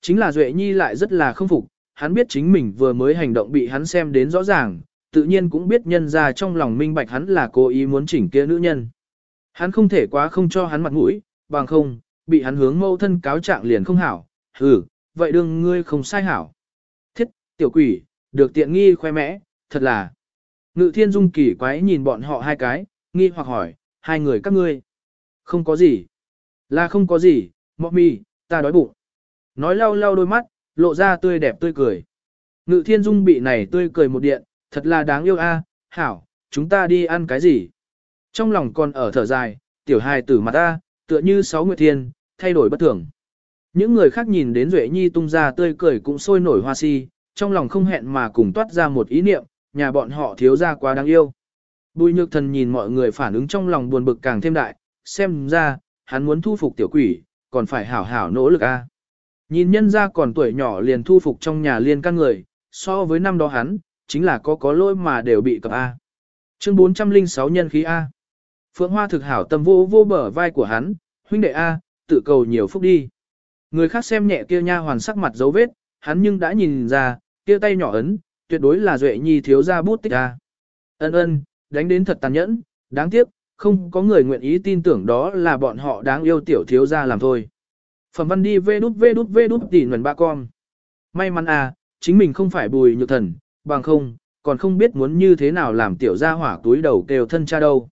Chính là Duệ Nhi lại rất là không phục, hắn biết chính mình vừa mới hành động bị hắn xem đến rõ ràng, tự nhiên cũng biết nhân ra trong lòng minh bạch hắn là cố ý muốn chỉnh kia nữ nhân. Hắn không thể quá không cho hắn mặt mũi, bằng không, bị hắn hướng mâu thân cáo trạng liền không hảo, hừ, vậy đương ngươi không sai hảo. Thiết, tiểu quỷ, được tiện nghi khoe mẽ, thật là. Ngự thiên dung kỳ quái nhìn bọn họ hai cái, nghi hoặc hỏi, hai người các ngươi. Không có gì. Là không có gì, mọ mì, ta đói bụng. Nói lau lau đôi mắt, lộ ra tươi đẹp tươi cười. Ngự thiên dung bị này tươi cười một điện, thật là đáng yêu a, à. hảo, chúng ta đi ăn cái gì? Trong lòng còn ở thở dài, tiểu hài tử mặt ta, tựa như sáu nguyệt thiên, thay đổi bất thường. Những người khác nhìn đến Duệ Nhi tung ra tươi cười cũng sôi nổi hoa si, trong lòng không hẹn mà cùng toát ra một ý niệm, nhà bọn họ thiếu ra quá đáng yêu. Bùi nhược thần nhìn mọi người phản ứng trong lòng buồn bực càng thêm đại, xem ra, hắn muốn thu phục tiểu quỷ, còn phải hảo hảo nỗ lực a. Nhìn nhân ra còn tuổi nhỏ liền thu phục trong nhà liên căn người, so với năm đó hắn, chính là có có lỗi mà đều bị cập A. Chương 406 nhân khí A. Phượng Hoa thực hảo tâm vô vô bờ vai của hắn, huynh đệ A, tự cầu nhiều phúc đi. Người khác xem nhẹ kia nha hoàn sắc mặt dấu vết, hắn nhưng đã nhìn ra, kia tay nhỏ ấn, tuyệt đối là duệ nhi thiếu ra bút tích A. Ân ân, đánh đến thật tàn nhẫn, đáng tiếc, không có người nguyện ý tin tưởng đó là bọn họ đáng yêu tiểu thiếu ra làm thôi. Phẩm văn đi vê đút vê đút vê đút tỉ nguồn ba con. May mắn à, chính mình không phải bùi nhược thần, bằng không, còn không biết muốn như thế nào làm tiểu gia hỏa túi đầu kêu thân cha đâu.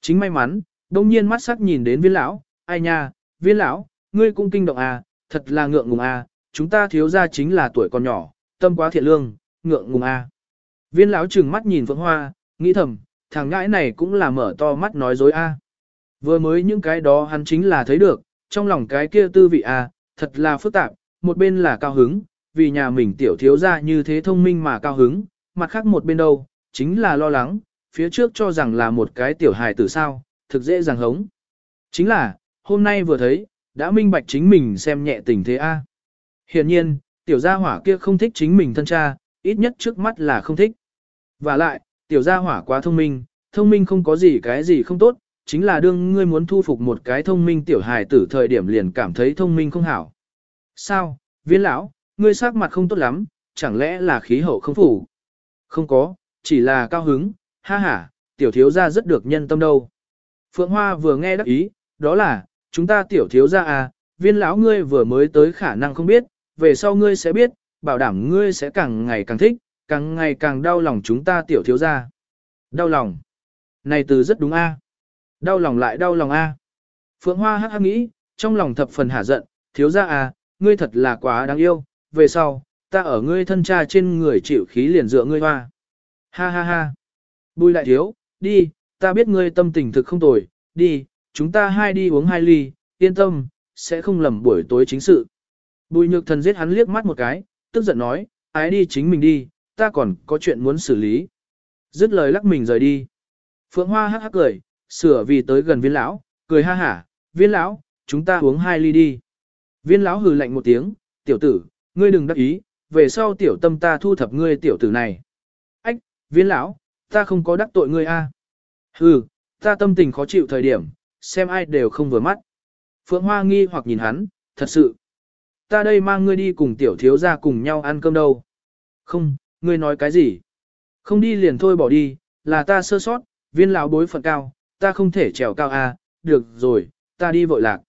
Chính may mắn, đông nhiên mắt sắc nhìn đến viên lão, ai nha, viên lão, ngươi cũng kinh động à, thật là ngượng ngùng à, chúng ta thiếu gia chính là tuổi còn nhỏ, tâm quá thiện lương, ngượng ngùng à. Viên lão trừng mắt nhìn Phượng Hoa, nghĩ thầm, thằng ngãi này cũng là mở to mắt nói dối a. À. Vừa mới những cái đó hắn chính là thấy được, trong lòng cái kia tư vị à, thật là phức tạp, một bên là cao hứng, vì nhà mình tiểu thiếu ra như thế thông minh mà cao hứng, mặt khác một bên đâu, chính là lo lắng, phía trước cho rằng là một cái tiểu hài tử sao, thực dễ dàng hống. Chính là, hôm nay vừa thấy, đã minh bạch chính mình xem nhẹ tình thế a. À. Hiển nhiên, tiểu gia hỏa kia không thích chính mình thân cha, ít nhất trước mắt là không thích. Và lại, tiểu gia hỏa quá thông minh, thông minh không có gì cái gì không tốt, chính là đương ngươi muốn thu phục một cái thông minh tiểu hài tử thời điểm liền cảm thấy thông minh không hảo. Sao, viên lão, ngươi sắc mặt không tốt lắm, chẳng lẽ là khí hậu không phủ? Không có, chỉ là cao hứng, ha ha, tiểu thiếu gia rất được nhân tâm đâu. Phượng Hoa vừa nghe đắc ý, đó là, chúng ta tiểu thiếu gia à, viên lão ngươi vừa mới tới khả năng không biết, về sau ngươi sẽ biết, bảo đảm ngươi sẽ càng ngày càng thích, càng ngày càng đau lòng chúng ta tiểu thiếu gia. Đau lòng. Này từ rất đúng a. Đau lòng lại đau lòng a. Phượng Hoa hắc hắc nghĩ, trong lòng thập phần hả giận, thiếu gia à, ngươi thật là quá đáng yêu, về sau, ta ở ngươi thân cha trên người chịu khí liền dựa ngươi hoa. Ha ha ha. Bùi đại thiếu, đi, ta biết ngươi tâm tình thực không tồi, đi, chúng ta hai đi uống hai ly, yên tâm, sẽ không lầm buổi tối chính sự. Bùi nhược thần giết hắn liếc mắt một cái, tức giận nói, ái đi chính mình đi, ta còn có chuyện muốn xử lý. Dứt lời lắc mình rời đi. Phượng Hoa hắc hắc cười, sửa vì tới gần viên lão, cười ha hả, viên lão, chúng ta uống hai ly đi. Viên lão hừ lạnh một tiếng, tiểu tử, ngươi đừng đắc ý, về sau tiểu tâm ta thu thập ngươi tiểu tử này. Ách, viên lão, ta không có đắc tội ngươi a. Hừ, ta tâm tình khó chịu thời điểm, xem ai đều không vừa mắt. Phượng Hoa nghi hoặc nhìn hắn, thật sự. Ta đây mang ngươi đi cùng tiểu thiếu gia cùng nhau ăn cơm đâu. Không, ngươi nói cái gì? Không đi liền thôi bỏ đi, là ta sơ sót, viên lão bối phận cao, ta không thể trèo cao a. được rồi, ta đi vội lạc.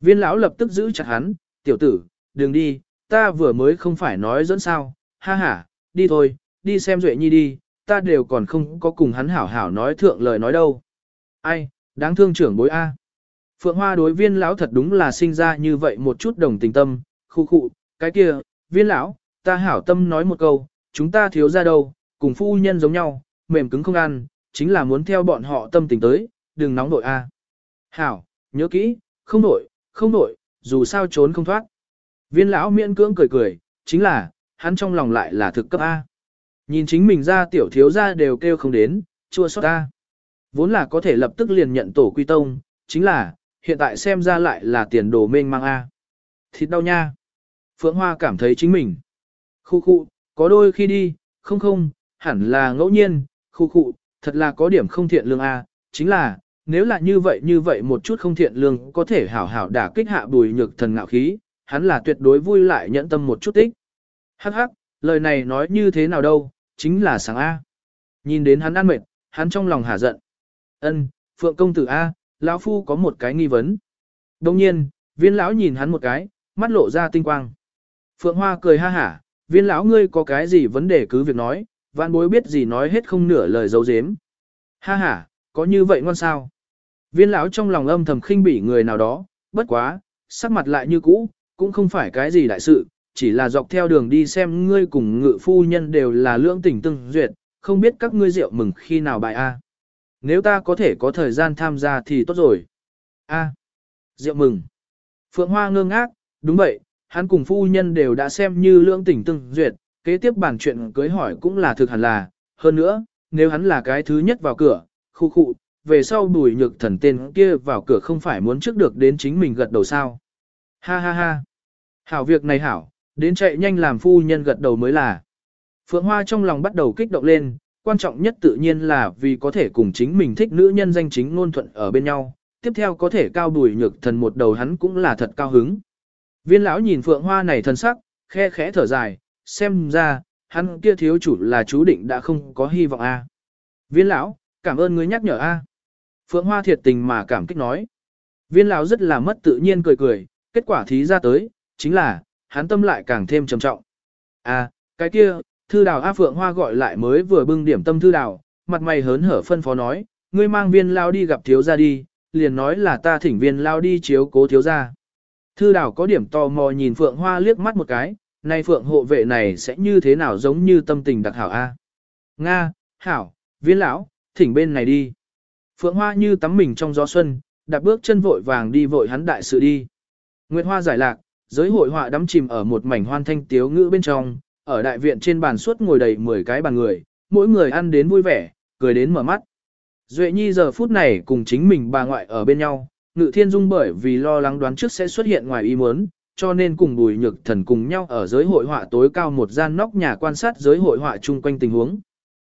Viên lão lập tức giữ chặt hắn, tiểu tử, đừng đi, ta vừa mới không phải nói dẫn sao, ha ha, đi thôi, đi xem Duệ Nhi đi, ta đều còn không có cùng hắn hảo hảo nói thượng lời nói đâu. Ai, đáng thương trưởng bối A. Phượng Hoa đối viên lão thật đúng là sinh ra như vậy một chút đồng tình tâm, khu khu, cái kia, viên lão, ta hảo tâm nói một câu, chúng ta thiếu ra đâu, cùng phu nhân giống nhau, mềm cứng không ăn, chính là muốn theo bọn họ tâm tình tới, đừng nóng nội A. Hảo, nhớ kỹ, không nội, không nội, dù sao trốn không thoát. Viên lão miễn cưỡng cười cười, chính là, hắn trong lòng lại là thực cấp A. Nhìn chính mình ra tiểu thiếu ra đều kêu không đến, chua xót ta. Vốn là có thể lập tức liền nhận tổ quy tông, chính là, hiện tại xem ra lại là tiền đồ mênh mang A. Thịt đau nha. Phượng Hoa cảm thấy chính mình. Khu khu, có đôi khi đi, không không, hẳn là ngẫu nhiên, khu khu, thật là có điểm không thiện lương A, chính là, nếu là như vậy như vậy một chút không thiện lương có thể hảo hảo đả kích hạ bùi nhược thần ngạo khí, hắn là tuyệt đối vui lại nhẫn tâm một chút tích. Hắc hắc, lời này nói như thế nào đâu, chính là sáng A. Nhìn đến hắn ăn mệt, hắn trong lòng hả giận. Ân, Phượng công tử A, lão phu có một cái nghi vấn. Đồng nhiên, viên lão nhìn hắn một cái, mắt lộ ra tinh quang. Phượng Hoa cười ha hả, viên lão ngươi có cái gì vấn đề cứ việc nói, vạn bối biết gì nói hết không nửa lời giấu giếm. Ha ha, có như vậy ngon sao? Viên lão trong lòng âm thầm khinh bỉ người nào đó, bất quá, sắc mặt lại như cũ, cũng không phải cái gì đại sự, chỉ là dọc theo đường đi xem ngươi cùng ngự phu nhân đều là lưỡng tình tương duyệt, không biết các ngươi rượu mừng khi nào bài A. Nếu ta có thể có thời gian tham gia thì tốt rồi. A. Rượu mừng. Phượng Hoa ngơ ngác, đúng vậy, hắn cùng phu nhân đều đã xem như lưỡng tình tương duyệt, kế tiếp bàn chuyện cưới hỏi cũng là thực hẳn là, hơn nữa, nếu hắn là cái thứ nhất vào cửa, khu khu, về sau bùi nhược thần tên kia vào cửa không phải muốn trước được đến chính mình gật đầu sao. Ha ha ha. Hảo việc này hảo, đến chạy nhanh làm phu nhân gật đầu mới là. Phượng Hoa trong lòng bắt đầu kích động lên, quan trọng nhất tự nhiên là vì có thể cùng chính mình thích nữ nhân danh chính ngôn thuận ở bên nhau, tiếp theo có thể cao bùi nhược thần một đầu hắn cũng là thật cao hứng. Viên lão nhìn Phượng Hoa này thân sắc, khe khẽ thở dài, xem ra, hắn kia thiếu chủ là chú định đã không có hy vọng a. Viên lão, cảm ơn ngươi nhắc nhở a. Phượng Hoa thiệt tình mà cảm kích nói. Viên lão rất là mất tự nhiên cười cười, kết quả thí ra tới, chính là, hắn tâm lại càng thêm trầm trọng. À, cái kia, thư đào A Phượng Hoa gọi lại mới vừa bưng điểm tâm thư đào, mặt mày hớn hở phân phó nói, ngươi mang viên lao đi gặp thiếu gia đi, liền nói là ta thỉnh viên lao đi chiếu cố thiếu gia. Thư đào có điểm tò mò nhìn Phượng Hoa liếc mắt một cái, nay Phượng hộ vệ này sẽ như thế nào giống như tâm tình đặc hảo A. Nga, hảo, viên lão, thỉnh bên này đi. Phượng Hoa như tắm mình trong gió xuân, đạp bước chân vội vàng đi vội hắn đại sự đi. Nguyệt Hoa giải lạc, giới hội họa đắm chìm ở một mảnh hoan thanh tiếu ngữ bên trong, ở đại viện trên bàn suốt ngồi đầy 10 cái bàn người, mỗi người ăn đến vui vẻ, cười đến mở mắt. Duệ Nhi giờ phút này cùng chính mình bà ngoại ở bên nhau, Ngự Thiên Dung bởi vì lo lắng đoán trước sẽ xuất hiện ngoài ý muốn, cho nên cùng Bùi Nhược Thần cùng nhau ở giới hội họa tối cao một gian nóc nhà quan sát giới hội họa chung quanh tình huống.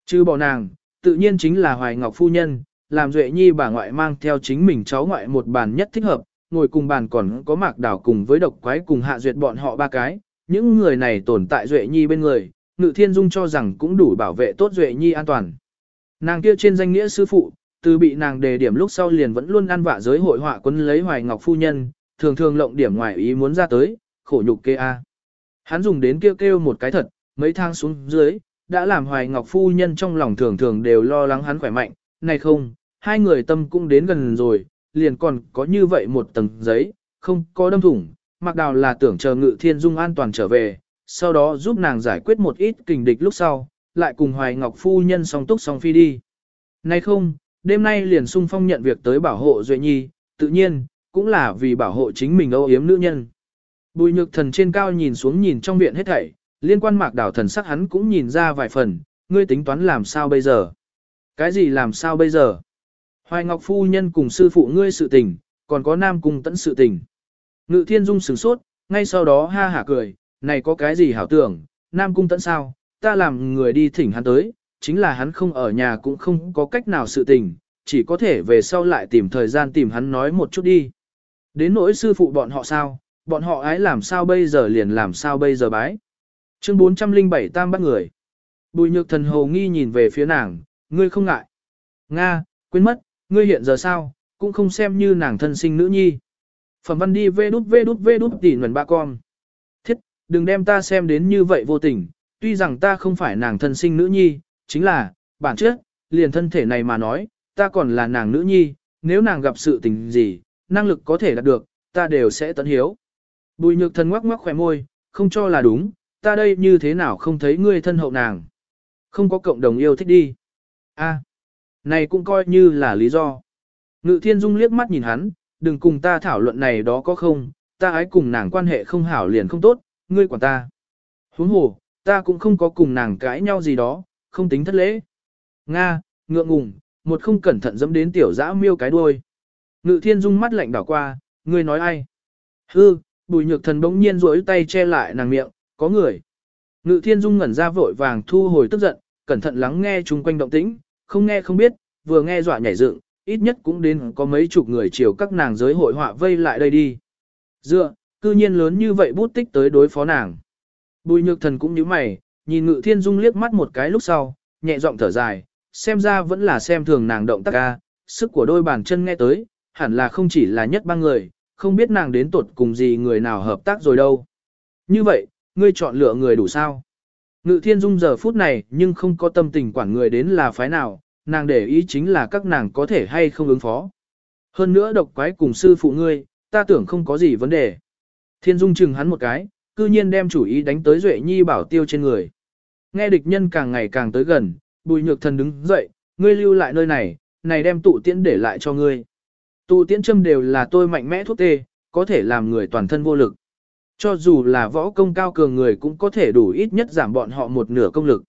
Chứ bỏ nàng, tự nhiên chính là Hoài Ngọc Phu Nhân, làm Duệ Nhi bà ngoại mang theo chính mình cháu ngoại một bàn nhất thích hợp, ngồi cùng bàn còn có Mạc Đảo cùng với Độc Quái cùng Hạ Duyệt bọn họ ba cái, những người này tồn tại Duệ Nhi bên người, Ngự Thiên Dung cho rằng cũng đủ bảo vệ tốt Duệ Nhi an toàn. Nàng kia trên danh nghĩa sư phụ, từ bị nàng đề điểm lúc sau liền vẫn luôn ăn vạ giới hội họa quân lấy Hoài Ngọc phu nhân, thường thường lộng điểm ngoài ý muốn ra tới, khổ nhục kê a. Hắn dùng đến kêu kêu một cái thật, mấy thang xuống dưới, đã làm Hoài Ngọc phu nhân trong lòng thường thường đều lo lắng hắn khỏe mạnh, này không, hai người tâm cũng đến gần rồi, liền còn có như vậy một tầng giấy, không có đâm thủng, mặc Đào là tưởng chờ Ngự Thiên Dung an toàn trở về, sau đó giúp nàng giải quyết một ít kình địch lúc sau, lại cùng Hoài Ngọc phu nhân song túc song phi đi. Nay không, đêm nay liền sung phong nhận việc tới bảo hộ Duệ Nhi, tự nhiên, cũng là vì bảo hộ chính mình âu yếm nữ nhân. Bùi nhược thần trên cao nhìn xuống nhìn trong viện hết thảy, liên quan mạc đảo thần sắc hắn cũng nhìn ra vài phần, ngươi tính toán làm sao bây giờ? Cái gì làm sao bây giờ? Hoài Ngọc phu nhân cùng sư phụ ngươi sự tình, còn có nam cung tẫn sự tình. Ngự thiên dung sửng sốt, ngay sau đó ha hả cười, này có cái gì hảo tưởng, nam cung tẫn sao, ta làm người đi thỉnh hắn tới, chính là hắn không ở nhà cũng không có cách nào sự tình, chỉ có thể về sau lại tìm thời gian tìm hắn nói một chút đi. Đến nỗi sư phụ bọn họ sao, bọn họ ái làm sao bây giờ liền làm sao bây giờ bái. Chương 407 tam bắt người. Bùi nhược thần hồ nghi nhìn về phía nàng, ngươi không ngại. Nga, quên mất, ngươi hiện giờ sao, cũng không xem như nàng thân sinh nữ nhi. Phẩm văn đi vê đút vê đút vê đút tỉ nguồn ba con. Thiết, đừng đem ta xem đến như vậy vô tình, tuy rằng ta không phải nàng thân sinh nữ nhi, chính là, bản chất, liền thân thể này mà nói, ta còn là nàng nữ nhi, nếu nàng gặp sự tình gì, năng lực có thể đạt được, ta đều sẽ tận hiếu. Bùi nhược thần ngoắc ngoắc khỏe môi, không cho là đúng, ta đây như thế nào không thấy ngươi thân hậu nàng. Không có cộng đồng yêu thích đi. a này cũng coi như là lý do. Ngự thiên dung liếc mắt nhìn hắn, đừng cùng ta thảo luận này đó có không, ta ái cùng nàng quan hệ không hảo liền không tốt, ngươi quản ta. Huống hồ, ta cũng không có cùng nàng cãi nhau gì đó, không tính thất lễ. Nga, ngượng ngùng, một không cẩn thận dẫm đến tiểu dã miêu cái đuôi. Ngự thiên dung mắt lạnh đảo qua, ngươi nói ai? Hư, bùi nhược thần bỗng nhiên rỗi tay che lại nàng miệng, có người. Ngự thiên dung ngẩn ra vội vàng thu hồi tức giận, cẩn thận lắng nghe chung quanh động tĩnh, không nghe không biết, vừa nghe dọa nhảy dựng, ít nhất cũng đến có mấy chục người chiều các nàng giới hội họa vây lại đây đi. Dựa, cư nhiên lớn như vậy bút tích tới đối phó nàng. Bùi nhược thần cũng nhíu mày, nhìn ngự thiên dung liếc mắt một cái lúc sau, nhẹ giọng thở dài, xem ra vẫn là xem thường nàng động tác ca, sức của đôi bàn chân nghe tới, hẳn là không chỉ là nhất ba người, không biết nàng đến tuột cùng gì người nào hợp tác rồi đâu. Như vậy, ngươi chọn lựa người đủ sao? Ngự thiên dung giờ phút này nhưng không có tâm tình quản người đến là phái nào, nàng để ý chính là các nàng có thể hay không ứng phó. Hơn nữa độc quái cùng sư phụ ngươi, ta tưởng không có gì vấn đề. Thiên dung chừng hắn một cái, cư nhiên đem chủ ý đánh tới Duệ Nhi bảo tiêu trên người. Nghe địch nhân càng ngày càng tới gần, bùi nhược thần đứng dậy, ngươi lưu lại nơi này, này đem tụ tiễn để lại cho ngươi. Tụ tiễn châm đều là tôi mạnh mẽ thuốc tê, có thể làm người toàn thân vô lực. Cho dù là võ công cao cường người cũng có thể đủ ít nhất giảm bọn họ một nửa công lực.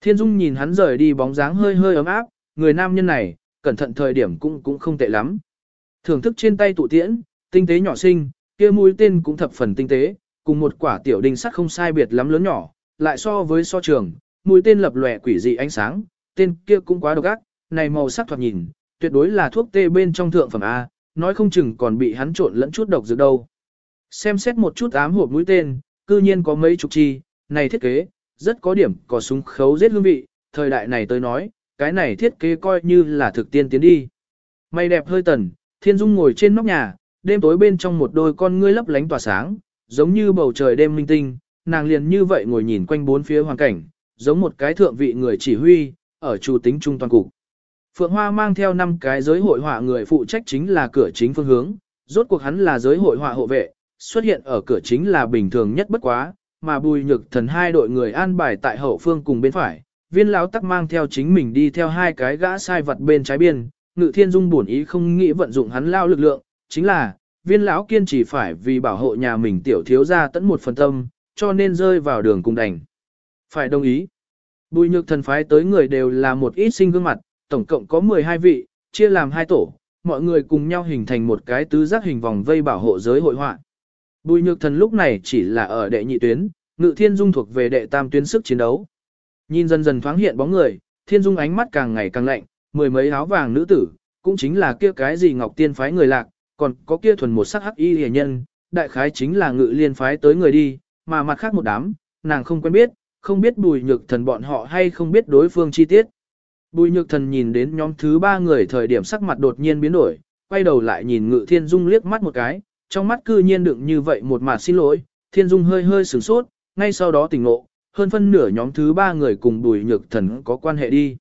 Thiên Dung nhìn hắn rời đi bóng dáng hơi hơi ấm áp, người nam nhân này, cẩn thận thời điểm cũng cũng không tệ lắm. Thưởng thức trên tay tụ tiễn, tinh tế nhỏ xinh, kia mũi tên cũng thập phần tinh tế, cùng một quả tiểu đinh sắt không sai biệt lắm lớn nhỏ, lại so với so trường, mũi tên lập lòe quỷ dị ánh sáng, tên kia cũng quá độc ác, này màu sắc thoạt nhìn, tuyệt đối là thuốc tê bên trong thượng phẩm A, nói không chừng còn bị hắn trộn lẫn chút độc dược đâu. Xem xét một chút ám hộp mũi tên, cư nhiên có mấy chục chi, này thiết kế, rất có điểm có súng khấu giết hương vị, thời đại này tới nói, cái này thiết kế coi như là thực tiên tiến đi. Mày đẹp hơi tần, thiên dung ngồi trên nóc nhà, đêm tối bên trong một đôi con ngươi lấp lánh tỏa sáng, giống như bầu trời đêm minh tinh, nàng liền như vậy ngồi nhìn quanh bốn phía hoàn cảnh, giống một cái thượng vị người chỉ huy, ở chủ tính trung toàn cục. Phượng Hoa mang theo năm cái giới hội họa người phụ trách chính là cửa chính phương hướng, rốt cuộc hắn là giới hội họa hộ vệ, xuất hiện ở cửa chính là bình thường nhất bất quá, mà bùi nhược thần hai đội người an bài tại hậu phương cùng bên phải, viên lão tắc mang theo chính mình đi theo hai cái gã sai vật bên trái biên, ngự thiên dung buồn ý không nghĩ vận dụng hắn lao lực lượng, chính là, viên lão kiên trì phải vì bảo hộ nhà mình tiểu thiếu ra tận một phần tâm, cho nên rơi vào đường cùng đành. Phải đồng ý. Bùi nhược thần phái tới người đều là một ít sinh gương mặt, tổng cộng có 12 vị, chia làm hai tổ, mọi người cùng nhau hình thành một cái tứ giác hình vòng vây bảo hộ giới hội họa. Bùi nhược thần lúc này chỉ là ở đệ nhị tuyến, ngự thiên dung thuộc về đệ tam tuyến sức chiến đấu. Nhìn dần dần thoáng hiện bóng người, thiên dung ánh mắt càng ngày càng lạnh, mười mấy áo vàng nữ tử, cũng chính là kia cái gì ngọc tiên phái người lạc, còn có kia thuần một sắc hắc y hề nhân, đại khái chính là ngự liên phái tới người đi, mà mặt khác một đám, nàng không quen biết, không biết bùi nhược thần bọn họ hay không biết đối phương chi tiết. Bùi nhược thần nhìn đến nhóm thứ ba người thời điểm sắc mặt đột nhiên biến đổi, quay đầu lại nhìn ngự thiên dung liếc mắt một cái, trong mắt cư nhiên đựng như vậy một mặt xin lỗi, thiên dung hơi hơi sửng sốt, ngay sau đó tỉnh ngộ, hơn phân nửa nhóm thứ ba người cùng bùi nhược thần có quan hệ đi.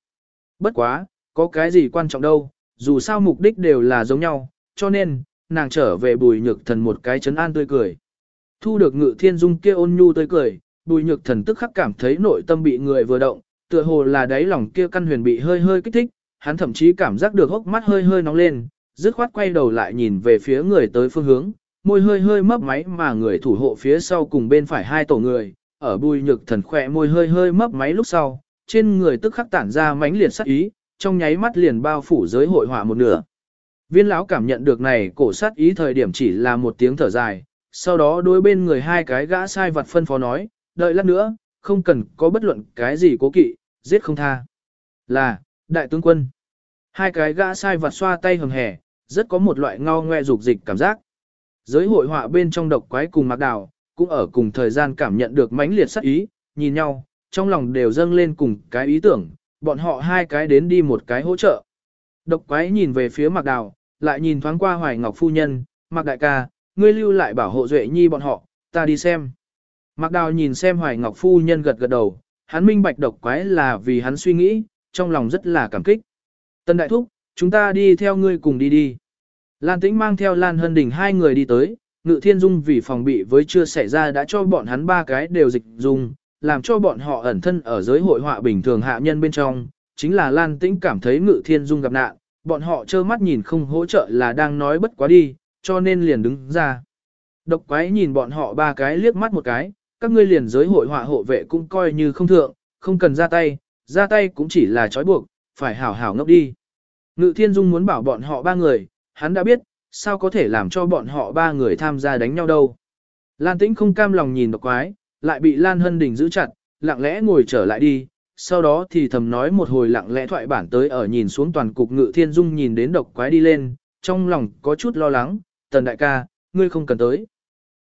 Bất quá, có cái gì quan trọng đâu, dù sao mục đích đều là giống nhau, cho nên, nàng trở về bùi nhược thần một cái chấn an tươi cười. Thu được ngự thiên dung kia ôn nhu tươi cười, bùi nhược thần tức khắc cảm thấy nội tâm bị người vừa động, tựa hồ là đáy lòng kia căn huyền bị hơi hơi kích thích, hắn thậm chí cảm giác được hốc mắt hơi hơi nóng lên, dứt khoát quay đầu lại nhìn về phía người tới phương hướng, môi hơi hơi mấp máy mà người thủ hộ phía sau cùng bên phải hai tổ người, ở bùi nhược thần khỏe môi hơi hơi mấp máy lúc sau, trên người tức khắc tản ra mãnh liệt sát ý, trong nháy mắt liền bao phủ giới hội họa một nửa. Viên lão cảm nhận được này cổ sát ý thời điểm chỉ là một tiếng thở dài, sau đó đối bên người hai cái gã sai vật phân phó nói, đợi lát nữa, không cần có bất luận cái gì cố kỵ, giết không tha. Là, đại tướng quân. Hai cái gã sai vật xoa tay hầm hẻ, rất có một loại ngao ngoe dục dịch cảm giác. Giới hội họa bên trong độc quái cùng mạc đào, cũng ở cùng thời gian cảm nhận được mãnh liệt sát ý, nhìn nhau, trong lòng đều dâng lên cùng cái ý tưởng, bọn họ hai cái đến đi một cái hỗ trợ. Độc quái nhìn về phía mạc đào, lại nhìn thoáng qua hoài ngọc phu nhân, mạc đại ca, ngươi lưu lại bảo hộ duệ nhi bọn họ, ta đi xem. Mạc đào nhìn xem hoài ngọc phu nhân gật gật đầu, hắn minh bạch độc quái là vì hắn suy nghĩ, trong lòng rất là cảm kích. Tân đại thúc, chúng ta đi theo ngươi cùng đi đi. Lan Tĩnh mang theo Lan Hân Đình hai người đi tới, Ngự Thiên Dung vì phòng bị với chưa xảy ra đã cho bọn hắn ba cái đều dịch dung, làm cho bọn họ ẩn thân ở giới hội họa bình thường hạ nhân bên trong, chính là Lan Tĩnh cảm thấy Ngự Thiên Dung gặp nạn, bọn họ trơ mắt nhìn không hỗ trợ là đang nói bất quá đi, cho nên liền đứng ra. Độc quái nhìn bọn họ ba cái liếc mắt một cái, các ngươi liền giới hội họa hộ vệ cũng coi như không thượng, không cần ra tay, ra tay cũng chỉ là trói buộc, phải hảo hảo ngốc đi. Ngự Thiên Dung muốn bảo bọn họ ba người, hắn đã biết, sao có thể làm cho bọn họ ba người tham gia đánh nhau đâu. Lan Tĩnh không cam lòng nhìn độc quái, lại bị Lan Hân Đình giữ chặt, lặng lẽ ngồi trở lại đi, sau đó thì thầm nói một hồi lặng lẽ thoại bản tới ở nhìn xuống toàn cục ngự thiên dung nhìn đến độc quái đi lên, trong lòng có chút lo lắng, tần đại ca, ngươi không cần tới.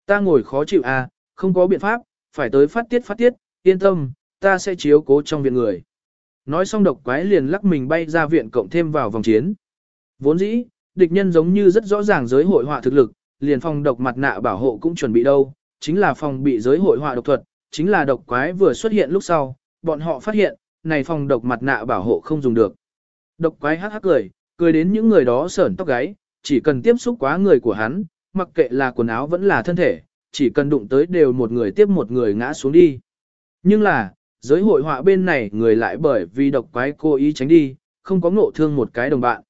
Ta ngồi khó chịu à, không có biện pháp, phải tới phát tiết phát tiết, yên tâm, ta sẽ chiếu cố trong viện người. Nói xong độc quái liền lắc mình bay ra viện cộng thêm vào vòng chiến. Vốn dĩ, địch nhân giống như rất rõ ràng giới hội họa thực lực, liền phòng độc mặt nạ bảo hộ cũng chuẩn bị đâu, chính là phòng bị giới hội họa độc thuật, chính là độc quái vừa xuất hiện lúc sau, bọn họ phát hiện, này phòng độc mặt nạ bảo hộ không dùng được. Độc quái hắc hắc cười, cười đến những người đó sởn tóc gáy, chỉ cần tiếp xúc quá người của hắn, mặc kệ là quần áo vẫn là thân thể, chỉ cần đụng tới đều một người tiếp một người ngã xuống đi. Nhưng là, giới hội họa bên này người lại bởi vì độc quái cố ý tránh đi, không có ngộ thương một cái đồng bạn.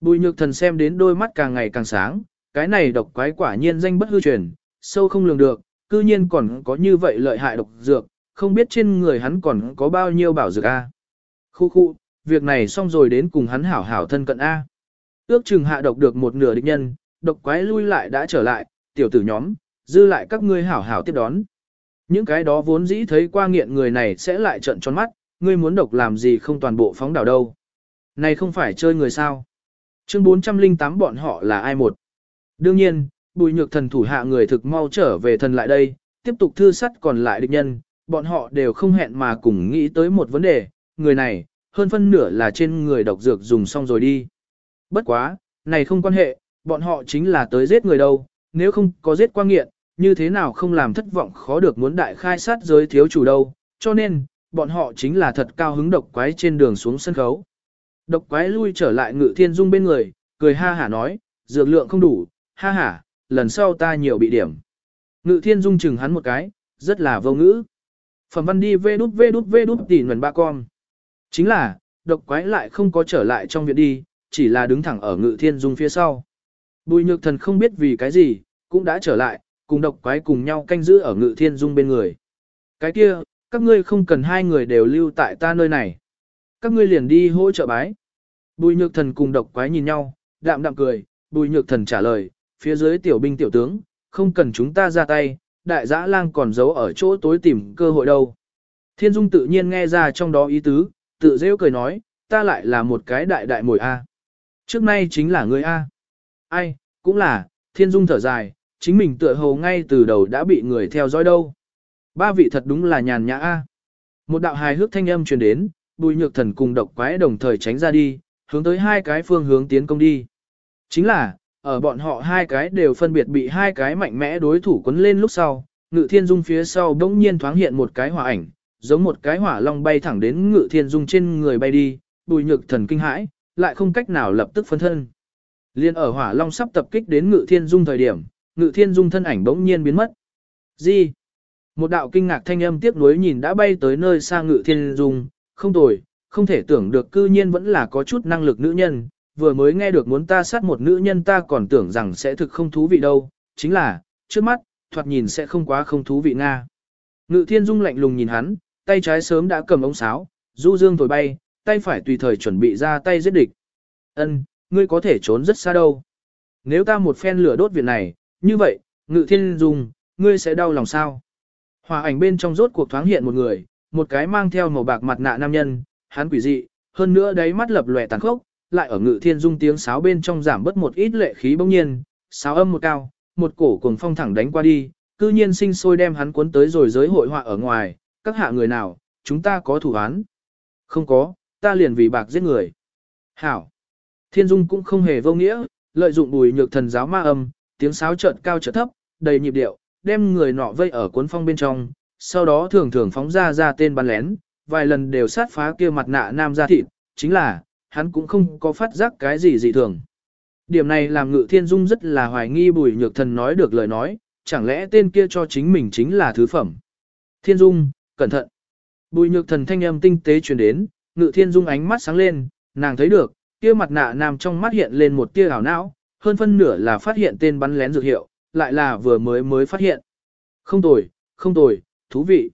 Bùi nhược thần xem đến đôi mắt càng ngày càng sáng, cái này độc quái quả nhiên danh bất hư truyền, sâu không lường được, cư nhiên còn có như vậy lợi hại độc dược, không biết trên người hắn còn có bao nhiêu bảo dược A. Khu khu, việc này xong rồi đến cùng hắn hảo hảo thân cận A. Ước chừng hạ độc được một nửa địch nhân, độc quái lui lại đã trở lại, tiểu tử nhóm, dư lại các ngươi hảo hảo tiếp đón. Những cái đó vốn dĩ thấy qua nghiện người này sẽ lại trận tròn mắt, ngươi muốn độc làm gì không toàn bộ phóng đảo đâu. Này không phải chơi người sao. Chương 408 bọn họ là ai một. Đương nhiên, bùi nhược thần thủ hạ người thực mau trở về thần lại đây, tiếp tục thư sắt còn lại địch nhân, bọn họ đều không hẹn mà cùng nghĩ tới một vấn đề, người này, hơn phân nửa là trên người độc dược dùng xong rồi đi. Bất quá, này không quan hệ, bọn họ chính là tới giết người đâu, nếu không có giết qua nghiện, như thế nào không làm thất vọng khó được muốn đại khai sát giới thiếu chủ đâu, cho nên, bọn họ chính là thật cao hứng độc quái trên đường xuống sân khấu. Độc quái lui trở lại ngự thiên dung bên người, cười ha hả nói, dược lượng không đủ, ha hả, lần sau ta nhiều bị điểm. Ngự thiên dung chừng hắn một cái, rất là vô ngữ. Phẩm văn đi vê đút vê đút vê đút tỉ nguồn ba con. Chính là, độc quái lại không có trở lại trong viện đi, chỉ là đứng thẳng ở ngự thiên dung phía sau. Bùi nhược thần không biết vì cái gì, cũng đã trở lại, cùng độc quái cùng nhau canh giữ ở ngự thiên dung bên người. Cái kia, các ngươi không cần hai người đều lưu tại ta nơi này. Các ngươi liền đi hỗ trợ bái. Bùi nhược thần cùng độc quái nhìn nhau, đạm đạm cười, bùi nhược thần trả lời, phía dưới tiểu binh tiểu tướng, không cần chúng ta ra tay, đại dã lang còn giấu ở chỗ tối tìm cơ hội đâu. Thiên dung tự nhiên nghe ra trong đó ý tứ, tự rêu cười nói, ta lại là một cái đại đại mồi A. Trước nay chính là người A. Ai, cũng là, thiên dung thở dài, chính mình tựa hồ ngay từ đầu đã bị người theo dõi đâu. Ba vị thật đúng là nhàn nhã A. Một đạo hài hước thanh âm truyền đến, bùi nhược thần cùng độc quái đồng thời tránh ra đi, hướng tới hai cái phương hướng tiến công đi. Chính là, ở bọn họ hai cái đều phân biệt bị hai cái mạnh mẽ đối thủ quấn lên lúc sau, ngự thiên dung phía sau bỗng nhiên thoáng hiện một cái hỏa ảnh, giống một cái hỏa long bay thẳng đến ngự thiên dung trên người bay đi, bùi nhược thần kinh hãi, lại không cách nào lập tức phân thân. Liên ở hỏa long sắp tập kích đến ngự thiên dung thời điểm, ngự thiên dung thân ảnh bỗng nhiên biến mất. Gì? Một đạo kinh ngạc thanh âm tiếp nối nhìn đã bay tới nơi xa ngự thiên dung, không tồi, không thể tưởng được cư nhiên vẫn là có chút năng lực nữ nhân, vừa mới nghe được muốn ta sát một nữ nhân ta còn tưởng rằng sẽ thực không thú vị đâu, chính là, trước mắt, thoạt nhìn sẽ không quá không thú vị Nga. Ngự thiên dung lạnh lùng nhìn hắn, tay trái sớm đã cầm ống sáo, du dương thổi bay, tay phải tùy thời chuẩn bị ra tay giết địch. Ân, ngươi có thể trốn rất xa đâu. Nếu ta một phen lửa đốt viện này, như vậy, ngự thiên dung, ngươi sẽ đau lòng sao? Hòa ảnh bên trong rốt cuộc thoáng hiện một người, một cái mang theo màu bạc mặt nạ nam nhân, hắn quỷ dị, hơn nữa đáy mắt lập lòe tàn khốc, lại ở ngự thiên dung tiếng sáo bên trong giảm bớt một ít lệ khí bỗng nhiên, sáo âm một cao, một cổ cuồng phong thẳng đánh qua đi, cư nhiên sinh sôi đem hắn cuốn tới rồi giới hội họa ở ngoài, các hạ người nào, chúng ta có thủ án. Không có, ta liền vì bạc giết người. Hảo. Thiên dung cũng không hề vô nghĩa, lợi dụng bùi nhược thần giáo ma âm, tiếng sáo chợt cao chợt thấp, đầy nhịp điệu, đem người nọ vây ở cuốn phong bên trong, sau đó thường thường phóng ra ra tên bắn lén, vài lần đều sát phá kia mặt nạ nam ra thịt, chính là, hắn cũng không có phát giác cái gì dị thường. Điểm này làm ngự thiên dung rất là hoài nghi bùi nhược thần nói được lời nói, chẳng lẽ tên kia cho chính mình chính là thứ phẩm. Thiên dung, cẩn thận. Bùi nhược thần thanh âm tinh tế truyền đến, ngự thiên dung ánh mắt sáng lên, nàng thấy được, kia mặt nạ nam trong mắt hiện lên một tia ảo não, hơn phân nửa là phát hiện tên bắn lén dược hiệu, lại là vừa mới mới phát hiện. Không tồi, không tồi, thú vị.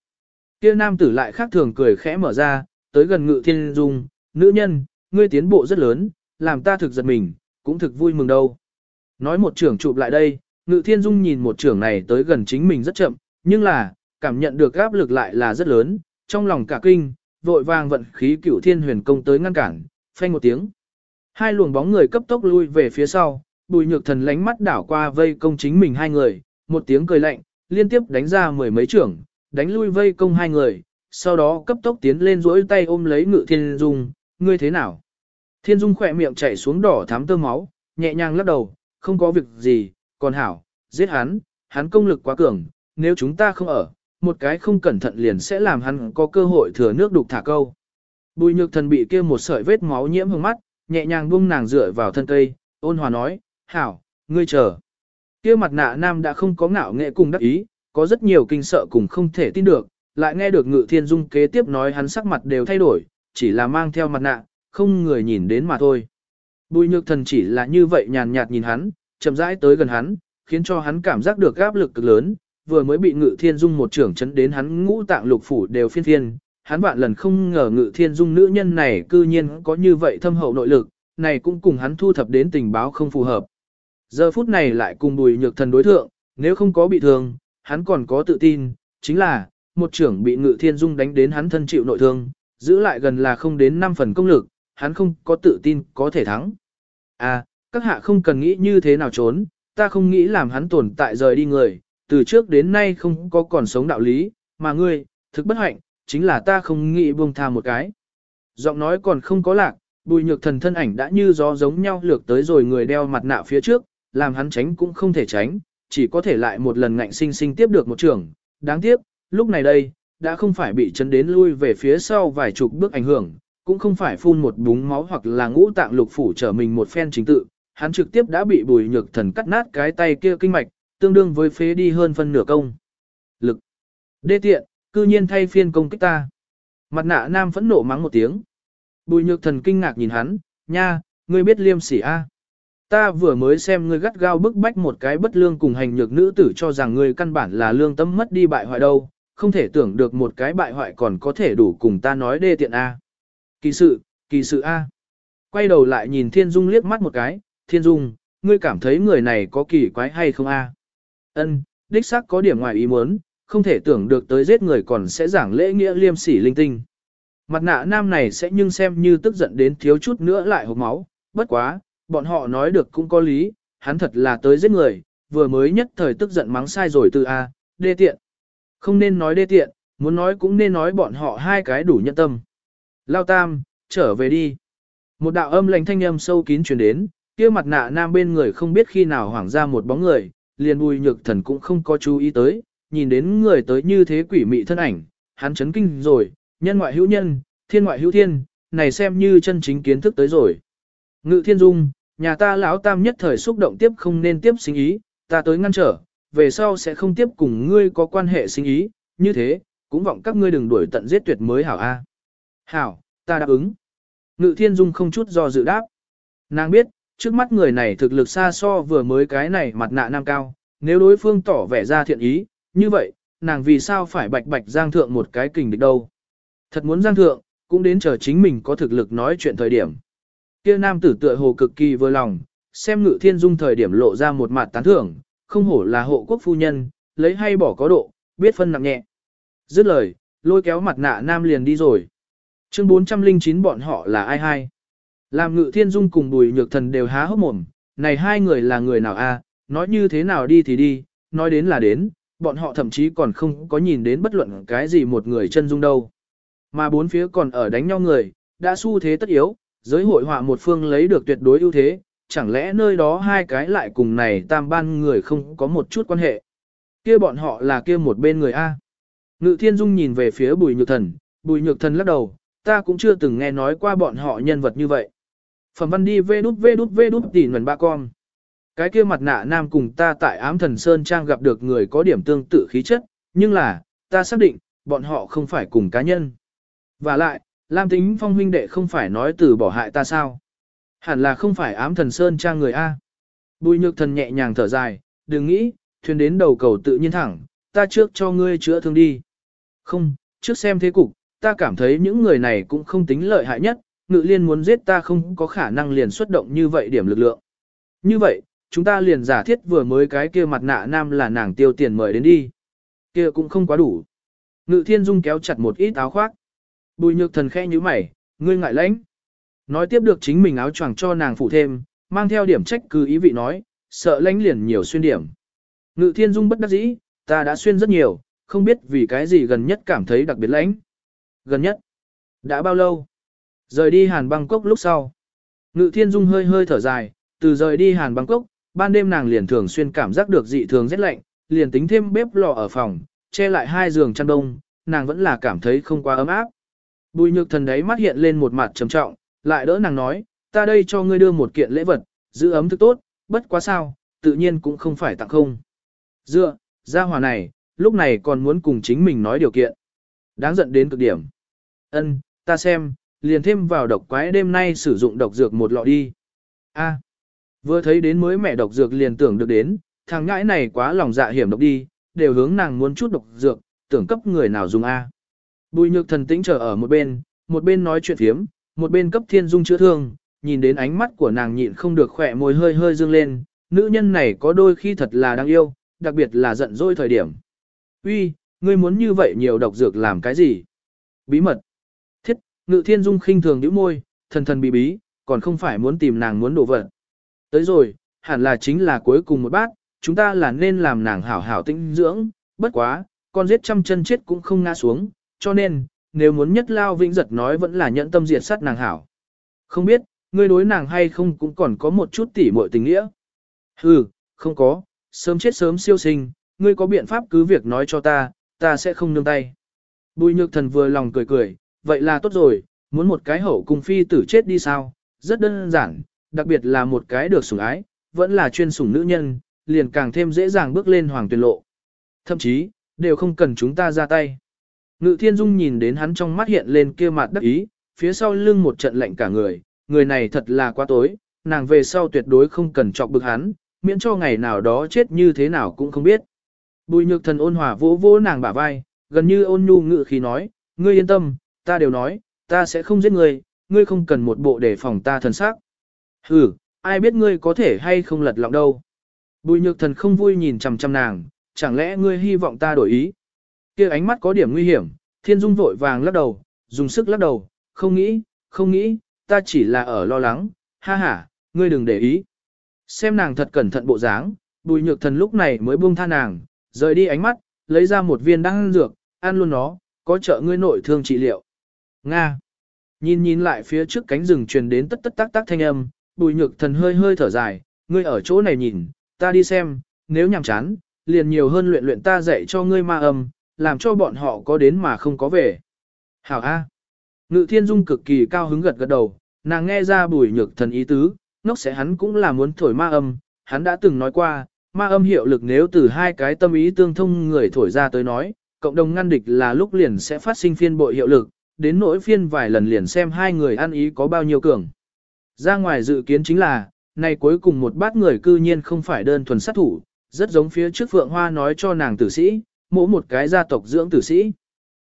Kia nam tử lại khác thường cười khẽ mở ra, tới gần ngự thiên dung, nữ nhân, ngươi tiến bộ rất lớn, làm ta thực giật mình, cũng thực vui mừng đâu. Nói một trưởng chụp lại đây, ngự thiên dung nhìn một trưởng này tới gần chính mình rất chậm, nhưng là, cảm nhận được áp lực lại là rất lớn, trong lòng cả kinh, vội vàng vận khí cửu thiên huyền công tới ngăn cản, phanh một tiếng. Hai luồng bóng người cấp tốc lui về phía sau, bùi nhược thần lánh mắt đảo qua vây công chính mình hai người, một tiếng cười lạnh, liên tiếp đánh ra mười mấy trưởng, đánh lui vây công hai người, sau đó cấp tốc tiến lên duỗi tay ôm lấy ngự thiên dung, ngươi thế nào? Thiên dung khỏe miệng chảy xuống đỏ thám tơ máu, nhẹ nhàng lắc đầu, không có việc gì, còn hảo, giết hắn, hắn công lực quá cường, nếu chúng ta không ở, một cái không cẩn thận liền sẽ làm hắn có cơ hội thừa nước đục thả câu. Bùi nhược thần bị kia một sợi vết máu nhiễm hương mắt, nhẹ nhàng buông nàng dựa vào thân cây, ôn hòa nói, hảo, ngươi chờ. Kia mặt nạ nam đã không có ngạo nghệ cùng đắc ý, có rất nhiều kinh sợ cùng không thể tin được, lại nghe được ngự thiên dung kế tiếp nói hắn sắc mặt đều thay đổi, chỉ là mang theo mặt nạ, không người nhìn đến mà thôi. Bùi nhược thần chỉ là như vậy nhàn nhạt nhìn hắn, chậm rãi tới gần hắn, khiến cho hắn cảm giác được áp lực cực lớn, vừa mới bị ngự thiên dung một trưởng chấn đến hắn ngũ tạng lục phủ đều phiên phiên. Hắn vạn lần không ngờ ngự thiên dung nữ nhân này cư nhiên có như vậy thâm hậu nội lực, này cũng cùng hắn thu thập đến tình báo không phù hợp. Giờ phút này lại cùng bùi nhược thần đối thượng, nếu không có bị thương, hắn còn có tự tin, chính là, một trưởng bị ngự thiên dung đánh đến hắn thân chịu nội thương, giữ lại gần là không đến 5 phần công lực, hắn không có tự tin có thể thắng. À, các hạ không cần nghĩ như thế nào trốn, ta không nghĩ làm hắn tồn tại rời đi người, từ trước đến nay không có còn sống đạo lý, mà ngươi, thực bất hạnh, chính là ta không nghĩ buông tha một cái. Giọng nói còn không có lạc, bùi nhược thần thân ảnh đã như gió giống nhau lược tới rồi người đeo mặt nạ phía trước, làm hắn tránh cũng không thể tránh, chỉ có thể lại một lần ngạnh sinh sinh tiếp được một trường. Đáng tiếc, lúc này đây, đã không phải bị chấn đến lui về phía sau vài chục bước ảnh hưởng, cũng không phải phun một búng máu hoặc là ngũ tạng lục phủ trở mình một phen chính tự, hắn trực tiếp đã bị bùi nhược thần cắt nát cái tay kia kinh mạch, tương đương với phế đi hơn phân nửa công. Lực. Đê tiện, cư nhiên thay phiên công kích ta. Mặt nạ nam phẫn nộ mắng một tiếng. Bùi nhược thần kinh ngạc nhìn hắn, nha, ngươi biết liêm sỉ a? Ta vừa mới xem ngươi gắt gao bức bách một cái bất lương cùng hành nhược nữ tử cho rằng ngươi căn bản là lương tâm mất đi bại hoại đâu, không thể tưởng được một cái bại hoại còn có thể đủ cùng ta nói đê tiện a. Kỳ sự, kỳ sự a. Quay đầu lại nhìn Thiên Dung liếc mắt một cái, Thiên Dung, ngươi cảm thấy người này có kỳ quái hay không a? Ân, đích xác có điểm ngoài ý muốn, không thể tưởng được tới giết người còn sẽ giảng lễ nghĩa liêm sỉ linh tinh. Mặt nạ nam này sẽ nhưng xem như tức giận đến thiếu chút nữa lại hộp máu, bất quá, bọn họ nói được cũng có lý, hắn thật là tới giết người, vừa mới nhất thời tức giận mắng sai rồi từ A, đê tiện. Không nên nói đê tiện, muốn nói cũng nên nói bọn họ hai cái đủ nhận tâm. Lao tam, trở về đi. Một đạo âm lành thanh âm sâu kín truyền đến, kia mặt nạ nam bên người không biết khi nào hoảng ra một bóng người, liền bùi nhược thần cũng không có chú ý tới, nhìn đến người tới như thế quỷ mị thân ảnh, hắn chấn kinh rồi, nhân ngoại hữu nhân, thiên ngoại hữu thiên, này xem như chân chính kiến thức tới rồi. Ngự thiên dung, nhà ta lão tam nhất thời xúc động tiếp không nên tiếp sinh ý, ta tới ngăn trở, về sau sẽ không tiếp cùng ngươi có quan hệ sinh ý, như thế, cũng vọng các ngươi đừng đuổi tận giết tuyệt mới hảo a. Hảo, ta đáp ứng. Ngự thiên dung không chút do dự đáp. Nàng biết, trước mắt người này thực lực xa so vừa mới cái này mặt nạ nam cao, nếu đối phương tỏ vẻ ra thiện ý, như vậy, nàng vì sao phải bạch bạch giang thượng một cái kình địch đâu. Thật muốn giang thượng, cũng đến chờ chính mình có thực lực nói chuyện thời điểm. Kia nam tử tựa hồ cực kỳ vừa lòng, xem ngự thiên dung thời điểm lộ ra một mặt tán thưởng, không hổ là hộ quốc phu nhân, lấy hay bỏ có độ, biết phân nặng nhẹ. Dứt lời, lôi kéo mặt nạ nam liền đi rồi. Chương 409 bọn họ là ai hai? Làm ngự thiên dung cùng bùi nhược thần đều há hốc mồm, này hai người là người nào a? nói như thế nào đi thì đi, nói đến là đến, bọn họ thậm chí còn không có nhìn đến bất luận cái gì một người chân dung đâu. Mà bốn phía còn ở đánh nhau người, đã xu thế tất yếu, giới hội họa một phương lấy được tuyệt đối ưu thế, chẳng lẽ nơi đó hai cái lại cùng này tam ban người không có một chút quan hệ. Kia bọn họ là kia một bên người A. Ngự thiên dung nhìn về phía bùi nhược thần, bùi nhược thần lắc đầu, ta cũng chưa từng nghe nói qua bọn họ nhân vật như vậy. Phẩm văn đi vê đút vê đút vê đút tỉ nguồn ba con. Cái kia mặt nạ nam cùng ta tại ám thần Sơn Trang gặp được người có điểm tương tự khí chất, nhưng là, ta xác định, bọn họ không phải cùng cá nhân. Và lại, Lam tính phong huynh đệ không phải nói từ bỏ hại ta sao? Hẳn là không phải ám thần Sơn Trang người A. Bùi nhược thần nhẹ nhàng thở dài, đừng nghĩ, thuyền đến đầu cầu tự nhiên thẳng, ta trước cho ngươi chữa thương đi. Không, trước xem thế cục, ta cảm thấy những người này cũng không tính lợi hại nhất, ngự liên muốn giết ta không có khả năng liền xuất động như vậy điểm lực lượng. Như vậy, chúng ta liền giả thiết vừa mới cái kia mặt nạ nam là nàng tiêu tiền mời đến đi. Kia cũng không quá đủ. Ngự thiên dung kéo chặt một ít áo khoác. Bùi nhược thần khẽ như mày, ngươi ngại lãnh. Nói tiếp được chính mình áo choàng cho nàng phụ thêm, mang theo điểm trách cứ ý vị nói, sợ lãnh liền nhiều xuyên điểm. Ngự thiên dung bất đắc dĩ, ta đã xuyên rất nhiều, không biết vì cái gì gần nhất cảm thấy đặc biệt lãnh. Gần nhất? Đã bao lâu? Rời đi Hàn Bangkok lúc sau. Ngự Thiên Dung hơi hơi thở dài, từ rời đi Hàn Bangkok, ban đêm nàng liền thường xuyên cảm giác được dị thường rét lạnh, liền tính thêm bếp lò ở phòng, che lại hai giường chăn đông, nàng vẫn là cảm thấy không quá ấm áp. Bùi nhược thần đấy mắt hiện lên một mặt trầm trọng, lại đỡ nàng nói, ta đây cho ngươi đưa một kiện lễ vật, giữ ấm thức tốt, bất quá sao, tự nhiên cũng không phải tặng không. Dựa, gia hòa này, lúc này còn muốn cùng chính mình nói điều kiện. Đáng giận đến cực điểm. Ân, ta xem, liền thêm vào độc quái đêm nay sử dụng độc dược một lọ đi. A, vừa thấy đến mới mẹ độc dược liền tưởng được đến, thằng ngãi này quá lòng dạ hiểm độc đi, đều hướng nàng muốn chút độc dược, tưởng cấp người nào dùng A. Bùi nhược thần tĩnh trở ở một bên, một bên nói chuyện phiếm, một bên cấp thiên dung chữa thương, nhìn đến ánh mắt của nàng nhịn không được khỏe môi hơi hơi dương lên, nữ nhân này có đôi khi thật là đáng yêu, đặc biệt là giận dỗi thời điểm. Uy, ngươi muốn như vậy nhiều độc dược làm cái gì? Bí mật. Thiết, ngự thiên dung khinh thường nhíu môi, thần thần bí bí, còn không phải muốn tìm nàng muốn đổ vật. Tới rồi, hẳn là chính là cuối cùng một bát, chúng ta là nên làm nàng hảo hảo tinh dưỡng, bất quá, con giết trăm chân chết cũng không ngã xuống, cho nên, nếu muốn nhất lao vĩnh giật nói vẫn là nhẫn tâm diệt sát nàng hảo. Không biết, ngươi đối nàng hay không cũng còn có một chút tỉ muội tình nghĩa. ừ không có, sớm chết sớm siêu sinh, ngươi có biện pháp cứ việc nói cho ta, ta sẽ không nương tay. Bùi nhược thần vừa lòng cười cười, vậy là tốt rồi, muốn một cái hậu cung phi tử chết đi sao, rất đơn giản, đặc biệt là một cái được sủng ái, vẫn là chuyên sủng nữ nhân, liền càng thêm dễ dàng bước lên hoàng tuyệt lộ. Thậm chí, đều không cần chúng ta ra tay. Ngự thiên dung nhìn đến hắn trong mắt hiện lên kia mặt đắc ý, phía sau lưng một trận lạnh cả người, người này thật là quá tối, nàng về sau tuyệt đối không cần chọc bực hắn, miễn cho ngày nào đó chết như thế nào cũng không biết. Bùi nhược thần ôn hòa vỗ vỗ nàng bả vai, gần như ôn nhu ngự khi nói, ngươi yên tâm, ta đều nói, ta sẽ không giết ngươi, ngươi không cần một bộ để phòng ta thần sắc. Hừ, ai biết ngươi có thể hay không lật lọng đâu. Bùi nhược thần không vui nhìn chằm chằm nàng, chẳng lẽ ngươi hy vọng ta đổi ý kia ánh mắt có điểm nguy hiểm, thiên dung vội vàng lắc đầu, dùng sức lắc đầu, không nghĩ, không nghĩ, ta chỉ là ở lo lắng, ha ha, ngươi đừng để ý. Xem nàng thật cẩn thận bộ dáng, bùi nhược thần lúc này mới buông tha nàng, rời đi ánh mắt, lấy ra một viên đan dược, ăn luôn nó, có trợ ngươi nội thương trị liệu. Nga. Nhìn nhìn lại phía trước cánh rừng truyền đến tất tất tác tác thanh âm, bùi nhược thần hơi hơi thở dài, ngươi ở chỗ này nhìn, ta đi xem, nếu nhàm chán, liền nhiều hơn luyện luyện ta dạy cho ngươi ma âm, làm cho bọn họ có đến mà không có về. Hảo A. Ngự thiên dung cực kỳ cao hứng gật gật đầu, nàng nghe ra bùi nhược thần ý tứ, nốc sẽ hắn cũng là muốn thổi ma âm, hắn đã từng nói qua, ma âm hiệu lực nếu từ hai cái tâm ý tương thông người thổi ra tới nói, cộng đồng ngăn địch là lúc liền sẽ phát sinh phiên bội hiệu lực, đến nỗi phiên vài lần liền xem hai người ăn ý có bao nhiêu cường. Ra ngoài dự kiến chính là, nay cuối cùng một bát người cư nhiên không phải đơn thuần sát thủ, rất giống phía trước Phượng Hoa nói cho nàng tử sĩ, mỗi một cái gia tộc dưỡng tử sĩ.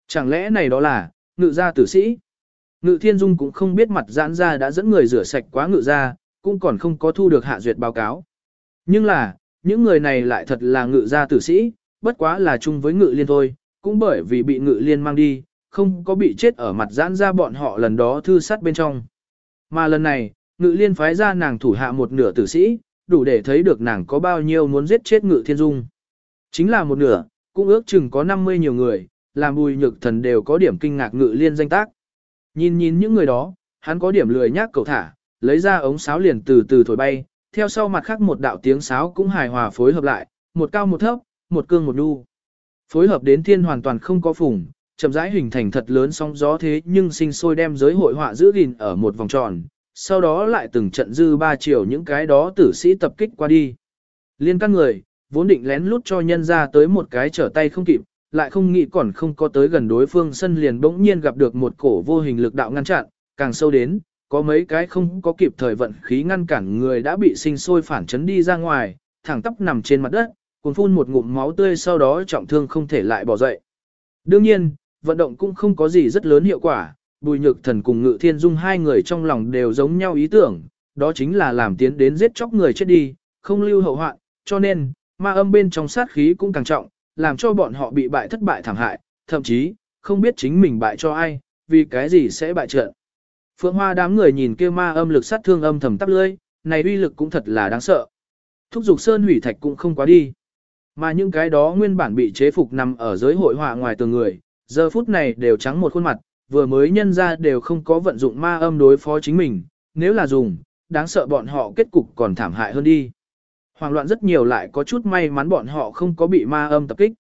Chẳng lẽ này đó là, ngự gia tử sĩ? Ngự thiên dung cũng không biết mặt giãn ra đã dẫn người rửa sạch quá ngự gia, cũng còn không có thu được hạ duyệt báo cáo. Nhưng là, những người này lại thật là ngự gia tử sĩ, bất quá là chung với ngự liên thôi, cũng bởi vì bị ngự liên mang đi, không có bị chết ở mặt giãn ra bọn họ lần đó thư sát bên trong. Mà lần này, ngự liên phái ra nàng thủ hạ một nửa tử sĩ, đủ để thấy được nàng có bao nhiêu muốn giết chết ngự thiên dung. Chính là một nửa, cũng ước chừng có 50 nhiều người, làm bùi nhược thần đều có điểm kinh ngạc ngự liên danh tác. Nhìn nhìn những người đó, hắn có điểm lười nhác cầu thả, lấy ra ống sáo liền từ từ thổi bay, theo sau mặt khác một đạo tiếng sáo cũng hài hòa phối hợp lại, một cao một thấp, một cương một đu. Phối hợp đến thiên hoàn toàn không có phùng, chậm rãi hình thành thật lớn sóng gió thế nhưng sinh sôi đem giới hội họa giữ gìn ở một vòng tròn, sau đó lại từng trận dư ba chiều những cái đó tử sĩ tập kích qua đi. Liên các người, vốn định lén lút cho nhân ra tới một cái trở tay không kịp, lại không nghĩ còn không có tới gần đối phương sân liền bỗng nhiên gặp được một cổ vô hình lực đạo ngăn chặn, càng sâu đến, có mấy cái không có kịp thời vận khí ngăn cản người đã bị sinh sôi phản chấn đi ra ngoài, thẳng tóc nằm trên mặt đất, cuốn phun một ngụm máu tươi sau đó trọng thương không thể lại bỏ dậy. Đương nhiên, vận động cũng không có gì rất lớn hiệu quả, bùi nhược thần cùng ngự thiên dung hai người trong lòng đều giống nhau ý tưởng, đó chính là làm tiến đến giết chóc người chết đi, không lưu hậu hoạn, cho nên, ma âm bên trong sát khí cũng càng trọng, làm cho bọn họ bị bại thất bại thảm hại, thậm chí, không biết chính mình bại cho ai, vì cái gì sẽ bại trận. Phượng Hoa đám người nhìn kia ma âm lực sát thương âm thầm tắp lưỡi, này uy lực cũng thật là đáng sợ. Thúc dục sơn hủy thạch cũng không quá đi. Mà những cái đó nguyên bản bị chế phục nằm ở giới hội họa ngoài tường người, giờ phút này đều trắng một khuôn mặt, vừa mới nhân ra đều không có vận dụng ma âm đối phó chính mình, nếu là dùng, đáng sợ bọn họ kết cục còn thảm hại hơn đi. Hoàng loạn rất nhiều lại có chút may mắn bọn họ không có bị ma âm tập kích.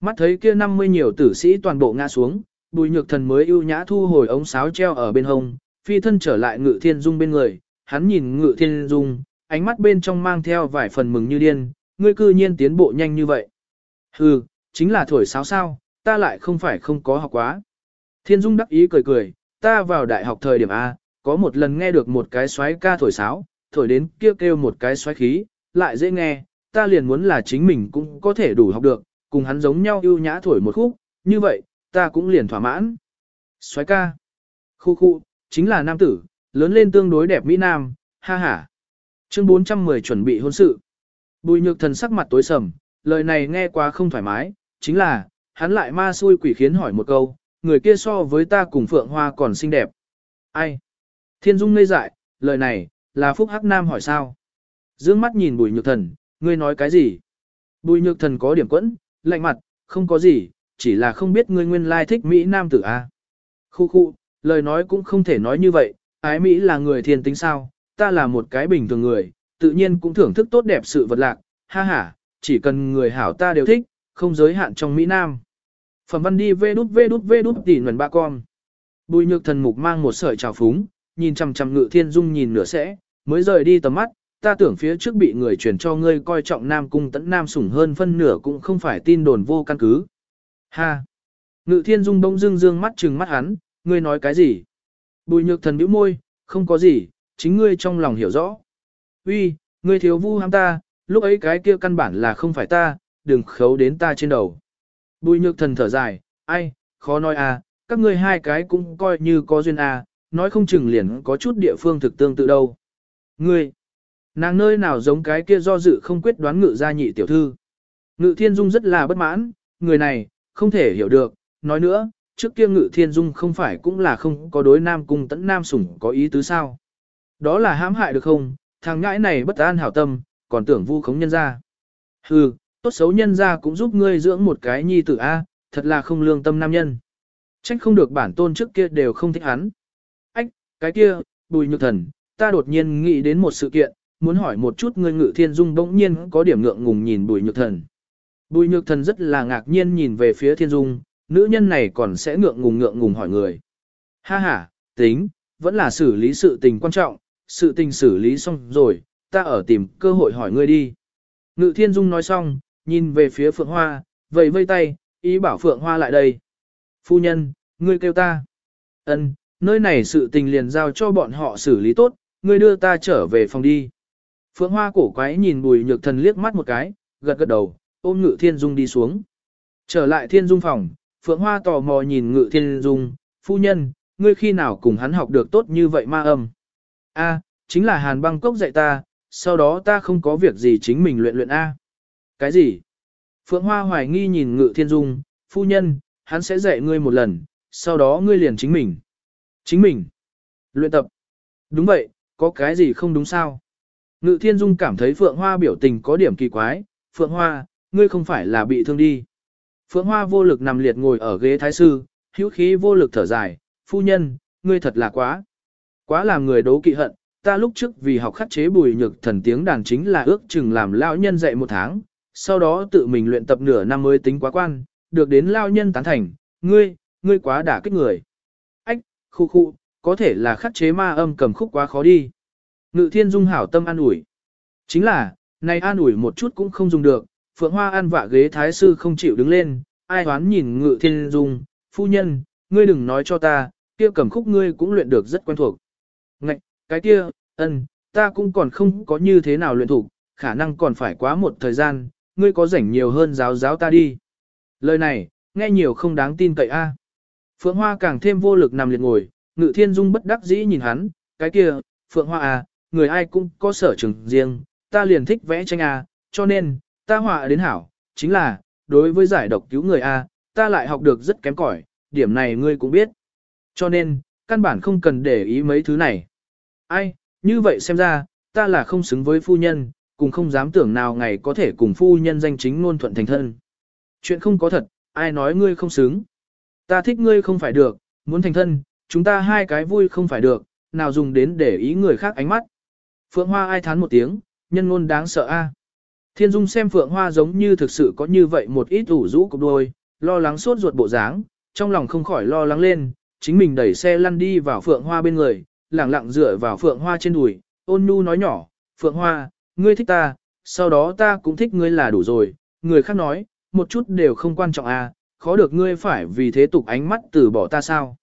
Mắt thấy kia 50 nhiều tử sĩ toàn bộ ngã xuống, bùi nhược thần mới ưu nhã thu hồi ống sáo treo ở bên hông, phi thân trở lại ngự thiên dung bên người, hắn nhìn ngự thiên dung, ánh mắt bên trong mang theo vài phần mừng như điên, ngươi cư nhiên tiến bộ nhanh như vậy. Hừ, chính là thổi sáo sao, ta lại không phải không có học quá. Thiên dung đắc ý cười cười, ta vào đại học thời điểm A, có một lần nghe được một cái xoáy ca thổi sáo, thổi đến kêu kêu một cái xoáy khí, lại dễ nghe, ta liền muốn là chính mình cũng có thể đủ học được, cùng hắn giống nhau ưu nhã thổi một khúc, như vậy, ta cũng liền thỏa mãn. Xoái ca. Khu khu, chính là nam tử, lớn lên tương đối đẹp Mỹ Nam, ha ha. Chương 410 chuẩn bị hôn sự. Bùi nhược thần sắc mặt tối sầm, lời này nghe quá không thoải mái, chính là, hắn lại ma xui quỷ khiến hỏi một câu, người kia so với ta cùng Phượng Hoa còn xinh đẹp. Ai? Thiên Dung ngây dại, lời này, là Phúc Hắc Nam hỏi sao? Dương mắt nhìn bùi nhược thần, ngươi nói cái gì? Bùi nhược thần có điểm quẫn, lạnh mặt, không có gì, chỉ là không biết ngươi nguyên lai thích Mỹ Nam tử A. Khu khu, lời nói cũng không thể nói như vậy, ái Mỹ là người thiên tính sao, ta là một cái bình thường người, tự nhiên cũng thưởng thức tốt đẹp sự vật lạc, ha ha, chỉ cần người hảo ta đều thích, không giới hạn trong Mỹ Nam. Phẩm văn đi vê đút vê đút vê đút tỉ nguồn ba con. Bùi nhược thần mục mang một sợi trào phúng, nhìn chằm chằm ngự thiên dung nhìn nửa sẽ, mới rời đi tầm mắt, ta tưởng phía trước bị người truyền cho ngươi coi trọng nam cung tẫn nam sủng hơn phân nửa cũng không phải tin đồn vô căn cứ. Ha! Ngự thiên dung bỗng Dương dương mắt trừng mắt hắn, ngươi nói cái gì? Bùi nhược thần bĩu môi, không có gì, chính ngươi trong lòng hiểu rõ. Uy, ngươi thiếu vu ham ta, lúc ấy cái kia căn bản là không phải ta, đừng khấu đến ta trên đầu. Bùi nhược thần thở dài, ai, khó nói à, các ngươi hai cái cũng coi như có duyên à, nói không chừng liền có chút địa phương thực tương tự đâu. Ngươi, nàng nơi nào giống cái kia do dự không quyết đoán ngự gia nhị tiểu thư. Ngự thiên dung rất là bất mãn, người này, không thể hiểu được, nói nữa, trước kia ngự thiên dung không phải cũng là không có đối nam cung tẫn nam sủng có ý tứ sao. Đó là hãm hại được không, thằng ngãi này bất an hảo tâm, còn tưởng vu khống nhân ra. Hừ, tốt xấu nhân ra cũng giúp ngươi dưỡng một cái nhi tử A, thật là không lương tâm nam nhân. Trách không được bản tôn trước kia đều không thích hắn. Ách, cái kia, bùi nhược thần, ta đột nhiên nghĩ đến một sự kiện, muốn hỏi một chút ngươi ngự thiên dung bỗng nhiên có điểm ngượng ngùng nhìn bùi nhược thần. Bùi nhược thần rất là ngạc nhiên nhìn về phía thiên dung, nữ nhân này còn sẽ ngượng ngùng ngượng ngùng hỏi người. Ha ha, tính, vẫn là xử lý sự tình quan trọng, sự tình xử lý xong rồi, ta ở tìm cơ hội hỏi ngươi đi. Ngự thiên dung nói xong, nhìn về phía phượng hoa, vẫy vây tay, ý bảo phượng hoa lại đây. Phu nhân, ngươi kêu ta. Ân, nơi này sự tình liền giao cho bọn họ xử lý tốt, ngươi đưa ta trở về phòng đi. Phượng hoa cổ quái nhìn bùi nhược thần liếc mắt một cái, gật gật đầu, ôm ngự thiên dung đi xuống. Trở lại thiên dung phòng, Phượng Hoa tò mò nhìn ngự thiên dung, phu nhân, ngươi khi nào cùng hắn học được tốt như vậy ma âm. A, chính là Hàn băng cốc dạy ta, sau đó ta không có việc gì chính mình luyện luyện A. Cái gì? Phượng Hoa hoài nghi nhìn ngự thiên dung, phu nhân, hắn sẽ dạy ngươi một lần, sau đó ngươi liền chính mình. Chính mình. Luyện tập. Đúng vậy, có cái gì không đúng sao? Ngự thiên dung cảm thấy Phượng Hoa biểu tình có điểm kỳ quái, Phượng Hoa, ngươi không phải là bị thương đi. Phượng Hoa vô lực nằm liệt ngồi ở ghế thái sư, hữu khí vô lực thở dài, phu nhân, ngươi thật là quá. Quá làm người đố kỵ hận, ta lúc trước vì học khắc chế bùi nhược thần tiếng đàn chính là ước chừng làm lão nhân dạy một tháng, sau đó tự mình luyện tập nửa năm mới tính quá quan, được đến lão nhân tán thành, ngươi, ngươi quá đả kích người. Ách, khu khu, có thể là khắc chế ma âm cầm khúc quá khó đi. Ngự thiên dung hảo tâm an ủi. Chính là, này an ủi một chút cũng không dùng được, Phượng Hoa an vạ ghế thái sư không chịu đứng lên, ai hoán nhìn ngự thiên dung, phu nhân, ngươi đừng nói cho ta, kia cầm khúc ngươi cũng luyện được rất quen thuộc. Ngạch, cái kia, ân, ta cũng còn không có như thế nào luyện thuộc, khả năng còn phải quá một thời gian, ngươi có rảnh nhiều hơn giáo giáo ta đi. Lời này, nghe nhiều không đáng tin cậy a. À. Phượng Hoa càng thêm vô lực nằm liệt ngồi, ngự thiên dung bất đắc dĩ nhìn hắn, cái kia, Phượng Hoa à, người ai cũng có sở trường riêng, ta liền thích vẽ tranh a, cho nên, ta họa đến hảo, chính là, đối với giải độc cứu người A, ta lại học được rất kém cỏi, điểm này ngươi cũng biết. Cho nên, căn bản không cần để ý mấy thứ này. Ai, như vậy xem ra, ta là không xứng với phu nhân, cùng không dám tưởng nào ngày có thể cùng phu nhân danh chính ngôn thuận thành thân. Chuyện không có thật, ai nói ngươi không xứng. Ta thích ngươi không phải được, muốn thành thân, chúng ta hai cái vui không phải được, nào dùng đến để ý người khác ánh mắt. Phượng Hoa ai thán một tiếng, nhân ngôn đáng sợ a. Thiên Dung xem Phượng Hoa giống như thực sự có như vậy một ít ủ rũ cục đôi, lo lắng sốt ruột bộ dáng, trong lòng không khỏi lo lắng lên, chính mình đẩy xe lăn đi vào Phượng Hoa bên người, lẳng lặng dựa vào Phượng Hoa trên đùi, ôn nhu nói nhỏ, Phượng Hoa, ngươi thích ta, sau đó ta cũng thích ngươi là đủ rồi, người khác nói, một chút đều không quan trọng à, khó được ngươi phải vì thế tục ánh mắt từ bỏ ta sao.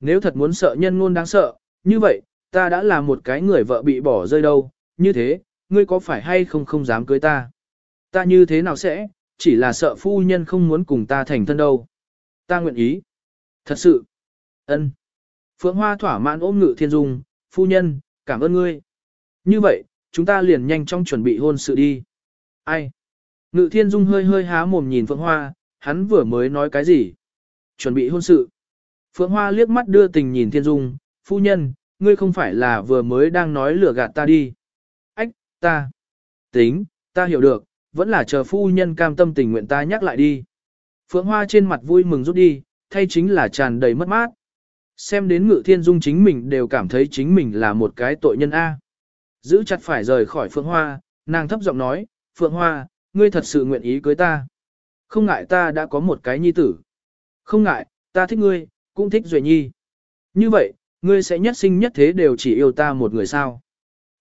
Nếu thật muốn sợ nhân ngôn đáng sợ, như vậy, ta đã là một cái người vợ bị bỏ rơi đâu, như thế, ngươi có phải hay không không dám cưới ta? Ta như thế nào sẽ, chỉ là sợ phu nhân không muốn cùng ta thành thân đâu. Ta nguyện ý. Thật sự. ân. Phượng Hoa thỏa mãn ôm ngự thiên dung, phu nhân, cảm ơn ngươi. Như vậy, chúng ta liền nhanh chóng chuẩn bị hôn sự đi. Ai? Ngự thiên dung hơi hơi há mồm nhìn Phượng Hoa, hắn vừa mới nói cái gì? Chuẩn bị hôn sự. Phượng Hoa liếc mắt đưa tình nhìn thiên dung, phu nhân, ngươi không phải là vừa mới đang nói lừa gạt ta đi. Ách, ta. Tính, ta hiểu được, vẫn là chờ phu nhân cam tâm tình nguyện ta nhắc lại đi. Phượng Hoa trên mặt vui mừng rút đi, thay chính là tràn đầy mất mát. Xem đến ngự thiên dung chính mình đều cảm thấy chính mình là một cái tội nhân A. Giữ chặt phải rời khỏi Phượng Hoa, nàng thấp giọng nói, Phượng Hoa, ngươi thật sự nguyện ý cưới ta. Không ngại ta đã có một cái nhi tử. Không ngại, ta thích ngươi, cũng thích Duệ Nhi. Như vậy, ngươi sẽ nhất sinh nhất thế đều chỉ yêu ta một người sao.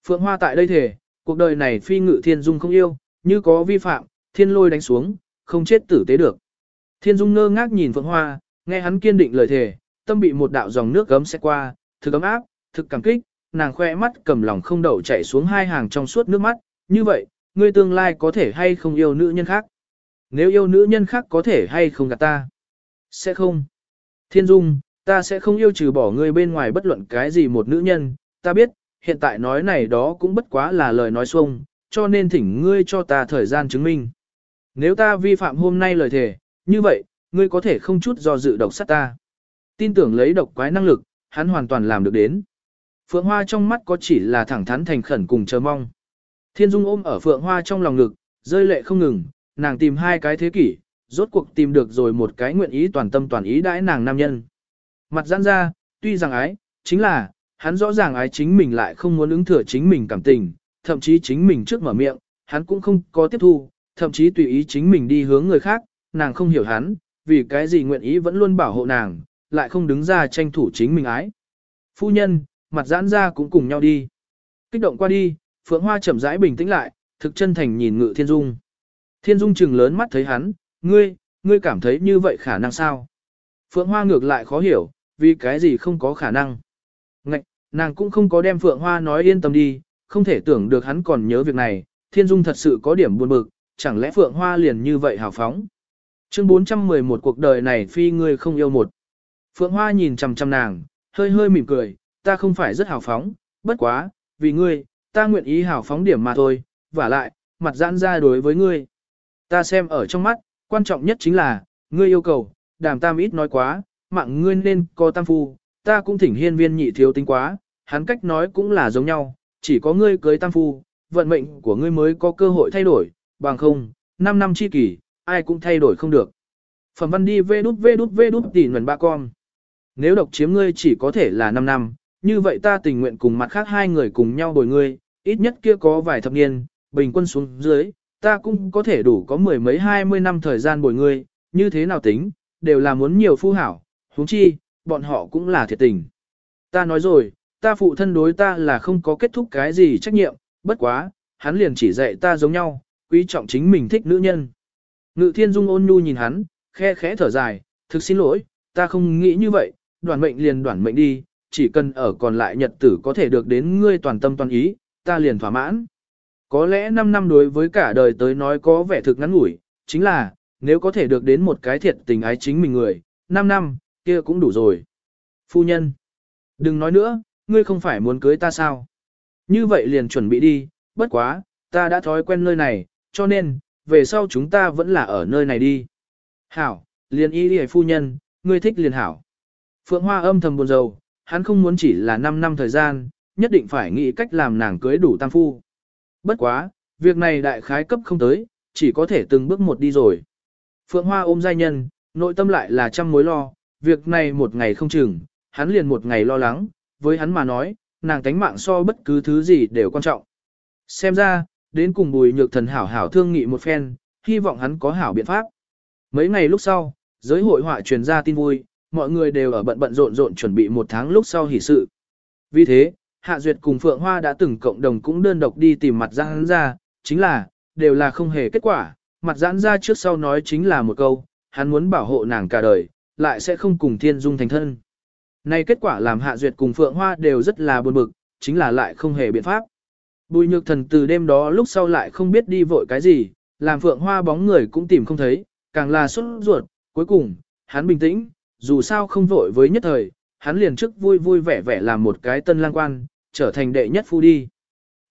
Phượng Hoa tại đây thể, cuộc đời này phi ngự thiên dung không yêu, như có vi phạm, thiên lôi đánh xuống, không chết tử tế được. Thiên dung ngơ ngác nhìn Phượng Hoa, nghe hắn kiên định lời thề, tâm bị một đạo dòng nước gấm xét qua, thực ấm áp, thực cảm kích, nàng khoe mắt cầm lòng không đậu chảy xuống hai hàng trong suốt nước mắt, như vậy, ngươi tương lai có thể hay không yêu nữ nhân khác? Nếu yêu nữ nhân khác có thể hay không gạt ta? Sẽ không. Thiên Dung, ta sẽ không yêu trừ bỏ ngươi bên ngoài bất luận cái gì một nữ nhân, ta biết, hiện tại nói này đó cũng bất quá là lời nói xuông, cho nên thỉnh ngươi cho ta thời gian chứng minh. Nếu ta vi phạm hôm nay lời thề, như vậy, ngươi có thể không chút do dự độc sát ta. Tin tưởng lấy độc quái năng lực, hắn hoàn toàn làm được đến. Phượng Hoa trong mắt có chỉ là thẳng thắn thành khẩn cùng chờ mong. Thiên Dung ôm ở Phượng Hoa trong lòng ngực, rơi lệ không ngừng, nàng tìm hai cái thế kỷ, rốt cuộc tìm được rồi một cái nguyện ý toàn tâm toàn ý đãi nàng nam nhân. Mặt giãn ra, tuy rằng ái, chính là, hắn rõ ràng ái chính mình lại không muốn ứng thừa chính mình cảm tình, thậm chí chính mình trước mở miệng, hắn cũng không có tiếp thu, thậm chí tùy ý chính mình đi hướng người khác, nàng không hiểu hắn, vì cái gì nguyện ý vẫn luôn bảo hộ nàng, lại không đứng ra tranh thủ chính mình ái. Phu nhân, mặt giãn ra cũng cùng nhau đi. Kích động qua đi, Phượng Hoa chậm rãi bình tĩnh lại, thực chân thành nhìn Ngự Thiên Dung. Thiên Dung trừng lớn mắt thấy hắn, ngươi, ngươi cảm thấy như vậy khả năng sao? Phượng Hoa ngược lại khó hiểu, vì cái gì không có khả năng. Ngạch, nàng cũng không có đem Phượng Hoa nói yên tâm đi, không thể tưởng được hắn còn nhớ việc này, Thiên Dung thật sự có điểm buồn bực, chẳng lẽ Phượng Hoa liền như vậy hào phóng. Chương 411 cuộc đời này phi ngươi không yêu một. Phượng Hoa nhìn chằm chằm nàng, hơi hơi mỉm cười, ta không phải rất hào phóng, bất quá, vì ngươi, ta nguyện ý hào phóng điểm mà thôi, và lại, mặt giãn ra đối với ngươi. Ta xem ở trong mắt, quan trọng nhất chính là, ngươi yêu cầu, đàm tam ít nói quá, mạng ngươi nên có tam phu, ta cũng thỉnh hiên viên nhị thiếu tính quá, hắn cách nói cũng là giống nhau, chỉ có ngươi cưới tam phu, vận mệnh của ngươi mới có cơ hội thay đổi, bằng không, 5 năm chi kỷ, ai cũng thay đổi không được. Phẩm văn đi vê đút vê đút vê đút tỉ nguồn ba con. Nếu độc chiếm ngươi chỉ có thể là 5 năm, như vậy ta tình nguyện cùng mặt khác hai người cùng nhau bồi ngươi, ít nhất kia có vài thập niên, bình quân xuống dưới, ta cũng có thể đủ có mười mấy hai mươi năm thời gian bồi ngươi, như thế nào tính, đều là muốn nhiều phu hảo, huống chi, bọn họ cũng là thiệt tình. Ta nói rồi, ta phụ thân đối ta là không có kết thúc cái gì trách nhiệm, bất quá, hắn liền chỉ dạy ta giống nhau, quý trọng chính mình thích nữ nhân. Ngự thiên dung ôn nhu nhìn hắn, khe khẽ thở dài, thực xin lỗi, ta không nghĩ như vậy, đoàn mệnh liền đoàn mệnh đi, chỉ cần ở còn lại nhật tử có thể được đến ngươi toàn tâm toàn ý, ta liền thỏa mãn. Có lẽ 5 năm đối với cả đời tới nói có vẻ thực ngắn ngủi, chính là, nếu có thể được đến một cái thiệt tình ái chính mình người, 5 năm, kia cũng đủ rồi. Phu nhân, đừng nói nữa, ngươi không phải muốn cưới ta sao? Như vậy liền chuẩn bị đi, bất quá, ta đã thói quen nơi này, cho nên, về sau chúng ta vẫn là ở nơi này đi. Hảo, liền y đi phu nhân, ngươi thích liền hảo. Phượng Hoa âm thầm buồn rầu, hắn không muốn chỉ là 5 năm thời gian, nhất định phải nghĩ cách làm nàng cưới đủ tam phu. Bất quá, Việc này đại khái cấp không tới, chỉ có thể từng bước một đi rồi. Phượng Hoa ôm giai nhân, nội tâm lại là trăm mối lo, việc này một ngày không chừng, hắn liền một ngày lo lắng, với hắn mà nói, nàng tánh mạng so bất cứ thứ gì đều quan trọng. Xem ra, đến cùng bùi nhược thần hảo hảo thương nghị một phen, hy vọng hắn có hảo biện pháp. Mấy ngày lúc sau, giới hội họa truyền ra tin vui, mọi người đều ở bận bận rộn rộn chuẩn bị một tháng lúc sau hỷ sự. Vì thế, Hạ Duyệt cùng Phượng Hoa đã từng cộng đồng cũng đơn độc đi tìm mặt giãn ra, chính là, đều là không hề kết quả, mặt giãn ra trước sau nói chính là một câu, hắn muốn bảo hộ nàng cả đời, lại sẽ không cùng thiên dung thành thân. Này kết quả làm Hạ Duyệt cùng Phượng Hoa đều rất là buồn bực, chính là lại không hề biện pháp. Bùi nhược thần từ đêm đó lúc sau lại không biết đi vội cái gì, làm Phượng Hoa bóng người cũng tìm không thấy, càng là xuất ruột, cuối cùng, hắn bình tĩnh, dù sao không vội với nhất thời, hắn liền trước vui vui vẻ vẻ làm một cái tân lang quan, trở thành đệ nhất phu đi.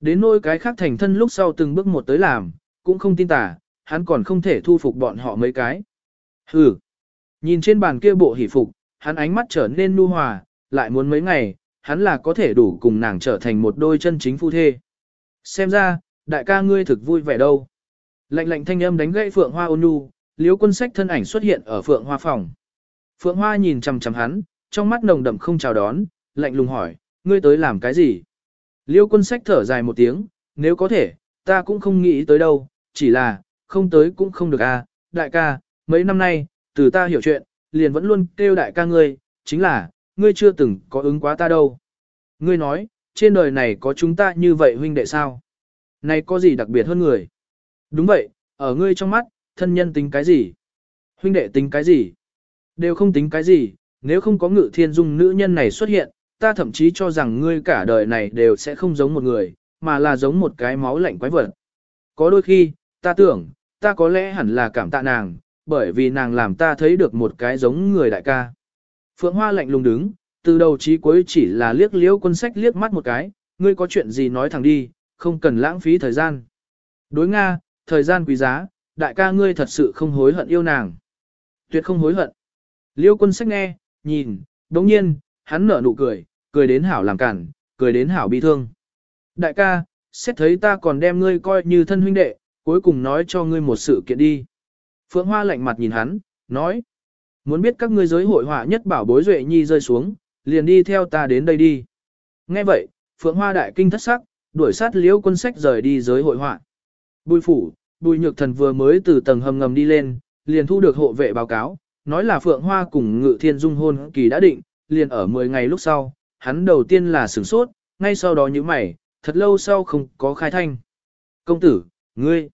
Đến nỗi cái khác thành thân lúc sau từng bước một tới làm, cũng không tin tả, hắn còn không thể thu phục bọn họ mấy cái. Hừ. Nhìn trên bàn kia bộ hỷ phục, hắn ánh mắt trở nên nu hòa, lại muốn mấy ngày, hắn là có thể đủ cùng nàng trở thành một đôi chân chính phu thê. Xem ra, đại ca ngươi thực vui vẻ đâu. Lạnh lạnh thanh âm đánh gãy Phượng Hoa ôn nhu, liếu quân sách thân ảnh xuất hiện ở Phượng Hoa phòng. Phượng Hoa nhìn chằm chằm hắn, trong mắt nồng đậm không chào đón, lạnh lùng hỏi, ngươi tới làm cái gì? Liêu quân sách thở dài một tiếng, nếu có thể, ta cũng không nghĩ tới đâu, chỉ là, không tới cũng không được à, đại ca, mấy năm nay, từ ta hiểu chuyện, liền vẫn luôn kêu đại ca ngươi, chính là, ngươi chưa từng có ứng quá ta đâu. Ngươi nói, trên đời này có chúng ta như vậy huynh đệ sao? Này có gì đặc biệt hơn người? Đúng vậy, ở ngươi trong mắt, thân nhân tính cái gì? Huynh đệ tính cái gì? Đều không tính cái gì, nếu không có ngự thiên dung nữ nhân này xuất hiện, ta thậm chí cho rằng ngươi cả đời này đều sẽ không giống một người, mà là giống một cái máu lạnh quái vật. Có đôi khi, ta tưởng, ta có lẽ hẳn là cảm tạ nàng, bởi vì nàng làm ta thấy được một cái giống người đại ca. Phượng Hoa lạnh lùng đứng, từ đầu chí cuối chỉ là liếc liễu quân sách liếc mắt một cái, ngươi có chuyện gì nói thẳng đi, không cần lãng phí thời gian. Đối Nga, thời gian quý giá, đại ca ngươi thật sự không hối hận yêu nàng. Tuyệt không hối hận. Liêu quân sách nghe, nhìn, đồng nhiên, hắn nở nụ cười, cười đến hảo làm cản, cười đến hảo bi thương. Đại ca, xét thấy ta còn đem ngươi coi như thân huynh đệ, cuối cùng nói cho ngươi một sự kiện đi. Phượng Hoa lạnh mặt nhìn hắn, nói. Muốn biết các ngươi giới hội họa nhất bảo bối duệ nhi rơi xuống, liền đi theo ta đến đây đi. Nghe vậy, Phượng Hoa đại kinh thất sắc, đuổi sát liễu quân sách rời đi giới hội họa. Bùi phủ, bùi nhược thần vừa mới từ tầng hầm ngầm đi lên, liền thu được hộ vệ báo cáo, nói là Phượng Hoa cùng Ngự Thiên Dung hôn kỳ đã định, liền ở 10 ngày lúc sau, hắn đầu tiên là sửng sốt, ngay sau đó như mày, thật lâu sau không có khai thanh. Công tử, ngươi,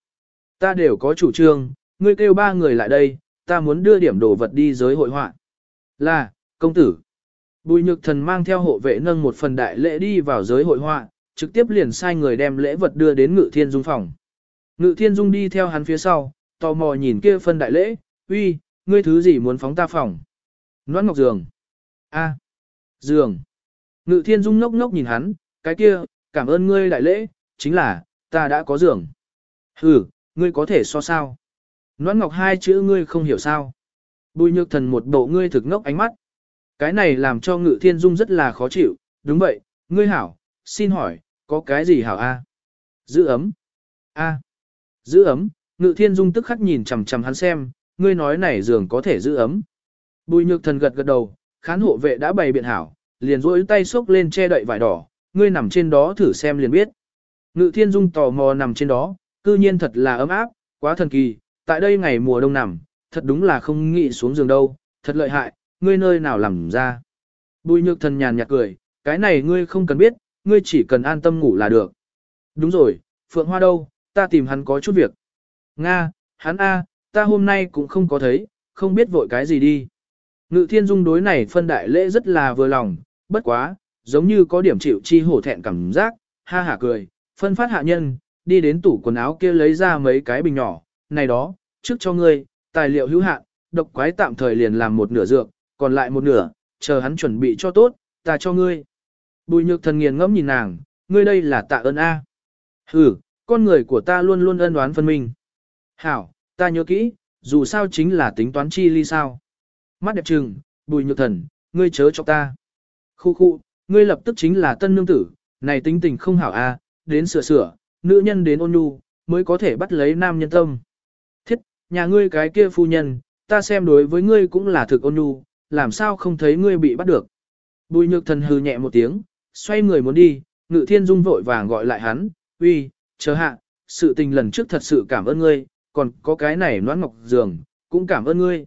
ta đều có chủ trương, ngươi kêu ba người lại đây, ta muốn đưa điểm đồ vật đi giới hội họa. Là, công tử. Bùi nhược thần mang theo hộ vệ nâng một phần đại lễ đi vào giới hội họa, trực tiếp liền sai người đem lễ vật đưa đến ngự thiên dung phòng. Ngự thiên dung đi theo hắn phía sau, tò mò nhìn kia phân đại lễ, uy, ngươi thứ gì muốn phóng ta phòng? Noãn ngọc giường. A. Giường. Ngự thiên dung ngốc ngốc nhìn hắn, cái kia, cảm ơn ngươi đại lễ, chính là, ta đã có giường. Ừ, ngươi có thể so sao? Noãn ngọc hai chữ ngươi không hiểu sao. Bùi nhược thần một bộ ngươi thực ngốc ánh mắt. Cái này làm cho ngự thiên dung rất là khó chịu, đúng vậy, ngươi hảo, xin hỏi, có cái gì hảo a? Giữ ấm. A. Giữ ấm, ngự thiên dung tức khắc nhìn chằm chằm hắn xem, ngươi nói này giường có thể giữ ấm. Bùi nhược thần gật gật đầu, khán hộ vệ đã bày biện hảo, liền rỗi tay xốc lên che đậy vải đỏ, ngươi nằm trên đó thử xem liền biết. Ngự thiên dung tò mò nằm trên đó, cư nhiên thật là ấm áp, quá thần kỳ, tại đây ngày mùa đông nằm, thật đúng là không nghĩ xuống giường đâu, thật lợi hại, ngươi nơi nào làm ra. Bùi nhược thần nhàn nhạt cười, cái này ngươi không cần biết, ngươi chỉ cần an tâm ngủ là được. Đúng rồi, Phượng Hoa đâu, ta tìm hắn có chút việc. Nga, hắn A, ta hôm nay cũng không có thấy, không biết vội cái gì đi. Ngự thiên dung đối này phân đại lễ rất là vừa lòng, bất quá, giống như có điểm chịu chi hổ thẹn cảm giác, ha hả cười, phân phát hạ nhân, đi đến tủ quần áo kia lấy ra mấy cái bình nhỏ, này đó, trước cho ngươi, tài liệu hữu hạn, độc quái tạm thời liền làm một nửa dược, còn lại một nửa, chờ hắn chuẩn bị cho tốt, ta cho ngươi. Bùi nhược thần nghiền ngẫm nhìn nàng, ngươi đây là tạ ơn A. Ừ, con người của ta luôn luôn ân đoán phân minh. Hảo, ta nhớ kỹ, dù sao chính là tính toán chi ly sao. Mắt đẹp trừng, bùi nhược thần, ngươi chớ cho ta. Khu khu, ngươi lập tức chính là tân nương tử, này tính tình không hảo a, đến sửa sửa, nữ nhân đến ôn nhu, mới có thể bắt lấy nam nhân tâm. Nhà ngươi cái kia phu nhân, ta xem đối với ngươi cũng là thực ôn nhu, làm sao không thấy ngươi bị bắt được. Bùi nhược thần hừ nhẹ một tiếng, xoay người muốn đi, ngự thiên dung vội vàng gọi lại hắn, uy, chờ hạ, sự tình lần trước thật sự cảm ơn ngươi, còn có cái này noãn ngọc giường, cũng cảm ơn ngươi.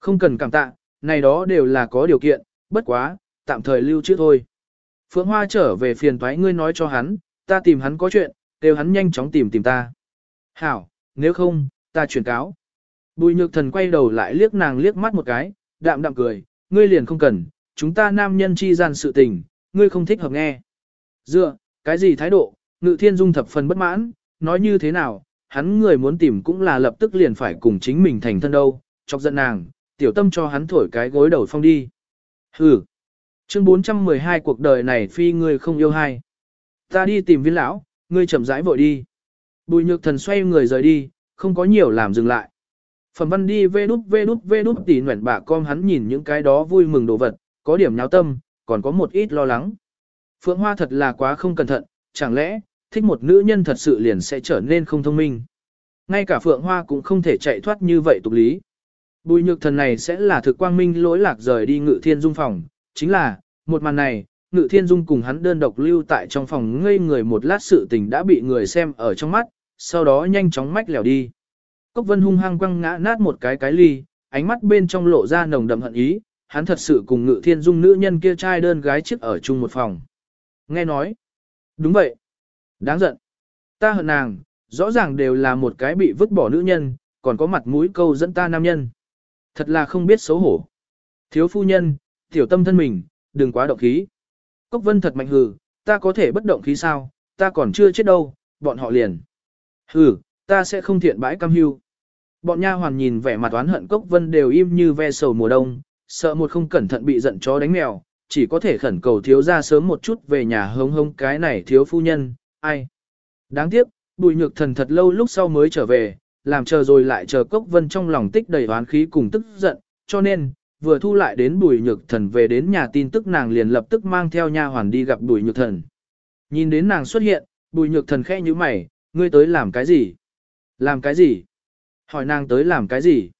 Không cần cảm tạ, này đó đều là có điều kiện, bất quá, tạm thời lưu trữ thôi. Phượng Hoa trở về phiền thoái ngươi nói cho hắn, ta tìm hắn có chuyện, đều hắn nhanh chóng tìm tìm ta. Hảo, nếu không, ta chuyển cáo. Bùi nhược thần quay đầu lại liếc nàng liếc mắt một cái, đạm đạm cười, ngươi liền không cần, chúng ta nam nhân chi gian sự tình, ngươi không thích hợp nghe. Dựa, cái gì thái độ, ngự thiên dung thập phần bất mãn, nói như thế nào, hắn người muốn tìm cũng là lập tức liền phải cùng chính mình thành thân đâu, chọc giận nàng, tiểu tâm cho hắn thổi cái gối đầu phong đi. Hừ. Chương 412 cuộc đời này phi ngươi không yêu hay. Ta đi tìm viên lão, ngươi chậm rãi vội đi. Bùi nhược thần xoay người rời đi, không có nhiều làm dừng lại. Phẩm văn đi vê đút vê đút vê đút tỉ nguyện bạ com hắn nhìn những cái đó vui mừng đồ vật, có điểm nháo tâm, còn có một ít lo lắng. Phượng Hoa thật là quá không cẩn thận, chẳng lẽ, thích một nữ nhân thật sự liền sẽ trở nên không thông minh. Ngay cả Phượng Hoa cũng không thể chạy thoát như vậy tục lý. Bùi nhược thần này sẽ là thực quang minh lỗi lạc rời đi ngự thiên dung phòng, chính là, một màn này, ngự thiên dung cùng hắn đơn độc lưu tại trong phòng ngây người một lát sự tình đã bị người xem ở trong mắt, sau đó nhanh chóng mách lẻo đi. Cốc vân hung hăng quăng ngã nát một cái cái ly, ánh mắt bên trong lộ ra nồng đậm hận ý, hắn thật sự cùng ngự thiên dung nữ nhân kia trai đơn gái chiếc ở chung một phòng. Nghe nói, đúng vậy, đáng giận, ta hận nàng, rõ ràng đều là một cái bị vứt bỏ nữ nhân, còn có mặt mũi câu dẫn ta nam nhân. Thật là không biết xấu hổ. Thiếu phu nhân, tiểu tâm thân mình, đừng quá động khí. Cốc vân thật mạnh hừ, ta có thể bất động khí sao, ta còn chưa chết đâu, bọn họ liền. Hừ, ta sẽ không thiện bãi cam hưu. Bọn nha hoàn nhìn vẻ mặt oán hận Cốc vân đều im như ve sầu mùa đông, sợ một không cẩn thận bị giận chó đánh mèo, chỉ có thể khẩn cầu thiếu ra sớm một chút về nhà hống hống cái này thiếu phu nhân, ai. Đáng tiếc, bùi nhược thần thật lâu lúc sau mới trở về, làm chờ rồi lại chờ Cốc Vân trong lòng tích đầy oán khí cùng tức giận, cho nên, vừa thu lại đến bùi nhược thần về đến nhà tin tức nàng liền lập tức mang theo nha hoàn đi gặp bùi nhược thần. Nhìn đến nàng xuất hiện, bùi nhược thần khẽ như mày, ngươi tới làm cái gì? Làm cái gì? Hỏi nàng tới làm cái gì?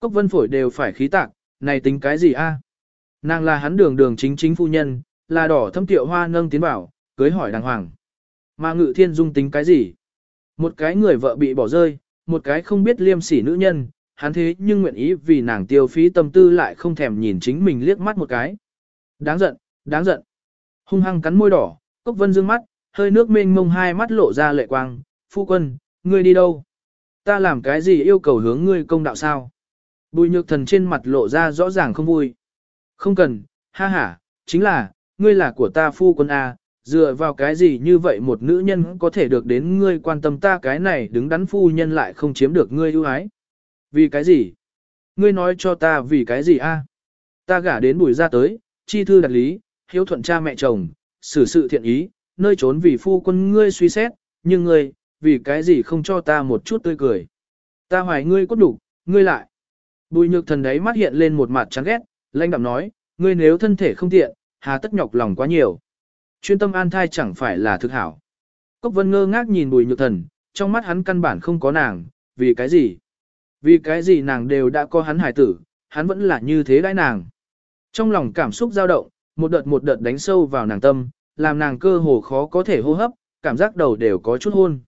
Cốc vân phổi đều phải khí tạc, này tính cái gì a? Nàng là hắn đường đường chính chính phu nhân, là đỏ thâm tiệu hoa nâng tiến bảo, cưới hỏi đàng hoàng. Mà ngự thiên dung tính cái gì? Một cái người vợ bị bỏ rơi, một cái không biết liêm sỉ nữ nhân, hắn thế nhưng nguyện ý vì nàng tiêu phí tâm tư lại không thèm nhìn chính mình liếc mắt một cái. Đáng giận, đáng giận. Hung hăng cắn môi đỏ, Cốc Vân dương mắt, hơi nước mênh mông hai mắt lộ ra lệ quang, phu quân, ngươi đi đâu? Ta làm cái gì yêu cầu hướng ngươi công đạo sao? Bùi nhược thần trên mặt lộ ra rõ ràng không vui. Không cần, ha ha, chính là, ngươi là của ta phu quân A, dựa vào cái gì như vậy một nữ nhân có thể được đến ngươi quan tâm ta cái này đứng đắn phu nhân lại không chiếm được ngươi ưu ái. Vì cái gì? Ngươi nói cho ta vì cái gì a? Ta gả đến bùi ra tới, chi thư đặt lý, hiếu thuận cha mẹ chồng, xử sự thiện ý, nơi trốn vì phu quân ngươi suy xét, nhưng ngươi, vì cái gì không cho ta một chút tươi cười. Ta hoài ngươi cốt đủ, ngươi lại. Bùi nhược thần đấy mắt hiện lên một mặt chán ghét, lãnh đạm nói, ngươi nếu thân thể không tiện, hà tất nhọc lòng quá nhiều. Chuyên tâm an thai chẳng phải là thực hảo. Cốc vân ngơ ngác nhìn bùi nhược thần, trong mắt hắn căn bản không có nàng, vì cái gì? Vì cái gì nàng đều đã có hắn hài tử, hắn vẫn là như thế đãi nàng. Trong lòng cảm xúc dao động, một đợt một đợt đánh sâu vào nàng tâm, làm nàng cơ hồ khó có thể hô hấp, cảm giác đầu đều có chút hôn.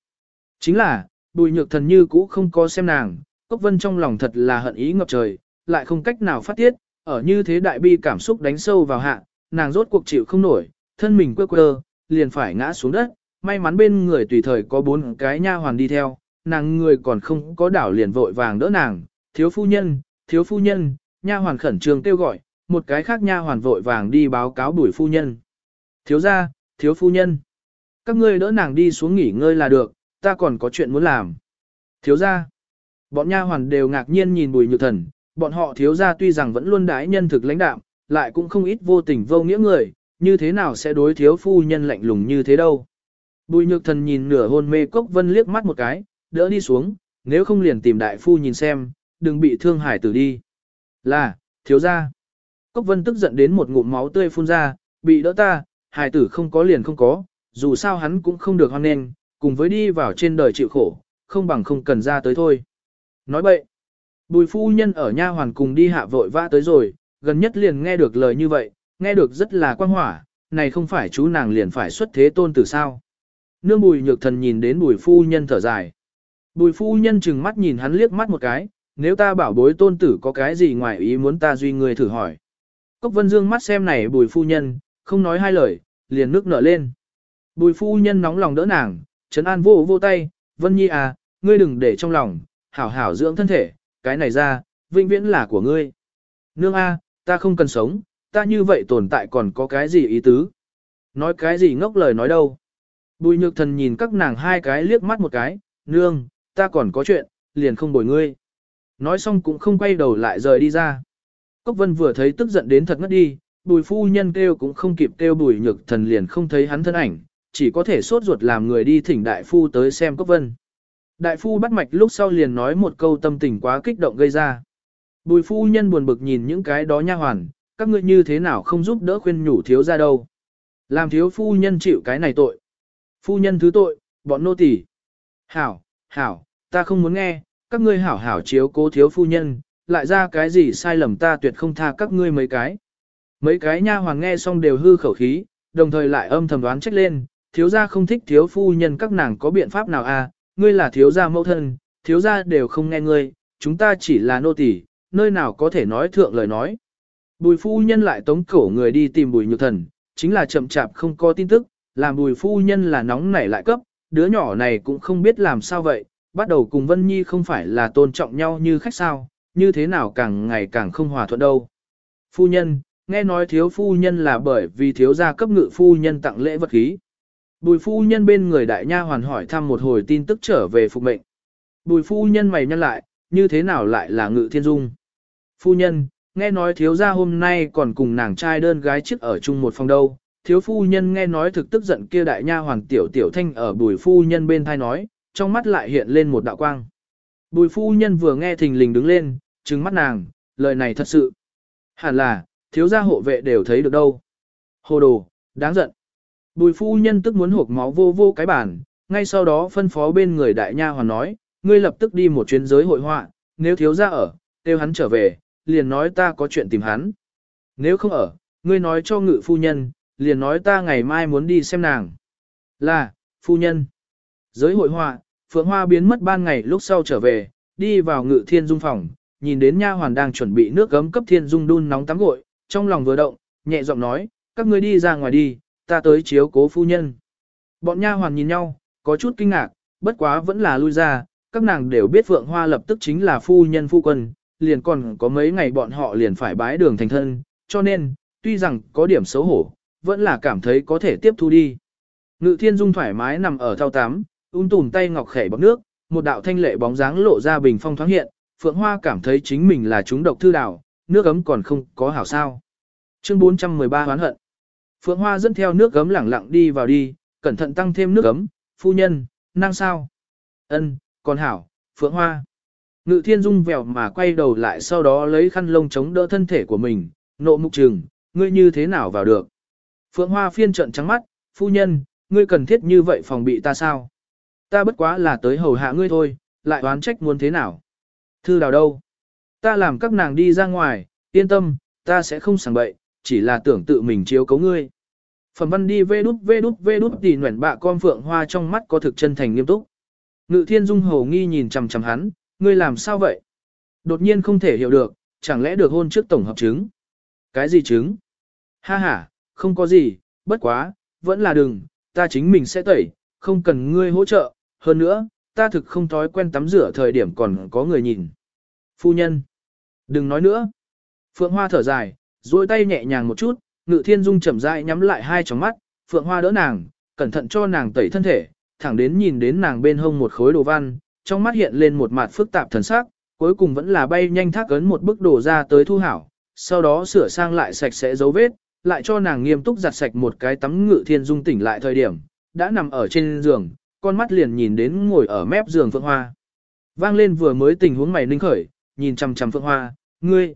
Chính là, bùi nhược thần như cũ không có xem nàng, Cốc Vân trong lòng thật là hận ý ngập trời, lại không cách nào phát tiết, ở như thế đại bi cảm xúc đánh sâu vào hạ, nàng rốt cuộc chịu không nổi, thân mình quơ quơ, liền phải ngã xuống đất, may mắn bên người tùy thời có bốn cái nha hoàn đi theo, nàng người còn không có đảo liền vội vàng đỡ nàng, thiếu phu nhân, thiếu phu nhân, nha hoàn khẩn trương kêu gọi, một cái khác nha hoàn vội vàng đi báo cáo đuổi phu nhân. Thiếu gia, thiếu phu nhân, các ngươi đỡ nàng đi xuống nghỉ ngơi là được, ta còn có chuyện muốn làm. Thiếu gia, bọn nha hoàn đều ngạc nhiên nhìn bùi nhược thần, bọn họ thiếu gia tuy rằng vẫn luôn đái nhân thực lãnh đạm, lại cũng không ít vô tình vô nghĩa người, như thế nào sẽ đối thiếu phu nhân lạnh lùng như thế đâu. Bùi nhược thần nhìn nửa hôn mê cốc vân liếc mắt một cái, đỡ đi xuống, nếu không liền tìm đại phu nhìn xem, đừng bị thương hải tử đi. Là, thiếu gia. Cốc vân tức giận đến một ngụm máu tươi phun ra, bị đỡ ta, hải tử không có liền không có, dù sao hắn cũng không được hoan nên, cùng với đi vào trên đời chịu khổ, không bằng không cần ra tới thôi. Nói vậy Bùi phu nhân ở nha hoàn cùng đi hạ vội vã tới rồi, gần nhất liền nghe được lời như vậy, nghe được rất là quan hỏa, này không phải chú nàng liền phải xuất thế tôn tử sao. Nương bùi nhược thần nhìn đến bùi phu nhân thở dài. Bùi phu nhân chừng mắt nhìn hắn liếc mắt một cái, nếu ta bảo bối tôn tử có cái gì ngoài ý muốn ta duy người thử hỏi. Cốc vân dương mắt xem này bùi phu nhân, không nói hai lời, liền nước nở lên. Bùi phu nhân nóng lòng đỡ nàng, trấn an vô vô tay, vân nhi à, ngươi đừng để trong lòng, hảo hảo dưỡng thân thể, cái này ra, vĩnh viễn là của ngươi. Nương a, ta không cần sống, ta như vậy tồn tại còn có cái gì ý tứ. Nói cái gì ngốc lời nói đâu. Bùi nhược thần nhìn các nàng hai cái liếc mắt một cái, nương, ta còn có chuyện, liền không bồi ngươi. Nói xong cũng không quay đầu lại rời đi ra. Cốc vân vừa thấy tức giận đến thật ngất đi, bùi phu nhân kêu cũng không kịp kêu bùi nhược thần liền không thấy hắn thân ảnh, chỉ có thể sốt ruột làm người đi thỉnh đại phu tới xem Cốc vân. Đại phu bắt mạch lúc sau liền nói một câu tâm tình quá kích động gây ra. Bùi phu nhân buồn bực nhìn những cái đó nha hoàn, các ngươi như thế nào không giúp đỡ khuyên nhủ thiếu ra đâu. Làm thiếu phu nhân chịu cái này tội. Phu nhân thứ tội, bọn nô tỳ. Hảo, hảo, ta không muốn nghe, các ngươi hảo hảo chiếu cố thiếu phu nhân, lại ra cái gì sai lầm ta tuyệt không tha các ngươi mấy cái. Mấy cái nha hoàn nghe xong đều hư khẩu khí, đồng thời lại âm thầm đoán trách lên, thiếu gia không thích thiếu phu nhân các nàng có biện pháp nào à, ngươi là thiếu gia mẫu thân, thiếu gia đều không nghe ngươi, chúng ta chỉ là nô tỳ, nơi nào có thể nói thượng lời nói. Bùi phu nhân lại tống cổ người đi tìm bùi nhược thần, chính là chậm chạp không có tin tức, làm bùi phu nhân là nóng nảy lại cấp, đứa nhỏ này cũng không biết làm sao vậy, bắt đầu cùng Vân Nhi không phải là tôn trọng nhau như khách sao, như thế nào càng ngày càng không hòa thuận đâu. Phu nhân, nghe nói thiếu phu nhân là bởi vì thiếu gia cấp ngự phu nhân tặng lễ vật khí. Bùi phu nhân bên người đại nha hoàn hỏi thăm một hồi tin tức trở về phục mệnh. Bùi phu nhân mày nhăn lại, như thế nào lại là ngự thiên dung. Phu nhân, nghe nói thiếu gia hôm nay còn cùng nàng trai đơn gái trước ở chung một phòng đâu. Thiếu phu nhân nghe nói thực tức giận kia đại nha hoàng tiểu tiểu thanh ở bùi phu nhân bên thai nói, trong mắt lại hiện lên một đạo quang. Bùi phu nhân vừa nghe thình lình đứng lên, trừng mắt nàng, lời này thật sự. Hẳn là, thiếu gia hộ vệ đều thấy được đâu. Hồ đồ, đáng giận. Bùi phu nhân tức muốn hộp máu vô vô cái bản, ngay sau đó phân phó bên người đại nha hoàn nói, ngươi lập tức đi một chuyến giới hội họa, nếu thiếu gia ở, kêu hắn trở về, liền nói ta có chuyện tìm hắn. Nếu không ở, ngươi nói cho ngự phu nhân, liền nói ta ngày mai muốn đi xem nàng. Là, phu nhân. Giới hội họa, Phượng Hoa biến mất ban ngày lúc sau trở về, đi vào ngự thiên dung phòng, nhìn đến nha hoàn đang chuẩn bị nước gấm cấp thiên dung đun nóng tắm gội, trong lòng vừa động, nhẹ giọng nói, các ngươi đi ra ngoài đi, ta tới chiếu cố phu nhân. Bọn nha hoàn nhìn nhau, có chút kinh ngạc, bất quá vẫn là lui ra, các nàng đều biết Phượng Hoa lập tức chính là phu nhân phu quân, liền còn có mấy ngày bọn họ liền phải bái đường thành thân, cho nên, tuy rằng có điểm xấu hổ, vẫn là cảm thấy có thể tiếp thu đi. Ngự thiên dung thoải mái nằm ở thao tắm, ung tùm tay ngọc khẻ bọc nước, một đạo thanh lệ bóng dáng lộ ra bình phong thoáng hiện, Phượng Hoa cảm thấy chính mình là chúng độc thư đạo, nước ấm còn không có hảo sao. Chương 413 hoán hận. Phượng Hoa dẫn theo nước gấm lẳng lặng đi vào đi, cẩn thận tăng thêm nước gấm. phu nhân, năng sao? Ân, còn hảo, Phượng Hoa. Ngự thiên dung vèo mà quay đầu lại sau đó lấy khăn lông chống đỡ thân thể của mình, nộ mục trừng, ngươi như thế nào vào được. Phượng Hoa phiên trận trắng mắt, phu nhân, ngươi cần thiết như vậy phòng bị ta sao? Ta bất quá là tới hầu hạ ngươi thôi, lại oán trách muốn thế nào? Thư đào đâu? Ta làm các nàng đi ra ngoài, yên tâm, ta sẽ không sảng bậy, chỉ là tưởng tự mình chiếu cấu ngươi. Phẩm văn đi vê đút vê đút vê đút tỉ nguyện bạ con phượng hoa trong mắt có thực chân thành nghiêm túc. Ngự thiên dung hầu nghi nhìn chằm chằm hắn, ngươi làm sao vậy? Đột nhiên không thể hiểu được, chẳng lẽ được hôn trước tổng hợp chứng? Cái gì chứng? Ha ha, không có gì, bất quá, vẫn là đừng, ta chính mình sẽ tẩy, không cần ngươi hỗ trợ, hơn nữa, ta thực không thói quen tắm rửa thời điểm còn có người nhìn. Phu nhân, đừng nói nữa. Phượng Hoa thở dài, duỗi tay nhẹ nhàng một chút, Ngự Thiên Dung chậm rãi nhắm lại hai tròng mắt, Phượng Hoa đỡ nàng, cẩn thận cho nàng tẩy thân thể, thẳng đến nhìn đến nàng bên hông một khối đồ văn, trong mắt hiện lên một mặt phức tạp thần sắc, cuối cùng vẫn là bay nhanh thác ấn một bức đồ ra tới thu hảo, sau đó sửa sang lại sạch sẽ dấu vết, lại cho nàng nghiêm túc giặt sạch một cái tắm Ngự Thiên Dung tỉnh lại thời điểm, đã nằm ở trên giường, con mắt liền nhìn đến ngồi ở mép giường Phượng Hoa. Vang lên vừa mới tình huống mày ninh khởi, nhìn chằm chằm Phượng Hoa, ngươi,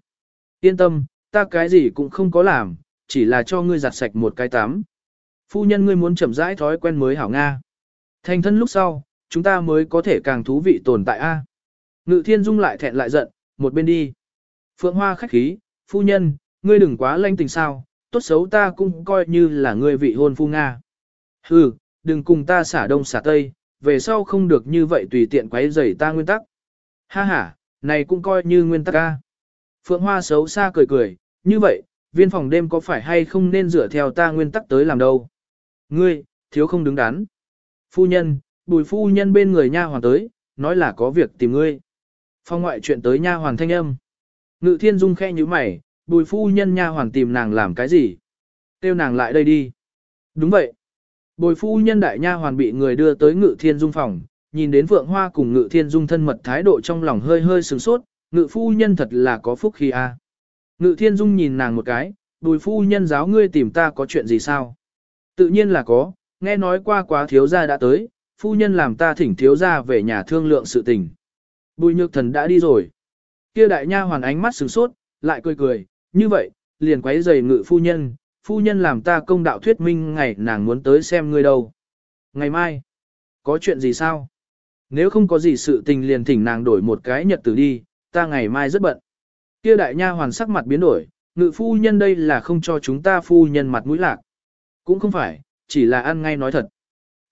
yên tâm, ta cái gì cũng không có làm, chỉ là cho ngươi giặt sạch một cái tắm. Phu nhân ngươi muốn chậm rãi thói quen mới hảo Nga. Thành thân lúc sau, chúng ta mới có thể càng thú vị tồn tại a. Ngự thiên dung lại thẹn lại giận, một bên đi. Phượng Hoa khách khí, phu nhân, ngươi đừng quá lanh tình sao, tốt xấu ta cũng coi như là ngươi vị hôn phu Nga. Hừ, đừng cùng ta xả đông xả tây, về sau không được như vậy tùy tiện quấy rầy ta nguyên tắc. Ha ha, này cũng coi như nguyên tắc a. Phượng Hoa xấu xa cười cười, như vậy, viên phòng đêm có phải hay không nên dựa theo ta nguyên tắc tới làm đâu. Ngươi, thiếu không đứng đắn. Phu nhân, bùi phu nhân bên người nha hoàn tới, nói là có việc tìm ngươi. Phong ngoại chuyện tới nha hoàn thanh âm. Ngự thiên dung khe như mày, bùi phu nhân nha hoàn tìm nàng làm cái gì? Tiêu nàng lại đây đi. Đúng vậy. Bùi phu nhân đại nha hoàn bị người đưa tới ngự thiên dung phòng, nhìn đến vượng hoa cùng ngự thiên dung thân mật thái độ trong lòng hơi hơi sừng sốt, ngự phu nhân thật là có phúc khi a. Ngự thiên dung nhìn nàng một cái, bùi phu nhân giáo ngươi tìm ta có chuyện gì sao? Tự nhiên là có, nghe nói qua quá thiếu gia đã tới, phu nhân làm ta thỉnh thiếu gia về nhà thương lượng sự tình. Bùi nhược thần đã đi rồi. Kia đại nha hoàn ánh mắt sửng sốt, lại cười cười, như vậy, liền quấy giày ngự phu nhân, phu nhân làm ta công đạo thuyết minh ngày nàng muốn tới xem ngươi đâu. Ngày mai, có chuyện gì sao? Nếu không có gì sự tình liền thỉnh nàng đổi một cái nhật tử đi, ta ngày mai rất bận. Kia đại nha hoàn sắc mặt biến đổi, ngự phu nhân đây là không cho chúng ta phu nhân mặt mũi lạc. Cũng không phải, chỉ là ăn ngay nói thật.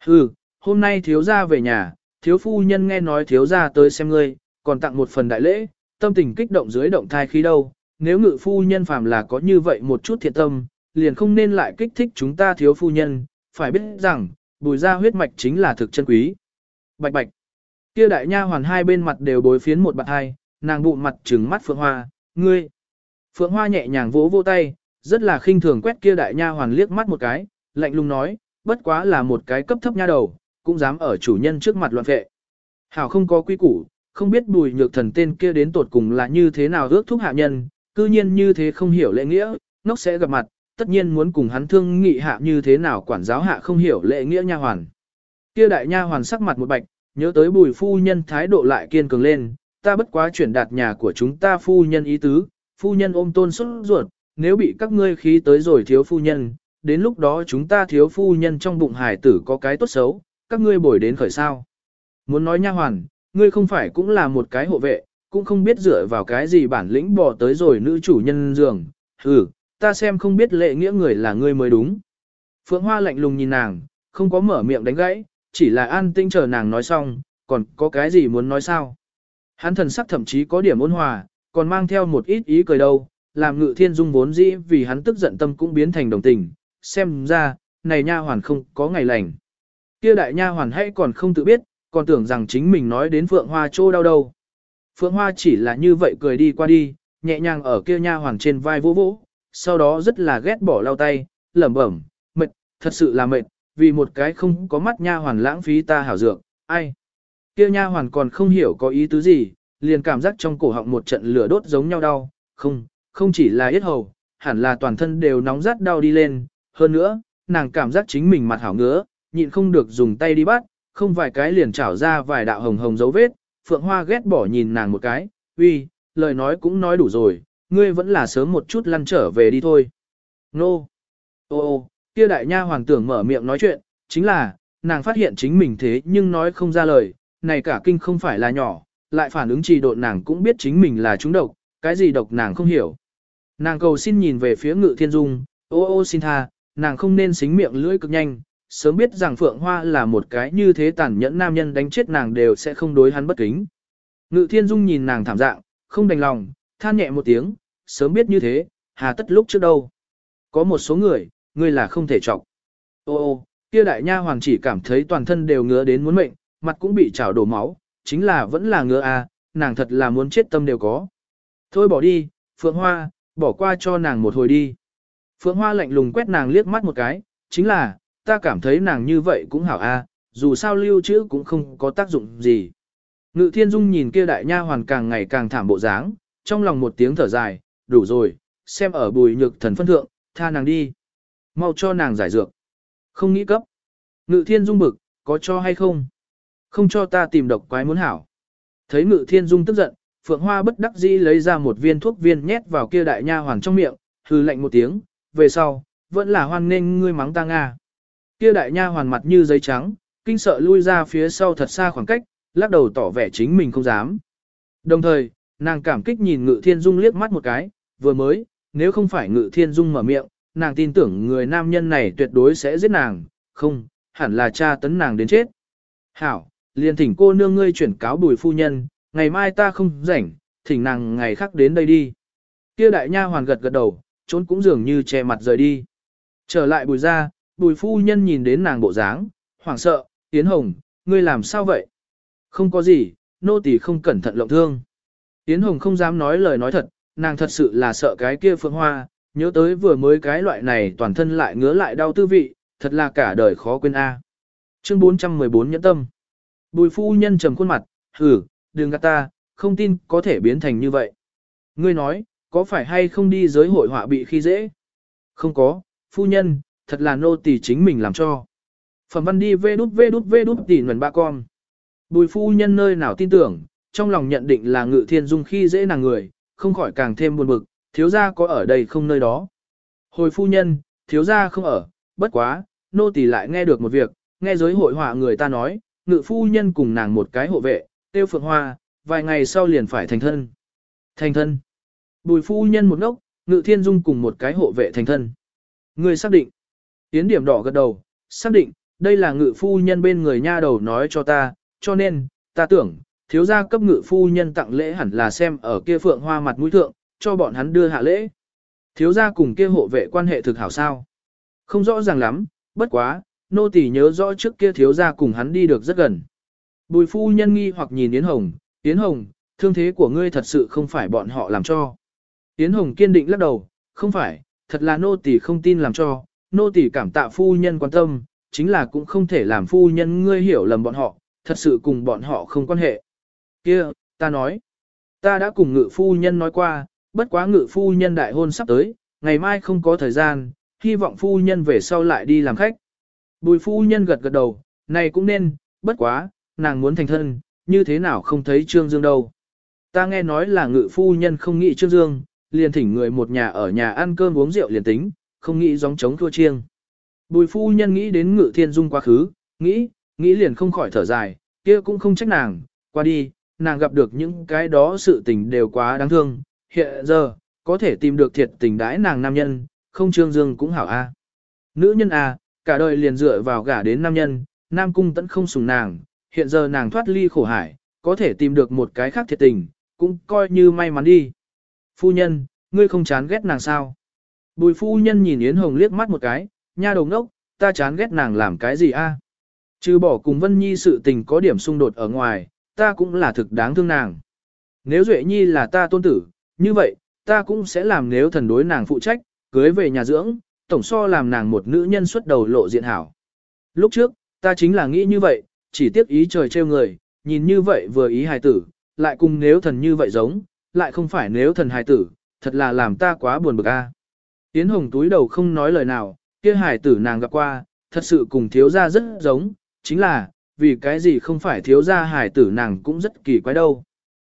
Hừ, hôm nay thiếu gia về nhà, thiếu phu nhân nghe nói thiếu gia tới xem ngươi, còn tặng một phần đại lễ, tâm tình kích động dưới động thai khí đâu. Nếu ngự phu nhân phàm là có như vậy một chút thiện tâm, liền không nên lại kích thích chúng ta thiếu phu nhân, phải biết rằng, bùi gia huyết mạch chính là thực chân quý. Bạch bạch, kia đại nha hoàn hai bên mặt đều bối phiến một bạn hai, nàng bụng mặt trừng mắt Phượng Hoa, ngươi. Phượng Hoa nhẹ nhàng vỗ vỗ tay, rất là khinh thường quét kia đại nha hoàn liếc mắt một cái, lạnh lùng nói, bất quá là một cái cấp thấp nha đầu, cũng dám ở chủ nhân trước mặt loạn vệ. Hảo không có quy củ, không biết bùi nhược thần tên kia đến tột cùng là như thế nào ước thúc hạ nhân, cư nhiên như thế không hiểu lễ nghĩa, nóc sẽ gặp mặt, tất nhiên muốn cùng hắn thương nghị hạ như thế nào quản giáo hạ không hiểu lễ nghĩa nha hoàn. Kia đại nha hoàn sắc mặt một bạch, nhớ tới bùi phu nhân thái độ lại kiên cường lên, ta bất quá chuyển đạt nhà của chúng ta phu nhân ý tứ, phu nhân ôm tôn xuất ruột, nếu bị các ngươi khí tới rồi thiếu phu nhân, đến lúc đó chúng ta thiếu phu nhân trong bụng hải tử có cái tốt xấu, các ngươi bồi đến khởi sao. Muốn nói nha hoàn, ngươi không phải cũng là một cái hộ vệ, cũng không biết dựa vào cái gì bản lĩnh bỏ tới rồi nữ chủ nhân giường, ừ, ta xem không biết lệ nghĩa người là ngươi mới đúng. Phượng Hoa lạnh lùng nhìn nàng, không có mở miệng đánh gãy, chỉ là an tinh chờ nàng nói xong, còn có cái gì muốn nói sao. Hắn thần sắc thậm chí có điểm ôn hòa, còn mang theo một ít ý cười đâu, làm ngự thiên dung vốn dĩ vì hắn tức giận tâm cũng biến thành đồng tình, xem ra, này nha hoàn không có ngày lành. Kia đại nha hoàn hay còn không tự biết, còn tưởng rằng chính mình nói đến Phượng Hoa trô đau đâu. Phượng Hoa chỉ là như vậy cười đi qua đi, nhẹ nhàng ở kia nha hoàn trên vai vỗ vỗ, sau đó rất là ghét bỏ lau tay, lẩm bẩm, mệt, thật sự là mệt, vì một cái không có mắt nha hoàn lãng phí ta hảo dược, ai. Kia nha hoàn còn không hiểu có ý tứ gì, liền cảm giác trong cổ họng một trận lửa đốt giống nhau đau, không, không chỉ là yết hầu, hẳn là toàn thân đều nóng rát đau đi lên, hơn nữa, nàng cảm giác chính mình mặt hảo ngứa, nhịn không được dùng tay đi bắt, không vài cái liền trảo ra vài đạo hồng hồng dấu vết, Phượng Hoa ghét bỏ nhìn nàng một cái, uy, lời nói cũng nói đủ rồi, ngươi vẫn là sớm một chút lăn trở về đi thôi. Nô! Ô ô, kia đại nha hoàng tưởng mở miệng nói chuyện, chính là, nàng phát hiện chính mình thế nhưng nói không ra lời, này cả kinh không phải là nhỏ, lại phản ứng trì độn nàng cũng biết chính mình là trúng độc, cái gì độc nàng không hiểu. Nàng cầu xin nhìn về phía ngự thiên dung, ô ô xin tha, nàng không nên xính miệng lưỡi cực nhanh, sớm biết rằng Phượng Hoa là một cái như thế tàn nhẫn nam nhân đánh chết nàng đều sẽ không đối hắn bất kính. Ngự thiên dung nhìn nàng thảm dạng, không đành lòng, than nhẹ một tiếng, sớm biết như thế, hà tất lúc trước đâu. Có một số người, người là không thể trọng. Ô ô, kia đại nha hoàng chỉ cảm thấy toàn thân đều ngứa đến muốn mệnh, mặt cũng bị chảo đổ máu, chính là vẫn là ngứa à, nàng thật là muốn chết tâm đều có. Thôi bỏ đi, Phượng Hoa, bỏ qua cho nàng một hồi đi. Phượng Hoa lạnh lùng quét nàng liếc mắt một cái, chính là, ta cảm thấy nàng như vậy cũng hảo a, à, dù sao lưu trữ cũng không có tác dụng gì. Ngự thiên dung nhìn kia đại nha hoàn càng ngày càng thảm bộ dáng, trong lòng một tiếng thở dài, đủ rồi, xem ở bùi nhược thần phân thượng, tha nàng đi. Mau cho nàng giải dược. Không nghĩ cấp. Ngự thiên dung bực, có cho hay không? Không cho ta tìm độc quái muốn hảo. Thấy ngự thiên dung tức giận, phượng hoa bất đắc dĩ lấy ra một viên thuốc viên nhét vào kia đại nha Hoàng trong miệng, hư lạnh một tiếng, về sau, vẫn là hoan nghênh ngươi mắng ta Nga. Kia đại nha hoàn mặt như giấy trắng, kinh sợ lui ra phía sau thật xa khoảng cách, lắc đầu tỏ vẻ chính mình không dám. Đồng thời, nàng cảm kích nhìn Ngự Thiên Dung liếc mắt một cái, vừa mới, nếu không phải Ngự Thiên Dung mở miệng, nàng tin tưởng người nam nhân này tuyệt đối sẽ giết nàng, không, hẳn là cha tấn nàng đến chết. Hảo, liền thỉnh cô nương ngươi chuyển cáo bùi phu nhân, ngày mai ta không rảnh, thỉnh nàng ngày khác đến đây đi. Kia đại nha hoàn gật gật đầu, trốn cũng dường như che mặt rời đi. Trở lại bùi ra, bùi phu nhân nhìn đến nàng bộ dáng, hoảng sợ, Tiến Hồng, ngươi làm sao vậy? Không có gì, nô tỳ không cẩn thận lộng thương. Tiến Hồng không dám nói lời nói thật, nàng thật sự là sợ cái kia phượng hoa, nhớ tới vừa mới cái loại này toàn thân lại ngứa lại đau tư vị, thật là cả đời khó quên a. Chương 414 nhẫn tâm. Bùi phu nhân trầm khuôn mặt, hử, đừng gạt ta, không tin có thể biến thành như vậy. Ngươi nói, có phải hay không đi giới hội họa bị khi dễ? Không có, phu nhân, thật là nô tỳ chính mình làm cho. Phẩm văn đi vê đút vê đút vê đút tỉ nguồn ba con. Bùi phu nhân nơi nào tin tưởng, trong lòng nhận định là ngự thiên dung khi dễ nàng người, không khỏi càng thêm buồn bực, thiếu gia có ở đây không nơi đó. Hồi phu nhân, thiếu gia không ở, bất quá, nô tỳ lại nghe được một việc, nghe giới hội họa người ta nói, ngự phu nhân cùng nàng một cái hộ vệ, tiêu phượng hoa, vài ngày sau liền phải thành thân. Thành thân. Bùi phu nhân một ngốc, ngự thiên dung cùng một cái hộ vệ thành thân. Người xác định. Tiến điểm đỏ gật đầu, xác định, đây là ngự phu nhân bên người nha đầu nói cho ta, cho nên, ta tưởng, thiếu gia cấp ngự phu nhân tặng lễ hẳn là xem ở kia phượng hoa mặt mũi thượng, cho bọn hắn đưa hạ lễ. Thiếu gia cùng kia hộ vệ quan hệ thực hảo sao. Không rõ ràng lắm, bất quá, nô tỳ nhớ rõ trước kia thiếu gia cùng hắn đi được rất gần. Bùi phu nhân nghi hoặc nhìn Yến Hồng, Yến Hồng, thương thế của ngươi thật sự không phải bọn họ làm cho. Yến Hồng kiên định lắc đầu, không phải, thật là nô tỳ không tin làm cho, nô tỳ cảm tạ phu nhân quan tâm, chính là cũng không thể làm phu nhân ngươi hiểu lầm bọn họ, thật sự cùng bọn họ không quan hệ. Kia, ta nói, ta đã cùng ngự phu nhân nói qua, bất quá ngự phu nhân đại hôn sắp tới, ngày mai không có thời gian, hy vọng phu nhân về sau lại đi làm khách. Bùi phu nhân gật gật đầu, này cũng nên, bất quá, nàng muốn thành thân, như thế nào không thấy Trương Dương đâu. Ta nghe nói là ngự phu nhân không nghĩ Trương Dương, liền thỉnh người một nhà ở nhà ăn cơm uống rượu liền tính, không nghĩ gióng trống thua chiêng. Bùi phu nhân nghĩ đến ngự thiên dung quá khứ, nghĩ, nghĩ liền không khỏi thở dài, kia cũng không trách nàng, qua đi, nàng gặp được những cái đó sự tình đều quá đáng thương, hiện giờ, có thể tìm được thiệt tình đãi nàng nam nhân, không trương dương cũng hảo a. Nữ nhân a, cả đời liền dựa vào gả đến nam nhân, nam cung tẫn không sùng nàng, hiện giờ nàng thoát ly khổ hải, có thể tìm được một cái khác thiệt tình, cũng coi như may mắn đi. Phu nhân, ngươi không chán ghét nàng sao? Bùi phu nhân nhìn Yến Hồng liếc mắt một cái, nha đầu ngốc, ta chán ghét nàng làm cái gì a? Trừ bỏ cùng Vân Nhi sự tình có điểm xung đột ở ngoài, ta cũng là thực đáng thương nàng. Nếu Duệ Nhi là ta tôn tử, như vậy, ta cũng sẽ làm nếu thần đối nàng phụ trách, cưới về nhà dưỡng, tổng so làm nàng một nữ nhân xuất đầu lộ diện hảo. Lúc trước, ta chính là nghĩ như vậy, chỉ tiếc ý trời trêu người, nhìn như vậy vừa ý hài tử, lại cùng nếu thần như vậy giống, lại không phải nếu thần hài tử, thật là làm ta quá buồn bực a. Tiến hồng túi đầu không nói lời nào, kia hài tử nàng gặp qua, thật sự cùng thiếu gia rất giống, chính là, vì cái gì không phải thiếu gia hài tử nàng cũng rất kỳ quái đâu.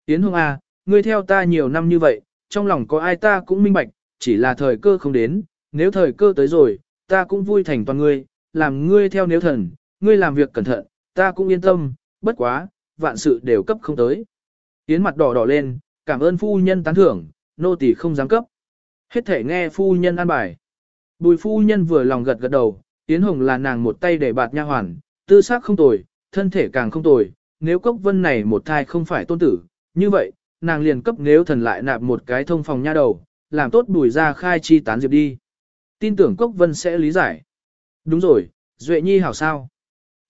Tiến hồng a, ngươi theo ta nhiều năm như vậy, trong lòng có ai ta cũng minh bạch, chỉ là thời cơ không đến, nếu thời cơ tới rồi, ta cũng vui thành toàn ngươi, làm ngươi theo nếu thần, ngươi làm việc cẩn thận, ta cũng yên tâm, bất quá, vạn sự đều cấp không tới. Tiến mặt đỏ đỏ lên, cảm ơn phu nhân tán thưởng, nô tỳ không dám cấp. Hết thể nghe phu nhân an bài. Bùi phu nhân vừa lòng gật gật đầu, Yến Hồng là nàng một tay để bạt nha hoàn, tư xác không tồi, thân thể càng không tồi, nếu cốc vân này một thai không phải tôn tử, như vậy, nàng liền cấp nếu thần lại nạp một cái thông phòng nha đầu, làm tốt bùi ra khai chi tán diệp đi. Tin tưởng cốc vân sẽ lý giải. Đúng rồi, Duệ Nhi hảo sao?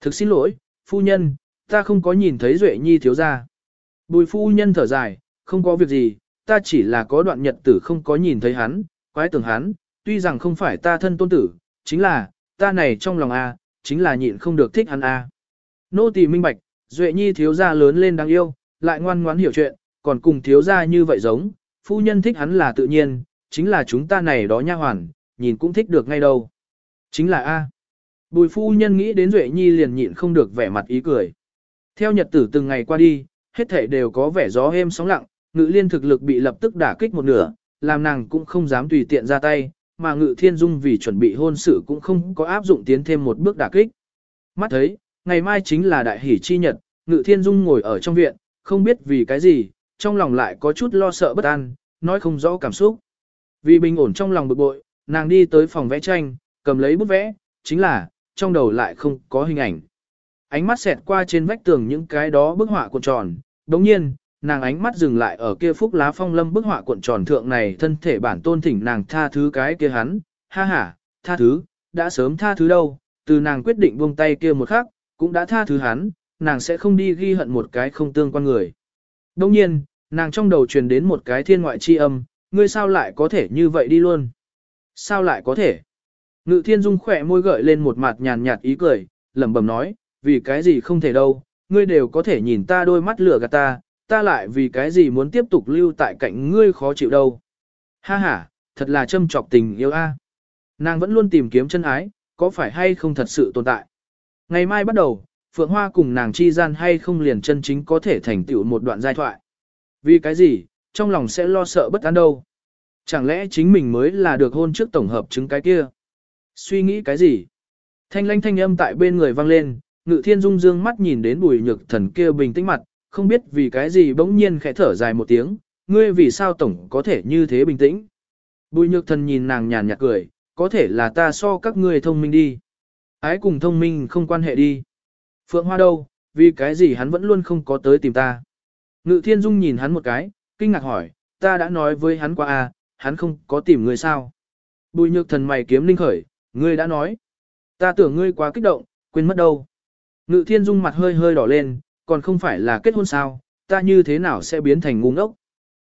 Thực xin lỗi, phu nhân, ta không có nhìn thấy Duệ Nhi thiếu ra. Bùi phu nhân thở dài, không có việc gì, ta chỉ là có đoạn nhật tử không có nhìn thấy hắn, quái tưởng hắn, tuy rằng không phải ta thân tôn tử, chính là, ta này trong lòng A, chính là nhịn không được thích hắn A. Nô tỳ minh bạch, Duệ Nhi thiếu gia lớn lên đáng yêu, lại ngoan ngoãn hiểu chuyện, còn cùng thiếu gia như vậy giống, phu nhân thích hắn là tự nhiên, chính là chúng ta này đó nha hoàn, nhìn cũng thích được ngay đâu. Chính là A. Bùi phu nhân nghĩ đến Duệ Nhi liền nhịn không được vẻ mặt ý cười. Theo nhật tử từng ngày qua đi, hết thể đều có vẻ gió êm sóng lặng, ngự liên thực lực bị lập tức đả kích một nửa, làm nàng cũng không dám tùy tiện ra tay, mà ngự thiên dung vì chuẩn bị hôn sự cũng không có áp dụng tiến thêm một bước đả kích. Mắt thấy, ngày mai chính là đại hỷ chi nhật, Ngự Thiên Dung ngồi ở trong viện, không biết vì cái gì, trong lòng lại có chút lo sợ bất an, nói không rõ cảm xúc. Vì bình ổn trong lòng bực bội, nàng đi tới phòng vẽ tranh, cầm lấy bút vẽ, chính là, trong đầu lại không có hình ảnh. Ánh mắt xẹt qua trên vách tường những cái đó bức họa cuộn tròn, đồng nhiên, nàng ánh mắt dừng lại ở kia phúc lá phong lâm bức họa cuộn tròn thượng này thân thể bản tôn thỉnh nàng tha thứ cái kia hắn, ha ha, tha thứ, đã sớm tha thứ đâu, từ nàng quyết định buông tay kia một khắc, cũng đã tha thứ hắn, nàng sẽ không đi ghi hận một cái không tương quan người. Đồng nhiên, nàng trong đầu truyền đến một cái thiên ngoại chi âm, ngươi sao lại có thể như vậy đi luôn? Sao lại có thể? Ngự thiên dung khỏe môi gợi lên một mặt nhàn nhạt ý cười, lẩm bẩm nói, vì cái gì không thể đâu, ngươi đều có thể nhìn ta đôi mắt lửa gạt ta, ta lại vì cái gì muốn tiếp tục lưu tại cạnh ngươi khó chịu đâu. Ha ha, thật là châm trọc tình yêu a. Nàng vẫn luôn tìm kiếm chân ái, có phải hay không thật sự tồn tại. Ngày mai bắt đầu, Phượng Hoa cùng nàng chi gian hay không liền chân chính có thể thành tựu một đoạn giai thoại. Vì cái gì, trong lòng sẽ lo sợ bất an đâu. Chẳng lẽ chính mình mới là được hôn trước tổng hợp chứng cái kia? Suy nghĩ cái gì? Thanh lanh thanh âm tại bên người vang lên, ngự thiên dung dương mắt nhìn đến bùi nhược thần kia bình tĩnh mặt, không biết vì cái gì bỗng nhiên khẽ thở dài một tiếng, ngươi vì sao tổng có thể như thế bình tĩnh. Bùi nhược thần nhìn nàng nhàn nhạt cười, có thể là ta so các ngươi thông minh đi. Ái cùng thông minh không quan hệ đi. Phượng Hoa đâu, vì cái gì hắn vẫn luôn không có tới tìm ta. Ngự thiên dung nhìn hắn một cái, kinh ngạc hỏi, ta đã nói với hắn qua à, hắn không có tìm người sao. Bùi nhược thần mày kiếm linh khởi, ngươi đã nói. Ta tưởng ngươi quá kích động, quên mất đâu. Ngự thiên dung mặt hơi hơi đỏ lên, còn không phải là kết hôn sao, ta như thế nào sẽ biến thành ngu ngốc.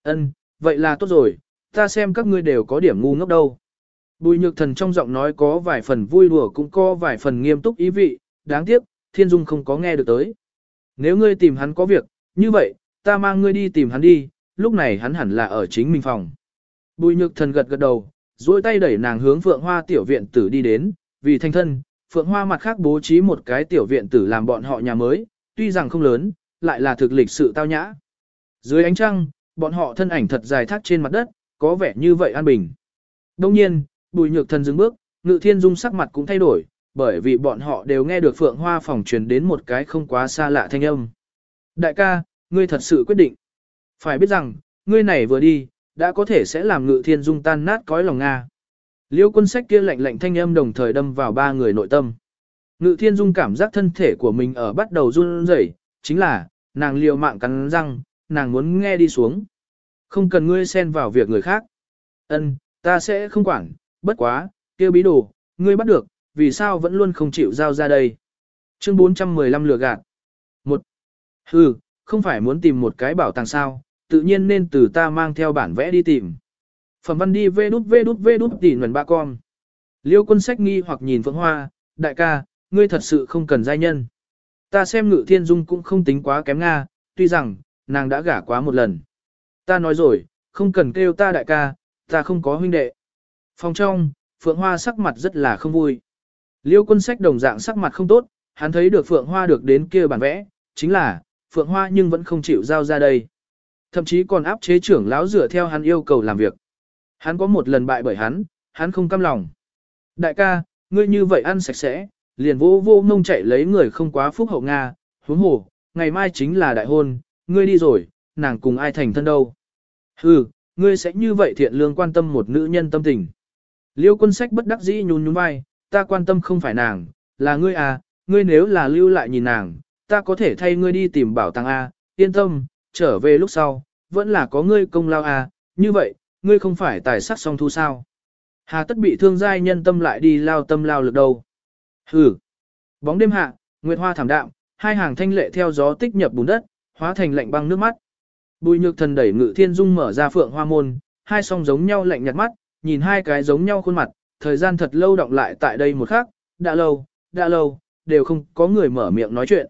Ân, vậy là tốt rồi, ta xem các ngươi đều có điểm ngu ngốc đâu. Bùi nhược thần trong giọng nói có vài phần vui đùa cũng có vài phần nghiêm túc ý vị, đáng tiếc, thiên dung không có nghe được tới. Nếu ngươi tìm hắn có việc, như vậy, ta mang ngươi đi tìm hắn đi, lúc này hắn hẳn là ở chính mình phòng. Bùi nhược thần gật gật đầu, duỗi tay đẩy nàng hướng phượng hoa tiểu viện tử đi đến, vì thanh thân, phượng hoa mặt khác bố trí một cái tiểu viện tử làm bọn họ nhà mới, tuy rằng không lớn, lại là thực lịch sự tao nhã. Dưới ánh trăng, bọn họ thân ảnh thật dài thác trên mặt đất, có vẻ như vậy an bình. Đông nhiên, bùi nhược thần dừng bước, ngự thiên dung sắc mặt cũng thay đổi, bởi vì bọn họ đều nghe được phượng hoa phòng truyền đến một cái không quá xa lạ thanh âm. Đại ca, ngươi thật sự quyết định. Phải biết rằng, ngươi này vừa đi, đã có thể sẽ làm ngự thiên dung tan nát cõi lòng Nga. Liêu quân sách kia lạnh lạnh thanh âm đồng thời đâm vào ba người nội tâm. Ngự thiên dung cảm giác thân thể của mình ở bắt đầu run rẩy, chính là, nàng liều mạng cắn răng, nàng muốn nghe đi xuống. Không cần ngươi xen vào việc người khác. Ân, ta sẽ không quản, bất quá, kia bí đồ, ngươi bắt được, vì sao vẫn luôn không chịu giao ra đây. Chương 415 lừa gạt. Một. Hừ, không phải muốn tìm một cái bảo tàng sao, tự nhiên nên từ ta mang theo bản vẽ đi tìm. Phẩm văn đi vê đút vê đút vê đút tỉ nguồn ba con. Liêu quân sách nghi hoặc nhìn Phượng Hoa, đại ca, ngươi thật sự không cần giai nhân. Ta xem ngự thiên dung cũng không tính quá kém Nga, tuy rằng, nàng đã gả quá một lần. Ta nói rồi, không cần kêu ta đại ca, ta không có huynh đệ. Phòng trong, Phượng Hoa sắc mặt rất là không vui. Liêu quân sách đồng dạng sắc mặt không tốt, hắn thấy được Phượng Hoa được đến kia bản vẽ, chính là, Phượng Hoa nhưng vẫn không chịu giao ra đây. Thậm chí còn áp chế trưởng lão dựa theo hắn yêu cầu làm việc. Hắn có một lần bại bởi hắn, hắn không cam lòng. Đại ca, ngươi như vậy ăn sạch sẽ, liền vô vô mông chạy lấy người không quá phúc hậu Nga, huống hồ, ngày mai chính là đại hôn, ngươi đi rồi, nàng cùng ai thành thân đâu. Hừ, ngươi sẽ như vậy thiện lương quan tâm một nữ nhân tâm tình. Liêu quân sách bất đắc dĩ nhún nhún vai, ta quan tâm không phải nàng, là ngươi à, ngươi nếu là lưu lại nhìn nàng, ta có thể thay ngươi đi tìm bảo tàng A, yên tâm, trở về lúc sau, vẫn là có ngươi công lao à như vậy, ngươi không phải tài sắc song thu sao. Hà tất bị thương giai nhân tâm lại đi lao tâm lao lực đầu Hừ. Bóng đêm hạ, nguyệt hoa thảm đạm, hai hàng thanh lệ theo gió tích nhập bùn đất, hóa thành lạnh băng nước mắt. Bùi nhược thần đẩy ngự thiên dung mở ra phượng hoa môn, hai song giống nhau lạnh nhạt mắt, nhìn hai cái giống nhau khuôn mặt, thời gian thật lâu động lại tại đây một khắc, đã lâu, đã lâu, đều không có người mở miệng nói chuyện.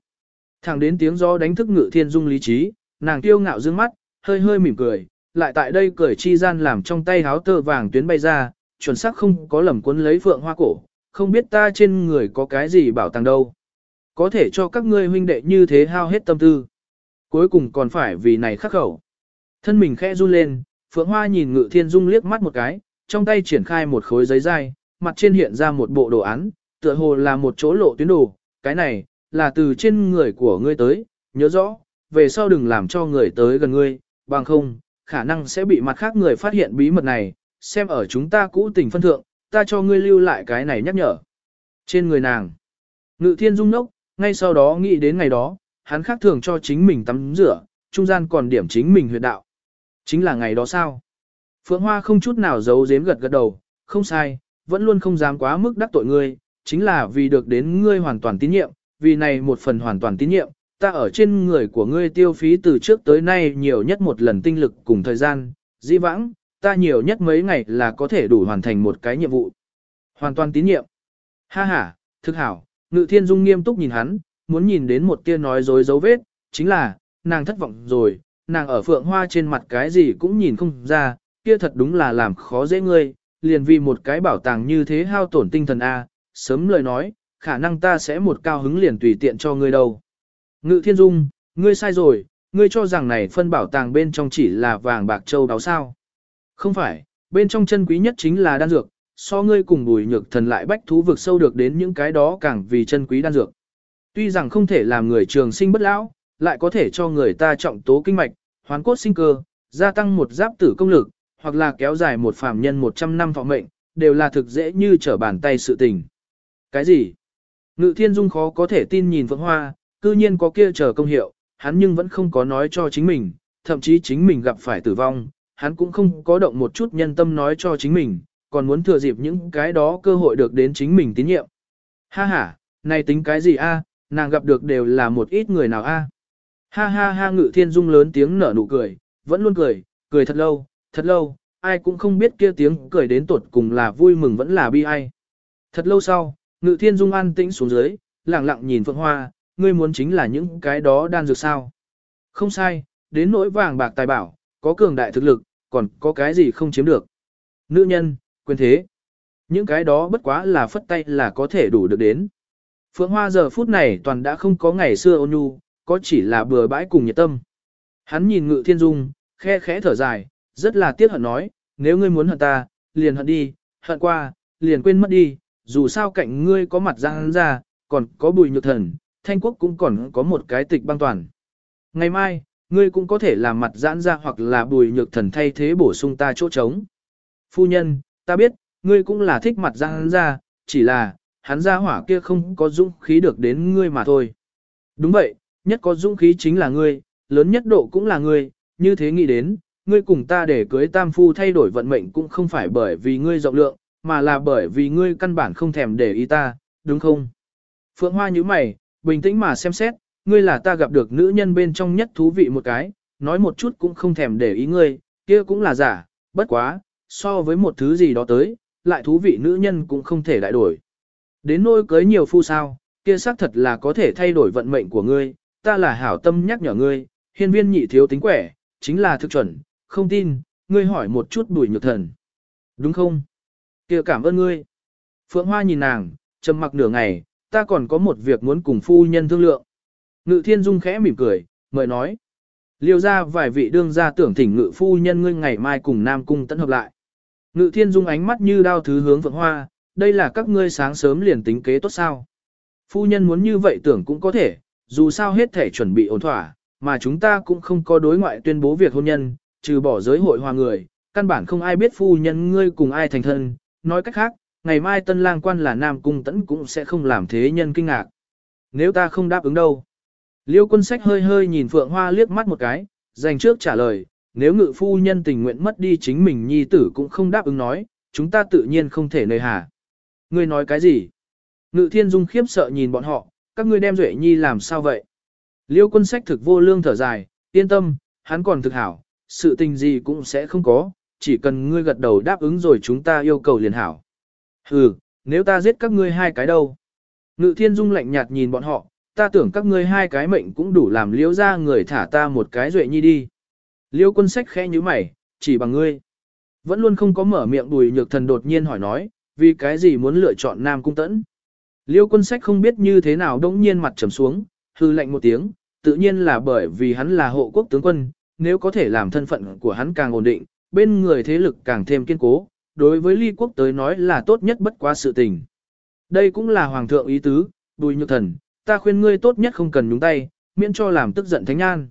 Thẳng đến tiếng gió đánh thức ngự thiên dung lý trí, nàng kiêu ngạo dương mắt, hơi hơi mỉm cười, lại tại đây cười chi gian làm trong tay háo tơ vàng tuyến bay ra, chuẩn xác không có lầm cuốn lấy phượng hoa cổ, không biết ta trên người có cái gì bảo tàng đâu. Có thể cho các ngươi huynh đệ như thế hao hết tâm tư. Cuối cùng còn phải vì này khắc khẩu. Thân mình khẽ run lên, phượng hoa nhìn ngự thiên dung liếc mắt một cái, trong tay triển khai một khối giấy dai, mặt trên hiện ra một bộ đồ án, tựa hồ là một chỗ lộ tuyến đồ, cái này, là từ trên người của ngươi tới, nhớ rõ, về sau đừng làm cho người tới gần ngươi, bằng không, khả năng sẽ bị mặt khác người phát hiện bí mật này, xem ở chúng ta cũ tình phân thượng, ta cho ngươi lưu lại cái này nhắc nhở. Trên người nàng, ngự thiên dung nốc, ngay sau đó nghĩ đến ngày đó, hắn khác thường cho chính mình tắm rửa, trung gian còn điểm chính mình huyệt đạo. Chính là ngày đó sao? Phượng Hoa không chút nào giấu giếm gật gật đầu, không sai, vẫn luôn không dám quá mức đắc tội ngươi, chính là vì được đến ngươi hoàn toàn tín nhiệm, vì này một phần hoàn toàn tín nhiệm, ta ở trên người của ngươi tiêu phí từ trước tới nay nhiều nhất một lần tinh lực cùng thời gian, dĩ vãng, ta nhiều nhất mấy ngày là có thể đủ hoàn thành một cái nhiệm vụ. Hoàn toàn tín nhiệm. Ha ha, thực hảo, ngự thiên dung nghiêm túc nhìn hắn, muốn nhìn đến một tia nói dối dấu vết, chính là, nàng thất vọng rồi, nàng ở phượng hoa trên mặt cái gì cũng nhìn không ra, kia thật đúng là làm khó dễ ngươi, liền vì một cái bảo tàng như thế hao tổn tinh thần A, sớm lời nói, khả năng ta sẽ một cao hứng liền tùy tiện cho ngươi đâu. Ngự thiên dung, ngươi sai rồi, ngươi cho rằng này phân bảo tàng bên trong chỉ là vàng bạc châu đáo sao. Không phải, bên trong chân quý nhất chính là đan dược, so ngươi cùng bùi nhược thần lại bách thú vực sâu được đến những cái đó càng vì chân quý đan dược. Tuy rằng không thể làm người trường sinh bất lão, lại có thể cho người ta trọng tố kinh mạch, hoán cốt sinh cơ, gia tăng một giáp tử công lực, hoặc là kéo dài một phàm nhân 100 năm thọ mệnh, đều là thực dễ như trở bàn tay sự tình. Cái gì? Ngự thiên dung khó có thể tin nhìn Phượng Hoa, cư nhiên có kia chờ công hiệu, hắn nhưng vẫn không có nói cho chính mình, thậm chí chính mình gặp phải tử vong, hắn cũng không có động một chút nhân tâm nói cho chính mình, còn muốn thừa dịp những cái đó cơ hội được đến chính mình tín nhiệm. Ha ha, này tính cái gì a? nàng gặp được đều là một ít người nào a? Ha ha ha ngự thiên dung lớn tiếng nở nụ cười, vẫn luôn cười, cười thật lâu, thật lâu, ai cũng không biết kia tiếng cười đến tột cùng là vui mừng vẫn là bi ai. Thật lâu sau, ngự thiên dung an tĩnh xuống dưới, lặng lặng nhìn phượng hoa, ngươi muốn chính là những cái đó đan dược sao. Không sai, đến nỗi vàng bạc tài bảo, có cường đại thực lực, còn có cái gì không chiếm được. Nữ nhân, quyền thế. Những cái đó bất quá là phất tay là có thể đủ được đến. Phượng Hoa giờ phút này toàn đã không có ngày xưa ôn nhu, có chỉ là bừa bãi cùng nhiệt tâm. Hắn nhìn Ngự Thiên Dung, khe khẽ thở dài, rất là tiếc hận nói, nếu ngươi muốn hận ta, liền hận đi, hận qua, liền quên mất đi, dù sao cạnh ngươi có mặt giang ra, còn có bùi nhược thần, thanh quốc cũng còn có một cái tịch băng toàn. Ngày mai, ngươi cũng có thể làm mặt giãn ra hoặc là bùi nhược thần thay thế bổ sung ta chỗ trống. Phu nhân, ta biết, ngươi cũng là thích mặt giãn ra, chỉ là, hắn ra hỏa kia không có dũng khí được đến ngươi mà thôi. Đúng vậy, nhất có dũng khí chính là ngươi, lớn nhất độ cũng là ngươi, như thế nghĩ đến, ngươi cùng ta để cưới tam phu thay đổi vận mệnh cũng không phải bởi vì ngươi rộng lượng, mà là bởi vì ngươi căn bản không thèm để ý ta, đúng không? Phượng Hoa như mày, bình tĩnh mà xem xét, ngươi là ta gặp được nữ nhân bên trong nhất thú vị một cái, nói một chút cũng không thèm để ý ngươi, kia cũng là giả, bất quá, so với một thứ gì đó tới, lại thú vị nữ nhân cũng không thể đại đổi. Đến nôi cưới nhiều phu sao, kia xác thật là có thể thay đổi vận mệnh của ngươi, ta là hảo tâm nhắc nhở ngươi, hiên viên nhị thiếu tính quẻ, chính là thực chuẩn, không tin, ngươi hỏi một chút bùi nhược thần. Đúng không? kia cảm ơn ngươi. Phượng Hoa nhìn nàng, trầm mặc nửa ngày, ta còn có một việc muốn cùng phu nhân thương lượng. Ngự thiên dung khẽ mỉm cười, mời nói. Liêu ra vài vị đương gia tưởng thỉnh ngự phu nhân ngươi ngày mai cùng Nam Cung tận hợp lại. Ngự thiên dung ánh mắt như đao thứ hướng Phượng Hoa, đây là các ngươi sáng sớm liền tính kế tốt sao. Phu nhân muốn như vậy tưởng cũng có thể, dù sao hết thể chuẩn bị ổn thỏa, mà chúng ta cũng không có đối ngoại tuyên bố việc hôn nhân, trừ bỏ giới hội hòa người, căn bản không ai biết phu nhân ngươi cùng ai thành thân, nói cách khác, ngày mai tân lang quan là nam cung tẫn cũng sẽ không làm thế nhân kinh ngạc. Nếu ta không đáp ứng đâu. Liêu quân sách hơi hơi nhìn Phượng Hoa liếc mắt một cái, dành trước trả lời, nếu ngự phu nhân tình nguyện mất đi chính mình nhi tử cũng không đáp ứng nói, chúng ta tự nhiên không thể nơi hà. Ngươi nói cái gì? Ngự thiên dung khiếp sợ nhìn bọn họ, các ngươi đem Duệ Nhi làm sao vậy? Liêu quân sách thực vô lương thở dài, yên tâm, hắn còn thực hảo, sự tình gì cũng sẽ không có, chỉ cần ngươi gật đầu đáp ứng rồi chúng ta yêu cầu liền hảo. Hừ, nếu ta giết các ngươi hai cái đâu? Ngự thiên dung lạnh nhạt nhìn bọn họ, ta tưởng các ngươi hai cái mệnh cũng đủ làm liễu ra người thả ta một cái Duệ Nhi đi. Liêu quân sách khẽ như mày, chỉ bằng ngươi. Vẫn luôn không có mở miệng đùi nhược thần đột nhiên hỏi nói, vì cái gì muốn lựa chọn Nam Cung Tẫn. Liêu quân sách không biết như thế nào đống nhiên mặt trầm xuống, hư lạnh một tiếng, tự nhiên là bởi vì hắn là hộ quốc tướng quân, nếu có thể làm thân phận của hắn càng ổn định, bên người thế lực càng thêm kiên cố, đối với ly quốc tới nói là tốt nhất bất quá sự tình. Đây cũng là hoàng thượng ý tứ, bùi nhược thần, ta khuyên ngươi tốt nhất không cần nhúng tay, miễn cho làm tức giận thánh an.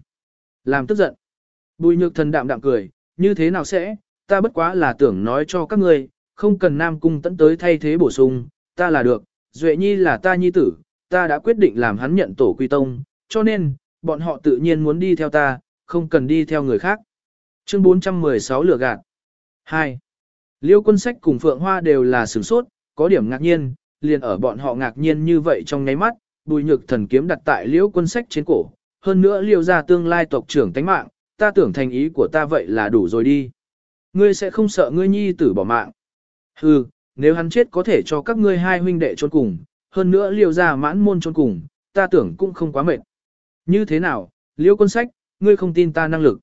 Làm tức giận. Bùi nhược thần đạm đạm cười, như thế nào sẽ, ta bất quá là tưởng nói cho các ngươi, không cần Nam Cung tẫn tới thay thế bổ sung, ta là được, Duệ Nhi là ta nhi tử, ta đã quyết định làm hắn nhận tổ quy tông, cho nên, bọn họ tự nhiên muốn đi theo ta, không cần đi theo người khác. Chương 416 lửa gạt 2. Liêu quân sách cùng Phượng Hoa đều là sửng sốt, có điểm ngạc nhiên, liền ở bọn họ ngạc nhiên như vậy trong nháy mắt, bùi nhược thần kiếm đặt tại liêu quân sách trên cổ, hơn nữa liêu ra tương lai tộc trưởng tánh mạng, ta tưởng thành ý của ta vậy là đủ rồi đi. Ngươi sẽ không sợ ngươi nhi tử bỏ mạng. Hừ, nếu hắn chết có thể cho các ngươi hai huynh đệ trốn cùng, hơn nữa liêu ra mãn môn trốn cùng, ta tưởng cũng không quá mệt. Như thế nào, liêu quân sách, ngươi không tin ta năng lực.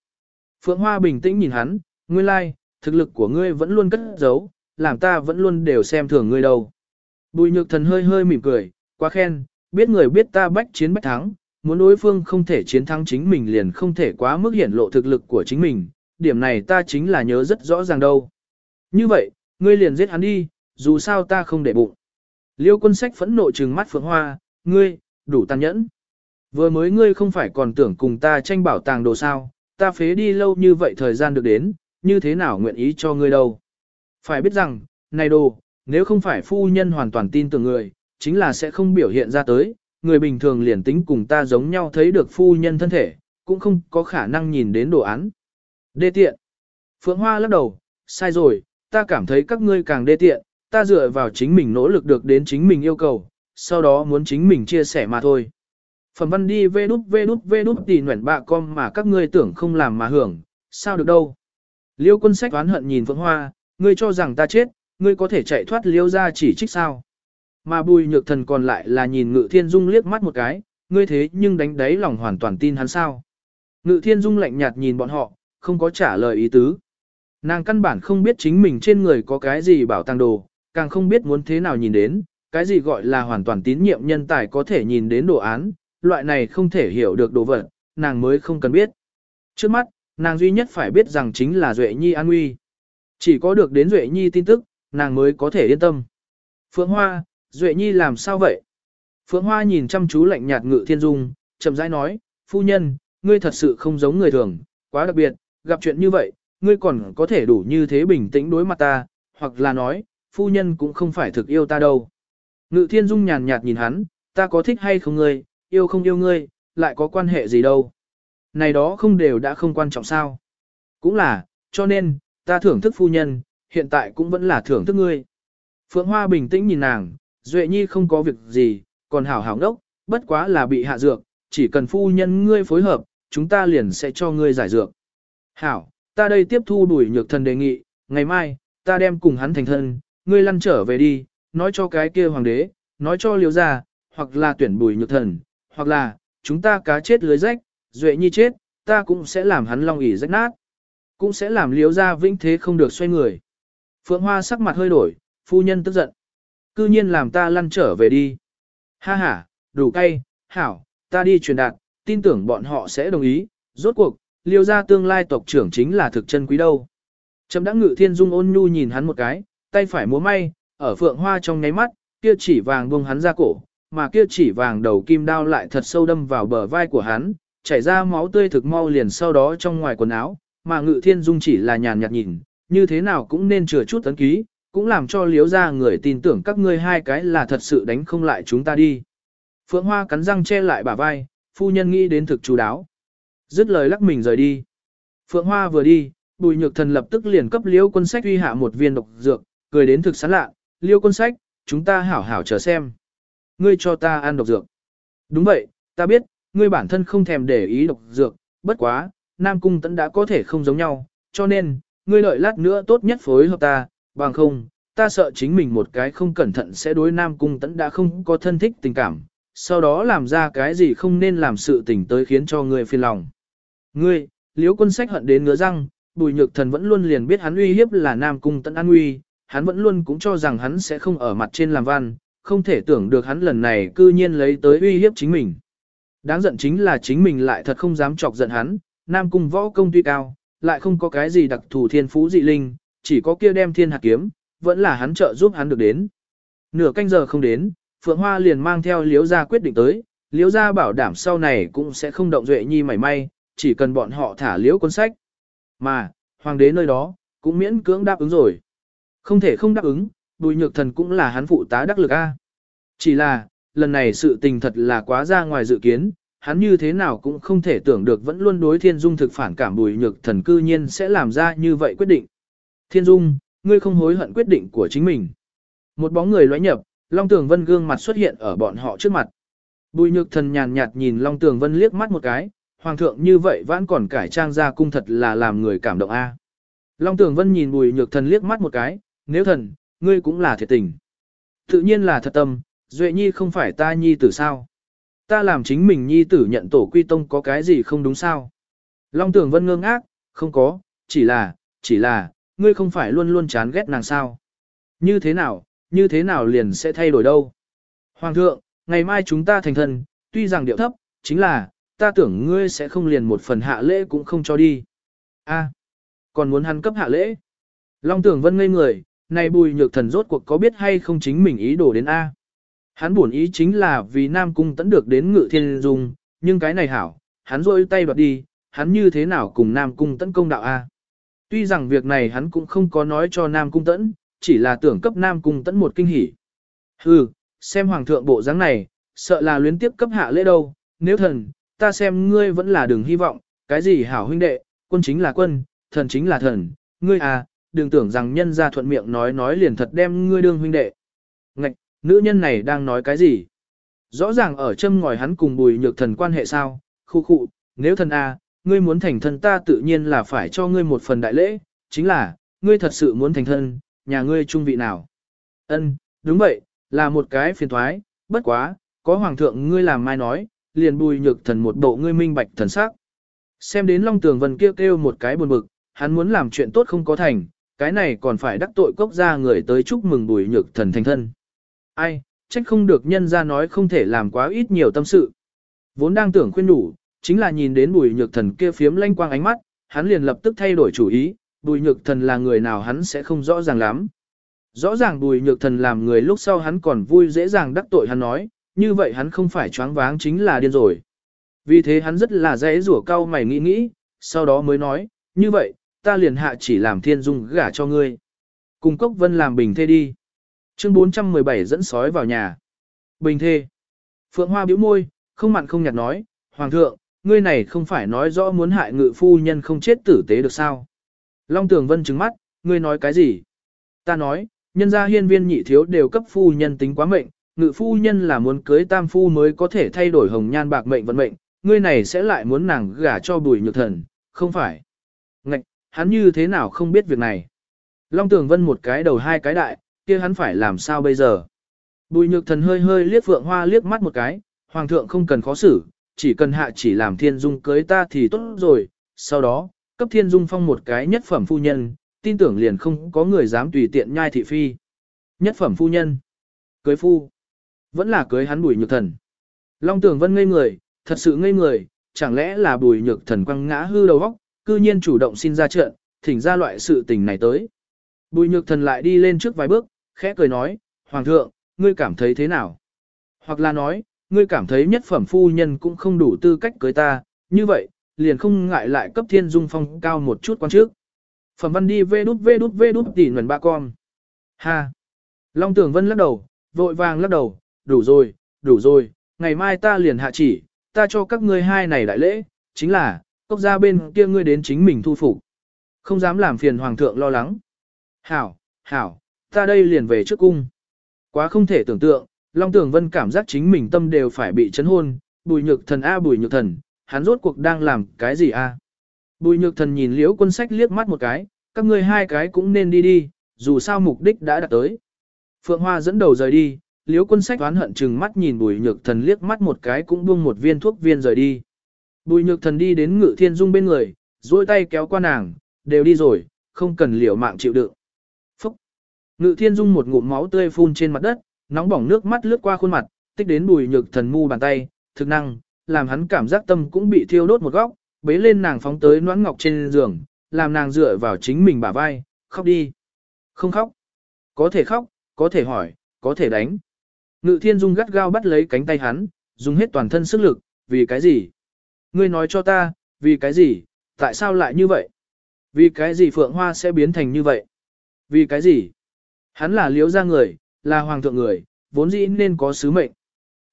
Phượng Hoa bình tĩnh nhìn hắn, nguyên lai, thực lực của ngươi vẫn luôn cất giấu, làm ta vẫn luôn đều xem thường ngươi đâu. Bùi nhược thần hơi hơi mỉm cười, quá khen, biết người biết ta bách chiến bách thắng, muốn đối phương không thể chiến thắng chính mình liền không thể quá mức hiển lộ thực lực của chính mình, điểm này ta chính là nhớ rất rõ ràng đâu. Như vậy, ngươi liền giết hắn đi, dù sao ta không để bụng. Liêu quân sách phẫn nộ trừng mắt phượng hoa, ngươi, đủ tàn nhẫn. Vừa mới ngươi không phải còn tưởng cùng ta tranh bảo tàng đồ sao, ta phế đi lâu như vậy thời gian được đến, như thế nào nguyện ý cho ngươi đâu. Phải biết rằng, này đồ, nếu không phải phu nhân hoàn toàn tin tưởng người, chính là sẽ không biểu hiện ra tới, người bình thường liền tính cùng ta giống nhau thấy được phu nhân thân thể, cũng không có khả năng nhìn đến đồ án. Đê tiện. Phượng Hoa lắc đầu, sai rồi, ta cảm thấy các ngươi càng đê tiện, ta dựa vào chính mình nỗ lực được đến chính mình yêu cầu, sau đó muốn chính mình chia sẻ mà thôi. Phẩm văn đi vê đút vê đút vê đút tỉ nguyện bạ con mà các ngươi tưởng không làm mà hưởng, sao được đâu. Liêu quân sách oán hận nhìn Phượng Hoa, ngươi cho rằng ta chết, ngươi có thể chạy thoát liêu ra chỉ trích sao. Mà bùi nhược thần còn lại là nhìn ngự thiên dung liếc mắt một cái, ngươi thế nhưng đánh đáy lòng hoàn toàn tin hắn sao. Ngự thiên dung lạnh nhạt nhìn bọn họ, không có trả lời ý tứ. Nàng căn bản không biết chính mình trên người có cái gì bảo tàng đồ, càng không biết muốn thế nào nhìn đến, cái gì gọi là hoàn toàn tín nhiệm nhân tài có thể nhìn đến đồ án, loại này không thể hiểu được đồ vật, nàng mới không cần biết. Trước mắt, nàng duy nhất phải biết rằng chính là Duệ Nhi an nguy. Chỉ có được đến Duệ Nhi tin tức, nàng mới có thể yên tâm. Phượng Hoa, Duệ Nhi làm sao vậy? Phượng Hoa nhìn chăm chú lạnh nhạt ngự thiên dung, chậm rãi nói, phu nhân, ngươi thật sự không giống người thường, quá đặc biệt, gặp chuyện như vậy, ngươi còn có thể đủ như thế bình tĩnh đối mặt ta, hoặc là nói, phu nhân cũng không phải thực yêu ta đâu. Ngự thiên dung nhàn nhạt nhìn hắn, ta có thích hay không ngươi, yêu không yêu ngươi, lại có quan hệ gì đâu. Này đó không đều đã không quan trọng sao. Cũng là, cho nên, ta thưởng thức phu nhân, hiện tại cũng vẫn là thưởng thức ngươi. Phượng Hoa bình tĩnh nhìn nàng, Duệ Nhi không có việc gì, còn hảo hảo đốc, bất quá là bị hạ dược, chỉ cần phu nhân ngươi phối hợp, chúng ta liền sẽ cho ngươi giải dược. Hảo, ta đây tiếp thu đuổi nhược thần đề nghị, ngày mai, ta đem cùng hắn thành thân, ngươi lăn trở về đi, nói cho cái kia hoàng đế, nói cho liều gia, hoặc là tuyển bùi nhược thần, hoặc là, chúng ta cá chết lưới rách, duệ nhi chết, ta cũng sẽ làm hắn long ỉ rách nát, cũng sẽ làm liêu ra vĩnh thế không được xoay người. Phượng Hoa sắc mặt hơi đổi, phu nhân tức giận. Cư nhiên làm ta lăn trở về đi. Ha ha, đủ cay, hảo, ta đi truyền đạt, tin tưởng bọn họ sẽ đồng ý, rốt cuộc, liêu ra tương lai tộc trưởng chính là thực chân quý đâu. Trầm đã ngự thiên dung ôn nhu nhìn hắn một cái, tay phải múa may, ở phượng hoa trong nháy mắt, kia chỉ vàng buông hắn ra cổ, mà kia chỉ vàng đầu kim đao lại thật sâu đâm vào bờ vai của hắn, chảy ra máu tươi thực mau liền sau đó trong ngoài quần áo, mà ngự thiên dung chỉ là nhàn nhạt nhìn, như thế nào cũng nên chừa chút tấn ký, cũng làm cho liếu ra người tin tưởng các ngươi hai cái là thật sự đánh không lại chúng ta đi. Phượng Hoa cắn răng che lại bả vai, phu nhân nghĩ đến thực chú đáo. Dứt lời lắc mình rời đi. Phượng Hoa vừa đi, bùi nhược thần lập tức liền cấp liêu quân sách uy hạ một viên độc dược, cười đến thực sán lạ, liêu quân sách, chúng ta hảo hảo chờ xem. Ngươi cho ta ăn độc dược. Đúng vậy, ta biết, ngươi bản thân không thèm để ý độc dược, bất quá, Nam Cung Tấn đã có thể không giống nhau, cho nên, ngươi đợi lát nữa tốt nhất phối hợp ta, bằng không, ta sợ chính mình một cái không cẩn thận sẽ đối Nam Cung Tấn đã không có thân thích tình cảm, sau đó làm ra cái gì không nên làm sự tình tới khiến cho ngươi phiền lòng. Ngươi, liếu quân sách hận đến ngứa răng, bùi nhược thần vẫn luôn liền biết hắn uy hiếp là Nam Cung Tấn an uy, hắn vẫn luôn cũng cho rằng hắn sẽ không ở mặt trên làm văn, không thể tưởng được hắn lần này cư nhiên lấy tới uy hiếp chính mình. Đáng giận chính là chính mình lại thật không dám chọc giận hắn, Nam Cung võ công tuy cao, lại không có cái gì đặc thù thiên phú dị linh, chỉ có kia đem thiên hạt kiếm, vẫn là hắn trợ giúp hắn được đến. Nửa canh giờ không đến, Phượng Hoa liền mang theo liễu gia quyết định tới, liễu gia bảo đảm sau này cũng sẽ không động duệ nhi mảy may, chỉ cần bọn họ thả liễu quân sách. Mà, hoàng đế nơi đó, cũng miễn cưỡng đáp ứng rồi. Không thể không đáp ứng, bùi nhược thần cũng là hắn phụ tá đắc lực a. Chỉ là, lần này sự tình thật là quá ra ngoài dự kiến, hắn như thế nào cũng không thể tưởng được vẫn luôn đối thiên dung thực phản cảm bùi nhược thần cư nhiên sẽ làm ra như vậy quyết định. Thiên dung, ngươi không hối hận quyết định của chính mình. Một bóng người lóe nhập, Long Tường Vân gương mặt xuất hiện ở bọn họ trước mặt. Bùi nhược thần nhàn nhạt nhìn Long Tường Vân liếc mắt một cái, hoàng thượng như vậy vẫn còn cải trang ra cung thật là làm người cảm động a. Long Tường Vân nhìn bùi nhược thần liếc mắt một cái, nếu thần, ngươi cũng là thiệt tình. Tự nhiên là thật tâm, Duệ Nhi không phải ta Nhi tử sao. Ta làm chính mình Nhi tử nhận tổ quy tông có cái gì không đúng sao. Long Tưởng Vân ngơ ngác, không có, chỉ là, chỉ là, ngươi không phải luôn luôn chán ghét nàng sao. Như thế nào, như thế nào liền sẽ thay đổi đâu. Hoàng thượng, ngày mai chúng ta thành thân, tuy rằng điệu thấp, chính là, ta tưởng ngươi sẽ không liền một phần hạ lễ cũng không cho đi. A, còn muốn hắn cấp hạ lễ. Long tưởng vân ngây người, này bùi nhược thần rốt cuộc có biết hay không chính mình ý đồ đến A. Hắn buồn ý chính là vì Nam Cung tẫn được đến ngự thiên dung, nhưng cái này hảo, hắn rôi tay đoạt đi, hắn như thế nào cùng Nam Cung tẫn công đạo A. Tuy rằng việc này hắn cũng không có nói cho Nam Cung tẫn, chỉ là tưởng cấp Nam Cung tẫn một kinh hỉ. Hừ, xem hoàng thượng bộ dáng này, sợ là luyến tiếp cấp hạ lễ đâu, nếu thần, ta xem ngươi vẫn là đừng hy vọng, cái gì hảo huynh đệ, quân chính là quân, thần chính là thần, ngươi à, đừng tưởng rằng nhân ra thuận miệng nói nói liền thật đem ngươi đương huynh đệ. Ngạch, nữ nhân này đang nói cái gì? Rõ ràng ở châm ngòi hắn cùng bùi nhược thần quan hệ sao, khu khu, nếu thần A, ngươi muốn thành thân ta tự nhiên là phải cho ngươi một phần đại lễ, chính là, ngươi thật sự muốn thành thân, nhà ngươi trung vị nào? Ân, đúng vậy, là một cái phiền thoái, bất quá, có hoàng thượng ngươi làm mai nói, liền bùi nhược thần một bộ ngươi minh bạch thần sắc. Xem đến Long Tường Vân kêu kêu một cái buồn bực, hắn muốn làm chuyện tốt không có thành, cái này còn phải đắc tội cốc ra người tới chúc mừng bùi nhược thần thành thân. Ai, trách không được nhân ra nói không thể làm quá ít nhiều tâm sự. Vốn đang tưởng khuyên đủ, chính là nhìn đến bùi nhược thần kia phiếm lanh quang ánh mắt, hắn liền lập tức thay đổi chủ ý, bùi nhược thần là người nào hắn sẽ không rõ ràng lắm. Rõ ràng bùi nhược thần làm người lúc sau hắn còn vui dễ dàng đắc tội hắn nói, như vậy hắn không phải choáng váng chính là điên rồi. Vì thế hắn rất là dễ rủa cao mày nghĩ nghĩ, sau đó mới nói, như vậy, ta liền hạ chỉ làm thiên dung gả cho ngươi. Cùng cốc vân làm bình thê đi. Chương 417 dẫn sói vào nhà. Bình thê. Phượng Hoa bĩu môi, không mặn không nhạt nói, Hoàng thượng, ngươi này không phải nói rõ muốn hại ngự phu nhân không chết tử tế được sao. Long Tường Vân trừng mắt, ngươi nói cái gì? Ta nói, nhân gia hiên viên nhị thiếu đều cấp phu nhân tính quá mệnh, ngự phu nhân là muốn cưới tam phu mới có thể thay đổi hồng nhan bạc mệnh vận mệnh, ngươi này sẽ lại muốn nàng gả cho bùi nhược thần, không phải. Ngạch, hắn như thế nào không biết việc này. Long Tường Vân một cái đầu hai cái đại, kia hắn phải làm sao bây giờ. Bùi nhược thần hơi hơi liếc phượng hoa liếc mắt một cái, hoàng thượng không cần khó xử, chỉ cần hạ chỉ làm thiên dung cưới ta thì tốt rồi, sau đó, cấp thiên dung phong một cái nhất phẩm phu nhân, tin tưởng liền không có người dám tùy tiện nhai thị phi. Nhất phẩm phu nhân, cưới phu, vẫn là cưới hắn bùi nhược thần. Long Tường Vân ngây người, thật sự ngây người, chẳng lẽ là bùi nhược thần quăng ngã hư đầu óc, cư nhiên chủ động xin ra trận, thỉnh ra loại sự tình này tới. Bùi nhược thần lại đi lên trước vài bước, khẽ cười nói, Hoàng thượng, ngươi cảm thấy thế nào? Hoặc là nói, ngươi cảm thấy nhất phẩm phu nhân cũng không đủ tư cách cưới ta, như vậy, liền không ngại lại cấp thiên dung phong cao một chút quan trước. Phẩm văn đi vê đút vê đút vê đút tỉ nguồn ba con. Ha! Long tưởng vân lắc đầu, vội vàng lắc đầu, đủ rồi, đủ rồi, ngày mai ta liền hạ chỉ, ta cho các ngươi hai này đại lễ, chính là, cốc gia bên kia ngươi đến chính mình thu phục. Không dám làm phiền hoàng thượng lo lắng. Hảo, hảo, ta đây liền về trước cung. Quá không thể tưởng tượng, Long Tường Vân cảm giác chính mình tâm đều phải bị chấn hôn, bùi nhược thần a bùi nhược thần, hắn rốt cuộc đang làm cái gì a? Bùi nhược thần nhìn liễu quân sách liếc mắt một cái, các ngươi hai cái cũng nên đi đi, dù sao mục đích đã đạt tới. Phượng Hoa dẫn đầu rời đi, liễu quân sách oán hận chừng mắt nhìn bùi nhược thần liếc mắt một cái cũng buông một viên thuốc viên rời đi. Bùi nhược thần đi đến ngự thiên dung bên người, duỗi tay kéo qua nàng, đều đi rồi, không cần liều mạng chịu đựng. Ngự thiên dung một ngụm máu tươi phun trên mặt đất, nóng bỏng nước mắt lướt qua khuôn mặt, tích đến bùi nhược thần mu bàn tay, thực năng, làm hắn cảm giác tâm cũng bị thiêu đốt một góc, bế lên nàng phóng tới noãn ngọc trên giường, làm nàng dựa vào chính mình bả vai, khóc đi. Không khóc. Có thể khóc, có thể hỏi, có thể đánh. Ngự thiên dung gắt gao bắt lấy cánh tay hắn, dùng hết toàn thân sức lực, vì cái gì? Ngươi nói cho ta, vì cái gì, tại sao lại như vậy? Vì cái gì Phượng Hoa sẽ biến thành như vậy? Vì cái gì? Hắn là liếu ra người, là hoàng thượng người, vốn dĩ nên có sứ mệnh.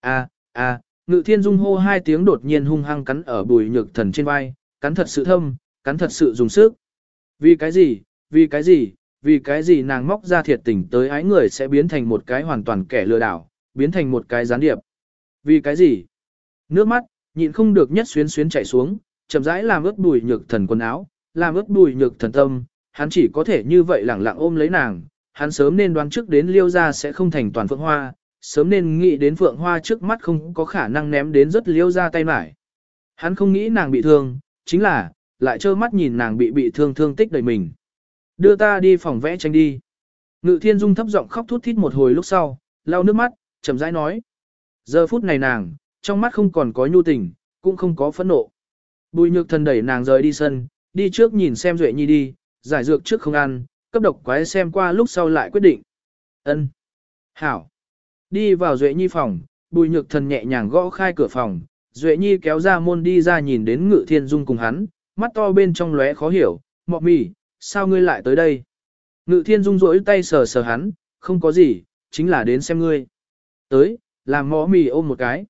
À, à, ngự thiên dung hô hai tiếng đột nhiên hung hăng cắn ở bùi nhược thần trên vai, cắn thật sự thâm, cắn thật sự dùng sức. Vì cái gì, vì cái gì, vì cái gì nàng móc ra thiệt tình tới ái người sẽ biến thành một cái hoàn toàn kẻ lừa đảo, biến thành một cái gián điệp. Vì cái gì? Nước mắt, nhịn không được nhất xuyến xuyến chảy xuống, chậm rãi làm ướt bùi nhược thần quần áo, làm ướt bùi nhược thần tâm, hắn chỉ có thể như vậy lẳng lặng ôm lấy nàng, hắn sớm nên đoán trước đến liêu ra sẽ không thành toàn phượng hoa, sớm nên nghĩ đến phượng hoa trước mắt không có khả năng ném đến rất liêu ra tay mải. Hắn không nghĩ nàng bị thương, chính là, lại trơ mắt nhìn nàng bị bị thương thương tích đầy mình. Đưa ta đi phòng vẽ tranh đi. Ngự thiên dung thấp giọng khóc thút thít một hồi lúc sau, lau nước mắt, chậm rãi nói. Giờ phút này nàng, trong mắt không còn có nhu tình, cũng không có phẫn nộ. Bùi nhược thần đẩy nàng rời đi sân, đi trước nhìn xem Duệ Nhi đi, giải dược trước không ăn, cấp độc quái xem qua lúc sau lại quyết định. Ân, Hảo. Đi vào Duệ Nhi phòng, bùi nhược thần nhẹ nhàng gõ khai cửa phòng, Duệ Nhi kéo ra môn đi ra nhìn đến ngự thiên dung cùng hắn, mắt to bên trong lóe khó hiểu, mọ mì, sao ngươi lại tới đây? Ngự thiên dung rỗi tay sờ sờ hắn, không có gì, chính là đến xem ngươi. Tới, làm mọ mì ôm một cái.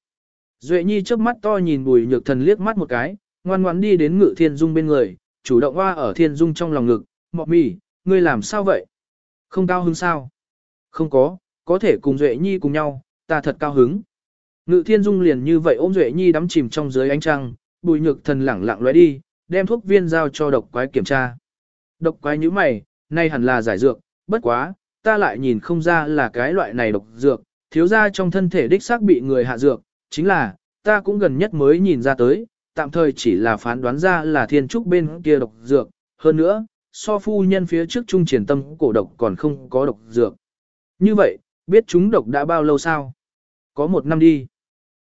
Duệ Nhi trước mắt to nhìn bùi nhược thần liếc mắt một cái, ngoan ngoãn đi đến ngự thiên dung bên người, chủ động hoa ở thiên dung trong lòng ngực, mọ mì, ngươi làm sao vậy? Không cao hứng sao? Không có, có thể cùng Duệ Nhi cùng nhau, ta thật cao hứng. Ngự thiên dung liền như vậy ôm Duệ Nhi đắm chìm trong dưới ánh trăng, bùi nhược thần lẳng lặng lóe đi, đem thuốc viên giao cho độc quái kiểm tra. Độc quái như mày, nay hẳn là giải dược, bất quá, ta lại nhìn không ra là cái loại này độc dược, thiếu ra trong thân thể đích xác bị người hạ dược, chính là, ta cũng gần nhất mới nhìn ra tới, tạm thời chỉ là phán đoán ra là thiên trúc bên kia độc dược, hơn nữa, so phu nhân phía trước trung triển tâm cổ độc còn không có độc dược. Như vậy, biết chúng độc đã bao lâu sao? Có một năm đi.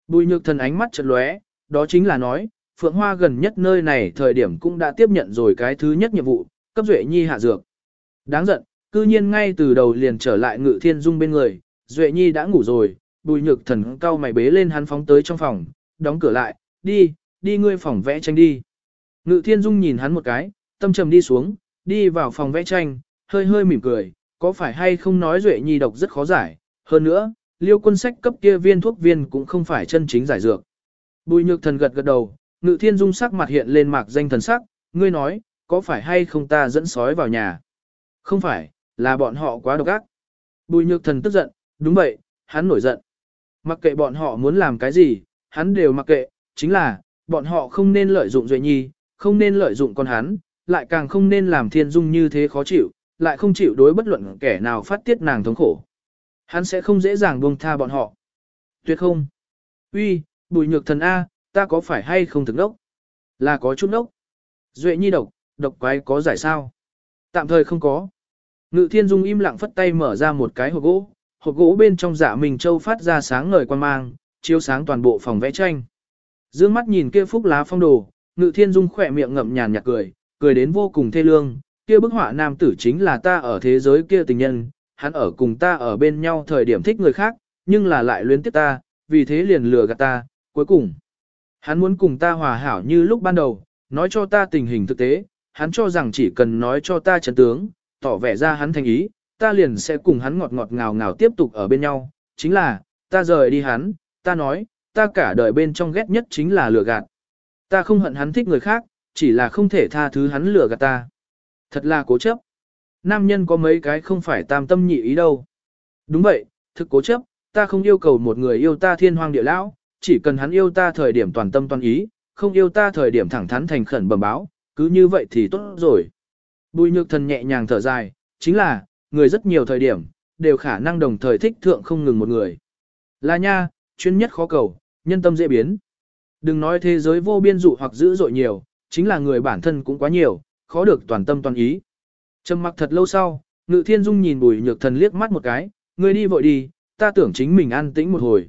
Bùi nhược thần ánh mắt chợt lóe, đó chính là nói, Phượng Hoa gần nhất nơi này thời điểm cũng đã tiếp nhận rồi cái thứ nhất nhiệm vụ, cấp Duệ Nhi hạ dược. Đáng giận, cư nhiên ngay từ đầu liền trở lại ngự thiên dung bên người, Duệ Nhi đã ngủ rồi, bùi nhược thần cao mày bế lên hắn phóng tới trong phòng, đóng cửa lại, đi, đi ngươi phòng vẽ tranh đi. Ngự thiên dung nhìn hắn một cái, tâm trầm đi xuống, đi vào phòng vẽ tranh, hơi hơi mỉm cười, có phải hay không nói Duệ Nhi độc rất khó giải, hơn nữa, liêu quân sách cấp kia viên thuốc viên cũng không phải chân chính giải dược. Bùi nhược thần gật gật đầu, ngự thiên dung sắc mặt hiện lên mạc danh thần sắc, ngươi nói, có phải hay không ta dẫn sói vào nhà? Không phải, là bọn họ quá độc ác. Bùi nhược thần tức giận, đúng vậy, hắn nổi giận. Mặc kệ bọn họ muốn làm cái gì, hắn đều mặc kệ, chính là, bọn họ không nên lợi dụng Duệ Nhi, không nên lợi dụng con hắn, lại càng không nên làm thiên dung như thế khó chịu, lại không chịu đối bất luận kẻ nào phát tiết nàng thống khổ. Hắn sẽ không dễ dàng buông tha bọn họ. Tuyệt không. Uy, bùi nhược thần A, ta có phải hay không thực đốc? Là có chút đốc. Duệ Nhi độc, độc quái có giải sao? Tạm thời không có. Ngự thiên dung im lặng phất tay mở ra một cái hộp gỗ, hộp gỗ bên trong dạ mình châu phát ra sáng ngời quan mang, chiếu sáng toàn bộ phòng vẽ tranh. Dương mắt nhìn kia phúc lá phong đồ, ngự thiên dung khỏe miệng ngậm nhàn nhạt cười, cười đến vô cùng thê lương, kia bức họa nam tử chính là ta ở thế giới kia tình nhân, hắn ở cùng ta ở bên nhau thời điểm thích người khác, nhưng là lại luyến tiếc ta, vì thế liền lừa gạt ta, cuối cùng. Hắn muốn cùng ta hòa hảo như lúc ban đầu, nói cho ta tình hình thực tế, hắn cho rằng chỉ cần nói cho ta chân tướng, tỏ vẻ ra hắn thành ý, ta liền sẽ cùng hắn ngọt ngọt ngào ngào tiếp tục ở bên nhau, chính là, ta rời đi hắn, ta nói, ta cả đời bên trong ghét nhất chính là lừa gạt. Ta không hận hắn thích người khác, chỉ là không thể tha thứ hắn lừa gạt ta. Thật là cố chấp. Nam nhân có mấy cái không phải tam tâm nhị ý đâu. Đúng vậy, thực cố chấp, ta không yêu cầu một người yêu ta thiên hoang địa lão, chỉ cần hắn yêu ta thời điểm toàn tâm toàn ý, không yêu ta thời điểm thẳng thắn thành khẩn bẩm báo, cứ như vậy thì tốt rồi. Bùi nhược thần nhẹ nhàng thở dài, chính là, người rất nhiều thời điểm, đều khả năng đồng thời thích thượng không ngừng một người. Là nha, chuyên nhất khó cầu, nhân tâm dễ biến. Đừng nói thế giới vô biên dụ hoặc dữ dội nhiều, chính là người bản thân cũng quá nhiều, khó được toàn tâm toàn ý. Trầm mặc thật lâu sau, Ngự Thiên Dung nhìn Bùi Nhược Thần liếc mắt một cái, người đi vội đi, ta tưởng chính mình an tĩnh một hồi.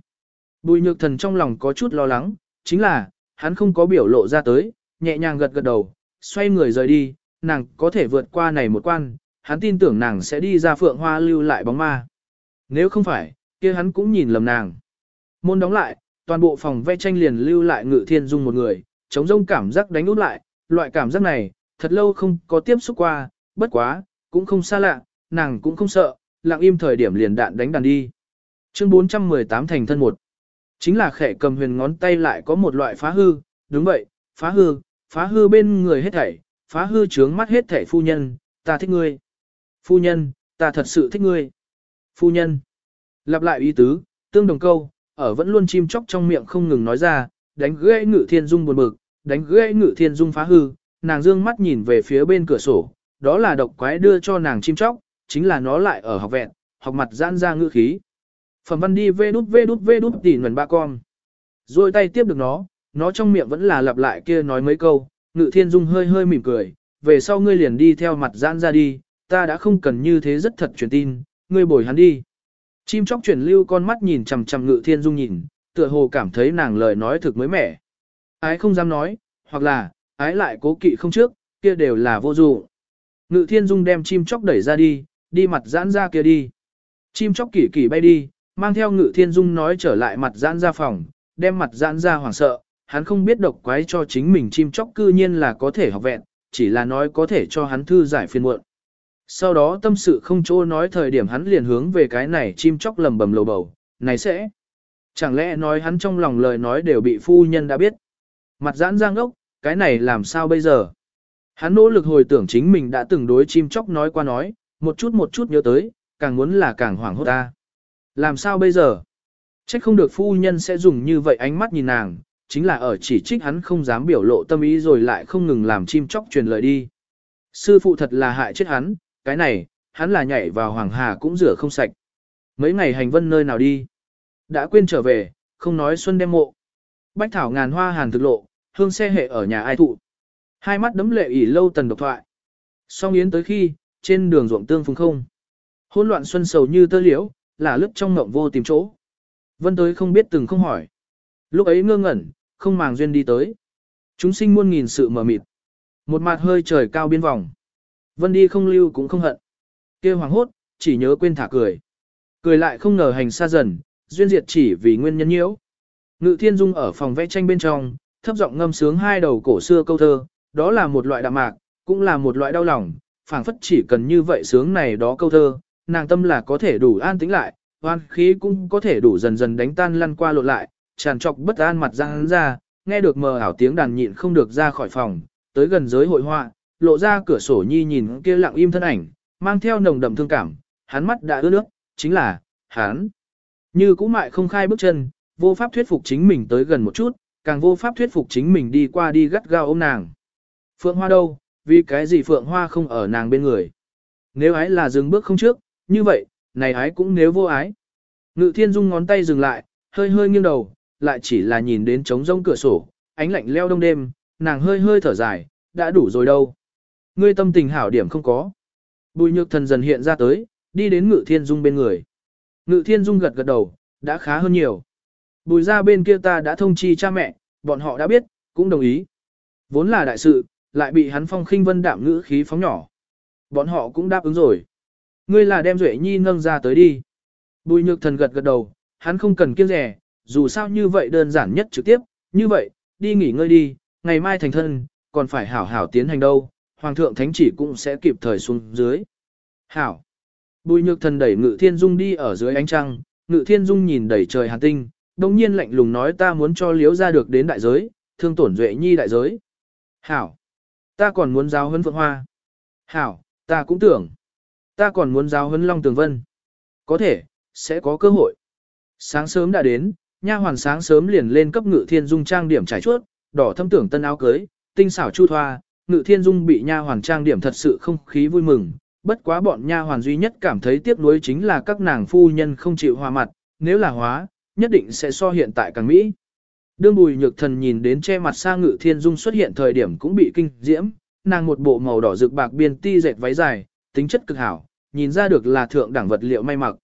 Bùi Nhược Thần trong lòng có chút lo lắng, chính là, hắn không có biểu lộ ra tới, nhẹ nhàng gật gật đầu, xoay người rời đi, nàng có thể vượt qua này một quan, hắn tin tưởng nàng sẽ đi ra phượng hoa lưu lại bóng ma. Nếu không phải, kia hắn cũng nhìn lầm nàng. Môn đóng lại, toàn bộ phòng vẽ tranh liền lưu lại ngự thiên dung một người, chống rông cảm giác đánh út lại, loại cảm giác này, thật lâu không có tiếp xúc qua, bất quá, cũng không xa lạ, nàng cũng không sợ, lặng im thời điểm liền đạn đánh đàn đi. Chương 418 thành thân một Chính là khẽ cầm huyền ngón tay lại có một loại phá hư, đúng vậy, phá hư, phá hư bên người hết thảy, phá hư trướng mắt hết thảy phu nhân, ta thích ngươi. Phu nhân, ta thật sự thích ngươi. Phu nhân. Lặp lại ý tứ, tương đồng câu, ở vẫn luôn chim chóc trong miệng không ngừng nói ra, đánh gãy ngự thiên dung buồn bực, đánh gãy ngự thiên dung phá hư, nàng dương mắt nhìn về phía bên cửa sổ, đó là độc quái đưa cho nàng chim chóc, chính là nó lại ở học vẹn, học mặt giãn ra ngữ khí. Phẩm văn đi vê đút vê đút vê đút tỉ nguồn ba con. Rồi tay tiếp được nó, nó trong miệng vẫn là lặp lại kia nói mấy câu, ngự thiên dung hơi hơi mỉm cười, về sau ngươi liền đi theo mặt giãn ra đi, ta đã không cần như thế rất thật truyền tin, ngươi bồi hắn đi. Chim chóc chuyển lưu con mắt nhìn chằm chằm ngự thiên dung nhìn, tựa hồ cảm thấy nàng lời nói thực mới mẻ. Ái không dám nói, hoặc là, ái lại cố kỵ không trước, kia đều là vô dụng. Ngự thiên dung đem chim chóc đẩy ra đi, đi mặt giãn ra kia đi. Chim chóc kỳ kỳ bay đi, mang theo ngự thiên dung nói trở lại mặt giãn ra phòng, đem mặt giãn ra hoảng sợ, hắn không biết độc quái cho chính mình chim chóc cư nhiên là có thể học vẹn, chỉ là nói có thể cho hắn thư giải phiền muộn. Sau đó tâm sự không chỗ nói thời điểm hắn liền hướng về cái này chim chóc lầm bầm lầu bầu, này sẽ. Chẳng lẽ nói hắn trong lòng lời nói đều bị phu nhân đã biết. Mặt giãn giang ốc, cái này làm sao bây giờ? Hắn nỗ lực hồi tưởng chính mình đã từng đối chim chóc nói qua nói, một chút một chút nhớ tới, càng muốn là càng hoảng hốt ta. Làm sao bây giờ? Trách không được phu nhân sẽ dùng như vậy ánh mắt nhìn nàng, chính là ở chỉ trích hắn không dám biểu lộ tâm ý rồi lại không ngừng làm chim chóc truyền lời đi. Sư phụ thật là hại chết hắn, cái này, hắn là nhảy vào hoàng hà cũng rửa không sạch. Mấy ngày hành vân nơi nào đi? Đã quên trở về, không nói xuân đem mộ. Bách thảo ngàn hoa hàn thực lộ, hương xe hệ ở nhà ai thụ. Hai mắt đấm lệ ỉ lâu tần độc thoại. Song yến tới khi, trên đường ruộng tương phùng không. Hôn loạn xuân sầu như tơ liễu, là lướt trong ngộng vô tìm chỗ. Vân tới không biết từng không hỏi. Lúc ấy ngơ ngẩn, không màng duyên đi tới. Chúng sinh muôn nghìn sự mờ mịt. Một mặt hơi trời cao biên vòng. Vân đi không lưu cũng không hận. kia hoàng hốt, chỉ nhớ quên thả cười. Cười lại không ngờ hành xa dần, duyên diệt chỉ vì nguyên nhân nhiễu. Ngự thiên dung ở phòng vẽ tranh bên trong, thấp giọng ngâm sướng hai đầu cổ xưa câu thơ, đó là một loại đạm mạc, cũng là một loại đau lòng, phảng phất chỉ cần như vậy sướng này đó câu thơ, nàng tâm là có thể đủ an tĩnh lại, hoan khí cũng có thể đủ dần dần đánh tan lăn qua lộn lại, tràn trọc bất an mặt răng ra, nghe được mờ ảo tiếng đàn nhịn không được ra khỏi phòng, tới gần giới hội họa, lộ ra cửa sổ nhi nhìn kia lặng im thân ảnh, mang theo nồng đậm thương cảm, hắn mắt đã ướt nước, chính là, hắn. Như cũ mại không khai bước chân, vô pháp thuyết phục chính mình tới gần một chút, càng vô pháp thuyết phục chính mình đi qua đi gắt gao ôm nàng. Phượng Hoa đâu, vì cái gì Phượng Hoa không ở nàng bên người. Nếu ái là dừng bước không trước, như vậy, này ái cũng nếu vô ái. Ngự thiên dung ngón tay dừng lại, hơi hơi nghiêng đầu, lại chỉ là nhìn đến trống rông cửa sổ, ánh lạnh leo đông đêm, nàng hơi hơi thở dài, đã đủ rồi đâu. Ngươi tâm tình hảo điểm không có. Bùi nhược thần dần hiện ra tới, đi đến ngự thiên dung bên người. Ngự thiên dung gật gật đầu, đã khá hơn nhiều. Bùi ra bên kia ta đã thông chi cha mẹ, bọn họ đã biết, cũng đồng ý. Vốn là đại sự, lại bị hắn phong khinh vân đạm ngữ khí phóng nhỏ. Bọn họ cũng đáp ứng rồi. Ngươi là đem Duệ Nhi nâng ra tới đi. Bùi nhược thần gật gật đầu, hắn không cần kiêng rẻ, dù sao như vậy đơn giản nhất trực tiếp, như vậy, đi nghỉ ngơi đi, ngày mai thành thân, còn phải hảo hảo tiến hành đâu, hoàng thượng thánh chỉ cũng sẽ kịp thời xuống dưới. Hảo. Bùi nhược thần đẩy ngự thiên dung đi ở dưới ánh trăng, ngự thiên dung nhìn đẩy trời hàn tinh, đồng nhiên lạnh lùng nói ta muốn cho liếu ra được đến đại giới, thương tổn duệ nhi đại giới. Hảo. Ta còn muốn giáo huấn phượng hoa. Hảo, ta cũng tưởng. Ta còn muốn giáo huấn long tường vân. Có thể, sẽ có cơ hội. Sáng sớm đã đến, nha hoàn sáng sớm liền lên cấp ngự thiên dung trang điểm trải chuốt, đỏ thâm tưởng tân áo cưới, tinh xảo chu thoa, ngự thiên dung bị nha hoàn trang điểm thật sự không khí vui mừng. Bất quá bọn nha hoàn duy nhất cảm thấy tiếc nuối chính là các nàng phu nhân không chịu hòa mặt, nếu là hóa, nhất định sẽ so hiện tại càng mỹ. Đương bùi nhược thần nhìn đến che mặt sa ngự thiên dung xuất hiện thời điểm cũng bị kinh diễm, nàng một bộ màu đỏ rực bạc biên ti dệt váy dài, tính chất cực hảo, nhìn ra được là thượng đẳng vật liệu may mặc.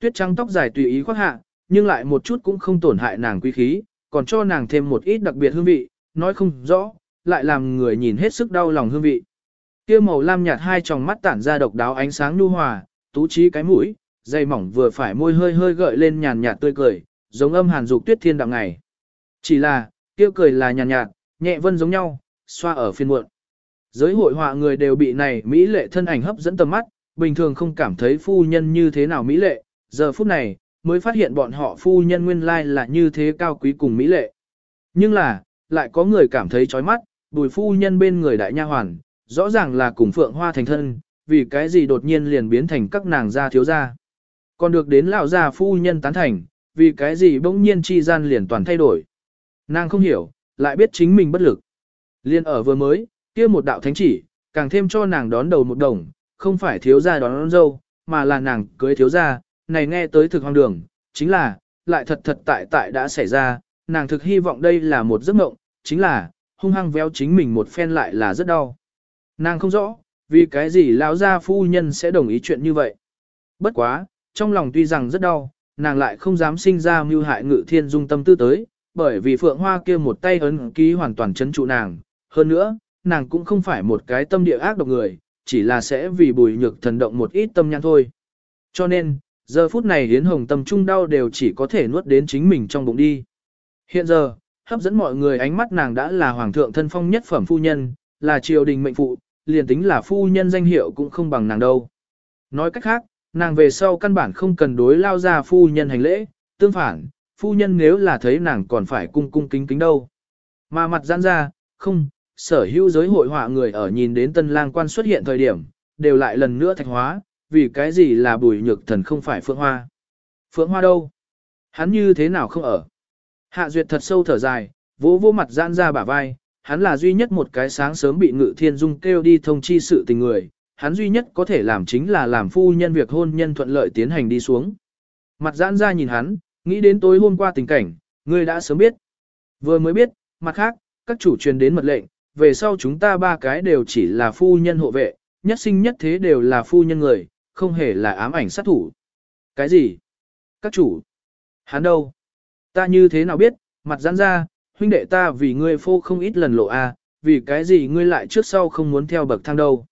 Tuyết trắng tóc dài tùy ý khoác hạ, nhưng lại một chút cũng không tổn hại nàng quý khí, còn cho nàng thêm một ít đặc biệt hương vị, nói không rõ, lại làm người nhìn hết sức đau lòng hương vị. Kia màu lam nhạt hai tròng mắt tản ra độc đáo ánh sáng nhu hòa, tú trí cái mũi, dây mỏng vừa phải môi hơi hơi gợi lên nhàn nhạt tươi cười, giống âm hàn dục tuyết thiên đặng ngày. Chỉ là, kia cười là nhàn nhạt, nhạt, nhẹ vân giống nhau, xoa ở phiên muộn. Giới hội họa người đều bị này mỹ lệ thân ảnh hấp dẫn tầm mắt, bình thường không cảm thấy phu nhân như thế nào mỹ lệ, giờ phút này, mới phát hiện bọn họ phu nhân nguyên lai là như thế cao quý cùng mỹ lệ. Nhưng là, lại có người cảm thấy chói mắt, bùi phu nhân bên người đại nha hoàn, rõ ràng là cùng phượng hoa thành thân, vì cái gì đột nhiên liền biến thành các nàng gia thiếu gia. Còn được đến lão gia phu nhân tán thành, vì cái gì bỗng nhiên chi gian liền toàn thay đổi. Nàng không hiểu, lại biết chính mình bất lực. Liên ở vừa mới, kia một đạo thánh chỉ, càng thêm cho nàng đón đầu một đồng, không phải thiếu gia đón, đón dâu, mà là nàng cưới thiếu gia, này nghe tới thực hoang đường, chính là, lại thật thật tại tại đã xảy ra, nàng thực hy vọng đây là một giấc mộng, chính là, hung hăng véo chính mình một phen lại là rất đau. Nàng không rõ, vì cái gì lão gia phu nhân sẽ đồng ý chuyện như vậy. Bất quá, trong lòng tuy rằng rất đau, nàng lại không dám sinh ra mưu hại ngự thiên dung tâm tư tới, bởi vì phượng hoa kia một tay ấn ký hoàn toàn chấn trụ nàng. Hơn nữa, nàng cũng không phải một cái tâm địa ác độc người, chỉ là sẽ vì bùi nhược thần động một ít tâm nhãn thôi. Cho nên, giờ phút này hiến hồng tâm trung đau đều chỉ có thể nuốt đến chính mình trong bụng đi. Hiện giờ, hấp dẫn mọi người ánh mắt nàng đã là hoàng thượng thân phong nhất phẩm phu nhân, là triều đình mệnh phụ, liền tính là phu nhân danh hiệu cũng không bằng nàng đâu. Nói cách khác, nàng về sau căn bản không cần đối lao ra phu nhân hành lễ, tương phản, phu nhân nếu là thấy nàng còn phải cung cung kính kính đâu. Mà mặt giãn ra, không, sở hữu giới hội họa người ở nhìn đến tân lang quan xuất hiện thời điểm, đều lại lần nữa thạch hóa, vì cái gì là bùi nhược thần không phải phượng hoa. Phượng hoa đâu? Hắn như thế nào không ở? Hạ duyệt thật sâu thở dài, vỗ vỗ mặt giãn ra bả vai, hắn là duy nhất một cái sáng sớm bị ngự thiên dung kêu đi thông chi sự tình người, hắn duy nhất có thể làm chính là làm phu nhân việc hôn nhân thuận lợi tiến hành đi xuống. Mặt giãn ra nhìn hắn, nghĩ đến tối hôm qua tình cảnh, ngươi đã sớm biết. Vừa mới biết, mặt khác, các chủ truyền đến mật lệnh, về sau chúng ta ba cái đều chỉ là phu nhân hộ vệ, nhất sinh nhất thế đều là phu nhân người, không hề là ám ảnh sát thủ. Cái gì? Các chủ? Hắn đâu? Ta như thế nào biết, mặt giãn ra, huynh đệ ta vì ngươi phô không ít lần lộ a, vì cái gì ngươi lại trước sau không muốn theo bậc thang đâu.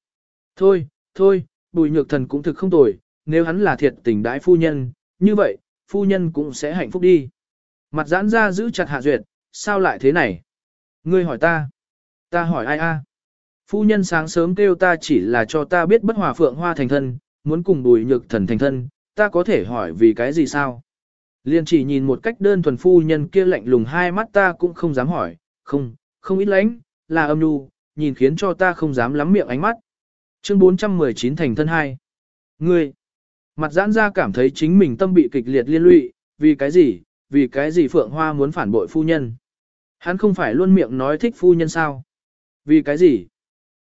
Thôi, thôi, bùi nhược thần cũng thực không tồi, nếu hắn là thiệt tình đãi phu nhân, như vậy, phu nhân cũng sẽ hạnh phúc đi. Mặt giãn ra giữ chặt hạ duyệt, sao lại thế này? Ngươi hỏi ta. Ta hỏi ai a? Phu nhân sáng sớm kêu ta chỉ là cho ta biết bất hòa phượng hoa thành thân, muốn cùng bùi nhược thần thành thân, ta có thể hỏi vì cái gì sao? Liên chỉ nhìn một cách đơn thuần phu nhân kia lạnh lùng hai mắt ta cũng không dám hỏi, không, không ít lãnh, là âm nhu, nhìn khiến cho ta không dám lắm miệng ánh mắt. Chương 419 thành thân hai. Ngươi, mặt giãn ra cảm thấy chính mình tâm bị kịch liệt liên lụy, vì cái gì, vì cái gì Phượng Hoa muốn phản bội phu nhân. Hắn không phải luôn miệng nói thích phu nhân sao? Vì cái gì?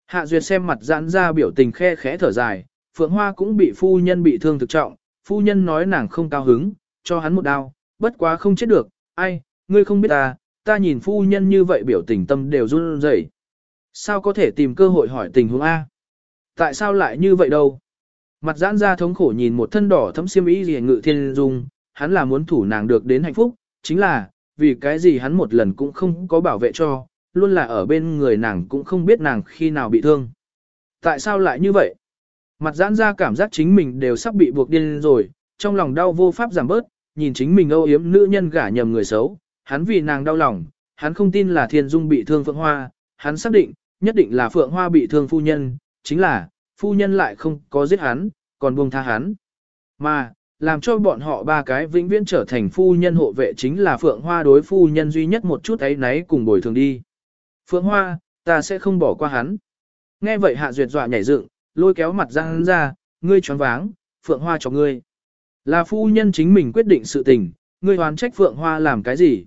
Hạ Duyệt xem mặt giãn ra biểu tình khe khẽ thở dài, Phượng Hoa cũng bị phu nhân bị thương thực trọng, phu nhân nói nàng không cao hứng, cho hắn một đao, bất quá không chết được, ai, ngươi không biết ta, ta nhìn phu nhân như vậy biểu tình tâm đều run rẩy. Sao có thể tìm cơ hội hỏi tình huống A? Tại sao lại như vậy đâu? Mặt giãn ra thống khổ nhìn một thân đỏ thấm xiêm ý gì ngự thiên dung, hắn là muốn thủ nàng được đến hạnh phúc, chính là, vì cái gì hắn một lần cũng không có bảo vệ cho, luôn là ở bên người nàng cũng không biết nàng khi nào bị thương. Tại sao lại như vậy? Mặt giãn ra cảm giác chính mình đều sắp bị buộc điên rồi, trong lòng đau vô pháp giảm bớt, nhìn chính mình âu yếm nữ nhân gả nhầm người xấu, hắn vì nàng đau lòng, hắn không tin là thiên dung bị thương phượng hoa, hắn xác định, nhất định là phượng hoa bị thương phu nhân, chính là, phu nhân lại không có giết hắn, còn buông tha hắn. Mà, làm cho bọn họ ba cái vĩnh viễn trở thành phu nhân hộ vệ chính là phượng hoa đối phu nhân duy nhất một chút ấy náy cùng bồi thường đi. Phượng hoa, ta sẽ không bỏ qua hắn. Nghe vậy hạ duyệt dọa nhảy dựng, lôi kéo mặt ra hắn ra, ngươi choáng váng, phượng hoa cho ngươi. Là phu nhân chính mình quyết định sự tình, ngươi hoán trách Phượng Hoa làm cái gì?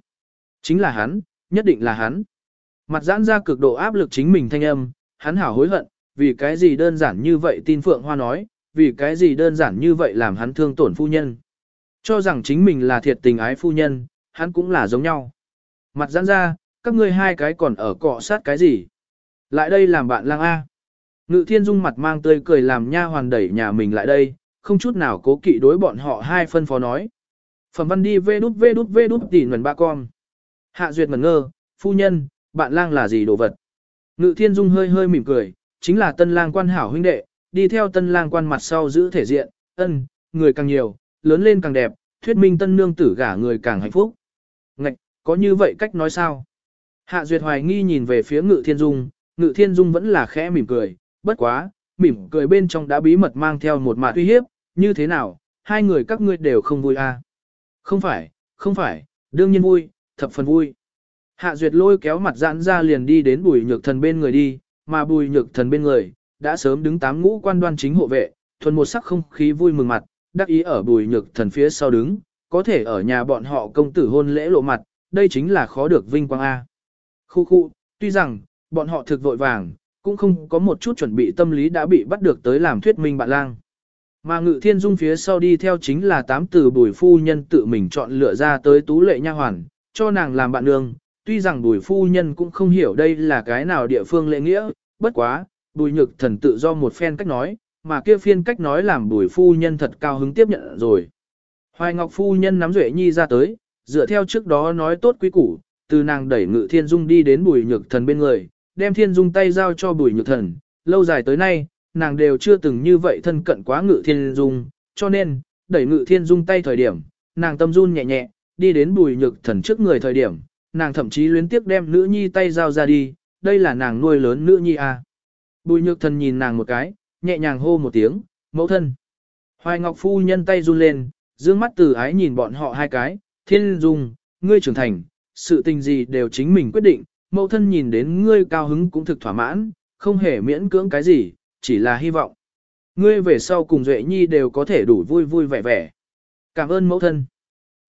Chính là hắn, nhất định là hắn. Mặt giãn ra cực độ áp lực chính mình thanh âm, hắn hảo hối hận, vì cái gì đơn giản như vậy tin Phượng Hoa nói, vì cái gì đơn giản như vậy làm hắn thương tổn phu nhân. Cho rằng chính mình là thiệt tình ái phu nhân, hắn cũng là giống nhau. Mặt giãn ra, các ngươi hai cái còn ở cọ sát cái gì? Lại đây làm bạn lang A. Ngự thiên dung mặt mang tươi cười làm nha hoàn đẩy nhà mình lại đây, không chút nào cố kỵ đối bọn họ hai phân phó nói. Phẩm văn đi vê đút vê đút vê đút tỉ nguồn ba con. Hạ duyệt ngẩn ngơ, phu nhân, bạn lang là gì đồ vật? Ngự thiên dung hơi hơi mỉm cười, chính là tân lang quan hảo huynh đệ, đi theo tân lang quan mặt sau giữ thể diện, ân, người càng nhiều, lớn lên càng đẹp, thuyết minh tân nương tử gả người càng hạnh phúc. Ngạch, có như vậy cách nói sao? Hạ Duyệt hoài nghi nhìn về phía Ngự Thiên Dung, Ngự Thiên Dung vẫn là khẽ mỉm cười, bất quá, mỉm cười bên trong đã bí mật mang theo một mạt uy hiếp, như thế nào, hai người các ngươi đều không vui à? Không phải, không phải, đương nhiên vui, thập phần vui. Hạ Duyệt lôi kéo mặt giãn ra liền đi đến bùi nhược thần bên người đi, mà bùi nhược thần bên người, đã sớm đứng tám ngũ quan đoan chính hộ vệ, thuần một sắc không khí vui mừng mặt, đắc ý ở bùi nhược thần phía sau đứng, có thể ở nhà bọn họ công tử hôn lễ lộ mặt, đây chính là khó được vinh quang A. Khu khu, tuy rằng, bọn họ thực vội vàng, cũng không có một chút chuẩn bị tâm lý đã bị bắt được tới làm thuyết minh bạn lang. Mà ngự thiên dung phía sau đi theo chính là tám từ bùi phu nhân tự mình chọn lựa ra tới tú lệ nha hoàn, cho nàng làm bạn nương. Tuy rằng bùi phu nhân cũng không hiểu đây là cái nào địa phương lễ nghĩa, bất quá, bùi nhược thần tự do một phen cách nói, mà kia phiên cách nói làm bùi phu nhân thật cao hứng tiếp nhận rồi. Hoài Ngọc phu nhân nắm Duệ Nhi ra tới, dựa theo trước đó nói tốt quý củ, từ nàng đẩy Ngự Thiên Dung đi đến Bùi Nhược Thần bên người, đem Thiên Dung tay giao cho Bùi Nhược Thần, lâu dài tới nay, nàng đều chưa từng như vậy thân cận quá Ngự Thiên Dung, cho nên, đẩy Ngự Thiên Dung tay thời điểm, nàng tâm run nhẹ nhẹ, đi đến Bùi Nhược Thần trước người thời điểm, nàng thậm chí luyến tiếc đem nữ nhi tay giao ra đi, đây là nàng nuôi lớn nữ nhi à. Bùi Nhược Thần nhìn nàng một cái, nhẹ nhàng hô một tiếng, mẫu thân. Hoài Ngọc phu nhân tay run lên, dương mắt từ ái nhìn bọn họ hai cái, thiên dung, ngươi trưởng thành, sự tình gì đều chính mình quyết định, mẫu thân nhìn đến ngươi cao hứng cũng thực thỏa mãn, không hề miễn cưỡng cái gì, chỉ là hy vọng. Ngươi về sau cùng Duệ Nhi đều có thể đủ vui vui vẻ vẻ. Cảm ơn mẫu thân.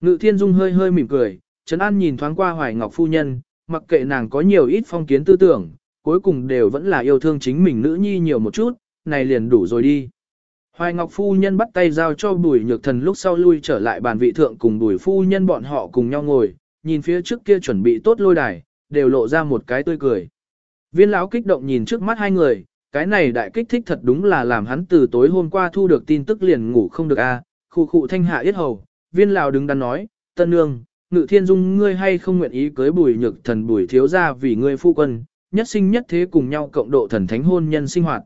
Ngự thiên dung hơi hơi mỉm cười, Trấn An nhìn thoáng qua Hoài Ngọc phu nhân, mặc kệ nàng có nhiều ít phong kiến tư tưởng, cuối cùng đều vẫn là yêu thương chính mình nữ nhi nhiều một chút, này liền đủ rồi đi. Hoài Ngọc phu nhân bắt tay giao cho Bùi Nhược Thần lúc sau lui trở lại bàn vị thượng cùng Bùi phu nhân bọn họ cùng nhau ngồi, nhìn phía trước kia chuẩn bị tốt lôi đài, đều lộ ra một cái tươi cười. Viên lão kích động nhìn trước mắt hai người, cái này đại kích thích thật đúng là làm hắn từ tối hôm qua thu được tin tức liền ngủ không được a. À. Khu khu thanh hạ yết hầu, viên lão đứng đắn nói, tân nương, ngự thiên dung ngươi hay không nguyện ý cưới bùi nhược thần bùi thiếu ra vì ngươi phu quân, nhất sinh nhất thế cùng nhau cộng độ thần thánh hôn nhân sinh hoạt.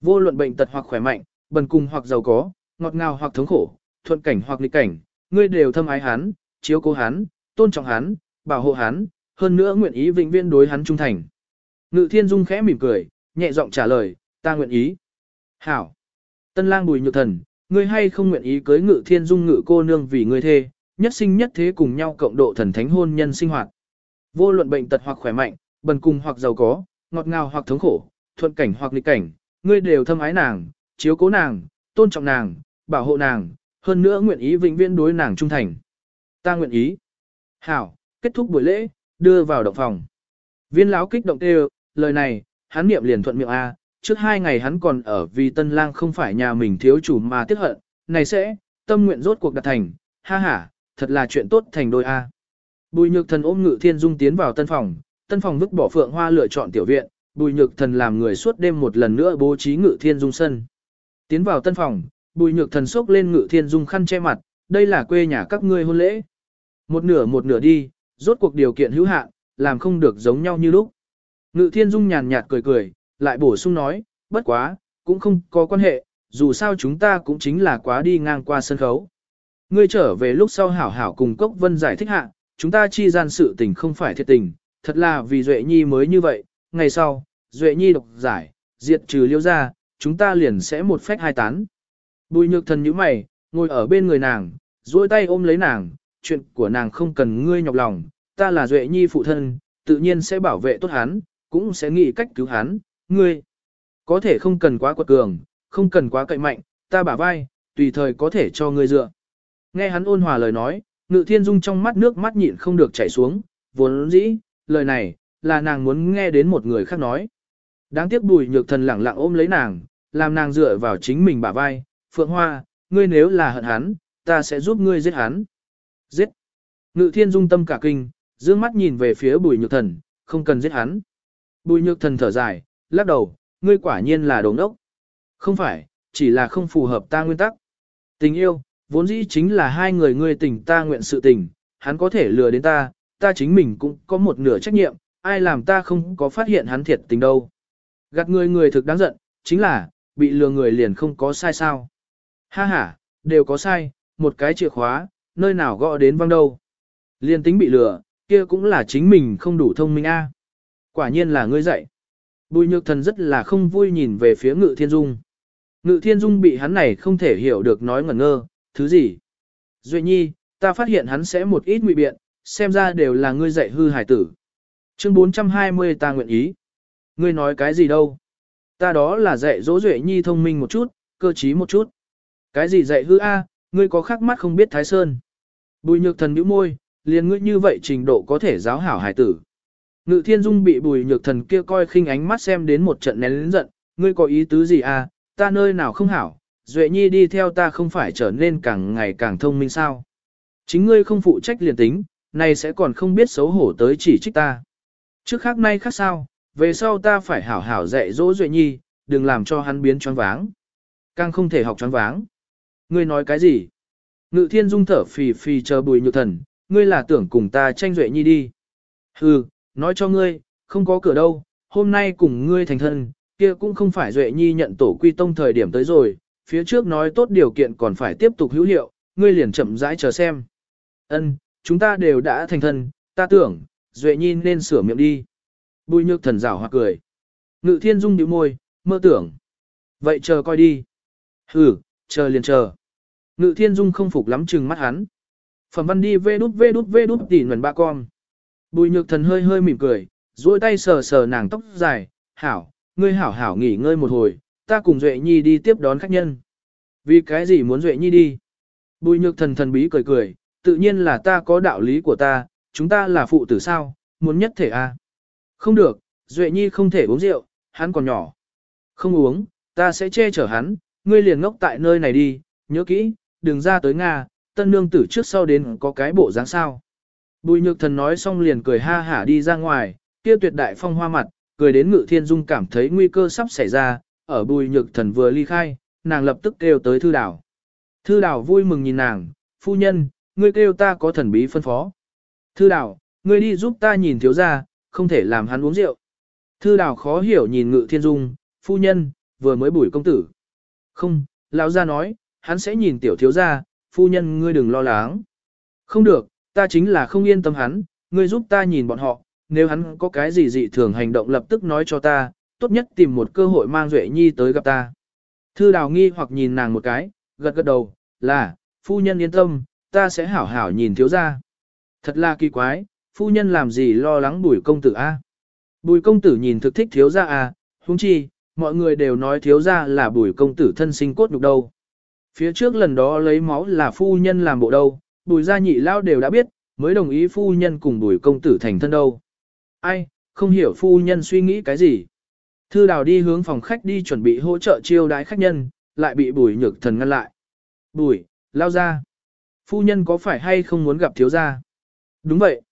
Vô luận bệnh tật hoặc khỏe mạnh, bần cùng hoặc giàu có, ngọt ngào hoặc thống khổ, thuận cảnh hoặc nghịch cảnh, ngươi đều thâm ái hắn, chiếu cố hắn, tôn trọng hắn, bảo hộ hắn, hơn nữa nguyện ý vĩnh viễn đối hắn trung thành. Ngự Thiên Dung khẽ mỉm cười, nhẹ giọng trả lời, ta nguyện ý. Hảo. Tân lang bùi nhược thần, ngươi hay không nguyện ý cưới Ngự Thiên Dung ngự cô nương vì ngươi thê, nhất sinh nhất thế cùng nhau cộng độ thần thánh hôn nhân sinh hoạt. Vô luận bệnh tật hoặc khỏe mạnh, bần cùng hoặc giàu có, ngọt ngào hoặc thống khổ, thuận cảnh hoặc nghịch cảnh, ngươi đều thâm ái nàng, chiếu cố nàng, tôn trọng nàng, bảo hộ nàng, hơn nữa nguyện ý vĩnh viễn đối nàng trung thành. Ta nguyện ý. Hảo, kết thúc buổi lễ, đưa vào động phòng. Viên lão kích động tê lời này, hắn niệm liền thuận miệng A, trước hai ngày hắn còn ở vì tân lang không phải nhà mình thiếu chủ mà tiếc hận, này sẽ, tâm nguyện rốt cuộc đạt thành, ha ha, thật là chuyện tốt thành đôi A. Bùi nhược thần ôm ngự thiên dung tiến vào tân phòng, tân phòng vứt bỏ phượng hoa lựa chọn tiểu viện, bùi nhược thần làm người suốt đêm một lần nữa bố trí ngự thiên dung sân. Tiến vào tân phòng, bùi nhược thần sốc lên ngự thiên dung khăn che mặt, đây là quê nhà các ngươi hôn lễ. Một nửa một nửa đi, rốt cuộc điều kiện hữu hạn, làm không được giống nhau như lúc. Ngự thiên dung nhàn nhạt cười cười, lại bổ sung nói, bất quá, cũng không có quan hệ, dù sao chúng ta cũng chính là quá đi ngang qua sân khấu. Ngươi trở về lúc sau hảo hảo cùng Cốc Vân giải thích hạ, chúng ta chi gian sự tình không phải thiệt tình, thật là vì Duệ Nhi mới như vậy, ngày sau, Duệ Nhi độc giải, diệt trừ liêu ra, chúng ta liền sẽ một phách hai tán. Bùi nhược thần như mày, ngồi ở bên người nàng, duỗi tay ôm lấy nàng, chuyện của nàng không cần ngươi nhọc lòng, ta là Duệ Nhi phụ thân, tự nhiên sẽ bảo vệ tốt hắn, cũng sẽ nghĩ cách cứu hắn, ngươi. Có thể không cần quá quật cường, không cần quá cậy mạnh, ta bả vai, tùy thời có thể cho ngươi dựa. Nghe hắn ôn hòa lời nói, ngự thiên dung trong mắt nước mắt nhịn không được chảy xuống, vốn dĩ, lời này, là nàng muốn nghe đến một người khác nói. Đáng tiếc bùi nhược thần lẳng lặng ôm lấy nàng, làm nàng dựa vào chính mình bả vai, Phượng Hoa, ngươi nếu là hận hắn, ta sẽ giúp ngươi giết hắn. Giết. Ngự thiên dung tâm cả kinh, dương mắt nhìn về phía bùi nhược thần, không cần giết hắn. Bùi nhược thần thở dài, lắc đầu, ngươi quả nhiên là đồng đốc. Không phải, chỉ là không phù hợp ta nguyên tắc. Tình yêu, vốn dĩ chính là hai người ngươi tình ta nguyện sự tình, hắn có thể lừa đến ta, ta chính mình cũng có một nửa trách nhiệm, ai làm ta không có phát hiện hắn thiệt tình đâu. Gạt người người thực đáng giận, chính là, bị lừa người liền không có sai sao. Ha ha, đều có sai, một cái chìa khóa, nơi nào gõ đến văng đâu. Liên tính bị lừa, kia cũng là chính mình không đủ thông minh a. Quả nhiên là ngươi dạy. Bùi nhược thần rất là không vui nhìn về phía ngự thiên dung. Ngự thiên dung bị hắn này không thể hiểu được nói ngẩn ngơ, thứ gì. Duệ nhi, ta phát hiện hắn sẽ một ít ngụy biện, xem ra đều là ngươi dạy hư hải tử. Chương 420 ta nguyện ý. Ngươi nói cái gì đâu? Ta đó là dạy dỗ Duệ nhi thông minh một chút, cơ trí một chút. Cái gì dạy hư a? ngươi có khắc mắt không biết Thái Sơn. Bùi nhược thần nhíu môi, liền ngươi như vậy trình độ có thể giáo hảo hải tử. Ngự thiên dung bị bùi nhược thần kia coi khinh ánh mắt xem đến một trận nén lớn giận, ngươi có ý tứ gì à, ta nơi nào không hảo, Duệ Nhi đi theo ta không phải trở nên càng ngày càng thông minh sao. Chính ngươi không phụ trách liền tính, này sẽ còn không biết xấu hổ tới chỉ trích ta. Trước khác nay khác sao, về sau ta phải hảo hảo dạy dỗ Duệ Nhi, đừng làm cho hắn biến choáng váng. Càng không thể học choáng váng. Ngươi nói cái gì? Ngự thiên dung thở phì phì chờ bùi nhược thần, ngươi là tưởng cùng ta tranh Duệ Nhi đi. Hừ, nói cho ngươi, không có cửa đâu, hôm nay cùng ngươi thành thân, kia cũng không phải Duệ Nhi nhận tổ quy tông thời điểm tới rồi, phía trước nói tốt điều kiện còn phải tiếp tục hữu hiệu, ngươi liền chậm rãi chờ xem. Ân, chúng ta đều đã thành thân, ta tưởng, Duệ Nhi nên sửa miệng đi. Bùi nhược thần rảo hoặc cười. Ngự thiên dung nhíu môi, mơ tưởng. Vậy chờ coi đi. Ừ, chờ liền chờ. Ngự thiên dung không phục lắm chừng mắt hắn. Phẩm văn đi vê đút vê đút vê đút tỉ nguồn ba con. Bùi nhược thần hơi hơi mỉm cười, duỗi tay sờ sờ nàng tóc dài, hảo, ngươi hảo hảo nghỉ ngơi một hồi, ta cùng Duệ Nhi đi tiếp đón khách nhân. Vì cái gì muốn Duệ Nhi đi? Bùi nhược thần thần bí cười cười, tự nhiên là ta có đạo lý của ta, chúng ta là phụ tử sao, muốn nhất thể a. À? Không được, Duệ Nhi không thể uống rượu, hắn còn nhỏ. Không uống, ta sẽ che chở hắn, ngươi liền ngốc tại nơi này đi, nhớ kỹ, đừng ra tới Nga, tân nương tử trước sau đến có cái bộ dáng sao. Bùi nhược thần nói xong liền cười ha hả đi ra ngoài, kia tuyệt đại phong hoa mặt, cười đến ngự thiên dung cảm thấy nguy cơ sắp xảy ra, ở bùi nhược thần vừa ly khai, nàng lập tức kêu tới thư đảo. Thư đảo vui mừng nhìn nàng, phu nhân, ngươi kêu ta có thần bí phân phó. Thư đảo, ngươi đi giúp ta nhìn thiếu gia, không thể làm hắn uống rượu. Thư đảo khó hiểu nhìn ngự thiên dung, phu nhân, vừa mới bùi công tử. Không, lão gia nói, hắn sẽ nhìn tiểu thiếu gia, phu nhân ngươi đừng lo lắng. Không được, ta chính là không yên tâm hắn, ngươi giúp ta nhìn bọn họ, nếu hắn có cái gì dị thường hành động lập tức nói cho ta, tốt nhất tìm một cơ hội mang Duệ Nhi tới gặp ta. Thư đào nghi hoặc nhìn nàng một cái, gật gật đầu, là, phu nhân yên tâm, ta sẽ hảo hảo nhìn thiếu ra. Thật là kỳ quái, phu nhân làm gì lo lắng bùi công tử a? Bùi công tử nhìn thực thích thiếu ra a, huống chi, mọi người đều nói thiếu ra là bùi công tử thân sinh cốt nhục đâu. Phía trước lần đó lấy máu là phu nhân làm bộ đâu, bùi gia nhị lao đều đã biết, mới đồng ý phu nhân cùng bùi công tử thành thân đâu. Ai, không hiểu phu nhân suy nghĩ cái gì. Thư đào đi hướng phòng khách đi chuẩn bị hỗ trợ chiêu đái khách nhân, lại bị bùi nhược thần ngăn lại. Bùi, lao ra. Phu nhân có phải hay không muốn gặp thiếu gia? Đúng vậy.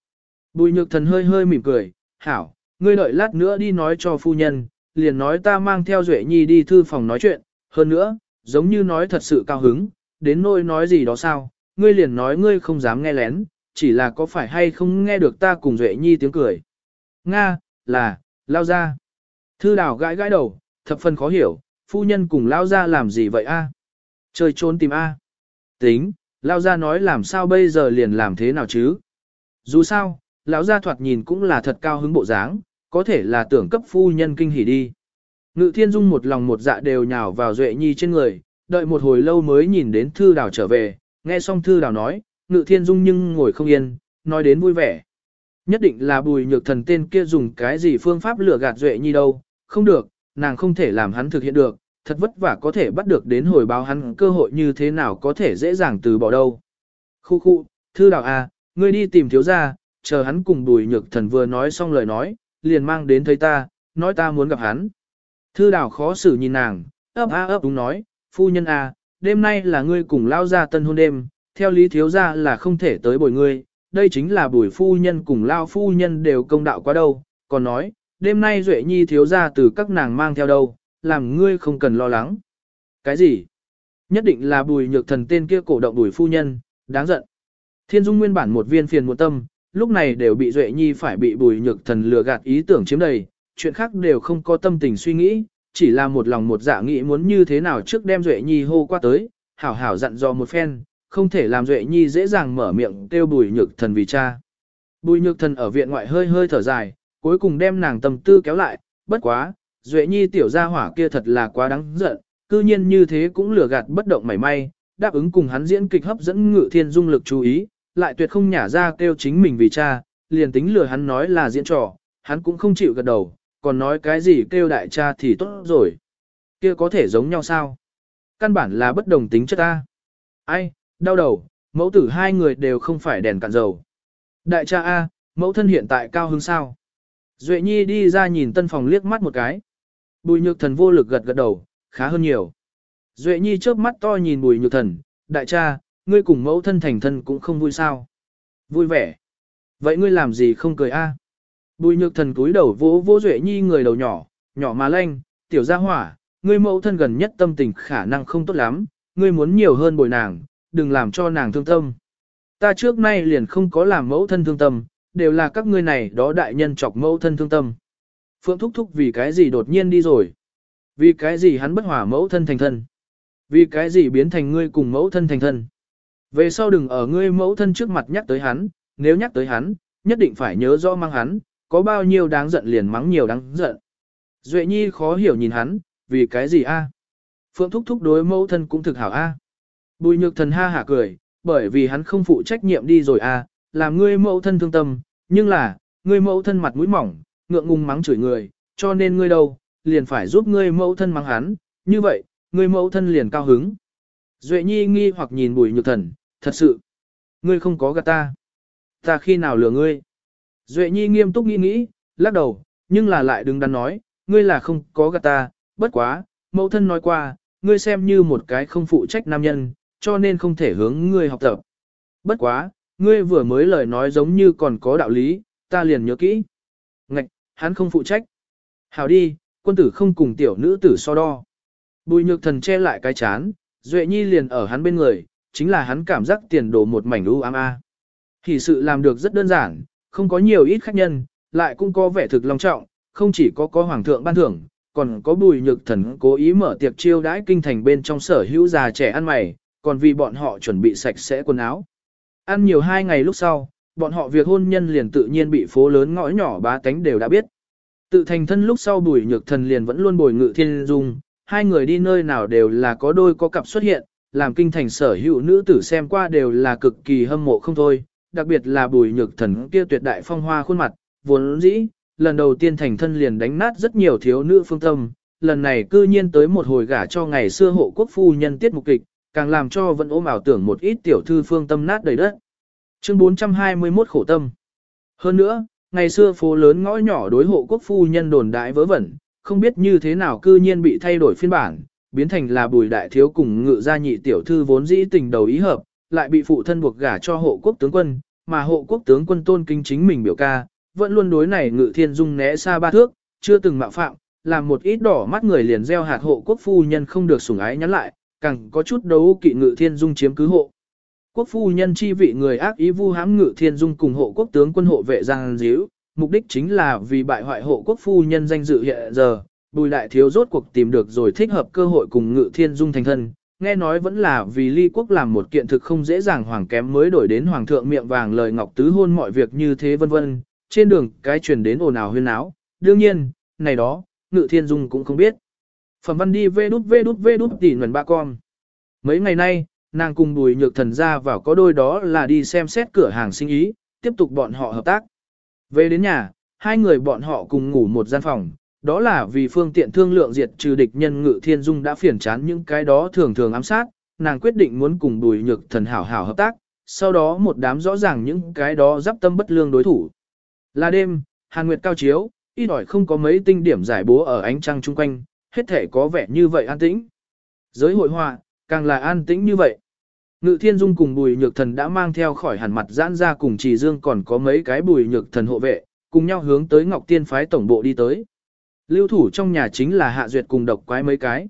Bùi nhược thần hơi hơi mỉm cười, hảo, ngươi đợi lát nữa đi nói cho phu nhân, liền nói ta mang theo Duệ Nhi đi thư phòng nói chuyện, hơn nữa, giống như nói thật sự cao hứng, đến nỗi nói gì đó sao, ngươi liền nói ngươi không dám nghe lén, chỉ là có phải hay không nghe được ta cùng Duệ Nhi tiếng cười. Nga, là, lao ra. Thư đào gãi gãi đầu, thập phần khó hiểu, phu nhân cùng lao ra làm gì vậy a? Chơi trốn tìm a? Tính, lao ra nói làm sao bây giờ liền làm thế nào chứ? Dù sao, lão gia thoạt nhìn cũng là thật cao hứng bộ dáng, có thể là tưởng cấp phu nhân kinh hỉ đi. Ngự thiên dung một lòng một dạ đều nhào vào duệ nhi trên người, đợi một hồi lâu mới nhìn đến thư đào trở về, nghe xong thư đào nói, ngự thiên dung nhưng ngồi không yên, nói đến vui vẻ. Nhất định là bùi nhược thần tên kia dùng cái gì phương pháp lừa gạt duệ nhi đâu, không được, nàng không thể làm hắn thực hiện được, thật vất vả có thể bắt được đến hồi báo hắn cơ hội như thế nào có thể dễ dàng từ bỏ đâu. Khu khu, thư đào à, ngươi đi tìm thiếu gia, chờ hắn cùng bùi nhược thần vừa nói xong lời nói, liền mang đến thấy ta, nói ta muốn gặp hắn. Thư đào khó xử nhìn nàng, ấp a ấp đúng nói, phu nhân à, đêm nay là ngươi cùng lao ra tân hôn đêm, theo lý thiếu gia là không thể tới bồi ngươi, đây chính là bùi phu nhân cùng lao phu nhân đều công đạo quá đâu, còn nói, đêm nay Duệ Nhi thiếu ra từ các nàng mang theo đâu, làm ngươi không cần lo lắng. Cái gì? Nhất định là bùi nhược thần tên kia cổ động đuổi phu nhân, đáng giận. Thiên Dung nguyên bản một viên phiền một tâm, lúc này đều bị Duệ Nhi phải bị bùi nhược thần lừa gạt ý tưởng chiếm đầy, chuyện khác đều không có tâm tình suy nghĩ, chỉ là một lòng một dạ nghĩ muốn như thế nào trước đem Duệ Nhi hô qua tới, hảo hảo dặn dò một phen, không thể làm Duệ Nhi dễ dàng mở miệng kêu bùi nhược thần vì cha. Bùi nhược thần ở viện ngoại hơi hơi thở dài, cuối cùng đem nàng tâm tư kéo lại, bất quá, Duệ Nhi tiểu gia hỏa kia thật là quá đáng giận, cư nhiên như thế cũng lừa gạt bất động mảy may, đáp ứng cùng hắn diễn kịch hấp dẫn ngự thiên dung lực chú ý, lại tuyệt không nhả ra kêu chính mình vì cha, liền tính lừa hắn nói là diễn trò, hắn cũng không chịu gật đầu, còn nói cái gì kêu đại cha thì tốt rồi. Kia có thể giống nhau sao? Căn bản là bất đồng tính chất ta. Ai, đau đầu, mẫu tử hai người đều không phải đèn cạn dầu. Đại cha A, mẫu thân hiện tại cao hứng sao? Duệ Nhi đi ra nhìn tân phòng liếc mắt một cái. Bùi nhược thần vô lực gật gật đầu, khá hơn nhiều. Duệ Nhi chớp mắt to nhìn bùi nhược thần, đại cha, ngươi cùng mẫu thân thành thân cũng không vui sao? Vui vẻ. Vậy ngươi làm gì không cười a? Bùi nhược thần cúi đầu vỗ vỗ Duệ Nhi người đầu nhỏ, nhỏ mà lanh, tiểu gia hỏa, ngươi mẫu thân gần nhất tâm tình khả năng không tốt lắm, ngươi muốn nhiều hơn bồi nàng, đừng làm cho nàng thương tâm. Ta trước nay liền không có làm mẫu thân thương tâm, đều là các ngươi này đó đại nhân chọc mẫu thân thương tâm. Phượng thúc thúc vì cái gì đột nhiên đi rồi? Vì cái gì hắn bất hòa mẫu thân thành thân? Vì cái gì biến thành ngươi cùng mẫu thân thành thân? Về sau đừng ở ngươi mẫu thân trước mặt nhắc tới hắn, nếu nhắc tới hắn, nhất định phải nhớ rõ mang hắn, có bao nhiêu đáng giận liền mắng nhiều đáng giận. Duệ Nhi khó hiểu nhìn hắn, vì cái gì a? Phượng thúc thúc đối mẫu thân cũng thực hảo a. Bùi nhược thần ha hả cười, bởi vì hắn không phụ trách nhiệm đi rồi a, làm ngươi mẫu thân thương tâm, nhưng là, ngươi mẫu thân mặt mũi mỏng, ngượng ngùng mắng chửi người, cho nên ngươi đâu, liền phải giúp ngươi mẫu thân mắng hắn, như vậy, ngươi mẫu thân liền cao hứng. Duệ Nhi nghi hoặc nhìn bùi nhược thần, thật sự, ngươi không có gạt ta. Ta khi nào lừa ngươi? Duệ Nhi nghiêm túc nghĩ nghĩ, lắc đầu, nhưng là lại đừng đắn nói, ngươi là không có gạt ta, bất quá, mẫu thân nói qua, ngươi xem như một cái không phụ trách nam nhân, cho nên không thể hướng ngươi học tập. Bất quá, ngươi vừa mới lời nói giống như còn có đạo lý, ta liền nhớ kỹ. Ngạch, hắn không phụ trách. Hảo đi, quân tử không cùng tiểu nữ tử so đo. Bùi nhược thần che lại cái chán, Duệ Nhi liền ở hắn bên người, chính là hắn cảm giác tiền đồ một mảnh u ám a. Thì sự làm được rất đơn giản, không có nhiều ít khách nhân, lại cũng có vẻ thực long trọng, không chỉ có có hoàng thượng ban thưởng, còn có bùi nhược thần cố ý mở tiệc chiêu đãi kinh thành bên trong sở hữu già trẻ ăn mày, còn vì bọn họ chuẩn bị sạch sẽ quần áo. Ăn nhiều hai ngày lúc sau, bọn họ việc hôn nhân liền tự nhiên bị phố lớn ngõ nhỏ bá tánh đều đã biết. Tự thành thân lúc sau bùi nhược thần liền vẫn luôn bồi ngự thiên dung, hai người đi nơi nào đều là có đôi có cặp xuất hiện, làm kinh thành sở hữu nữ tử xem qua đều là cực kỳ hâm mộ không thôi, đặc biệt là bùi nhược thần kia tuyệt đại phong hoa khuôn mặt, vốn dĩ, lần đầu tiên thành thân liền đánh nát rất nhiều thiếu nữ phương tâm, lần này cư nhiên tới một hồi gả cho ngày xưa hộ quốc phu nhân tiết mục kịch, càng làm cho vẫn ôm ảo tưởng một ít tiểu thư phương tâm nát đầy đất. Chương 421 khổ tâm. Hơn nữa, ngày xưa phố lớn ngõ nhỏ đối hộ quốc phu nhân đồn đại vớ vẩn, không biết như thế nào cư nhiên bị thay đổi phiên bản, biến thành là bùi đại thiếu cùng ngự gia nhị tiểu thư vốn dĩ tình đầu ý hợp, lại bị phụ thân buộc gả cho hộ quốc tướng quân, mà hộ quốc tướng quân tôn kính chính mình biểu ca, vẫn luôn đối này ngự thiên dung né xa ba thước, chưa từng mạo phạm, làm một ít đỏ mắt người liền gieo hạt hộ quốc phu nhân không được sủng ái nhắn lại, càng có chút đấu kỵ ngự thiên dung chiếm cứ hộ. Quốc phu nhân chi vị người ác ý vu hãm ngự thiên dung cùng hộ quốc tướng quân hộ vệ giang díu, mục đích chính là vì bại hoại hộ quốc phu nhân danh dự hiện giờ, bùi đại thiếu rốt cuộc tìm được rồi thích hợp cơ hội cùng ngự thiên dung thành thân. Nghe nói vẫn là vì ly quốc làm một kiện thực không dễ dàng hoàng kém mới đổi đến hoàng thượng miệng vàng lời ngọc tứ hôn mọi việc như thế vân vân, trên đường cái truyền đến ồn ào huyên áo, đương nhiên, này đó, ngự thiên dung cũng không biết. Phẩm văn đi vê đút vê đút vê đút tỉ nguồn ba con. Mấy ngày nay, nàng cùng bùi nhược thần ra vào có đôi đó là đi xem xét cửa hàng sinh ý, tiếp tục bọn họ hợp tác. Về đến nhà, hai người bọn họ cùng ngủ một gian phòng, đó là vì phương tiện thương lượng diệt trừ địch nhân ngự thiên dung đã phiền chán những cái đó thường thường ám sát, nàng quyết định muốn cùng bùi nhược thần hảo hảo hợp tác, sau đó một đám rõ ràng những cái đó giáp tâm bất lương đối thủ. Là đêm, hàn nguyệt cao chiếu, ít ỏi không có mấy tinh điểm giải bố ở ánh trăng chung quanh, hết thể có vẻ như vậy an tĩnh. Giới hội họa, càng là an tĩnh như vậy. Ngự thiên dung cùng bùi nhược thần đã mang theo khỏi hẳn mặt giãn ra cùng trì dương còn có mấy cái bùi nhược thần hộ vệ, cùng nhau hướng tới Ngọc Tiên phái tổng bộ đi tới. Lưu thủ trong nhà chính là hạ duyệt cùng độc quái mấy cái.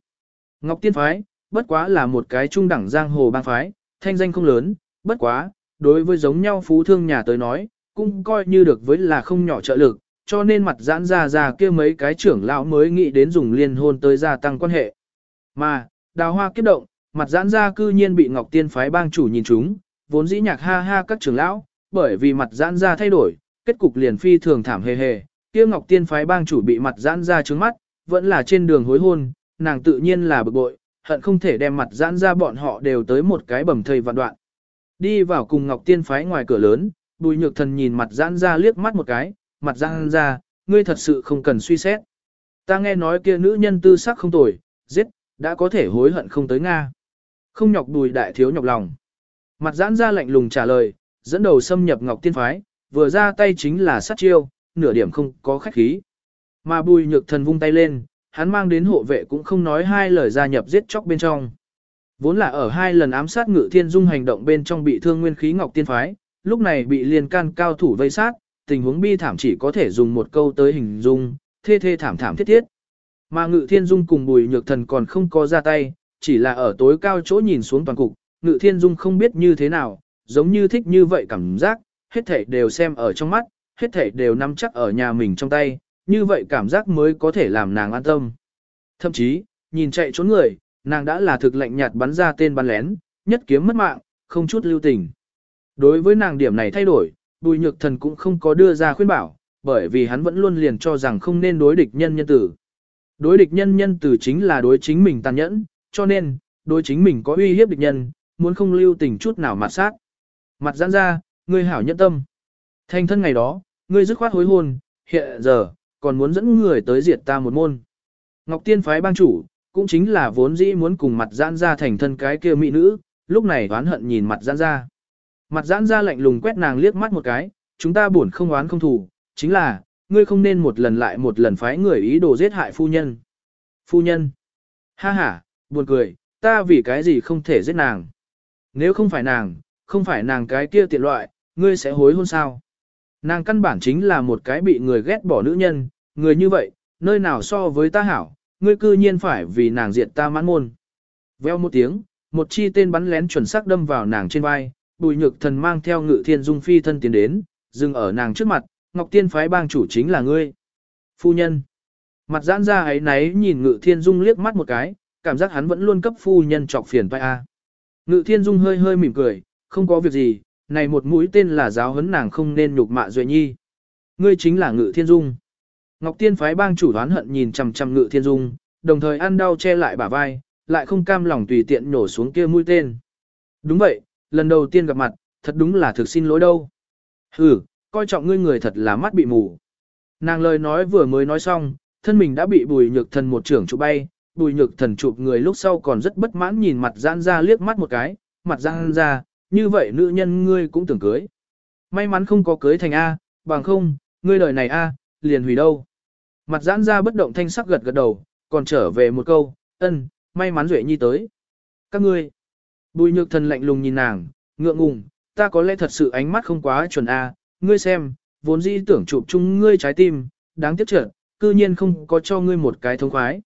Ngọc Tiên phái, bất quá là một cái trung đẳng giang hồ bang phái, thanh danh không lớn, bất quá, đối với giống nhau phú thương nhà tới nói, cũng coi như được với là không nhỏ trợ lực, cho nên mặt giãn ra ra kia mấy cái trưởng lão mới nghĩ đến dùng liên hôn tới gia tăng quan hệ. Mà, đào hoa kiếp động, Mặt giãn ra cư nhiên bị Ngọc Tiên phái bang chủ nhìn chúng, vốn dĩ nhạc ha ha các trưởng lão, bởi vì mặt giãn ra thay đổi, kết cục liền phi thường thảm hề hề, kia Ngọc Tiên phái bang chủ bị mặt giãn ra trướng mắt, vẫn là trên đường hối hôn, nàng tự nhiên là bực bội, hận không thể đem mặt giãn ra bọn họ đều tới một cái bầm thây vạn đoạn. Đi vào cùng Ngọc Tiên phái ngoài cửa lớn, Bùi Nhược Thần nhìn mặt giãn ra liếc mắt một cái, mặt răng ra, ngươi thật sự không cần suy xét. Ta nghe nói kia nữ nhân tư sắc không tồi, giết, đã có thể hối hận không tới Nga. Không nhọc đùi đại thiếu nhọc lòng. Mặt giãn ra lạnh lùng trả lời, dẫn đầu xâm nhập Ngọc Tiên phái, vừa ra tay chính là sát chiêu, nửa điểm không có khách khí. Mà bùi nhược thần vung tay lên, hắn mang đến hộ vệ cũng không nói hai lời gia nhập giết chóc bên trong. Vốn là ở hai lần ám sát ngự thiên dung hành động bên trong bị thương nguyên khí ngọc tiên phái, lúc này bị liên can cao thủ vây sát, tình huống bi thảm chỉ có thể dùng một câu tới hình dung, thê thê thảm thảm thiết thiết. Mà ngự thiên dung cùng bùi nhược thần còn không có ra tay, chỉ là ở tối cao chỗ nhìn xuống toàn cục, ngự thiên dung không biết như thế nào, giống như thích như vậy cảm giác, hết thảy đều xem ở trong mắt, hết thảy đều nắm chắc ở nhà mình trong tay, như vậy cảm giác mới có thể làm nàng an tâm. Thậm chí, nhìn chạy trốn người, nàng đã là thực lệnh nhạt bắn ra tên bắn lén, nhất kiếm mất mạng, không chút lưu tình. Đối với nàng điểm này thay đổi, bùi nhược thần cũng không có đưa ra khuyên bảo, bởi vì hắn vẫn luôn liền cho rằng không nên đối địch nhân nhân tử. Đối địch nhân nhân tử chính là đối chính mình tàn nhẫn, cho nên, đối chính mình có uy hiếp địch nhân, muốn không lưu tình chút nào mặt sát. Mặt giãn ra, ngươi hảo nhẫn tâm. Thành thân ngày đó, ngươi dứt khoát hối hôn, hiện giờ, còn muốn dẫn người tới diệt ta một môn. Ngọc Tiên phái bang chủ, cũng chính là vốn dĩ muốn cùng mặt giãn ra thành thân cái kia mỹ nữ, lúc này oán hận nhìn mặt giãn ra. Mặt giãn ra lạnh lùng quét nàng liếc mắt một cái, chúng ta buồn không oán không thù, chính là, ngươi không nên một lần lại một lần phái người ý đồ giết hại phu nhân. Phu nhân. Ha ha, buồn cười, ta vì cái gì không thể giết nàng. Nếu không phải nàng, không phải nàng cái kia tiện loại, ngươi sẽ hối hôn sao. Nàng căn bản chính là một cái bị người ghét bỏ nữ nhân, người như vậy, nơi nào so với ta hảo, ngươi cư nhiên phải vì nàng diệt ta mãn môn. Veo một tiếng, một chi tên bắn lén chuẩn xác đâm vào nàng trên vai, bùi nhược thần mang theo ngự thiên dung phi thân tiến đến, dừng ở nàng trước mặt, ngọc tiên phái bang chủ chính là ngươi. Phu nhân. Mặt giãn ra ấy náy nhìn ngự thiên dung liếc mắt một cái, cảm giác hắn vẫn luôn cấp phu nhân trọc phiền vai a. Ngự thiên dung hơi hơi mỉm cười, không có việc gì, này một mũi tên là giáo huấn nàng không nên nhục mạ Duệ Nhi. Ngươi chính là Ngự Thiên Dung. Ngọc Tiên phái bang chủ đoán hận nhìn chằm chằm Ngự Thiên Dung, đồng thời ăn đau che lại bả vai, lại không cam lòng tùy tiện nổ xuống kia mũi tên. Đúng vậy, lần đầu tiên gặp mặt, thật đúng là thực xin lỗi đâu. Ừ, coi trọng ngươi người thật là mắt bị mù. Nàng lời nói vừa mới nói xong, thân mình đã bị bùi nhược thần một trưởng chụp bay, bùi nhược thần chụp người lúc sau còn rất bất mãn nhìn mặt giãn ra liếc mắt một cái, mặt giãn ra, như vậy nữ nhân ngươi cũng tưởng cưới. May mắn không có cưới thành A, bằng không, ngươi lời này A, liền hủy đâu. Mặt giãn ra bất động thanh sắc gật gật đầu, còn trở về một câu, ân, may mắn Duệ Nhi tới. Các ngươi, bùi nhược thần lạnh lùng nhìn nàng, ngượng ngùng, ta có lẽ thật sự ánh mắt không quá chuẩn A, ngươi xem, vốn dĩ tưởng chụp chung ngươi trái tim, đáng tiếc trở, cư nhiên không có cho ngươi một cái thông khoái.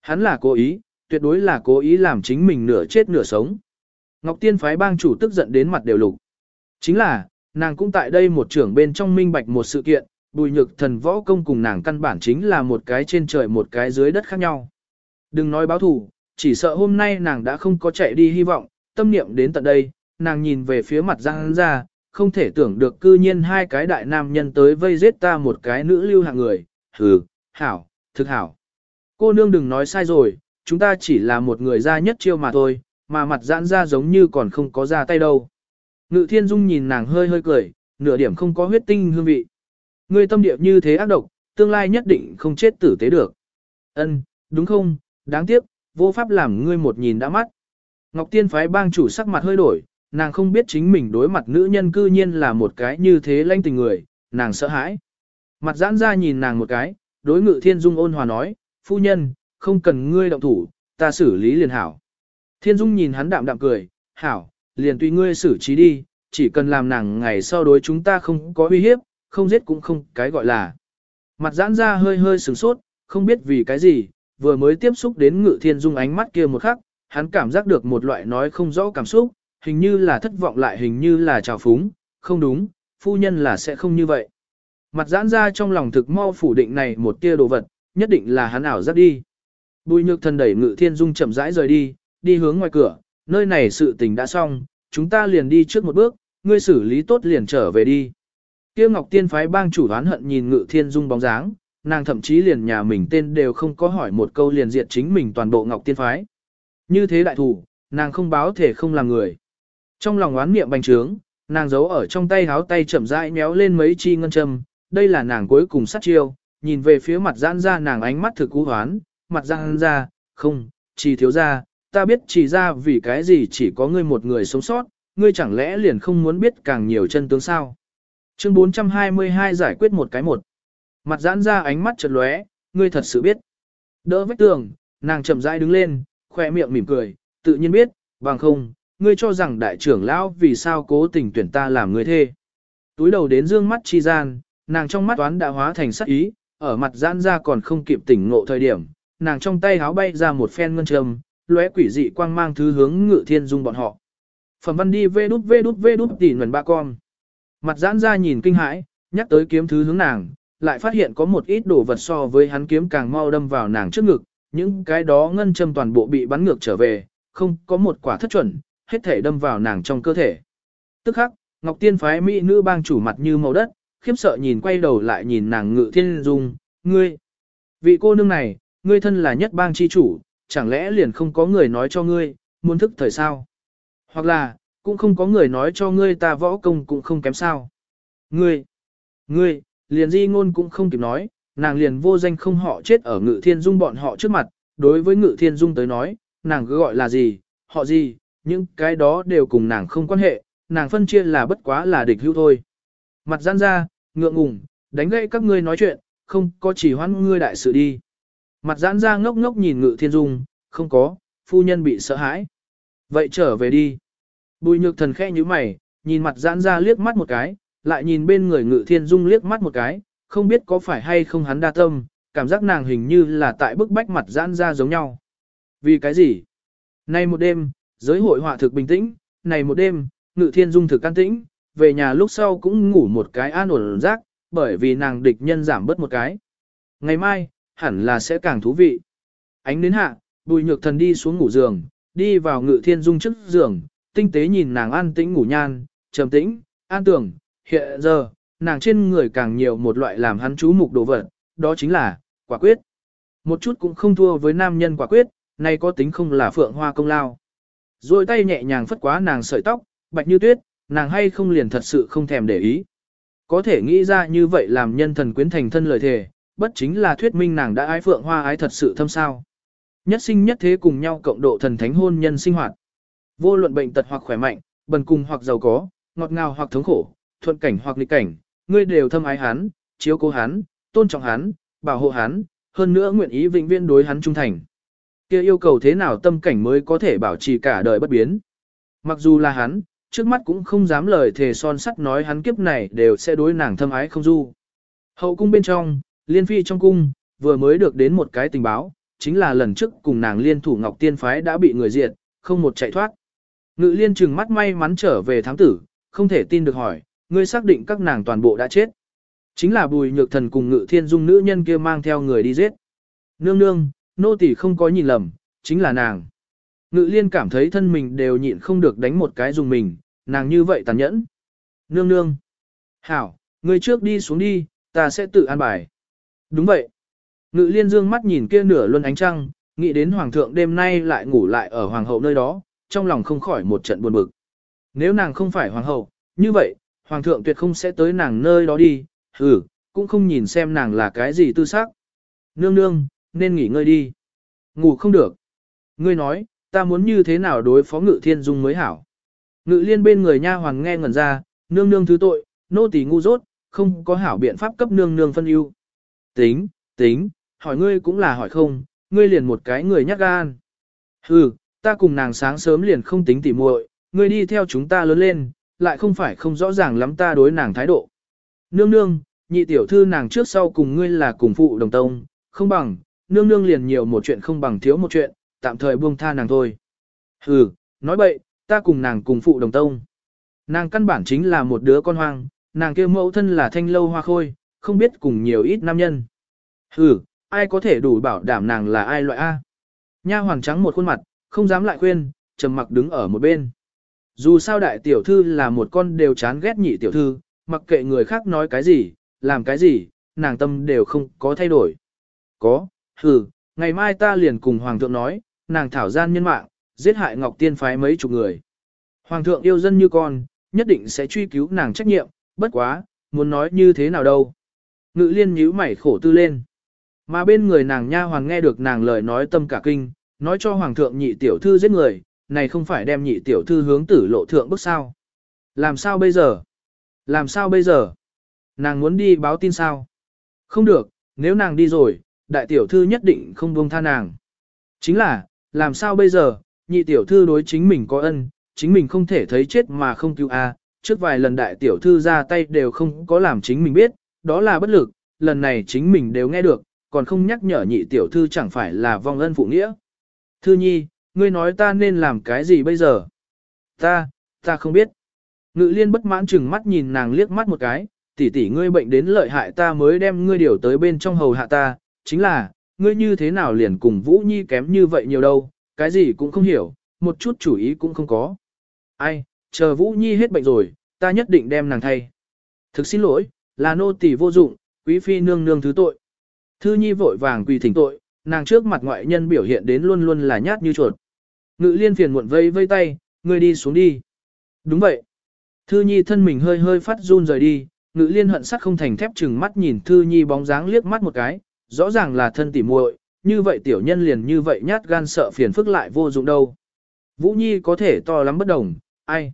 Hắn là cố ý, tuyệt đối là cố ý làm chính mình nửa chết nửa sống. Ngọc Tiên phái bang chủ tức giận đến mặt đều lục. Chính là, nàng cũng tại đây một trưởng bên trong minh bạch một sự kiện, bùi nhược thần võ công cùng nàng căn bản chính là một cái trên trời một cái dưới đất khác nhau. Đừng nói báo thủ, chỉ sợ hôm nay nàng đã không có chạy đi hy vọng, tâm niệm đến tận đây, nàng nhìn về phía mặt Giang ra, không thể tưởng được cư nhiên hai cái đại nam nhân tới vây giết ta một cái nữ lưu hạng người, hừ, hảo, thực hảo. Cô nương đừng nói sai rồi, chúng ta chỉ là một người ra nhất chiêu mà thôi, mà mặt giãn ra giống như còn không có ra tay đâu. Ngự thiên dung nhìn nàng hơi hơi cười, nửa điểm không có huyết tinh hương vị. Ngươi tâm địa như thế ác độc, tương lai nhất định không chết tử tế được. Ân, đúng không, đáng tiếc, vô pháp làm ngươi một nhìn đã mắt. Ngọc Tiên phái bang chủ sắc mặt hơi đổi, nàng không biết chính mình đối mặt nữ nhân cư nhiên là một cái như thế lanh tình người, nàng sợ hãi. Mặt giãn ra nhìn nàng một cái, đối ngự thiên dung ôn hòa nói, phu nhân, không cần ngươi động thủ, ta xử lý liền hảo. Thiên Dung nhìn hắn đạm đạm cười, hảo, liền tùy ngươi xử trí đi, chỉ cần làm nàng ngày sau đối chúng ta không có uy hiếp, không giết cũng không cái gọi là. Mặt giãn ra hơi hơi sửng sốt, không biết vì cái gì, vừa mới tiếp xúc đến ngự thiên dung ánh mắt kia một khắc, hắn cảm giác được một loại nói không rõ cảm xúc, hình như là thất vọng lại hình như là trào phúng, không đúng, phu nhân là sẽ không như vậy. Mặt giãn ra trong lòng thực mau phủ định này một tia đồ vật, nhất định là hắn ảo giác đi. Bùi nhược thần đẩy ngự thiên dung chậm rãi rời đi, đi hướng ngoài cửa, nơi này sự tình đã xong, chúng ta liền đi trước một bước, ngươi xử lý tốt liền trở về đi. Kia Ngọc Tiên phái bang chủ đoán hận nhìn Ngự Thiên Dung bóng dáng, nàng thậm chí liền nhà mình tên đều không có hỏi một câu liền diệt chính mình toàn bộ Ngọc Tiên phái. Như thế đại thủ, nàng không báo thể không làm người. Trong lòng oán niệm bành trướng, nàng giấu ở trong tay háo tay chậm rãi méo lên mấy chi ngân châm, đây là nàng cuối cùng sát chiêu, nhìn về phía mặt giãn ra nàng ánh mắt thực cú hoán, mặt giãn ra, không, chỉ thiếu ra, ta biết chỉ ra vì cái gì chỉ có ngươi một người sống sót, ngươi chẳng lẽ liền không muốn biết càng nhiều chân tướng sao. Chương 422 giải quyết một cái một. Mặt giãn ra ánh mắt chợt lóe, ngươi thật sự biết. Đỡ vách tường, nàng chậm rãi đứng lên, khoe miệng mỉm cười, tự nhiên biết, bằng không, ngươi cho rằng đại trưởng lão vì sao cố tình tuyển ta làm người thê. Túi đầu đến dương mắt chi gian, nàng trong mắt toán đã hóa thành sắc ý, ở mặt giãn ra còn không kịp tỉnh ngộ thời điểm, nàng trong tay háo bay ra một phen ngân trầm, lóe quỷ dị quang mang thứ hướng ngự thiên dung bọn họ. Phẩm văn đi vê đút vê đút vê đút tỉ nguồn ba con. Mặt giãn ra nhìn kinh hãi, nhắc tới kiếm thứ hướng nàng, lại phát hiện có một ít đồ vật so với hắn kiếm càng mau đâm vào nàng trước ngực, những cái đó ngân châm toàn bộ bị bắn ngược trở về, không có một quả thất chuẩn, hết thể đâm vào nàng trong cơ thể. Tức khắc, Ngọc Tiên phái mỹ nữ bang chủ mặt như màu đất, khiếp sợ nhìn quay đầu lại nhìn nàng ngự thiên dung, ngươi. Vị cô nương này, ngươi thân là nhất bang chi chủ, chẳng lẽ liền không có người nói cho ngươi, muốn thức thời sao? Hoặc là, cũng không có người nói cho ngươi ta võ công cũng không kém sao? Ngươi, ngươi, liền di ngôn cũng không kịp nói, nàng liền vô danh không họ chết ở ngự thiên dung bọn họ trước mặt, đối với ngự thiên dung tới nói, nàng cứ gọi là gì, họ gì, những cái đó đều cùng nàng không quan hệ, nàng phân chia là bất quá là địch hữu thôi. Mặt gian ra, ngượng ngùng, đánh gậy các ngươi nói chuyện, không có chỉ hoãn ngươi đại sự đi. Mặt giãn ra ngốc ngốc nhìn ngự thiên dung, không có, phu nhân bị sợ hãi. Vậy trở về đi. Bùi nhược thần khẽ như mày, nhìn mặt giãn ra liếc mắt một cái, lại nhìn bên người ngự thiên dung liếc mắt một cái, không biết có phải hay không hắn đa tâm, cảm giác nàng hình như là tại bức bách mặt giãn ra giống nhau. Vì cái gì? Nay một đêm, giới hội họa thực bình tĩnh, này một đêm, ngự thiên dung thực can tĩnh, về nhà lúc sau cũng ngủ một cái an ổn rác, bởi vì nàng địch nhân giảm bớt một cái. Ngày mai, hẳn là sẽ càng thú vị. Ánh đến hạ, bùi nhược thần đi xuống ngủ giường, đi vào ngự thiên dung trước giường, tinh tế nhìn nàng an tĩnh ngủ nhan, trầm tĩnh, an tưởng, hiện giờ, nàng trên người càng nhiều một loại làm hắn chú mục đồ vật, đó chính là, quả quyết. Một chút cũng không thua với nam nhân quả quyết, này có tính không là phượng hoa công lao. Rồi tay nhẹ nhàng phất quá nàng sợi tóc, bạch như tuyết, nàng hay không liền thật sự không thèm để ý. Có thể nghĩ ra như vậy làm nhân thần quyến thành thân lời thề, bất chính là thuyết minh nàng đã ái phượng hoa ái thật sự thâm sao. Nhất sinh nhất thế cùng nhau cộng độ thần thánh hôn nhân sinh hoạt. Vô luận bệnh tật hoặc khỏe mạnh, bần cùng hoặc giàu có, ngọt ngào hoặc thống khổ, thuận cảnh hoặc nghịch cảnh, ngươi đều thâm ái hắn, chiếu cố hắn, tôn trọng hắn, bảo hộ hắn, hơn nữa nguyện ý vĩnh viễn đối hắn trung thành. Kia yêu cầu thế nào tâm cảnh mới có thể bảo trì cả đời bất biến. Mặc dù là hắn, trước mắt cũng không dám lời thề son sắt nói hắn kiếp này đều sẽ đối nàng thâm ái không du. Hậu cung bên trong, liên phi trong cung, vừa mới được đến một cái tình báo, chính là lần trước cùng nàng liên thủ Ngọc Tiên Phái đã bị người diệt, không một chạy thoát. Ngự liên trừng mắt may mắn trở về thám tử, không thể tin được hỏi, ngươi xác định các nàng toàn bộ đã chết. Chính là bùi nhược thần cùng ngự thiên dung nữ nhân kia mang theo người đi giết. Nương nương, nô tỳ không có nhìn lầm, chính là nàng. Ngự liên cảm thấy thân mình đều nhịn không được đánh một cái dùng mình, nàng như vậy tàn nhẫn. Nương nương. Hảo, ngươi trước đi xuống đi, ta sẽ tự an bài. Đúng vậy. Ngự liên dương mắt nhìn kia nửa luân ánh trăng, nghĩ đến hoàng thượng đêm nay lại ngủ lại ở hoàng hậu nơi đó, trong lòng không khỏi một trận buồn bực. Nếu nàng không phải hoàng hậu, như vậy, hoàng thượng tuyệt không sẽ tới nàng nơi đó đi, hừ, cũng không nhìn xem nàng là cái gì tư xác. Nương nương, nên nghỉ ngơi đi. Ngủ không được. Ngươi nói, ta muốn như thế nào đối phó ngự thiên dung mới hảo. Ngự liên bên người nha hoàng nghe ngẩn ra, nương nương thứ tội, nô tỳ ngu dốt, không có hảo biện pháp cấp nương nương phân ưu. Tính, tính, hỏi ngươi cũng là hỏi không, ngươi liền một cái người nhát gan. Hừ, ta cùng nàng sáng sớm liền không tính tỉ muội, ngươi đi theo chúng ta lớn lên, lại không phải không rõ ràng lắm ta đối nàng thái độ. Nương nương, nhị tiểu thư nàng trước sau cùng ngươi là cùng phụ đồng tông, không bằng, nương nương liền nhiều một chuyện không bằng thiếu một chuyện, tạm thời buông tha nàng thôi. Hừ, nói bậy, ta cùng nàng cùng phụ đồng tông. Nàng căn bản chính là một đứa con hoang, nàng kia mẫu thân là thanh lâu hoa khôi, không biết cùng nhiều ít nam nhân. Hừ, ai có thể đủ bảo đảm nàng là ai loại A. Nha hoàng trắng một khuôn mặt, không dám lại khuyên, trầm mặc đứng ở một bên. Dù sao đại tiểu thư là một con đều chán ghét nhị tiểu thư, mặc kệ người khác nói cái gì, làm cái gì, nàng tâm đều không có thay đổi. Có, hừ, ngày mai ta liền cùng hoàng thượng nói, nàng thảo gian nhân mạng, giết hại ngọc tiên phái mấy chục người. Hoàng thượng yêu dân như con, nhất định sẽ truy cứu nàng trách nhiệm, bất quá, muốn nói như thế nào đâu. Ngự liên nhíu mày khổ tư lên. Mà bên người nàng nha hoàng nghe được nàng lời nói tâm cả kinh, nói cho hoàng thượng nhị tiểu thư giết người, này không phải đem nhị tiểu thư hướng tử lộ thượng bước sao. Làm sao bây giờ? Làm sao bây giờ? Nàng muốn đi báo tin sao? Không được, nếu nàng đi rồi, đại tiểu thư nhất định không buông tha nàng. Chính là, làm sao bây giờ, nhị tiểu thư đối chính mình có ân, chính mình không thể thấy chết mà không cứu a. trước vài lần đại tiểu thư ra tay đều không có làm chính mình biết, đó là bất lực, lần này chính mình đều nghe được, còn không nhắc nhở nhị tiểu thư chẳng phải là vong ân phụ nghĩa. Thư nhi, ngươi nói ta nên làm cái gì bây giờ? Ta, ta không biết. Ngự liên bất mãn chừng mắt nhìn nàng liếc mắt một cái, tỷ tỷ ngươi bệnh đến lợi hại ta mới đem ngươi điều tới bên trong hầu hạ ta, chính là, ngươi như thế nào liền cùng Vũ Nhi kém như vậy nhiều đâu, cái gì cũng không hiểu, một chút chủ ý cũng không có. Ai, chờ Vũ Nhi hết bệnh rồi, ta nhất định đem nàng thay. Thực xin lỗi, là nô tỳ vô dụng, quý phi nương nương thứ tội. Thư Nhi vội vàng quỳ thỉnh tội, nàng trước mặt ngoại nhân biểu hiện đến luôn luôn là nhát như chuột. Ngự liên phiền muộn vây vây tay, ngươi đi xuống đi. Đúng vậy. Thư Nhi thân mình hơi hơi phát run rời đi, ngự liên hận sắt không thành thép chừng mắt nhìn Thư Nhi bóng dáng liếc mắt một cái, rõ ràng là thân tỉ muội, như vậy tiểu nhân liền như vậy nhát gan sợ phiền phức lại vô dụng đâu. Vũ Nhi có thể to lắm bất đồng, ai?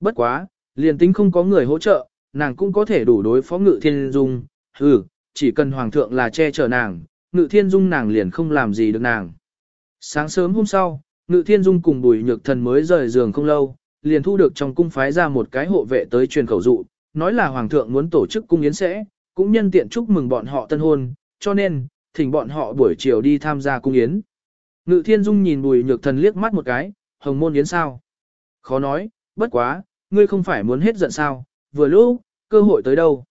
Bất quá, liền tính không có người hỗ trợ, nàng cũng có thể đủ đối phó ngự thiên dung, ừ, chỉ cần hoàng thượng là che chở nàng, ngự thiên dung nàng liền không làm gì được nàng. Sáng sớm hôm sau, ngự thiên dung cùng bùi nhược thần mới rời giường không lâu, liền thu được trong cung phái ra một cái hộ vệ tới truyền khẩu dụ, nói là hoàng thượng muốn tổ chức cung yến sẽ, cũng nhân tiện chúc mừng bọn họ tân hôn, cho nên, thỉnh bọn họ buổi chiều đi tham gia cung yến. Ngự thiên dung nhìn bùi nhược thần liếc mắt một cái, hồng môn yến sao? Khó nói, bất quá, ngươi không phải muốn hết giận sao, vừa lúc, cơ hội tới đâu.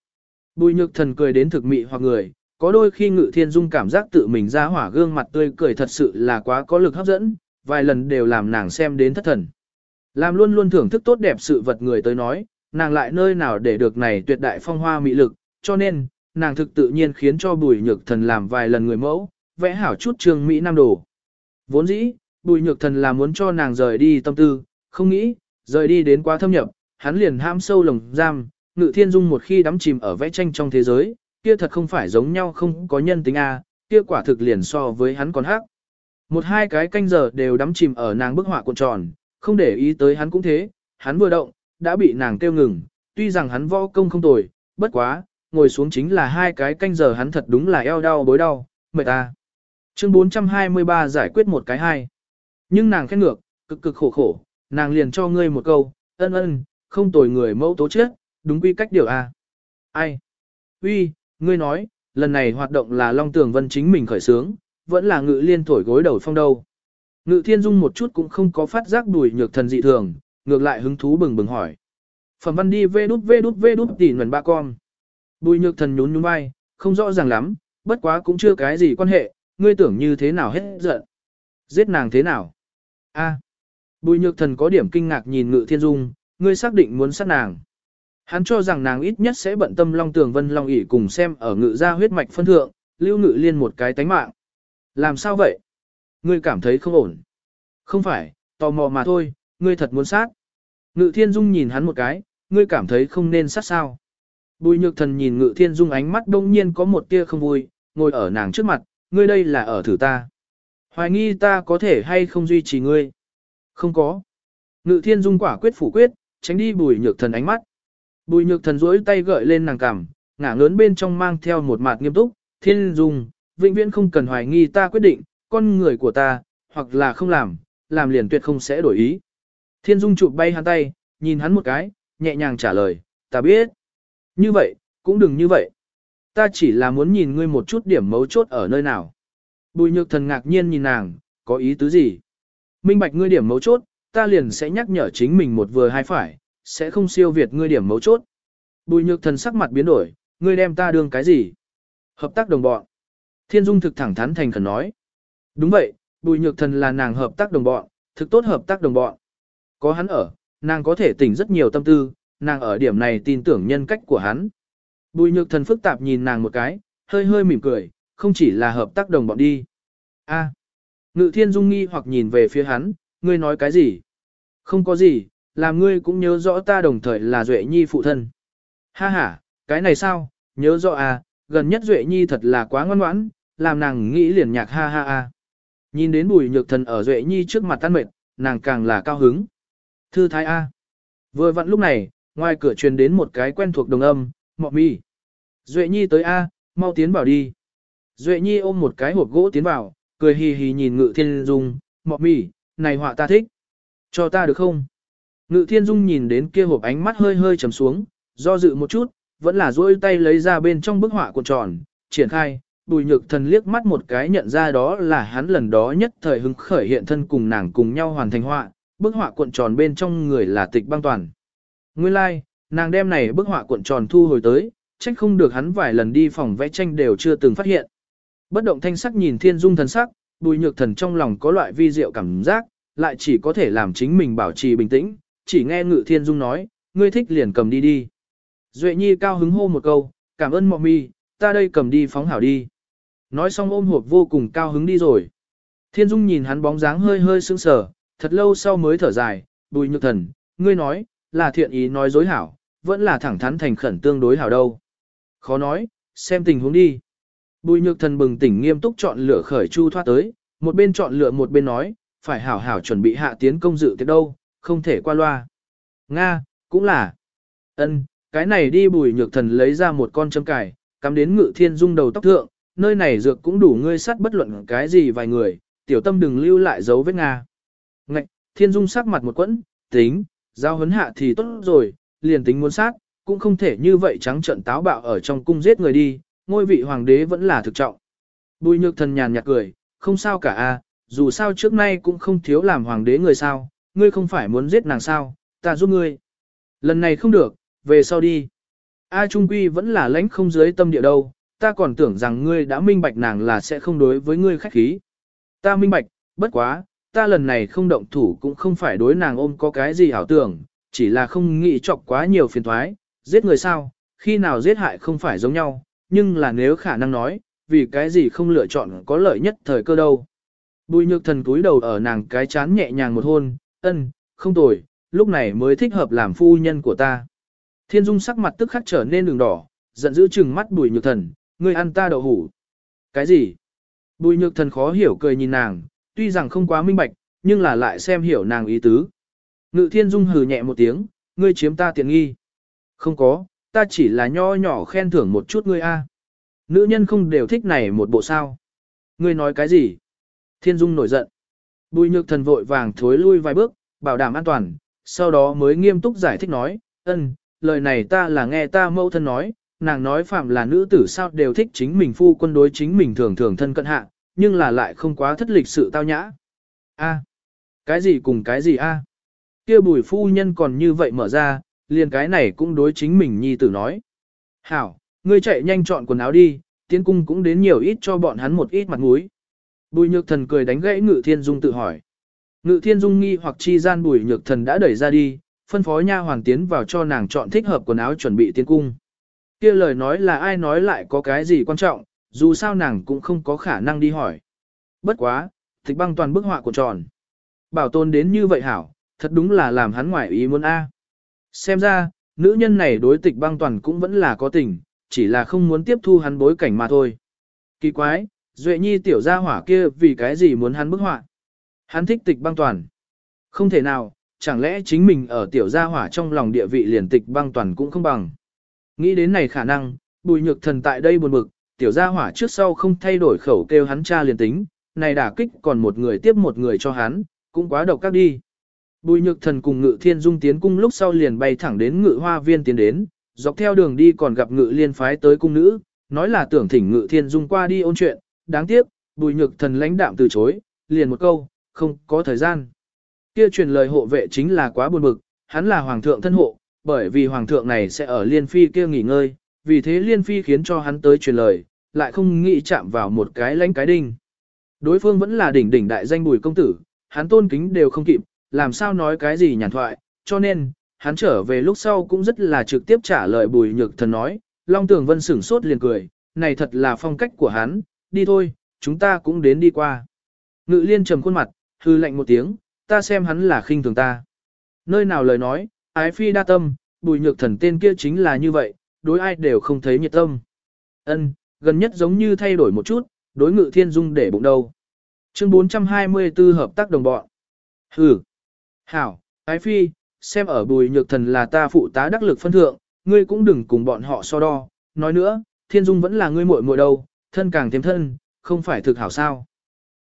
Bùi nhược thần cười đến thực mị hoặc người, có đôi khi ngự thiên dung cảm giác tự mình ra hỏa gương mặt tươi cười thật sự là quá có lực hấp dẫn, vài lần đều làm nàng xem đến thất thần. Làm luôn luôn thưởng thức tốt đẹp sự vật người tới nói, nàng lại nơi nào để được này tuyệt đại phong hoa mỹ lực, cho nên, nàng thực tự nhiên khiến cho bùi nhược thần làm vài lần người mẫu, vẽ hảo chút trường Mỹ Nam đồ. Vốn dĩ, bùi nhược thần là muốn cho nàng rời đi tâm tư, không nghĩ, rời đi đến quá thâm nhập, hắn liền ham sâu lồng giam, ngự thiên dung một khi đắm chìm ở vẽ tranh trong thế giới, kia thật không phải giống nhau không có nhân tính A, kia quả thực liền so với hắn còn hắc. Một hai cái canh giờ đều đắm chìm ở nàng bức họa cuộn tròn, không để ý tới hắn cũng thế, hắn vừa động, đã bị nàng kêu ngừng, tuy rằng hắn võ công không tồi, bất quá, ngồi xuống chính là hai cái canh giờ hắn thật đúng là eo đau bối đau, mệt ta. Chương 423 giải quyết một cái hai. Nhưng nàng khét ngược, cực cực khổ khổ, nàng liền cho ngươi một câu, ân ân, không tồi người mẫu tố chết, đúng quy cách điều A. Ai? Uy, ngươi nói, lần này hoạt động là Long Tường Vân chính mình khởi xướng, vẫn là ngự liên thổi gối đầu phong đâu. Ngự thiên dung một chút cũng không có phát giác đùi nhược thần dị thường, ngược lại hứng thú bừng bừng hỏi. Phẩm văn đi vê đút vê đút vê đút tỉ nguồn ba con. Bùi nhược thần nhún nhún vai, không rõ ràng lắm, bất quá cũng chưa cái gì quan hệ, ngươi tưởng như thế nào hết giận. Giết nàng thế nào? A. Bùi nhược thần có điểm kinh ngạc nhìn ngự thiên dung, ngươi xác định muốn sát nàng. Hắn cho rằng nàng ít nhất sẽ bận tâm Long Tường Vân Long ỉ cùng xem ở ngự gia huyết mạch phân thượng, lưu ngự liên một cái tánh mạng. Làm sao vậy? Ngươi cảm thấy không ổn. Không phải, tò mò mà thôi, ngươi thật muốn sát. Ngự thiên dung nhìn hắn một cái, ngươi cảm thấy không nên sát sao. Bùi nhược thần nhìn ngự thiên dung ánh mắt đông nhiên có một tia không vui, ngồi ở nàng trước mặt, ngươi đây là ở thử ta. Hoài nghi ta có thể hay không duy trì ngươi. Không có. Ngự thiên dung quả quyết phủ quyết, tránh đi bùi nhược thần ánh mắt. Bùi nhược thần duỗi tay gợi lên nàng cằm, ngả lớn bên trong mang theo một mặt nghiêm túc, thiên dung, vĩnh viễn không cần hoài nghi ta quyết định, con người của ta, hoặc là không làm, làm liền tuyệt không sẽ đổi ý. Thiên dung chụp bay hắn tay, nhìn hắn một cái, nhẹ nhàng trả lời, ta biết. Như vậy, cũng đừng như vậy. Ta chỉ là muốn nhìn ngươi một chút điểm mấu chốt ở nơi nào. Bùi nhược thần ngạc nhiên nhìn nàng, có ý tứ gì? Minh bạch ngươi điểm mấu chốt, ta liền sẽ nhắc nhở chính mình một vừa hai phải, sẽ không siêu việt ngươi điểm mấu chốt. Bùi nhược thần sắc mặt biến đổi, ngươi đem ta đương cái gì? Hợp tác đồng bọn. Thiên Dung thực thẳng thắn thành khẩn nói. Đúng vậy, bùi nhược thần là nàng hợp tác đồng bọn, thực tốt hợp tác đồng bọn. Có hắn ở, nàng có thể tỉnh rất nhiều tâm tư, nàng ở điểm này tin tưởng nhân cách của hắn. Bùi nhược thần phức tạp nhìn nàng một cái, hơi hơi mỉm cười, không chỉ là hợp tác đồng bọn đi. A. Ngự thiên dung nghi hoặc nhìn về phía hắn, ngươi nói cái gì? Không có gì, làm ngươi cũng nhớ rõ ta đồng thời là Duệ Nhi phụ thân. Ha ha, cái này sao, nhớ rõ à, gần nhất Duệ Nhi thật là quá ngoan ngoãn, làm nàng nghĩ liền nhạc ha ha ha. Nhìn đến bùi nhược thần ở Duệ Nhi trước mặt tan mệt, nàng càng là cao hứng. Thư thái A. Vừa vặn lúc này, ngoài cửa truyền đến một cái quen thuộc đồng âm, mọ mi. Duệ Nhi tới A, mau tiến vào đi. Duệ Nhi ôm một cái hộp gỗ tiến vào, cười hì hì nhìn ngự thiên dung, mọ mi, này họa ta thích. Cho ta được không? Ngự thiên dung nhìn đến kia hộp ánh mắt hơi hơi trầm xuống, do dự một chút, vẫn là duỗi tay lấy ra bên trong bức họa cuộn tròn, triển khai, bùi nhược thần liếc mắt một cái nhận ra đó là hắn lần đó nhất thời hứng khởi hiện thân cùng nàng cùng nhau hoàn thành họa, bức họa cuộn tròn bên trong người là tịch băng toàn. Nguyên lai, like, nàng đem này bức họa cuộn tròn thu hồi tới, trách không được hắn vài lần đi phòng vẽ tranh đều chưa từng phát hiện. Bất động thanh sắc nhìn thiên dung thần sắc, bùi nhược thần trong lòng có loại vi diệu cảm giác, lại chỉ có thể làm chính mình bảo trì bình tĩnh, chỉ nghe ngự thiên dung nói, ngươi thích liền cầm đi đi. Duệ nhi cao hứng hô một câu, cảm ơn mọ mi, ta đây cầm đi phóng hảo đi. Nói xong ôm hộp vô cùng cao hứng đi rồi. Thiên dung nhìn hắn bóng dáng hơi hơi sững sờ, thật lâu sau mới thở dài, bùi nhược thần, ngươi nói, là thiện ý nói dối hảo, vẫn là thẳng thắn thành khẩn tương đối hảo đâu. Khó nói, xem tình huống đi. Bùi nhược thần bừng tỉnh nghiêm túc chọn lựa khởi chu thoát tới, một bên chọn lựa một bên nói, phải hảo hảo chuẩn bị hạ tiến công dự tiệc đâu, không thể qua loa. Nga, cũng là. ân cái này đi bùi nhược thần lấy ra một con châm cài, cắm đến ngự thiên dung đầu tóc thượng, nơi này dược cũng đủ ngươi sát bất luận cái gì vài người, tiểu tâm đừng lưu lại dấu vết Nga. Ngạch, thiên dung sắc mặt một quẫn, tính, giao hấn hạ thì tốt rồi, liền tính muốn sát, cũng không thể như vậy trắng trận táo bạo ở trong cung giết người đi, ngôi vị hoàng đế vẫn là thực trọng. Bùi nhược thần nhàn nhạt cười, không sao cả a, dù sao trước nay cũng không thiếu làm hoàng đế người sao, ngươi không phải muốn giết nàng sao, ta giúp ngươi. Lần này không được, về sau đi. A Trung Quy vẫn là lãnh không dưới tâm địa đâu, ta còn tưởng rằng ngươi đã minh bạch nàng là sẽ không đối với ngươi khách khí. Ta minh bạch, bất quá, ta lần này không động thủ cũng không phải đối nàng ôm có cái gì hảo tưởng, chỉ là không nghĩ chọc quá nhiều phiền thoái, giết người sao, khi nào giết hại không phải giống nhau, nhưng là nếu khả năng nói, vì cái gì không lựa chọn có lợi nhất thời cơ đâu. Bùi nhược thần cúi đầu ở nàng cái chán nhẹ nhàng một hôn, ân, không tồi, lúc này mới thích hợp làm phu nhân của ta. Thiên dung sắc mặt tức khắc trở nên đường đỏ, giận dữ chừng mắt bùi nhược thần, ngươi ăn ta đậu hủ. Cái gì? Bùi nhược thần khó hiểu cười nhìn nàng, tuy rằng không quá minh bạch, nhưng là lại xem hiểu nàng ý tứ. Ngự thiên dung hừ nhẹ một tiếng, ngươi chiếm ta tiện nghi. Không có, ta chỉ là nho nhỏ khen thưởng một chút ngươi a. Nữ nhân không đều thích này một bộ sao. Ngươi nói cái gì? Thiên dung nổi giận. Bùi nhược thần vội vàng thối lui vài bước, bảo đảm an toàn, sau đó mới nghiêm túc giải thích nói, ân, lời này ta là nghe ta mẫu thân nói, nàng nói phạm là nữ tử sao đều thích chính mình phu quân đối chính mình thường thường thân cận hạ, nhưng là lại không quá thất lịch sự tao nhã. A, cái gì cùng cái gì a? Kia bùi phu nhân còn như vậy mở ra, liền cái này cũng đối chính mình nhi tử nói. Hảo, ngươi chạy nhanh chọn quần áo đi, tiến cung cũng đến nhiều ít cho bọn hắn một ít mặt mũi. Bùi nhược thần cười đánh gãy ngự thiên dung tự hỏi. Ngự thiên dung nghi hoặc chi gian bùi nhược thần đã đẩy ra đi, phân phó nha hoàng tiến vào cho nàng chọn thích hợp quần áo chuẩn bị tiến cung. kia lời nói là ai nói lại có cái gì quan trọng, dù sao nàng cũng không có khả năng đi hỏi. Bất quá, Tịch băng toàn bức họa của tròn. Bảo tồn đến như vậy hảo, thật đúng là làm hắn ngoại ý muốn A. Xem ra, nữ nhân này đối tịch băng toàn cũng vẫn là có tình, chỉ là không muốn tiếp thu hắn bối cảnh mà thôi. Kỳ quái, Duệ Nhi tiểu gia hỏa kia vì cái gì muốn hắn bức họa? Hắn thích tịch băng toàn. Không thể nào, chẳng lẽ chính mình ở tiểu gia hỏa trong lòng địa vị liền tịch băng toàn cũng không bằng. Nghĩ đến này khả năng, bùi nhược thần tại đây buồn bực, tiểu gia hỏa trước sau không thay đổi khẩu kêu hắn cha liền tính, này đả kích còn một người tiếp một người cho hắn, cũng quá độc các đi. Bùi nhược thần cùng ngự thiên dung tiến cung lúc sau liền bay thẳng đến ngự hoa viên tiến đến, dọc theo đường đi còn gặp ngự liên phái tới cung nữ, nói là tưởng thỉnh ngự thiên dung qua đi ôn chuyện, đáng tiếc, bùi nhược thần lãnh đạm từ chối, liền một câu, không có thời gian. Kia truyền lời hộ vệ chính là quá buồn bực, hắn là hoàng thượng thân hộ, bởi vì hoàng thượng này sẽ ở liên phi kia nghỉ ngơi, vì thế liên phi khiến cho hắn tới truyền lời, lại không nghĩ chạm vào một cái lãnh cái đinh. Đối phương vẫn là đỉnh đỉnh đại danh bùi công tử, hắn tôn kính đều không kịp, làm sao nói cái gì nhàn thoại, cho nên, hắn trở về lúc sau cũng rất là trực tiếp trả lời bùi nhược thần nói, Long Tường Vân sửng sốt liền cười, này thật là phong cách của hắn, đi thôi, chúng ta cũng đến đi qua. Ngự liên trầm khuôn mặt, hư lạnh một tiếng, ta xem hắn là khinh thường ta. Nơi nào lời nói, ái phi đa tâm, bùi nhược thần tên kia chính là như vậy, đối ai đều không thấy nhiệt tâm. Ân, gần nhất giống như thay đổi một chút, đối ngự thiên dung để bụng đâu. Chương 424 hợp tác đồng bọn. Hừ. Hảo, ái phi, xem ở bùi nhược thần là ta phụ tá đắc lực phân thượng, ngươi cũng đừng cùng bọn họ so đo. Nói nữa, thiên dung vẫn là ngươi muội muội đâu, thân càng thêm thân, không phải thực hảo sao.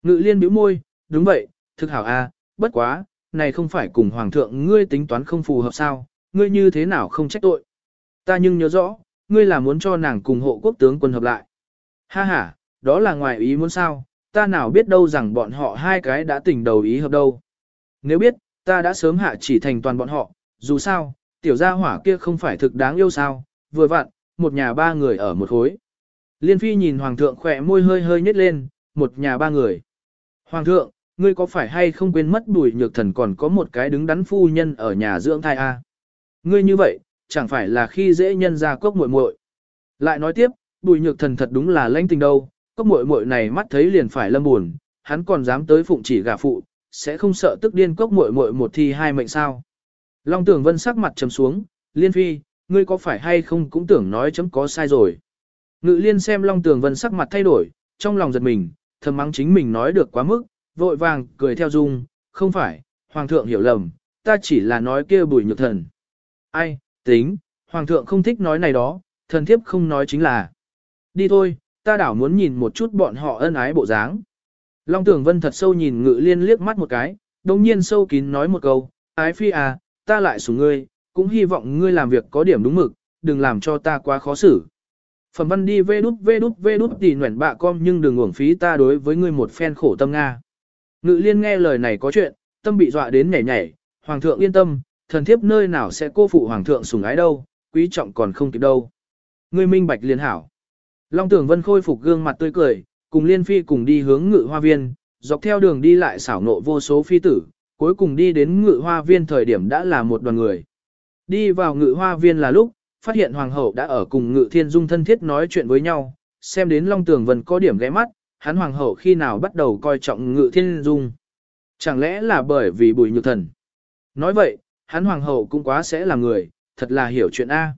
Ngự liên bĩu môi, đúng vậy, thực hảo a, à, bất quá, này không phải cùng hoàng thượng ngươi tính toán không phù hợp sao, ngươi như thế nào không trách tội. Ta nhưng nhớ rõ, ngươi là muốn cho nàng cùng hộ quốc tướng quân hợp lại. Ha ha, đó là ngoài ý muốn sao, ta nào biết đâu rằng bọn họ hai cái đã tỉnh đầu ý hợp đâu. Nếu biết, ta đã sớm hạ chỉ thành toàn bọn họ, dù sao, tiểu gia hỏa kia không phải thực đáng yêu sao, vừa vặn, một nhà ba người ở một khối. Liên phi nhìn hoàng thượng khỏe môi hơi hơi nhếch lên, một nhà ba người. Hoàng thượng, ngươi có phải hay không quên mất bùi nhược thần còn có một cái đứng đắn phu nhân ở nhà dưỡng thai a? À? Ngươi như vậy, chẳng phải là khi dễ nhân ra cốc muội muội. Lại nói tiếp, bùi nhược thần thật đúng là lãnh tình đâu, cốc muội muội này mắt thấy liền phải lâm buồn, hắn còn dám tới phụng chỉ gà phụ, sẽ không sợ tức điên cốc muội muội một thi hai mệnh sao. Long tưởng vân sắc mặt trầm xuống, liên phi, ngươi có phải hay không cũng tưởng nói chấm có sai rồi. Ngự liên xem long tường vân sắc mặt thay đổi, trong lòng giật mình, thầm mắng chính mình nói được quá mức, vội vàng cười theo dung, không phải, hoàng thượng hiểu lầm, ta chỉ là nói kia bùi nhược thần. Ai, tính, hoàng thượng không thích nói này đó, thần thiếp không nói chính là. Đi thôi, ta đảo muốn nhìn một chút bọn họ ân ái bộ dáng. Long tưởng vân thật sâu nhìn ngự liên liếc mắt một cái, đồng nhiên sâu kín nói một câu, ái phi à, ta lại xuống ngươi, cũng hy vọng ngươi làm việc có điểm đúng mực, đừng làm cho ta quá khó xử. Phẩm văn đi vê đút vê đút vê đút tỉ nguyện bạ com nhưng đừng uổng phí ta đối với ngươi một phen khổ tâm Nga. Ngự liên nghe lời này có chuyện, tâm bị dọa đến nhảy nhảy, hoàng thượng yên tâm, thần thiếp nơi nào sẽ cô phụ hoàng thượng sủng ái đâu, quý trọng còn không kịp đâu. Ngươi minh bạch liên hảo. Long tưởng vân khôi phục gương mặt tươi cười, cùng liên phi cùng đi hướng ngự hoa viên, dọc theo đường đi lại xảo nộ vô số phi tử, cuối cùng đi đến ngự hoa viên thời điểm đã là một đoàn người. Đi vào ngự hoa viên là lúc, phát hiện hoàng hậu đã ở cùng ngự thiên dung thân thiết nói chuyện với nhau, xem đến Long Tưởng Vân có điểm ghé mắt, hắn hoàng hậu khi nào bắt đầu coi trọng ngự thiên dung. Chẳng lẽ là bởi vì bùi nhược thần? Nói vậy, hắn hoàng hậu cũng quá sẽ là người, thật là hiểu chuyện A.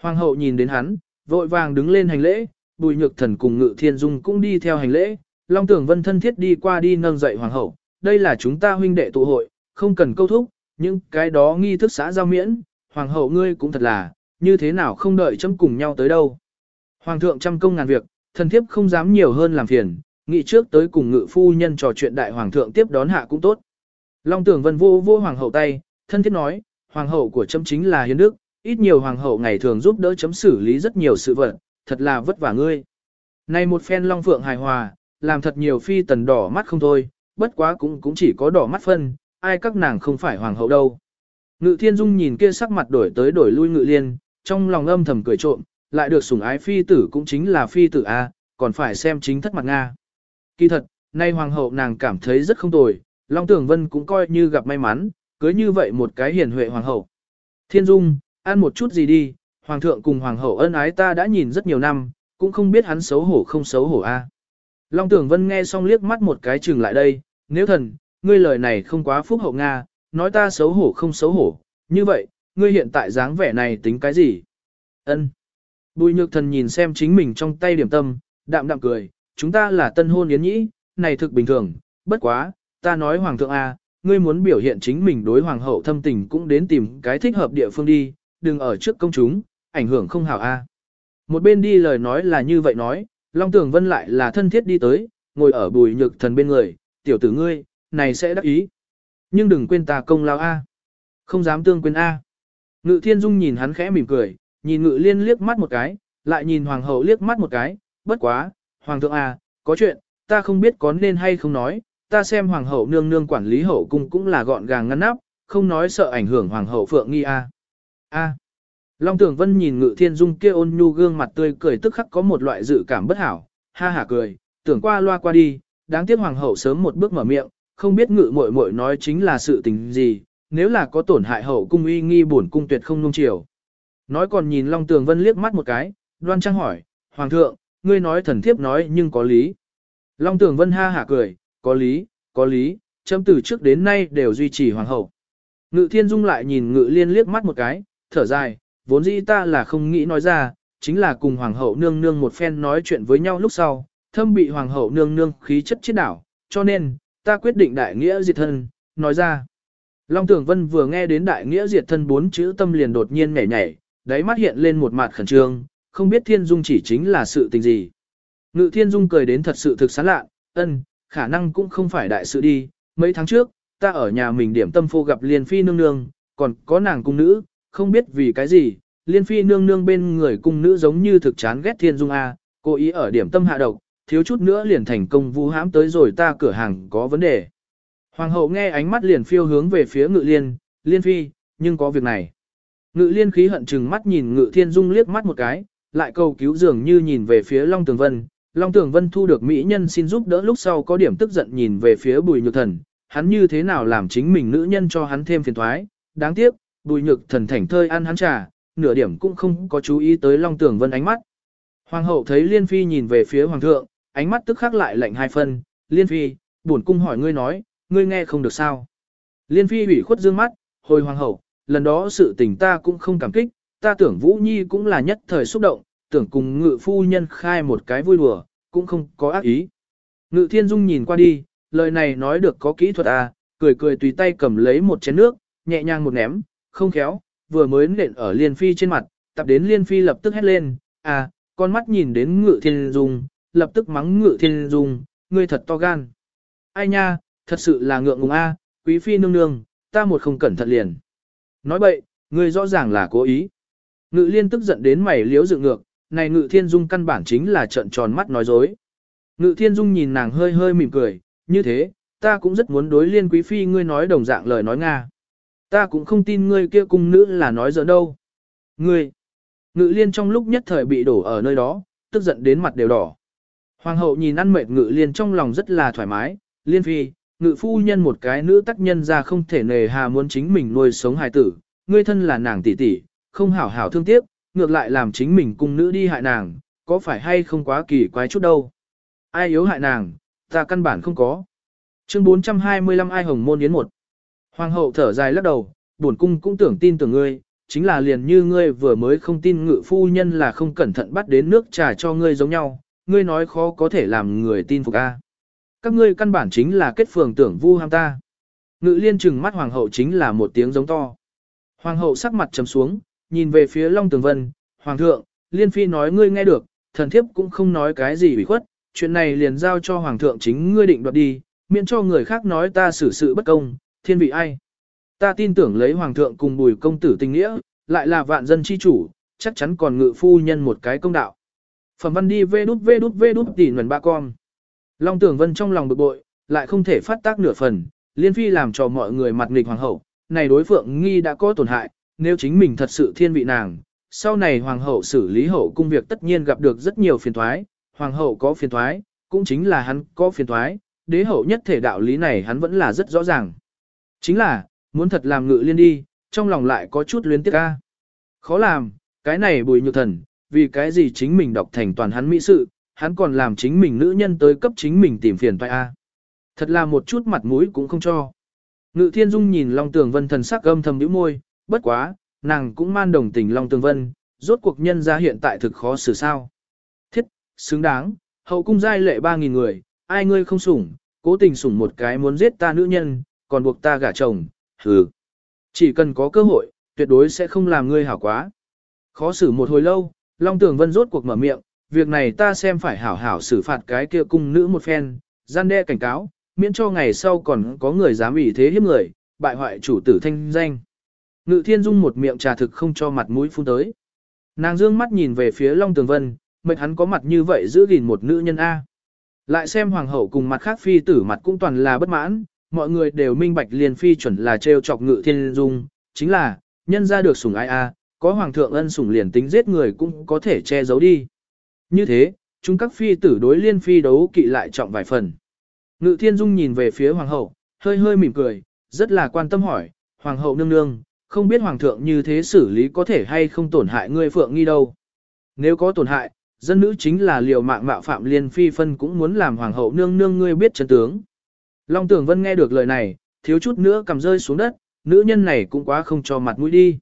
Hoàng hậu nhìn đến hắn, vội vàng đứng lên hành lễ, bùi nhược thần cùng ngự thiên dung cũng đi theo hành lễ, Long Tưởng Vân thân thiết đi qua đi nâng dậy hoàng hậu, đây là chúng ta huynh đệ tụ hội, không cần câu thúc, nhưng cái đó nghi thức xã giao miễn, hoàng hậu ngươi cũng thật là, như thế nào không đợi chấm cùng nhau tới đâu. Hoàng thượng trăm công ngàn việc, thần thiếp không dám nhiều hơn làm phiền, nghĩ trước tới cùng ngự phu nhân trò chuyện đại hoàng thượng tiếp đón hạ cũng tốt. Long tưởng vân vô vô hoàng hậu tay, thân thiết nói, hoàng hậu của chấm chính là hiến đức, ít nhiều hoàng hậu ngày thường giúp đỡ chấm xử lý rất nhiều sự vật, thật là vất vả ngươi. Này một phen long phượng hài hòa, làm thật nhiều phi tần đỏ mắt không thôi, bất quá cũng cũng chỉ có đỏ mắt phân, ai các nàng không phải hoàng hậu đâu. Ngự thiên dung nhìn kia sắc mặt đổi tới đổi lui ngự liên, trong lòng âm thầm cười trộm, lại được sủng ái phi tử cũng chính là phi tử A, còn phải xem chính thất mặt Nga. Kỳ thật, nay hoàng hậu nàng cảm thấy rất không tồi, Long Tưởng Vân cũng coi như gặp may mắn, cưới như vậy một cái hiền huệ hoàng hậu. Thiên Dung, ăn một chút gì đi, hoàng thượng cùng hoàng hậu ân ái ta đã nhìn rất nhiều năm, cũng không biết hắn xấu hổ không xấu hổ a. Long Tưởng Vân nghe xong liếc mắt một cái chừng lại đây, nếu thần, ngươi lời này không quá phúc hậu Nga, nói ta xấu hổ không xấu hổ, như vậy, ngươi hiện tại dáng vẻ này tính cái gì? Ân. Bùi nhược thần nhìn xem chính mình trong tay điểm tâm, đạm đạm cười, chúng ta là tân hôn yến nhĩ, này thực bình thường, bất quá, ta nói hoàng thượng A, ngươi muốn biểu hiện chính mình đối hoàng hậu thâm tình cũng đến tìm cái thích hợp địa phương đi, đừng ở trước công chúng, ảnh hưởng không hảo A. Một bên đi lời nói là như vậy nói, Long Tường Vân lại là thân thiết đi tới, ngồi ở bùi nhược thần bên người, tiểu tử ngươi, này sẽ đắc ý. Nhưng đừng quên ta công lao A. Không dám tương quên A. Ngự thiên dung nhìn hắn khẽ mỉm cười, nhìn ngự liên liếc mắt một cái, lại nhìn hoàng hậu liếc mắt một cái, bất quá, hoàng thượng à, có chuyện, ta không biết có nên hay không nói, ta xem hoàng hậu nương nương quản lý hậu cung cũng là gọn gàng ngăn nắp, không nói sợ ảnh hưởng hoàng hậu phượng nghi A. A. Long Tưởng Vân nhìn Ngự Thiên Dung kia ôn nhu gương mặt tươi cười tức khắc có một loại dự cảm bất hảo, ha hả cười, tưởng qua loa qua đi, đáng tiếc hoàng hậu sớm một bước mở miệng, không biết ngự muội muội nói chính là sự tình gì, nếu là có tổn hại hậu cung uy nghi bổn cung tuyệt không nung chiều. Nói còn nhìn Long Tường Vân liếc mắt một cái, đoan trang hỏi, Hoàng thượng, ngươi nói thần thiếp nói nhưng có lý. Long Tường Vân ha hả cười, có lý, có lý, chấm từ trước đến nay đều duy trì hoàng hậu. Ngự thiên dung lại nhìn ngự liên liếc mắt một cái, thở dài, vốn dĩ ta là không nghĩ nói ra, chính là cùng hoàng hậu nương nương một phen nói chuyện với nhau lúc sau, thâm bị hoàng hậu nương nương khí chất chết đảo, cho nên, ta quyết định đại nghĩa diệt thân, nói ra. Long Tưởng Vân vừa nghe đến đại nghĩa diệt thân bốn chữ tâm liền đột nhiên nhảy nhảy, đáy mắt hiện lên một mặt khẩn trương, không biết Thiên Dung chỉ chính là sự tình gì. Ngự Thiên Dung cười đến thật sự thực sán lạ, ân, khả năng cũng không phải đại sự đi, mấy tháng trước, ta ở nhà mình điểm tâm phô gặp Liên Phi nương nương, còn có nàng cung nữ, không biết vì cái gì, Liên Phi nương nương bên người cung nữ giống như thực chán ghét Thiên Dung A, cố ý ở điểm tâm hạ độc, thiếu chút nữa liền thành công vu hãm tới rồi ta cửa hàng có vấn đề. Hoàng hậu nghe ánh mắt liền phiêu hướng về phía ngự liên, liên phi, nhưng có việc này. Ngự liên khí hận chừng mắt nhìn ngự thiên dung liếc mắt một cái, lại cầu cứu dường như nhìn về phía Long Tường Vân. Long Tường Vân thu được mỹ nhân xin giúp đỡ lúc sau có điểm tức giận nhìn về phía bùi nhược thần, hắn như thế nào làm chính mình nữ nhân cho hắn thêm phiền thoái. Đáng tiếc, bùi nhược thần thảnh thơi ăn hắn trà, nửa điểm cũng không có chú ý tới Long Tường Vân ánh mắt. Hoàng hậu thấy Liên Phi nhìn về phía Hoàng thượng, ánh mắt tức khắc lại lạnh hai phân, Liên Phi, bổn cung hỏi ngươi nói, ngươi nghe không được sao. Liên Phi ủy khuất dương mắt, hồi Hoàng hậu, lần đó sự tình ta cũng không cảm kích, ta tưởng Vũ Nhi cũng là nhất thời xúc động, tưởng cùng ngự phu nhân khai một cái vui đùa, cũng không có ác ý. Ngự thiên dung nhìn qua đi, lời này nói được có kỹ thuật à, cười cười tùy tay cầm lấy một chén nước, nhẹ nhàng một ném, không khéo, vừa mới nện ở Liên Phi trên mặt, tập đến Liên Phi lập tức hét lên, à, con mắt nhìn đến ngự thiên dung, lập tức mắng ngự thiên dung, ngươi thật to gan. Ai nha, thật sự là ngượng ngùng a, quý phi nương nương, ta một không cẩn thận liền. Nói bậy, ngươi rõ ràng là cố ý. Ngự liên tức giận đến mày liếu dựng ngược, này ngự thiên dung căn bản chính là trận tròn mắt nói dối. Ngự thiên dung nhìn nàng hơi hơi mỉm cười, như thế, ta cũng rất muốn đối liên quý phi ngươi nói đồng dạng lời nói Nga. Ta cũng không tin ngươi kia cung nữ là nói giỡn đâu. Ngươi, ngự liên trong lúc nhất thời bị đổ ở nơi đó, tức giận đến mặt đều đỏ. Hoàng hậu nhìn ăn mệt ngự liên trong lòng rất là thoải mái, liên phi, ngự phu nhân một cái nữ tác nhân ra không thể nề hà muốn chính mình nuôi sống hài tử, ngươi thân là nàng tỷ tỷ, không hảo hảo thương tiếc, ngược lại làm chính mình cung nữ đi hại nàng, có phải hay không quá kỳ quái chút đâu. Ai yếu hại nàng, ta căn bản không có. Chương 425 ai hồng môn yến một. Hoàng hậu thở dài lắc đầu, buồn cung cũng tưởng tin tưởng ngươi, chính là liền như ngươi vừa mới không tin ngự phu nhân là không cẩn thận bắt đến nước trà cho ngươi giống nhau, ngươi nói khó có thể làm người tin phục a. Các ngươi căn bản chính là kết phường tưởng vu ham ta. Ngự liên trừng mắt hoàng hậu chính là một tiếng giống to. Hoàng hậu sắc mặt trầm xuống, nhìn về phía Long Tường Vân, Hoàng thượng, liên phi nói ngươi nghe được, thần thiếp cũng không nói cái gì ủy khuất, chuyện này liền giao cho Hoàng thượng chính ngươi định đoạt đi, miễn cho người khác nói ta xử sự bất công, thiên vị ai. Ta tin tưởng lấy Hoàng thượng cùng bùi công tử tình nghĩa, lại là vạn dân chi chủ, chắc chắn còn ngự phu nhân một cái công đạo. Phẩm văn đi vê đút vê đút vê đút tỉ nguồn ba con. Long Tưởng Vân trong lòng bực bội, lại không thể phát tác nửa phần, liên phi làm cho mọi người mặt nghịch hoàng hậu, này đối phượng nghi đã có tổn hại, nếu chính mình thật sự thiên vị nàng, sau này hoàng hậu xử lý hậu cung việc tất nhiên gặp được rất nhiều phiền thoái, hoàng hậu có phiền thoái, cũng chính là hắn có phiền thoái, đế hậu nhất thể đạo lý này hắn vẫn là rất rõ ràng. Chính là, muốn thật làm ngự liên đi, trong lòng lại có chút luyến tiếc ca. Khó làm, cái này bùi nhược thần, vì cái gì chính mình đọc thành toàn hắn mỹ sự, hắn còn làm chính mình nữ nhân tới cấp chính mình tìm phiền toại a. Thật là một chút mặt mũi cũng không cho. Ngự thiên dung nhìn Long Tường Vân thần sắc âm thầm nhíu môi, bất quá, nàng cũng man đồng tình Long Tường Vân, rốt cuộc nhân ra hiện tại thực khó xử sao. Thiết, xứng đáng, hậu cung giai lệ ba nghìn người, ai ngươi không sủng, cố tình sủng một cái muốn giết ta nữ nhân, còn buộc ta gả chồng, hừ. Chỉ cần có cơ hội, tuyệt đối sẽ không làm ngươi hảo quá. Khó xử một hồi lâu, Long Tường Vân rốt cuộc mở miệng, việc này ta xem phải hảo hảo xử phạt cái kia cung nữ một phen, gian đe cảnh cáo, miễn cho ngày sau còn có người dám ủy thế hiếp người, bại hoại chủ tử thanh danh. Ngự thiên dung một miệng trà thực không cho mặt mũi phun tới. Nàng dương mắt nhìn về phía Long Tường Vân, mệt hắn có mặt như vậy giữ gìn một nữ nhân A. Lại xem hoàng hậu cùng mặt khác phi tử mặt cũng toàn là bất mãn, mọi người đều minh bạch liền phi chuẩn là trêu chọc ngự thiên dung, chính là, nhân ra được sủng ai A, có hoàng thượng ân sủng liền tính giết người cũng có thể che giấu đi. Như thế, chúng các phi tử đối liên phi đấu kỵ lại trọng vài phần. Ngự thiên dung nhìn về phía hoàng hậu, hơi hơi mỉm cười, rất là quan tâm hỏi, hoàng hậu nương nương, không biết hoàng thượng như thế xử lý có thể hay không tổn hại ngươi phượng nghi đâu. Nếu có tổn hại, dân nữ chính là liều mạng mạo phạm liên phi phân cũng muốn làm hoàng hậu nương nương ngươi biết chân tướng. Long Tưởng Vân nghe được lời này, thiếu chút nữa cầm rơi xuống đất, nữ nhân này cũng quá không cho mặt mũi đi.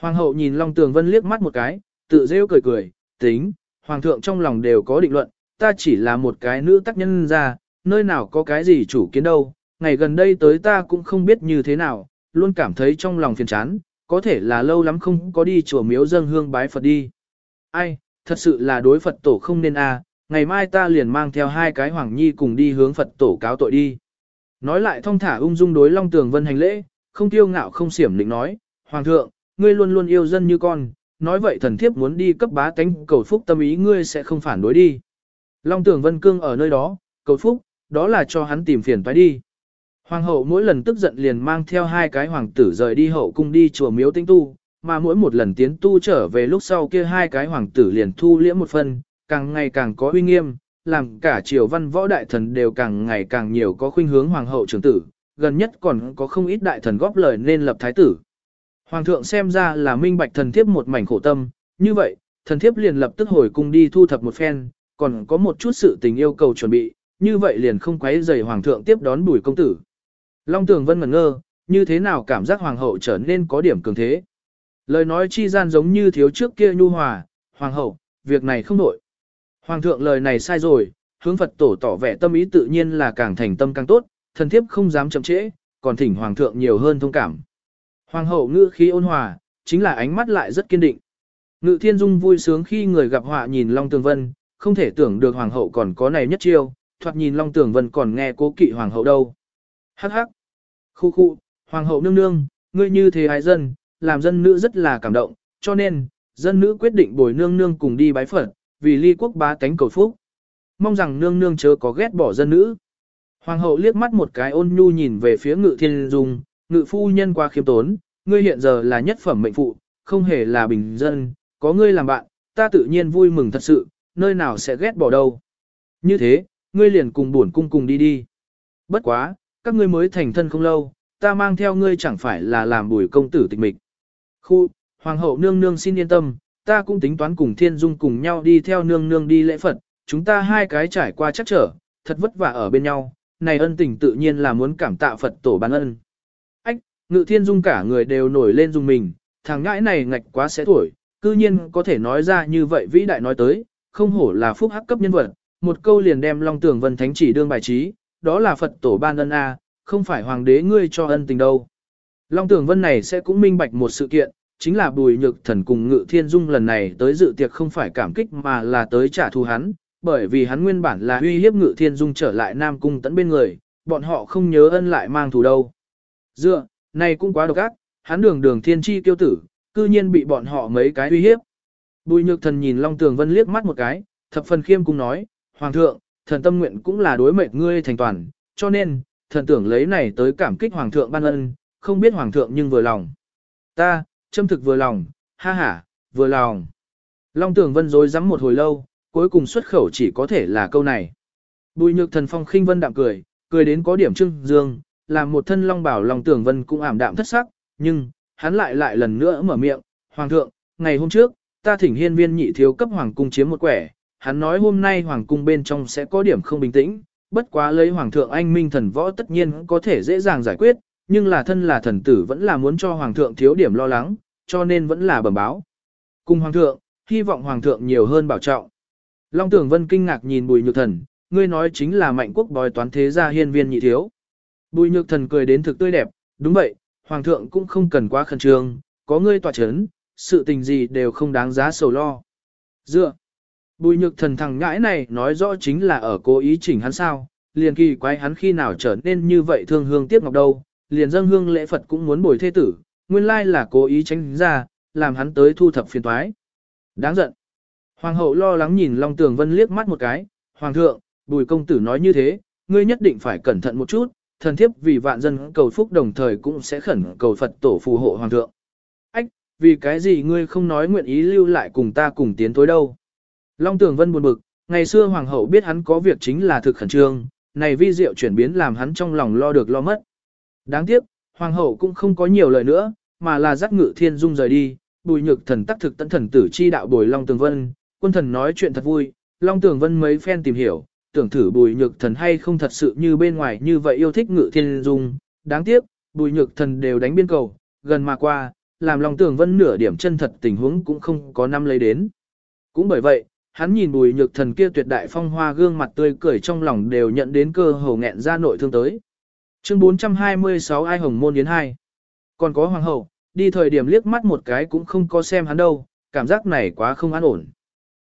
Hoàng hậu nhìn Long Tường Vân liếc mắt một cái, tự rêu cười cười, tính, hoàng thượng trong lòng đều có định luận, ta chỉ là một cái nữ tác nhân ra, nơi nào có cái gì chủ kiến đâu, ngày gần đây tới ta cũng không biết như thế nào, luôn cảm thấy trong lòng phiền chán, có thể là lâu lắm không có đi chùa miếu dâng hương bái Phật đi. Ai, thật sự là đối Phật tổ không nên a, à, ngày mai ta liền mang theo hai cái hoàng nhi cùng đi hướng Phật tổ cáo tội đi. Nói lại thong thả ung dung đối Long Tường Vân hành lễ, không tiêu ngạo không xiểm định nói, Hoàng thượng, ngươi luôn luôn yêu dân như con, nói vậy thần thiếp muốn đi cấp bá tánh cầu phúc tâm ý ngươi sẽ không phản đối đi. Long Tưởng Vân cương ở nơi đó, cầu phúc, đó là cho hắn tìm phiền phải đi. Hoàng hậu mỗi lần tức giận liền mang theo hai cái hoàng tử rời đi hậu cung đi chùa miếu tinh tu, mà mỗi một lần tiến tu trở về lúc sau kia hai cái hoàng tử liền thu liễm một phần, càng ngày càng có uy nghiêm, làm cả triều văn võ đại thần đều càng ngày càng nhiều có khuynh hướng hoàng hậu trưởng tử, gần nhất còn có không ít đại thần góp lời nên lập thái tử. Hoàng thượng xem ra là minh bạch thần thiếp một mảnh khổ tâm, như vậy, thần thiếp liền lập tức hồi cung đi thu thập một phen, còn có một chút sự tình yêu cầu chuẩn bị, như vậy liền không quấy rầy hoàng thượng tiếp đón bùi công tử. Long Tường Vân ngẩn ngơ, như thế nào cảm giác hoàng hậu trở nên có điểm cường thế. Lời nói chi gian giống như thiếu trước kia nhu hòa, hoàng hậu, việc này không nổi. Hoàng thượng lời này sai rồi, hướng Phật tổ tỏ vẻ tâm ý tự nhiên là càng thành tâm càng tốt, thần thiếp không dám chậm trễ, còn thỉnh hoàng thượng nhiều hơn thông cảm. Hoàng hậu ngữ khí ôn hòa, chính là ánh mắt lại rất kiên định. Ngự thiên dung vui sướng khi người gặp họa nhìn Long Tường Vân, không thể tưởng được hoàng hậu còn có này nhất chiêu, thoạt nhìn Long Tường Vân còn nghe cố kỵ hoàng hậu đâu. Hắc hắc. Khu khu, hoàng hậu nương nương, ngươi như thế hái dân, làm dân nữ rất là cảm động, cho nên, dân nữ quyết định bồi nương nương cùng đi bái Phật, vì ly quốc bá tánh cầu phúc. Mong rằng nương nương chớ có ghét bỏ dân nữ. Hoàng hậu liếc mắt một cái ôn nhu nhìn về phía ngự thiên dung, ngự phu nhân qua khiêm tốn, ngươi hiện giờ là nhất phẩm mệnh phụ, không hề là bình dân, có ngươi làm bạn, ta tự nhiên vui mừng thật sự, nơi nào sẽ ghét bỏ đâu. Như thế, ngươi liền cùng buồn cung cùng đi đi. Bất quá, các ngươi mới thành thân không lâu, ta mang theo ngươi chẳng phải là làm bùi công tử tịch mịch. Khu, hoàng hậu nương nương xin yên tâm, ta cũng tính toán cùng thiên dung cùng nhau đi theo nương nương đi lễ Phật, chúng ta hai cái trải qua chắc trở, thật vất vả ở bên nhau, này ân tình tự nhiên là muốn cảm tạ Phật tổ ban ân. Ngự thiên dung cả người đều nổi lên dùng mình, thằng ngãi này ngạch quá sẽ tuổi, cư nhiên có thể nói ra như vậy vĩ đại nói tới, không hổ là phúc hắc cấp nhân vật, một câu liền đem Long Tường Vân Thánh chỉ đương bài trí, đó là Phật tổ ban ân A, không phải hoàng đế ngươi cho ân tình đâu. Long Tường Vân này sẽ cũng minh bạch một sự kiện, chính là bùi nhược thần cùng ngự thiên dung lần này tới dự tiệc không phải cảm kích mà là tới trả thù hắn, bởi vì hắn nguyên bản là uy hiếp ngự thiên dung trở lại Nam Cung tấn bên người, bọn họ không nhớ ân lại mang thù đâu. Dựa, này cũng quá độc ác, hắn đường đường thiên chi tiêu tử, cư nhiên bị bọn họ mấy cái uy hiếp. Bùi nhược thần nhìn Long Tường Vân liếc mắt một cái, thập phần khiêm cung nói, Hoàng thượng, thần tâm nguyện cũng là đối mệnh ngươi thành toàn, cho nên, thần tưởng lấy này tới cảm kích Hoàng thượng ban ân, không biết Hoàng thượng nhưng vừa lòng. Ta, châm thực vừa lòng, ha ha, vừa lòng. Long Tường Vân dối rắm một hồi lâu, cuối cùng xuất khẩu chỉ có thể là câu này. Bùi nhược thần phong khinh vân đạm cười, cười đến có điểm trưng dương, làm một thân long bảo Long Tưởng Vân cũng ảm đạm thất sắc, nhưng, hắn lại lại lần nữa mở miệng, Hoàng thượng, ngày hôm trước, ta thỉnh hiên viên nhị thiếu cấp Hoàng cung chiếm một quẻ, hắn nói hôm nay Hoàng cung bên trong sẽ có điểm không bình tĩnh, bất quá lấy Hoàng thượng anh minh thần võ tất nhiên có thể dễ dàng giải quyết, nhưng là thân là thần tử vẫn là muốn cho Hoàng thượng thiếu điểm lo lắng, cho nên vẫn là bẩm báo. Cùng Hoàng thượng, hy vọng Hoàng thượng nhiều hơn bảo trọng. Long Tưởng Vân kinh ngạc nhìn Bùi Nhược Thần, ngươi nói chính là mạnh quốc bói toán thế gia hiên viên nhị thiếu. Bùi Nhược Thần cười đến thực tươi đẹp, đúng vậy, Hoàng thượng cũng không cần quá khẩn trương, có ngươi tỏa chấn, sự tình gì đều không đáng giá sầu lo. Dựa, Bùi Nhược Thần thằng ngãi này nói rõ chính là ở cố ý chỉnh hắn sao, liền kỳ quái hắn khi nào trở nên như vậy thương hương tiếc ngọc đâu, liền dâng hương lễ Phật cũng muốn bồi thê tử, nguyên lai là cố ý tránh ra, làm hắn tới thu thập phiền toái. Đáng giận. Hoàng hậu lo lắng nhìn Long Tường Vân liếc mắt một cái, Hoàng thượng, bùi công tử nói như thế, ngươi nhất định phải cẩn thận một chút, thần thiếp vì vạn dân cầu phúc đồng thời cũng sẽ khẩn cầu Phật tổ phù hộ Hoàng thượng. Ách, vì cái gì ngươi không nói nguyện ý lưu lại cùng ta cùng tiến tối đâu. Long Tường Vân buồn bực, ngày xưa Hoàng hậu biết hắn có việc chính là thực khẩn trương, này vi diệu chuyển biến làm hắn trong lòng lo được lo mất. Đáng tiếc, hoàng hậu cũng không có nhiều lời nữa, mà là dắt ngự thiên dung rời đi, bùi nhược thần tác thực tận thần tử chi đạo bồi Long Tường Vân, quân thần nói chuyện thật vui, Long Tường Vân mấy phen tìm hiểu, tưởng thử bùi nhược thần hay không thật sự như bên ngoài như vậy yêu thích ngự thiên dung, đáng tiếc, bùi nhược thần đều đánh biên cầu, gần mà qua, làm lòng Tường Vân nửa điểm chân thật tình huống cũng không có năm lấy đến. Cũng bởi vậy, hắn nhìn bùi nhược thần kia tuyệt đại phong hoa gương mặt tươi cười trong lòng đều nhận đến cơ hồ nghẹn ra nội thương tới. Chương 426 Ai Hồng Môn Yến 2 Còn có Hoàng hậu, đi thời điểm liếc mắt một cái cũng không có xem hắn đâu, cảm giác này quá không an ổn.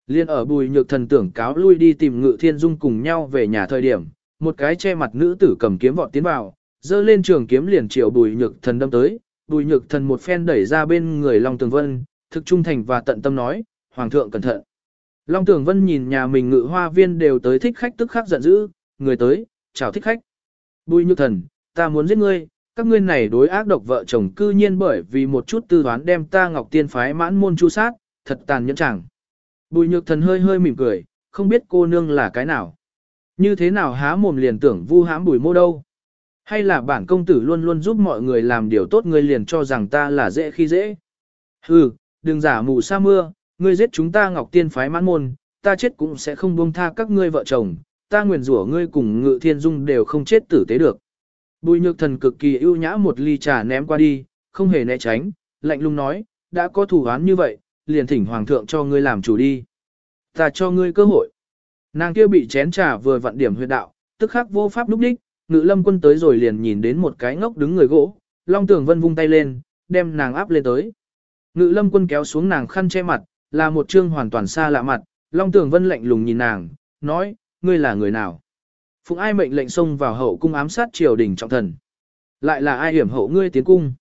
Liên ở bùi nhược thần tưởng cáo lui đi tìm ngự thiên dung cùng nhau về nhà thời điểm, một cái che mặt nữ tử cầm kiếm vọt tiến vào, dơ lên trường kiếm liền triệu bùi nhược thần đâm tới, bùi nhược thần một phen đẩy ra bên người Long Tường Vân, thực trung thành và tận tâm nói, Hoàng thượng cẩn thận. Long Tường Vân nhìn nhà mình ngự hoa viên đều tới thích khách tức khắc giận dữ, người tới, chào thích khách. Bùi nhược thần, ta muốn giết ngươi, các ngươi này đối ác độc vợ chồng cư nhiên bởi vì một chút tư đoán đem ta ngọc tiên phái mãn môn chu sát, thật tàn nhẫn chẳng. Bùi nhược thần hơi hơi mỉm cười, không biết cô nương là cái nào. Như thế nào há mồm liền tưởng vu hãm bùi mô đâu. Hay là bản công tử luôn luôn giúp mọi người làm điều tốt ngươi liền cho rằng ta là dễ khi dễ. Hừ, đừng giả mù sa mưa, ngươi giết chúng ta ngọc tiên phái mãn môn, ta chết cũng sẽ không buông tha các ngươi vợ chồng, ta nguyền rủa ngươi cùng ngự thiên dung đều không chết tử tế được. Bùi nhược thần cực kỳ ưu nhã một ly trà ném qua đi, không hề né tránh, lạnh lùng nói, đã có thủ án như vậy, liền thỉnh hoàng thượng cho ngươi làm chủ đi. Ta cho ngươi cơ hội. Nàng kia bị chén trà vừa vặn điểm huyệt đạo, tức khắc vô pháp lúc đích, ngự lâm quân tới rồi liền nhìn đến một cái ngốc đứng người gỗ, long tường vân vung tay lên, đem nàng áp lên tới. Ngự lâm quân kéo xuống nàng khăn che mặt, là một trương hoàn toàn xa lạ mặt, long tường vân lạnh lùng nhìn nàng, nói, ngươi là người nào? Phụng ai mệnh lệnh xông vào hậu cung ám sát triều đình trọng thần? Lại là ai hiểm hậu ngươi tiến cung?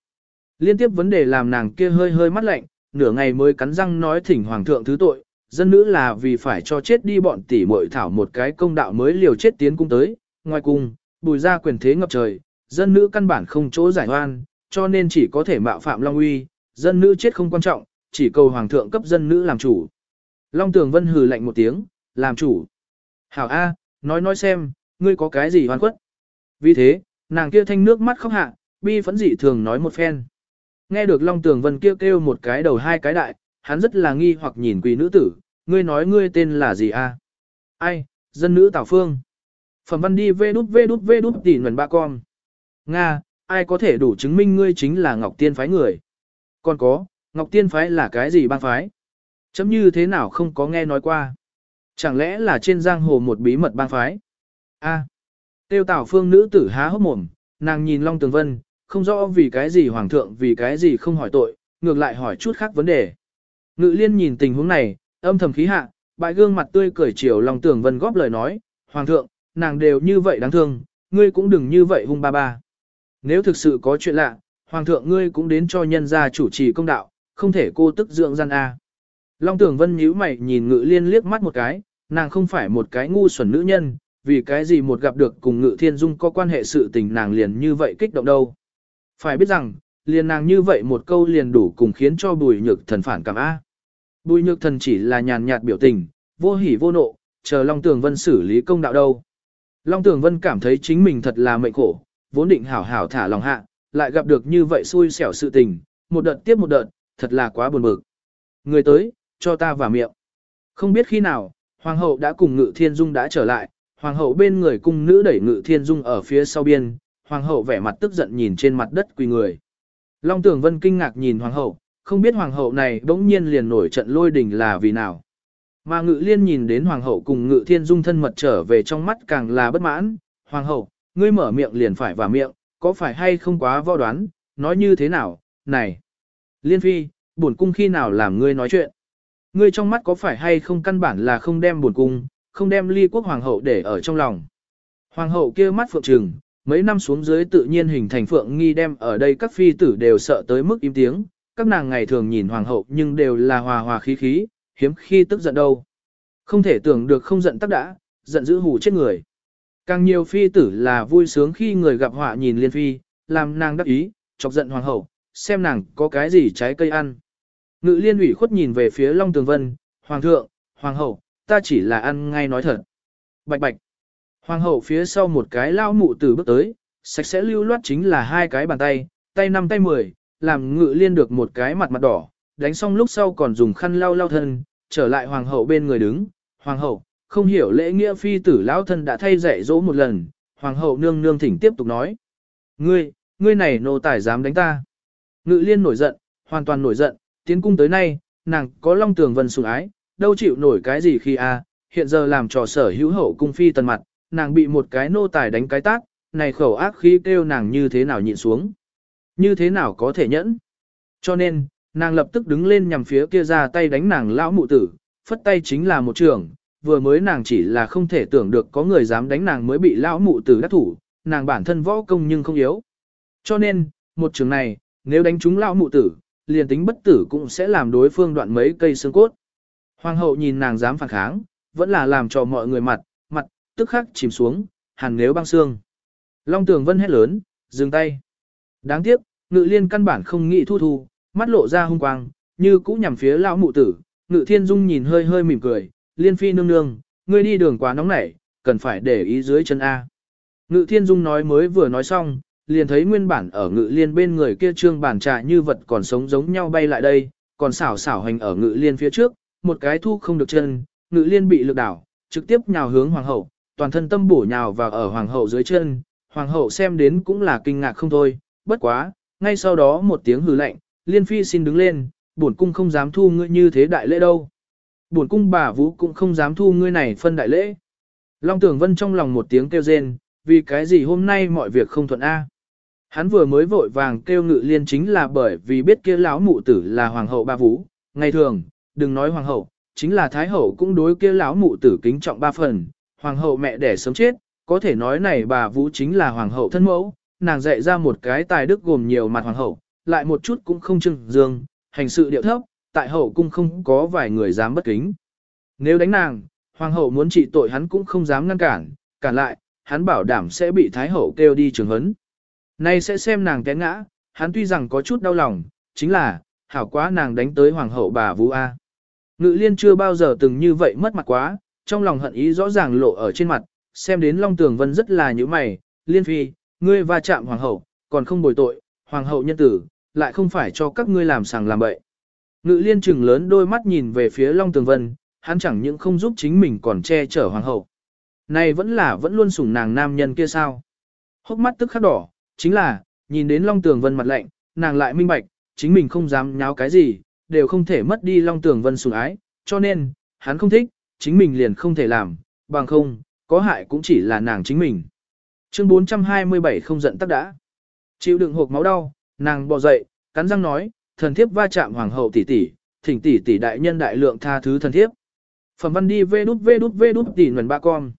Liên tiếp vấn đề làm nàng kia hơi hơi mắt lạnh, nửa ngày mới cắn răng nói thỉnh hoàng thượng thứ tội, dân nữ là vì phải cho chết đi bọn tỷ muội thảo một cái công đạo mới liều chết tiến cung tới, ngoài cung, bùi ra quyền thế ngập trời, dân nữ căn bản không chỗ giải oan, cho nên chỉ có thể mạo phạm Long Uy, dân nữ chết không quan trọng, chỉ cầu hoàng thượng cấp dân nữ làm chủ. Long Tường Vân hừ lạnh một tiếng, làm chủ. Hảo A, nói nói xem, ngươi có cái gì hoàn quất. Vì thế, nàng kia thanh nước mắt khóc hạ, bi phẫn dị thường nói một phen. Nghe được Long Tường Vân kêu kêu một cái đầu hai cái đại, hắn rất là nghi hoặc nhìn quỳ nữ tử, ngươi nói ngươi tên là gì a? Ai, dân nữ Tào Phương. Phẩm văn đi vê đút vê đút vê đút tỉ nguồn ba con. Nga, ai có thể đủ chứng minh ngươi chính là Ngọc Tiên phái người? Còn có, Ngọc Tiên phái là cái gì bang phái? Chấm như thế nào không có nghe nói qua? Chẳng lẽ là trên giang hồ một bí mật bang phái? A. Tiêu Tào Phương nữ tử há hốc mồm, nàng nhìn Long Tường Vân, không rõ vì cái gì hoàng thượng vì cái gì không hỏi tội, ngược lại hỏi chút khác vấn đề. Ngự liên nhìn tình huống này, âm thầm khí hạ, bại gương mặt tươi cười chiều Long tưởng Vân góp lời nói, hoàng thượng, nàng đều như vậy đáng thương, ngươi cũng đừng như vậy hung ba ba. Nếu thực sự có chuyện lạ, hoàng thượng ngươi cũng đến cho nhân gia chủ trì công đạo, không thể cô tức dưỡng gian A. Long tưởng Vân nhíu mày nhìn ngự liên liếc mắt một cái, nàng không phải một cái ngu xuẩn nữ nhân, vì cái gì một gặp được cùng ngự thiên dung có quan hệ sự tình nàng liền như vậy kích động đâu. Phải biết rằng, liền nàng như vậy một câu liền đủ cùng khiến cho bùi nhược thần phản cảm A. Bùi nhược thần chỉ là nhàn nhạt biểu tình, vô hỉ vô nộ, chờ Long Tường Vân xử lý công đạo đâu. Long Tường Vân cảm thấy chính mình thật là mệnh khổ, vốn định hảo hảo thả lòng hạ, lại gặp được như vậy xui xẻo sự tình, một đợt tiếp một đợt, thật là quá buồn bực. Người tới, cho ta vào miệng. Không biết khi nào, Hoàng hậu đã cùng Ngự Thiên Dung đã trở lại, Hoàng hậu bên người cung nữ đẩy Ngự Thiên Dung ở phía sau biên, Hoàng hậu vẻ mặt tức giận nhìn trên mặt đất quỳ người. Long Tưởng Vân kinh ngạc nhìn Hoàng hậu, không biết Hoàng hậu này bỗng nhiên liền nổi trận lôi đình là vì nào. Mà Ngự Liên nhìn đến Hoàng hậu cùng Ngự Thiên Dung thân mật trở về trong mắt càng là bất mãn. Hoàng hậu, ngươi mở miệng liền phải vào miệng, có phải hay không quá võ đoán, nói như thế nào, này. Liên Phi, bổn cung khi nào làm ngươi nói chuyện. Ngươi trong mắt có phải hay không căn bản là không đem bổn cung, không đem ly quốc hoàng hậu để ở trong lòng. Hoàng hậu kia mắt phượng trừng, mấy năm xuống dưới tự nhiên hình thành phượng nghi đem ở đây các phi tử đều sợ tới mức im tiếng, các nàng ngày thường nhìn hoàng hậu nhưng đều là hòa hòa khí khí, hiếm khi tức giận đâu. Không thể tưởng được không giận tắc đã, giận dữ hù chết người. Càng nhiều phi tử là vui sướng khi người gặp họa nhìn liên phi, làm nàng đắc ý, chọc giận hoàng hậu, xem nàng có cái gì trái cây ăn. Ngự liên ủy khuất nhìn về phía Long Tường Vân, Hoàng thượng, Hoàng hậu, ta chỉ là ăn ngay nói thật. Bạch bạch. Hoàng hậu phía sau một cái lao mụ tử bước tới, Sạch sẽ lưu loát chính là hai cái bàn tay, tay năm tay mười, làm ngự liên được một cái mặt mặt đỏ, đánh xong lúc sau còn dùng khăn lau lau thân, trở lại hoàng hậu bên người đứng. Hoàng hậu, không hiểu lễ nghĩa phi tử lão thân đã thay dạy dỗ một lần, hoàng hậu nương nương thỉnh tiếp tục nói. Ngươi, ngươi này nô tài dám đánh ta. Ngự liên nổi giận, hoàn toàn nổi giận, tiến cung tới nay, nàng có long tường vân sủng ái, đâu chịu nổi cái gì khi a hiện giờ làm trò sở hữu hậu cung phi tần mặt, nàng bị một cái nô tài đánh cái tác, này khẩu ác khí kêu nàng như thế nào nhịn xuống. Như thế nào có thể nhẫn. Cho nên, nàng lập tức đứng lên nhằm phía kia ra tay đánh nàng lão mụ tử, phất tay chính là một trường, vừa mới nàng chỉ là không thể tưởng được có người dám đánh nàng mới bị lão mụ tử đắc thủ, nàng bản thân võ công nhưng không yếu. Cho nên, một trường này, nếu đánh trúng lão mụ tử, liền tính bất tử cũng sẽ làm đối phương đoạn mấy cây xương cốt. Hoàng hậu nhìn nàng dám phản kháng, vẫn là làm cho mọi người mặt, mặt, tức khắc chìm xuống, hàn nếu băng xương. Long tường vân hét lớn, dừng tay. Đáng tiếc, ngự liên căn bản không nghĩ thu thu, mắt lộ ra hung quang, như cũ nhằm phía lão mụ tử, ngự thiên dung nhìn hơi hơi mỉm cười, liên phi nương nương, ngươi đi đường quá nóng nảy, cần phải để ý dưới chân A. Ngự thiên dung nói mới vừa nói xong, liền thấy nguyên bản ở ngự liên bên người kia trương bản trà như vật còn sống giống nhau bay lại đây, còn xảo xảo hành ở ngự liên phía trước, một cái thu không được chân, ngự liên bị lực đảo, trực tiếp nhào hướng hoàng hậu, toàn thân tâm bổ nhào vào ở hoàng hậu dưới chân, hoàng hậu xem đến cũng là kinh ngạc không thôi, bất quá, ngay sau đó một tiếng hừ lạnh, liên phi xin đứng lên, bổn cung không dám thu ngươi như thế đại lễ đâu. Bổn cung bà vũ cũng không dám thu ngươi này phân đại lễ. Long tưởng vân trong lòng một tiếng kêu rên, vì cái gì hôm nay mọi việc không thuận A. Hắn vừa mới vội vàng kêu ngự liên chính là bởi vì biết kia lão mụ tử là hoàng hậu ba vũ, ngày thường, đừng nói hoàng hậu, chính là thái hậu cũng đối kia lão mụ tử kính trọng ba phần, hoàng hậu mẹ đẻ sớm chết, có thể nói này bà vũ chính là hoàng hậu thân mẫu, nàng dạy ra một cái tài đức gồm nhiều mặt hoàng hậu, lại một chút cũng không trưng dương, hành sự điệu thấp, tại hậu cung không có vài người dám bất kính. Nếu đánh nàng, hoàng hậu muốn trị tội hắn cũng không dám ngăn cản, cản lại, hắn bảo đảm sẽ bị thái hậu kêu đi trường hấn. Nay sẽ xem nàng té ngã, hắn tuy rằng có chút đau lòng, chính là, hảo quá nàng đánh tới hoàng hậu bà Vũ A. Ngự liên chưa bao giờ từng như vậy mất mặt quá, trong lòng hận ý rõ ràng lộ ở trên mặt, xem đến Long Tường Vân rất là như mày, liên phi, ngươi va chạm hoàng hậu, còn không bồi tội, hoàng hậu nhân tử, lại không phải cho các ngươi làm sàng làm bậy. Ngự liên trừng lớn đôi mắt nhìn về phía Long Tường Vân, hắn chẳng những không giúp chính mình còn che chở hoàng hậu. Này vẫn là vẫn luôn sủng nàng nam nhân kia sao. Hốc mắt tức khắc đỏ, chính là, nhìn đến Long Tường Vân mặt lạnh, nàng lại minh bạch, chính mình không dám nháo cái gì, đều không thể mất đi Long Tường Vân sủng ái, cho nên, hắn không thích, chính mình liền không thể làm, bằng không, có hại cũng chỉ là nàng chính mình. Chương 427 không giận tắc đã. Chịu đựng hộp máu đau, nàng bò dậy, cắn răng nói, thần thiếp va chạm hoàng hậu tỷ tỷ, thỉnh tỷ tỷ đại nhân đại lượng tha thứ thần thiếp. Phẩm văn đi vê đút vê đút vê đút tỷ nguồn ba con.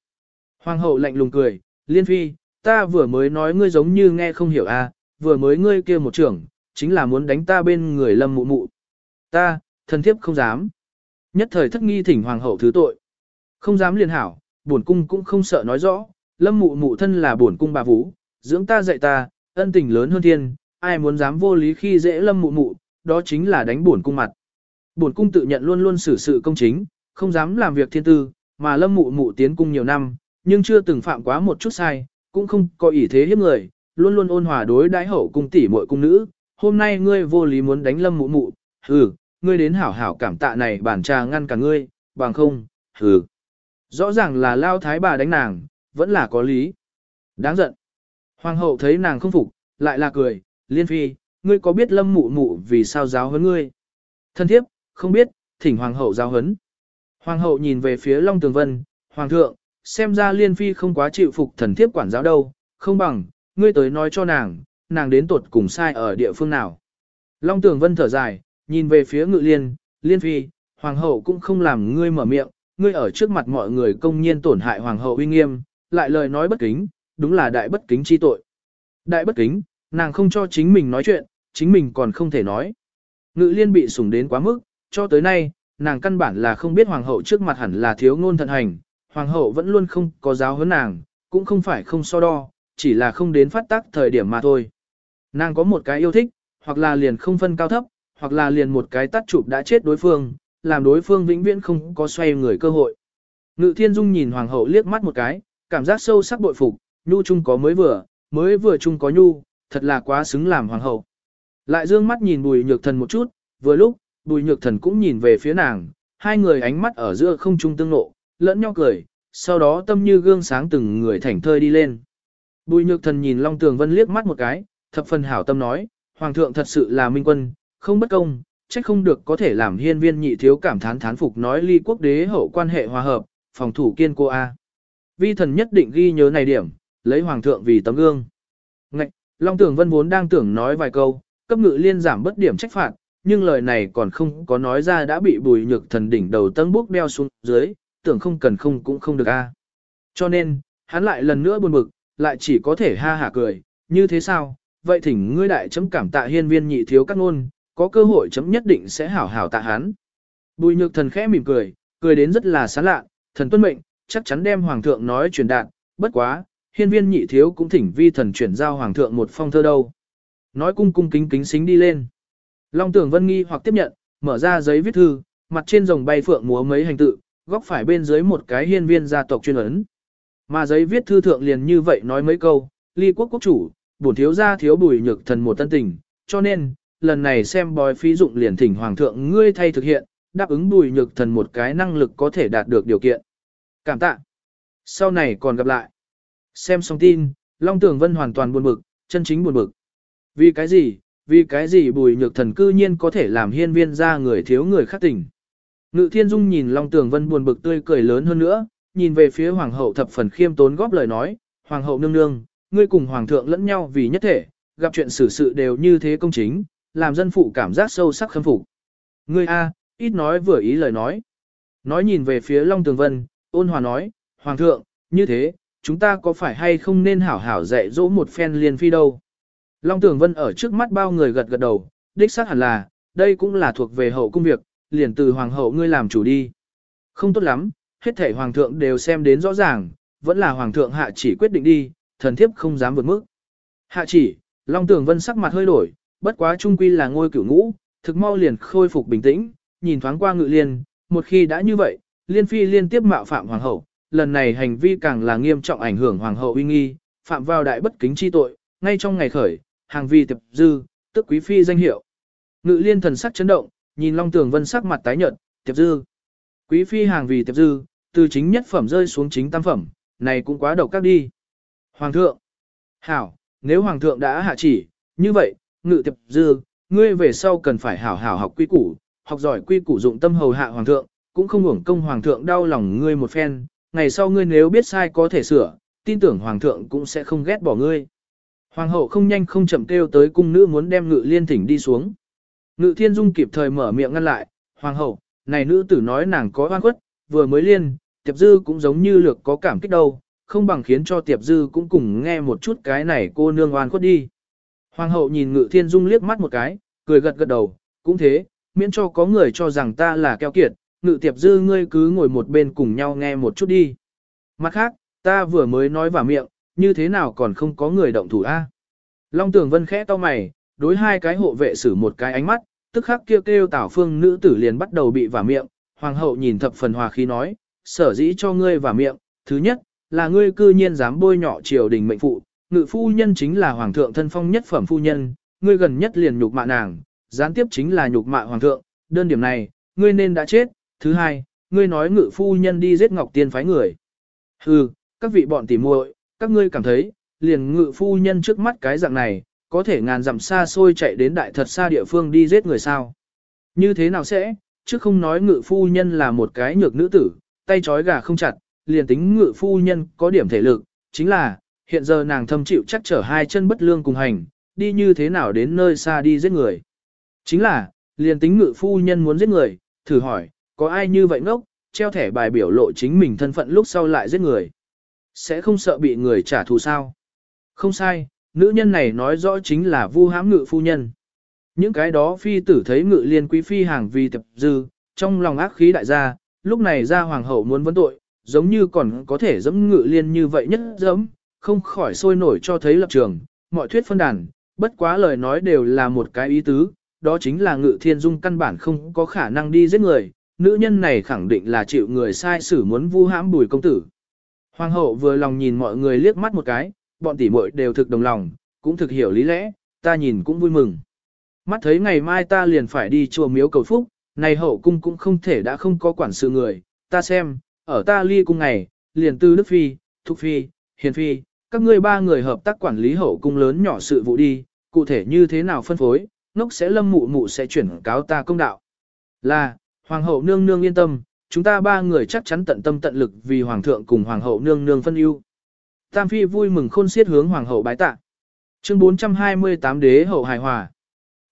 Hoàng hậu lạnh lùng cười, liên phi, ta vừa mới nói ngươi giống như nghe không hiểu à, vừa mới ngươi kia một trưởng, chính là muốn đánh ta bên người lâm mụ mụ. Ta, thần thiếp không dám. Nhất thời thất nghi thỉnh hoàng hậu thứ tội. Không dám liền hảo, bổn cung cũng không sợ nói rõ, lâm mụ mụ thân là bổn cung bà vũ, dưỡng ta dạy ta, ân tình lớn hơn thiên, ai muốn dám vô lý khi dễ lâm mụ mụ, đó chính là đánh bổn cung mặt. Bổn cung tự nhận luôn luôn xử sự công chính, không dám làm việc thiên tư, mà lâm mụ mụ tiến cung nhiều năm, nhưng chưa từng phạm quá một chút sai, cũng không có ý thế hiếp người, luôn luôn ôn hòa đối đãi hậu cung tỷ muội cung nữ. Hôm nay ngươi vô lý muốn đánh lâm mụ mụ, hừ, ngươi đến hảo hảo cảm tạ này bản trà ngăn cả ngươi, bằng không, hừ. Rõ ràng là lao thái bà đánh nàng, vẫn là có lý. Đáng giận. Hoàng hậu thấy nàng không phục, lại là cười, liên phi, ngươi có biết lâm mụ mụ vì sao giáo huấn ngươi? Thân thiếp, không biết, thỉnh hoàng hậu giáo huấn. Hoàng hậu nhìn về phía Long Tường Vân, Hoàng thượng, xem ra liên phi không quá chịu phục thần thiếp quản giáo đâu, không bằng, ngươi tới nói cho nàng, nàng đến tuột cùng sai ở địa phương nào. Long Tường Vân thở dài, nhìn về phía ngự liên, liên phi, hoàng hậu cũng không làm ngươi mở miệng, ngươi ở trước mặt mọi người công nhiên tổn hại hoàng hậu uy nghiêm, lại lời nói bất kính, đúng là đại bất kính chi tội. Đại bất kính, nàng không cho chính mình nói chuyện, chính mình còn không thể nói. Ngự liên bị sủng đến quá mức, cho tới nay, nàng căn bản là không biết hoàng hậu trước mặt hẳn là thiếu ngôn thận hành, hoàng hậu vẫn luôn không có giáo huấn nàng, cũng không phải không so đo, chỉ là không đến phát tác thời điểm mà thôi. Nàng có một cái yêu thích, hoặc là liền không phân cao thấp, hoặc là liền một cái tắt chụp đã chết đối phương, làm đối phương vĩnh viễn không có xoay người cơ hội. Ngự thiên dung nhìn hoàng hậu liếc mắt một cái, cảm giác sâu sắc bội phục, nhu chung có mới vừa, mới vừa chung có nhu, thật là quá xứng làm hoàng hậu. Lại dương mắt nhìn bùi nhược thần một chút, vừa lúc, bùi nhược thần cũng nhìn về phía nàng, hai người ánh mắt ở giữa không trung tương nộ, lẫn nhau cười, sau đó tâm như gương sáng từng người thảnh thơi đi lên. Bùi nhược thần nhìn Long Tường Vân liếc mắt một cái, thập phần hảo tâm nói, Hoàng thượng thật sự là minh quân, không bất công, trách không được có thể làm hiên viên nhị thiếu cảm thán thán phục nói ly quốc đế hậu quan hệ hòa hợp, phòng thủ kiên cô A. Vi thần nhất định ghi nhớ này điểm, lấy Hoàng thượng vì tấm gương. Ngạch, Long tưởng Vân vốn đang tưởng nói vài câu, cấp ngự liên giảm bất điểm trách phạt, nhưng lời này còn không có nói ra đã bị bùi nhược thần đỉnh đầu tân bước đeo xuống dưới, tưởng không cần không cũng không được a. Cho nên, hắn lại lần nữa buồn bực, lại chỉ có thể ha hả cười, như thế sao, vậy thỉnh ngươi đại chấm cảm tạ hiên viên nhị thiếu các ngôn, có cơ hội chấm nhất định sẽ hảo hảo tạ hắn. Bùi nhược thần khẽ mỉm cười, cười đến rất là sán lạ, thần tuân mệnh, chắc chắn đem hoàng thượng nói truyền đạt, bất quá, hiên viên nhị thiếu cũng thỉnh vi thần chuyển giao hoàng thượng một phong thơ đâu. Nói cung cung kính kính xính đi lên. Long tưởng vân nghi hoặc tiếp nhận, mở ra giấy viết thư, mặt trên rồng bay phượng múa mấy hành tự, góc phải bên dưới một cái hiên viên gia tộc chuyên ấn. Mà giấy viết thư thượng liền như vậy nói mấy câu, ly quốc quốc chủ, bổn thiếu gia thiếu bùi nhược thần một tân tình, cho nên, lần này xem bói phí dụng liền thỉnh hoàng thượng ngươi thay thực hiện, đáp ứng bùi nhược thần một cái năng lực có thể đạt được điều kiện. Cảm tạ. Sau này còn gặp lại. Xem xong tin, Long Tường Vân hoàn toàn buồn bực, chân chính buồn bực. Vì cái gì, vì cái gì bùi nhược thần cư nhiên có thể làm hiên viên ra người thiếu người khác tình. Ngự thiên dung nhìn Long Tường Vân buồn bực tươi cười lớn hơn nữa, nhìn về phía hoàng hậu thập phần khiêm tốn góp lời nói, hoàng hậu nương nương, ngươi cùng hoàng thượng lẫn nhau vì nhất thể, gặp chuyện xử sự đều như thế công chính, làm dân phụ cảm giác sâu sắc khâm phục. Ngươi a, ít nói vừa ý lời nói. Nói nhìn về phía Long Tường Vân, ôn hòa nói, hoàng thượng, như thế, chúng ta có phải hay không nên hảo hảo dạy dỗ một phen liên phi đâu. Long Tường Vân ở trước mắt bao người gật gật đầu, đích xác hẳn là, đây cũng là thuộc về hậu công việc, liền từ hoàng hậu ngươi làm chủ đi. Không tốt lắm, hết thể hoàng thượng đều xem đến rõ ràng, vẫn là hoàng thượng hạ chỉ quyết định đi, thần thiếp không dám vượt mức. Hạ chỉ, Long Tường Vân sắc mặt hơi đổi, bất quá trung quy là ngôi cửu ngũ, thực mau liền khôi phục bình tĩnh, nhìn thoáng qua ngự liên, một khi đã như vậy, liên phi liên tiếp mạo phạm hoàng hậu, lần này hành vi càng là nghiêm trọng ảnh hưởng hoàng hậu uy nghi, phạm vào đại bất kính chi tội, ngay trong ngày khởi, hàng vi tiệp dư, tức quý phi danh hiệu. Ngự liên thần sắc chấn động, nhìn Long Tường Vân sắc mặt tái nhợt, tiệp dư. Quý phi hàng vì tiệp dư, từ chính nhất phẩm rơi xuống chính tam phẩm, này cũng quá độc các đi. Hoàng thượng. Hảo, nếu hoàng thượng đã hạ chỉ, như vậy, ngự tiệp dư, ngươi về sau cần phải hảo hảo học quy củ, học giỏi quy củ dụng tâm hầu hạ hoàng thượng, cũng không hưởng công hoàng thượng đau lòng ngươi một phen, ngày sau ngươi nếu biết sai có thể sửa, tin tưởng hoàng thượng cũng sẽ không ghét bỏ ngươi. Hoàng hậu không nhanh không chậm kêu tới cung nữ muốn đem ngự liên thỉnh đi xuống. Ngự thiên dung kịp thời mở miệng ngăn lại, hoàng hậu, này nữ tử nói nàng có oan khuất, vừa mới liên, tiệp dư cũng giống như lược có cảm kích đâu, không bằng khiến cho tiệp dư cũng cùng nghe một chút cái này cô nương oan khuất đi. Hoàng hậu nhìn ngự thiên dung liếc mắt một cái, cười gật gật đầu, cũng thế, miễn cho có người cho rằng ta là keo kiệt, ngự tiệp dư ngươi cứ ngồi một bên cùng nhau nghe một chút đi. Mặt khác, ta vừa mới nói vào miệng, như thế nào còn không có người động thủ a? À? Long Tường Vân khẽ to mày, đối hai cái hộ vệ xử một cái ánh mắt, tức khắc kêu kêu tảo phương nữ tử liền bắt đầu bị vả miệng, hoàng hậu nhìn thập phần hòa khí nói, sở dĩ cho ngươi vả miệng, thứ nhất, là ngươi cư nhiên dám bôi nhọ triều đình mệnh phụ, ngự phu nhân chính là hoàng thượng thân phong nhất phẩm phu nhân, ngươi gần nhất liền nhục mạ nàng, gián tiếp chính là nhục mạ hoàng thượng, đơn điểm này, ngươi nên đã chết, thứ hai, ngươi nói ngự phu nhân đi giết ngọc tiên phái người. Hừ, các vị bọn tỉ muội, các ngươi cảm thấy, liền ngự phu nhân trước mắt cái dạng này, có thể ngàn dặm xa xôi chạy đến đại thật xa địa phương đi giết người sao. Như thế nào sẽ, chứ không nói ngự phu nhân là một cái nhược nữ tử, tay trói gà không chặt, liền tính ngự phu nhân có điểm thể lực, chính là, hiện giờ nàng thâm chịu chắc trở hai chân bất lương cùng hành, đi như thế nào đến nơi xa đi giết người. Chính là, liền tính ngự phu nhân muốn giết người, thử hỏi, có ai như vậy ngốc, treo thẻ bài biểu lộ chính mình thân phận lúc sau lại giết người. Sẽ không sợ bị người trả thù sao? Không sai, nữ nhân này nói rõ chính là vu hãm ngự phu nhân. Những cái đó phi tử thấy ngự liên quý phi hàng vì tập dư, trong lòng ác khí đại gia, lúc này ra hoàng hậu muốn vấn tội, giống như còn có thể dẫm ngự liên như vậy nhất dẫm, không khỏi sôi nổi cho thấy lập trường, mọi thuyết phân đàn, bất quá lời nói đều là một cái ý tứ, đó chính là ngự thiên dung căn bản không có khả năng đi giết người, nữ nhân này khẳng định là chịu người sai xử muốn vu hãm bùi công tử. Hoàng hậu vừa lòng nhìn mọi người liếc mắt một cái, bọn tỷ muội đều thực đồng lòng, cũng thực hiểu lý lẽ, ta nhìn cũng vui mừng. Mắt thấy ngày mai ta liền phải đi chùa miếu cầu phúc, này hậu cung cũng không thể đã không có quản sự người, ta xem, ở ta ly cung ngày, liền tư Đức Phi, Thục Phi, Hiền Phi, các ngươi ba người hợp tác quản lý hậu cung lớn nhỏ sự vụ đi, cụ thể như thế nào phân phối, ngốc sẽ lâm mụ mụ sẽ chuyển cáo ta công đạo. Là, Hoàng hậu nương nương yên tâm, chúng ta ba người chắc chắn tận tâm tận lực vì Hoàng thượng cùng Hoàng hậu nương nương phân ưu. Tam Phi vui mừng khôn xiết hướng Hoàng hậu bái tạ. Chương 428 đế hậu hài hòa.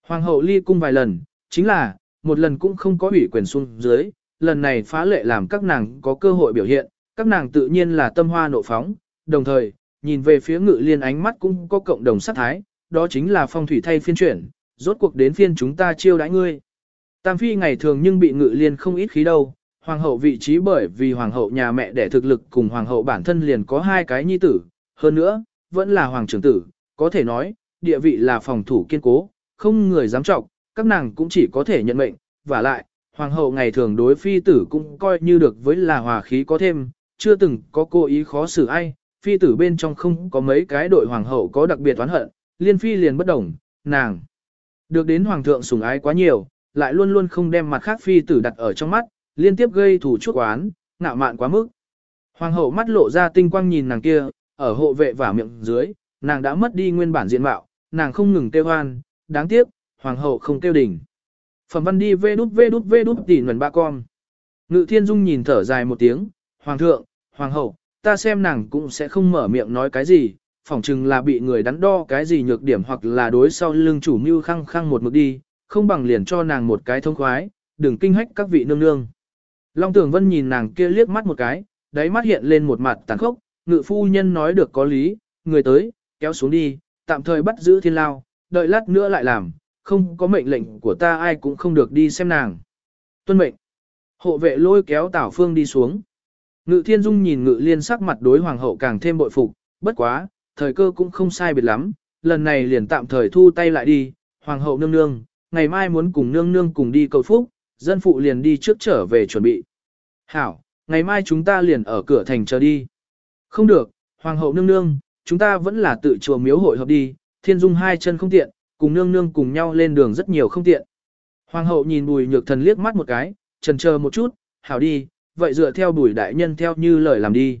Hoàng hậu ly cung vài lần, chính là, một lần cũng không có ủy quyền xuống dưới, lần này phá lệ làm các nàng có cơ hội biểu hiện, các nàng tự nhiên là tâm hoa nộ phóng, đồng thời, nhìn về phía ngự liên ánh mắt cũng có cộng đồng sát thái, đó chính là phong thủy thay phiên chuyển, rốt cuộc đến phiên chúng ta chiêu đãi ngươi. Tam phi ngày thường nhưng bị ngự liên không ít khí đâu, hoàng hậu vị trí bởi vì hoàng hậu nhà mẹ đẻ thực lực cùng hoàng hậu bản thân liền có hai cái nhi tử, hơn nữa, vẫn là hoàng trưởng tử, có thể nói, địa vị là phòng thủ kiên cố, không người dám trọng, các nàng cũng chỉ có thể nhận mệnh, và lại, hoàng hậu ngày thường đối phi tử cũng coi như được với là hòa khí có thêm, chưa từng có cố ý khó xử ai, phi tử bên trong không có mấy cái đội hoàng hậu có đặc biệt oán hận, liên phi liền bất đồng, nàng. Được đến hoàng thượng sủng ái quá nhiều, lại luôn luôn không đem mặt khác phi tử đặt ở trong mắt, liên tiếp gây thủ chuốc oán, ngạo mạn quá mức. Hoàng hậu mắt lộ ra tinh quang nhìn nàng kia, ở hộ vệ và miệng dưới, nàng đã mất đi nguyên bản diện mạo, nàng không ngừng kêu hoan, đáng tiếc, hoàng hậu không kêu đỉnh. Phẩm văn đi vê đút vê đút vê đút tỉ nguồn ba con. Ngự thiên dung nhìn thở dài một tiếng, hoàng thượng, hoàng hậu, ta xem nàng cũng sẽ không mở miệng nói cái gì, phỏng chừng là bị người đắn đo cái gì nhược điểm hoặc là đối sau lưng chủ mưu khăng khăng một mực đi, không bằng liền cho nàng một cái thông khoái, đừng kinh hách các vị nương nương. Long Tưởng Vân nhìn nàng kia liếc mắt một cái, đáy mắt hiện lên một mặt tàn khốc, ngự phu nhân nói được có lý, người tới, kéo xuống đi, tạm thời bắt giữ thiên lao, đợi lát nữa lại làm, không có mệnh lệnh của ta ai cũng không được đi xem nàng. Tuân mệnh. Hộ vệ lôi kéo Tảo Phương đi xuống. Ngự Thiên Dung nhìn Ngự Liên sắc mặt đối hoàng hậu càng thêm bội phục, bất quá, thời cơ cũng không sai biệt lắm, lần này liền tạm thời thu tay lại đi, hoàng hậu nương nương, ngày mai muốn cùng nương nương cùng đi cầu phúc, dân phụ liền đi trước trở về chuẩn bị. Hảo, ngày mai chúng ta liền ở cửa thành chờ đi. Không được, hoàng hậu nương nương, chúng ta vẫn là tự chùa miếu hội hợp đi, thiên dung hai chân không tiện, cùng nương nương cùng nhau lên đường rất nhiều không tiện. Hoàng hậu nhìn bùi nhược thần liếc mắt một cái, trần chờ một chút, hảo đi, vậy dựa theo bùi đại nhân theo như lời làm đi.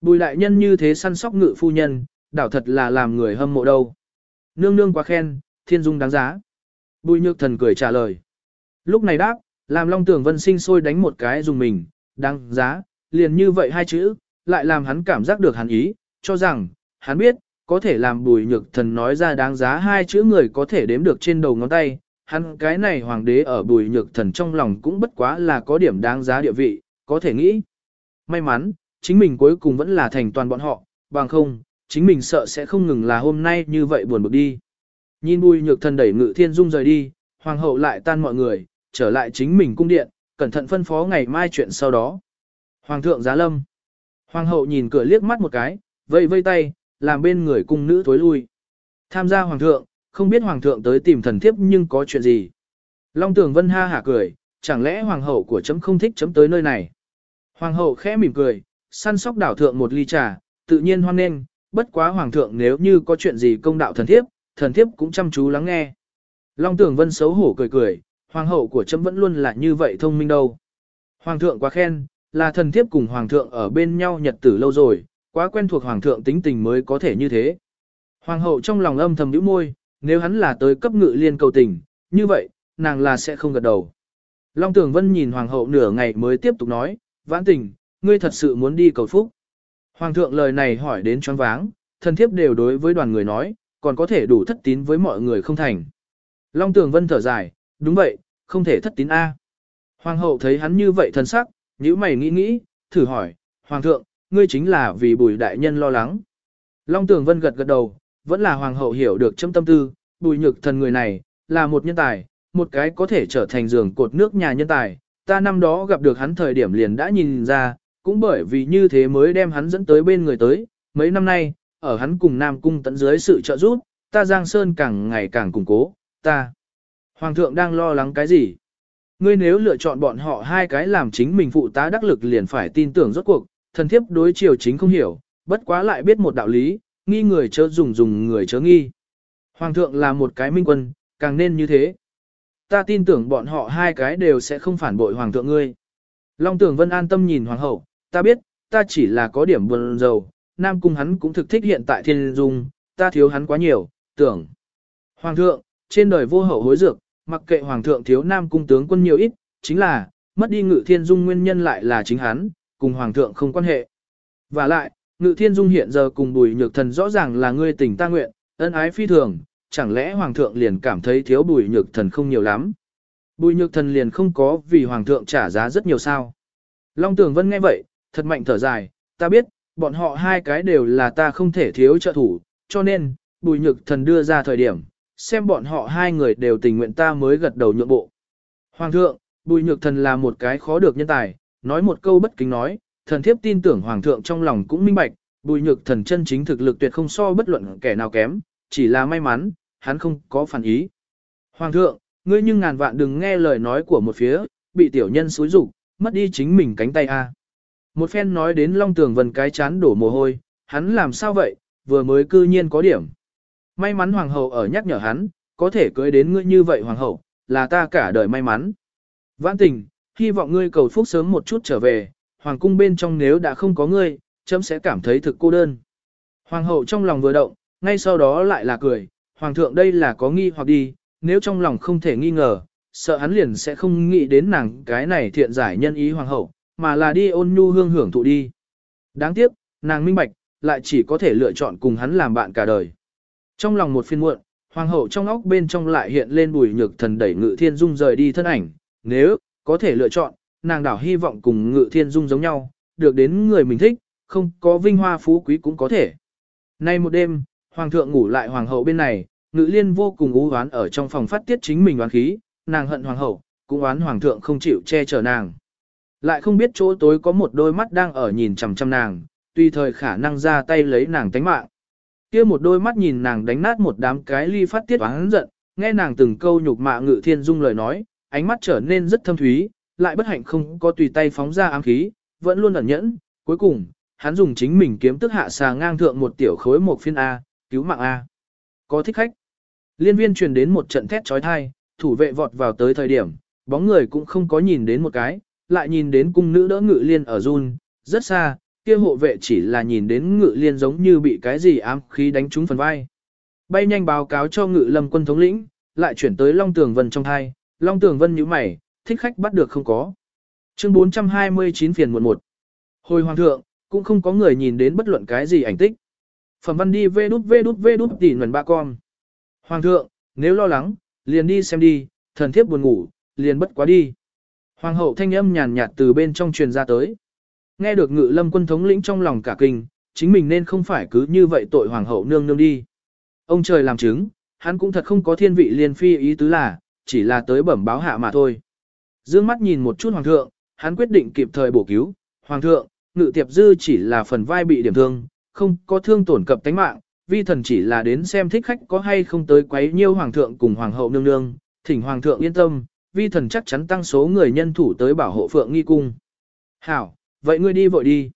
Bùi đại nhân như thế săn sóc ngự phu nhân, đảo thật là làm người hâm mộ đâu. Nương nương quá khen, thiên dung đáng giá. Bùi nhược thần cười trả lời. Lúc này đáp, làm long tưởng vân sinh sôi đánh một cái dùng mình, đáng giá, liền như vậy hai chữ, lại làm hắn cảm giác được hắn ý, cho rằng, hắn biết, có thể làm bùi nhược thần nói ra đáng giá hai chữ người có thể đếm được trên đầu ngón tay, hắn cái này hoàng đế ở bùi nhược thần trong lòng cũng bất quá là có điểm đáng giá địa vị, có thể nghĩ. May mắn, chính mình cuối cùng vẫn là thành toàn bọn họ, bằng không, chính mình sợ sẽ không ngừng là hôm nay như vậy buồn bực đi. Nhìn bùi nhược thần đẩy ngự thiên dung rời đi, hoàng hậu lại tan mọi người, trở lại chính mình cung điện, cẩn thận phân phó ngày mai chuyện sau đó. Hoàng thượng giá lâm. Hoàng hậu nhìn cửa liếc mắt một cái, vây vây tay, làm bên người cung nữ tối lui. Tham gia hoàng thượng, không biết hoàng thượng tới tìm thần thiếp nhưng có chuyện gì. Long tường vân ha hả cười, chẳng lẽ hoàng hậu của chấm không thích chấm tới nơi này. Hoàng hậu khẽ mỉm cười, săn sóc đảo thượng một ly trà, tự nhiên hoan nghênh, bất quá hoàng thượng nếu như có chuyện gì công đạo thần thiếp, thần thiếp cũng chăm chú lắng nghe. Long tưởng vân xấu hổ cười cười, hoàng hậu của chấm vẫn luôn là như vậy thông minh đâu. Hoàng thượng quá khen, là thần thiếp cùng hoàng thượng ở bên nhau nhật tử lâu rồi, quá quen thuộc hoàng thượng tính tình mới có thể như thế. Hoàng hậu trong lòng âm thầm nhíu môi, nếu hắn là tới cấp ngự liên cầu tình, như vậy, nàng là sẽ không gật đầu. Long Tường Vân nhìn hoàng hậu nửa ngày mới tiếp tục nói, vãn tình, ngươi thật sự muốn đi cầu phúc. Hoàng thượng lời này hỏi đến choáng váng, thần thiếp đều đối với đoàn người nói, còn có thể đủ thất tín với mọi người không thành. Long Tường Vân thở dài, đúng vậy, không thể thất tín A. Hoàng hậu thấy hắn như vậy thần sắc, nhíu mày nghĩ nghĩ, thử hỏi, Hoàng thượng, ngươi chính là vì bùi đại nhân lo lắng. Long Tường Vân gật gật đầu, vẫn là Hoàng hậu hiểu được châm tâm tư, bùi nhược thần người này, là một nhân tài, một cái có thể trở thành giường cột nước nhà nhân tài. Ta năm đó gặp được hắn thời điểm liền đã nhìn ra, cũng bởi vì như thế mới đem hắn dẫn tới bên người tới. Mấy năm nay, ở hắn cùng Nam Cung tận dưới sự trợ giúp, ta Giang Sơn càng ngày càng củng cố, ta. Hoàng thượng đang lo lắng cái gì? Ngươi nếu lựa chọn bọn họ hai cái làm chính mình phụ tá đắc lực liền phải tin tưởng rốt cuộc, thần thiếp đối triều chính không hiểu, bất quá lại biết một đạo lý, nghi người chớ dùng dùng người chớ nghi. Hoàng thượng là một cái minh quân, càng nên như thế. Ta tin tưởng bọn họ hai cái đều sẽ không phản bội hoàng thượng ngươi. Long tưởng vân an tâm nhìn hoàng hậu, ta biết, ta chỉ là có điểm buồn rầu, nam cung hắn cũng thực thích hiện tại thiên dung, ta thiếu hắn quá nhiều, tưởng. Hoàng thượng, trên đời vô hậu hối dược, mặc kệ hoàng thượng thiếu nam cung tướng quân nhiều ít, chính là, mất đi ngự thiên dung nguyên nhân lại là chính hắn, cùng hoàng thượng không quan hệ. Và lại, ngự thiên dung hiện giờ cùng bùi nhược thần rõ ràng là ngươi tỉnh ta nguyện, ân ái phi thường, chẳng lẽ hoàng thượng liền cảm thấy thiếu bùi nhược thần không nhiều lắm. Bùi nhược thần liền không có vì hoàng thượng trả giá rất nhiều sao. Long tường vân nghe vậy, thật mạnh thở dài, ta biết, bọn họ hai cái đều là ta không thể thiếu trợ thủ, cho nên, bùi nhược thần đưa ra thời điểm, xem bọn họ hai người đều tình nguyện ta mới gật đầu nhượng bộ. Hoàng thượng, bùi nhược thần là một cái khó được nhân tài, nói một câu bất kính nói, thần thiếp tin tưởng hoàng thượng trong lòng cũng minh bạch, bùi nhược thần chân chính thực lực tuyệt không so bất luận kẻ nào kém, chỉ là may mắn, hắn không có phản ý. Hoàng thượng, ngươi nhưng ngàn vạn đừng nghe lời nói của một phía, bị tiểu nhân xúi rục, mất đi chính mình cánh tay a. Một phen nói đến Long Tường Vân cái chán đổ mồ hôi, hắn làm sao vậy, vừa mới cư nhiên có điểm. May mắn hoàng hậu ở nhắc nhở hắn, có thể cưới đến ngươi như vậy hoàng hậu, là ta cả đời may mắn. Vãn tình, hy vọng ngươi cầu phúc sớm một chút trở về, hoàng cung bên trong nếu đã không có ngươi, chấm sẽ cảm thấy thực cô đơn. Hoàng hậu trong lòng vừa động, ngay sau đó lại là cười, hoàng thượng đây là có nghi hoặc đi, nếu trong lòng không thể nghi ngờ, sợ hắn liền sẽ không nghĩ đến nàng cái này thiện giải nhân ý hoàng hậu, mà là đi ôn nhu hương hưởng thụ đi. Đáng tiếc, nàng minh bạch, lại chỉ có thể lựa chọn cùng hắn làm bạn cả đời. Trong lòng một phiên muộn, hoàng hậu trong óc bên trong lại hiện lên bùi nhược thần đẩy ngự thiên dung rời đi thân ảnh, nếu, có thể lựa chọn, nàng đảo hy vọng cùng ngự thiên dung giống nhau, được đến người mình thích, không có vinh hoa phú quý cũng có thể. Nay một đêm, hoàng thượng ngủ lại hoàng hậu bên này, ngự liên vô cùng ú oán ở trong phòng phát tiết chính mình oán khí, nàng hận hoàng hậu, cũng oán hoàng thượng không chịu che chở nàng. Lại không biết chỗ tối có một đôi mắt đang ở nhìn chằm chằm nàng, tùy thời khả năng ra tay lấy nàng tánh mạng. kia một đôi mắt nhìn nàng đánh nát một đám cái ly phát tiết oán giận, nghe nàng từng câu nhục mạ ngự thiên dung lời nói, ánh mắt trở nên rất thâm thúy, lại bất hạnh không có tùy tay phóng ra ám khí, vẫn luôn ẩn nhẫn, cuối cùng, hắn dùng chính mình kiếm tức hạ xà ngang thượng một tiểu khối một phiên A, cứu mạng A. Có thích khách. Liên viên truyền đến một trận thét trói thai, thủ vệ vọt vào tới thời điểm, bóng người cũng không có nhìn đến một cái, lại nhìn đến cung nữ đỡ ngự liên ở run, rất xa, kia hộ vệ chỉ là nhìn đến ngự liên giống như bị cái gì ám khí đánh trúng phần vai. Bay nhanh báo cáo cho ngự lâm quân thống lĩnh, lại chuyển tới Long Tường Vân trong thai, Long Tường Vân nhíu mày, thích khách bắt được không có. Chương 429 phiền muộn một. Hồi hoàng thượng, cũng không có người nhìn đến bất luận cái gì ảnh tích. Phẩm văn đi vê đút vê đút vê đút tỉ nguồn ba con. Hoàng thượng, nếu lo lắng, liền đi xem đi, thần thiếp buồn ngủ, liền bất quá đi. Hoàng hậu thanh âm nhàn nhạt từ bên trong truyền ra tới. Nghe được ngự lâm quân thống lĩnh trong lòng cả kinh, chính mình nên không phải cứ như vậy tội hoàng hậu nương nương đi. Ông trời làm chứng, hắn cũng thật không có thiên vị liên phi ý tứ là, chỉ là tới bẩm báo hạ mà thôi. Dương mắt nhìn một chút hoàng thượng, hắn quyết định kịp thời bổ cứu. Hoàng thượng, ngự tiệp dư chỉ là phần vai bị điểm thương, không có thương tổn cập tánh mạng, vi thần chỉ là đến xem thích khách có hay không tới quấy nhiêu hoàng thượng cùng hoàng hậu nương nương, thỉnh hoàng thượng yên tâm, vi thần chắc chắn tăng số người nhân thủ tới bảo hộ phượng nghi cung. Hảo, vậy ngươi đi vội đi.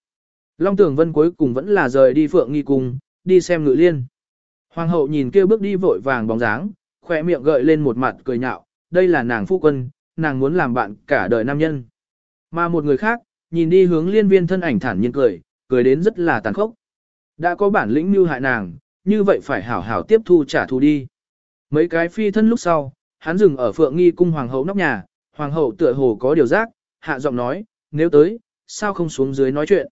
Long tưởng Vân cuối cùng vẫn là rời đi phượng nghi cung, đi xem ngự liên. Hoàng hậu nhìn kia bước đi vội vàng bóng dáng, khỏe miệng gợi lên một mặt cười nhạo, đây là nàng phu quân, nàng muốn làm bạn cả đời nam nhân. Mà một người khác, nhìn đi hướng liên viên thân ảnh thản nhiên cười, cười đến rất là tàn khốc. Đã có bản lĩnh mưu hại nàng, như vậy phải hảo hảo tiếp thu trả thù đi. Mấy cái phi thân lúc sau, hắn dừng ở phượng nghi cung hoàng hậu nóc nhà, hoàng hậu tựa hồ có điều giác, hạ giọng nói, nếu tới, sao không xuống dưới nói chuyện.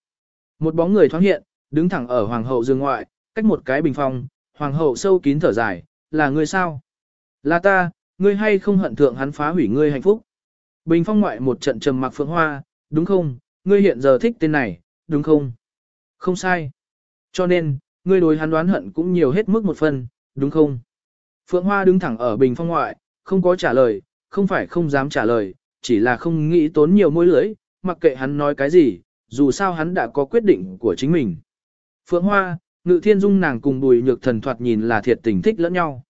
Một bóng người thoáng hiện, đứng thẳng ở hoàng hậu giường ngoại, cách một cái bình phong, hoàng hậu sâu kín thở dài, là người sao? Là ta, ngươi hay không hận thượng hắn phá hủy ngươi hạnh phúc. Bình phong ngoại một trận trầm mặc phượng hoa, đúng không, ngươi hiện giờ thích tên này, đúng không? Không sai. Cho nên, ngươi đối hắn đoán hận cũng nhiều hết mức một phần, đúng không? Phượng Hoa đứng thẳng ở bình phong ngoại, không có trả lời, không phải không dám trả lời, chỉ là không nghĩ tốn nhiều môi lưỡi, mặc kệ hắn nói cái gì, dù sao hắn đã có quyết định của chính mình. Phượng Hoa, Ngự Thiên Dung nàng cùng Bùi Nhược Thần thoạt nhìn là thiệt tình thích lẫn nhau.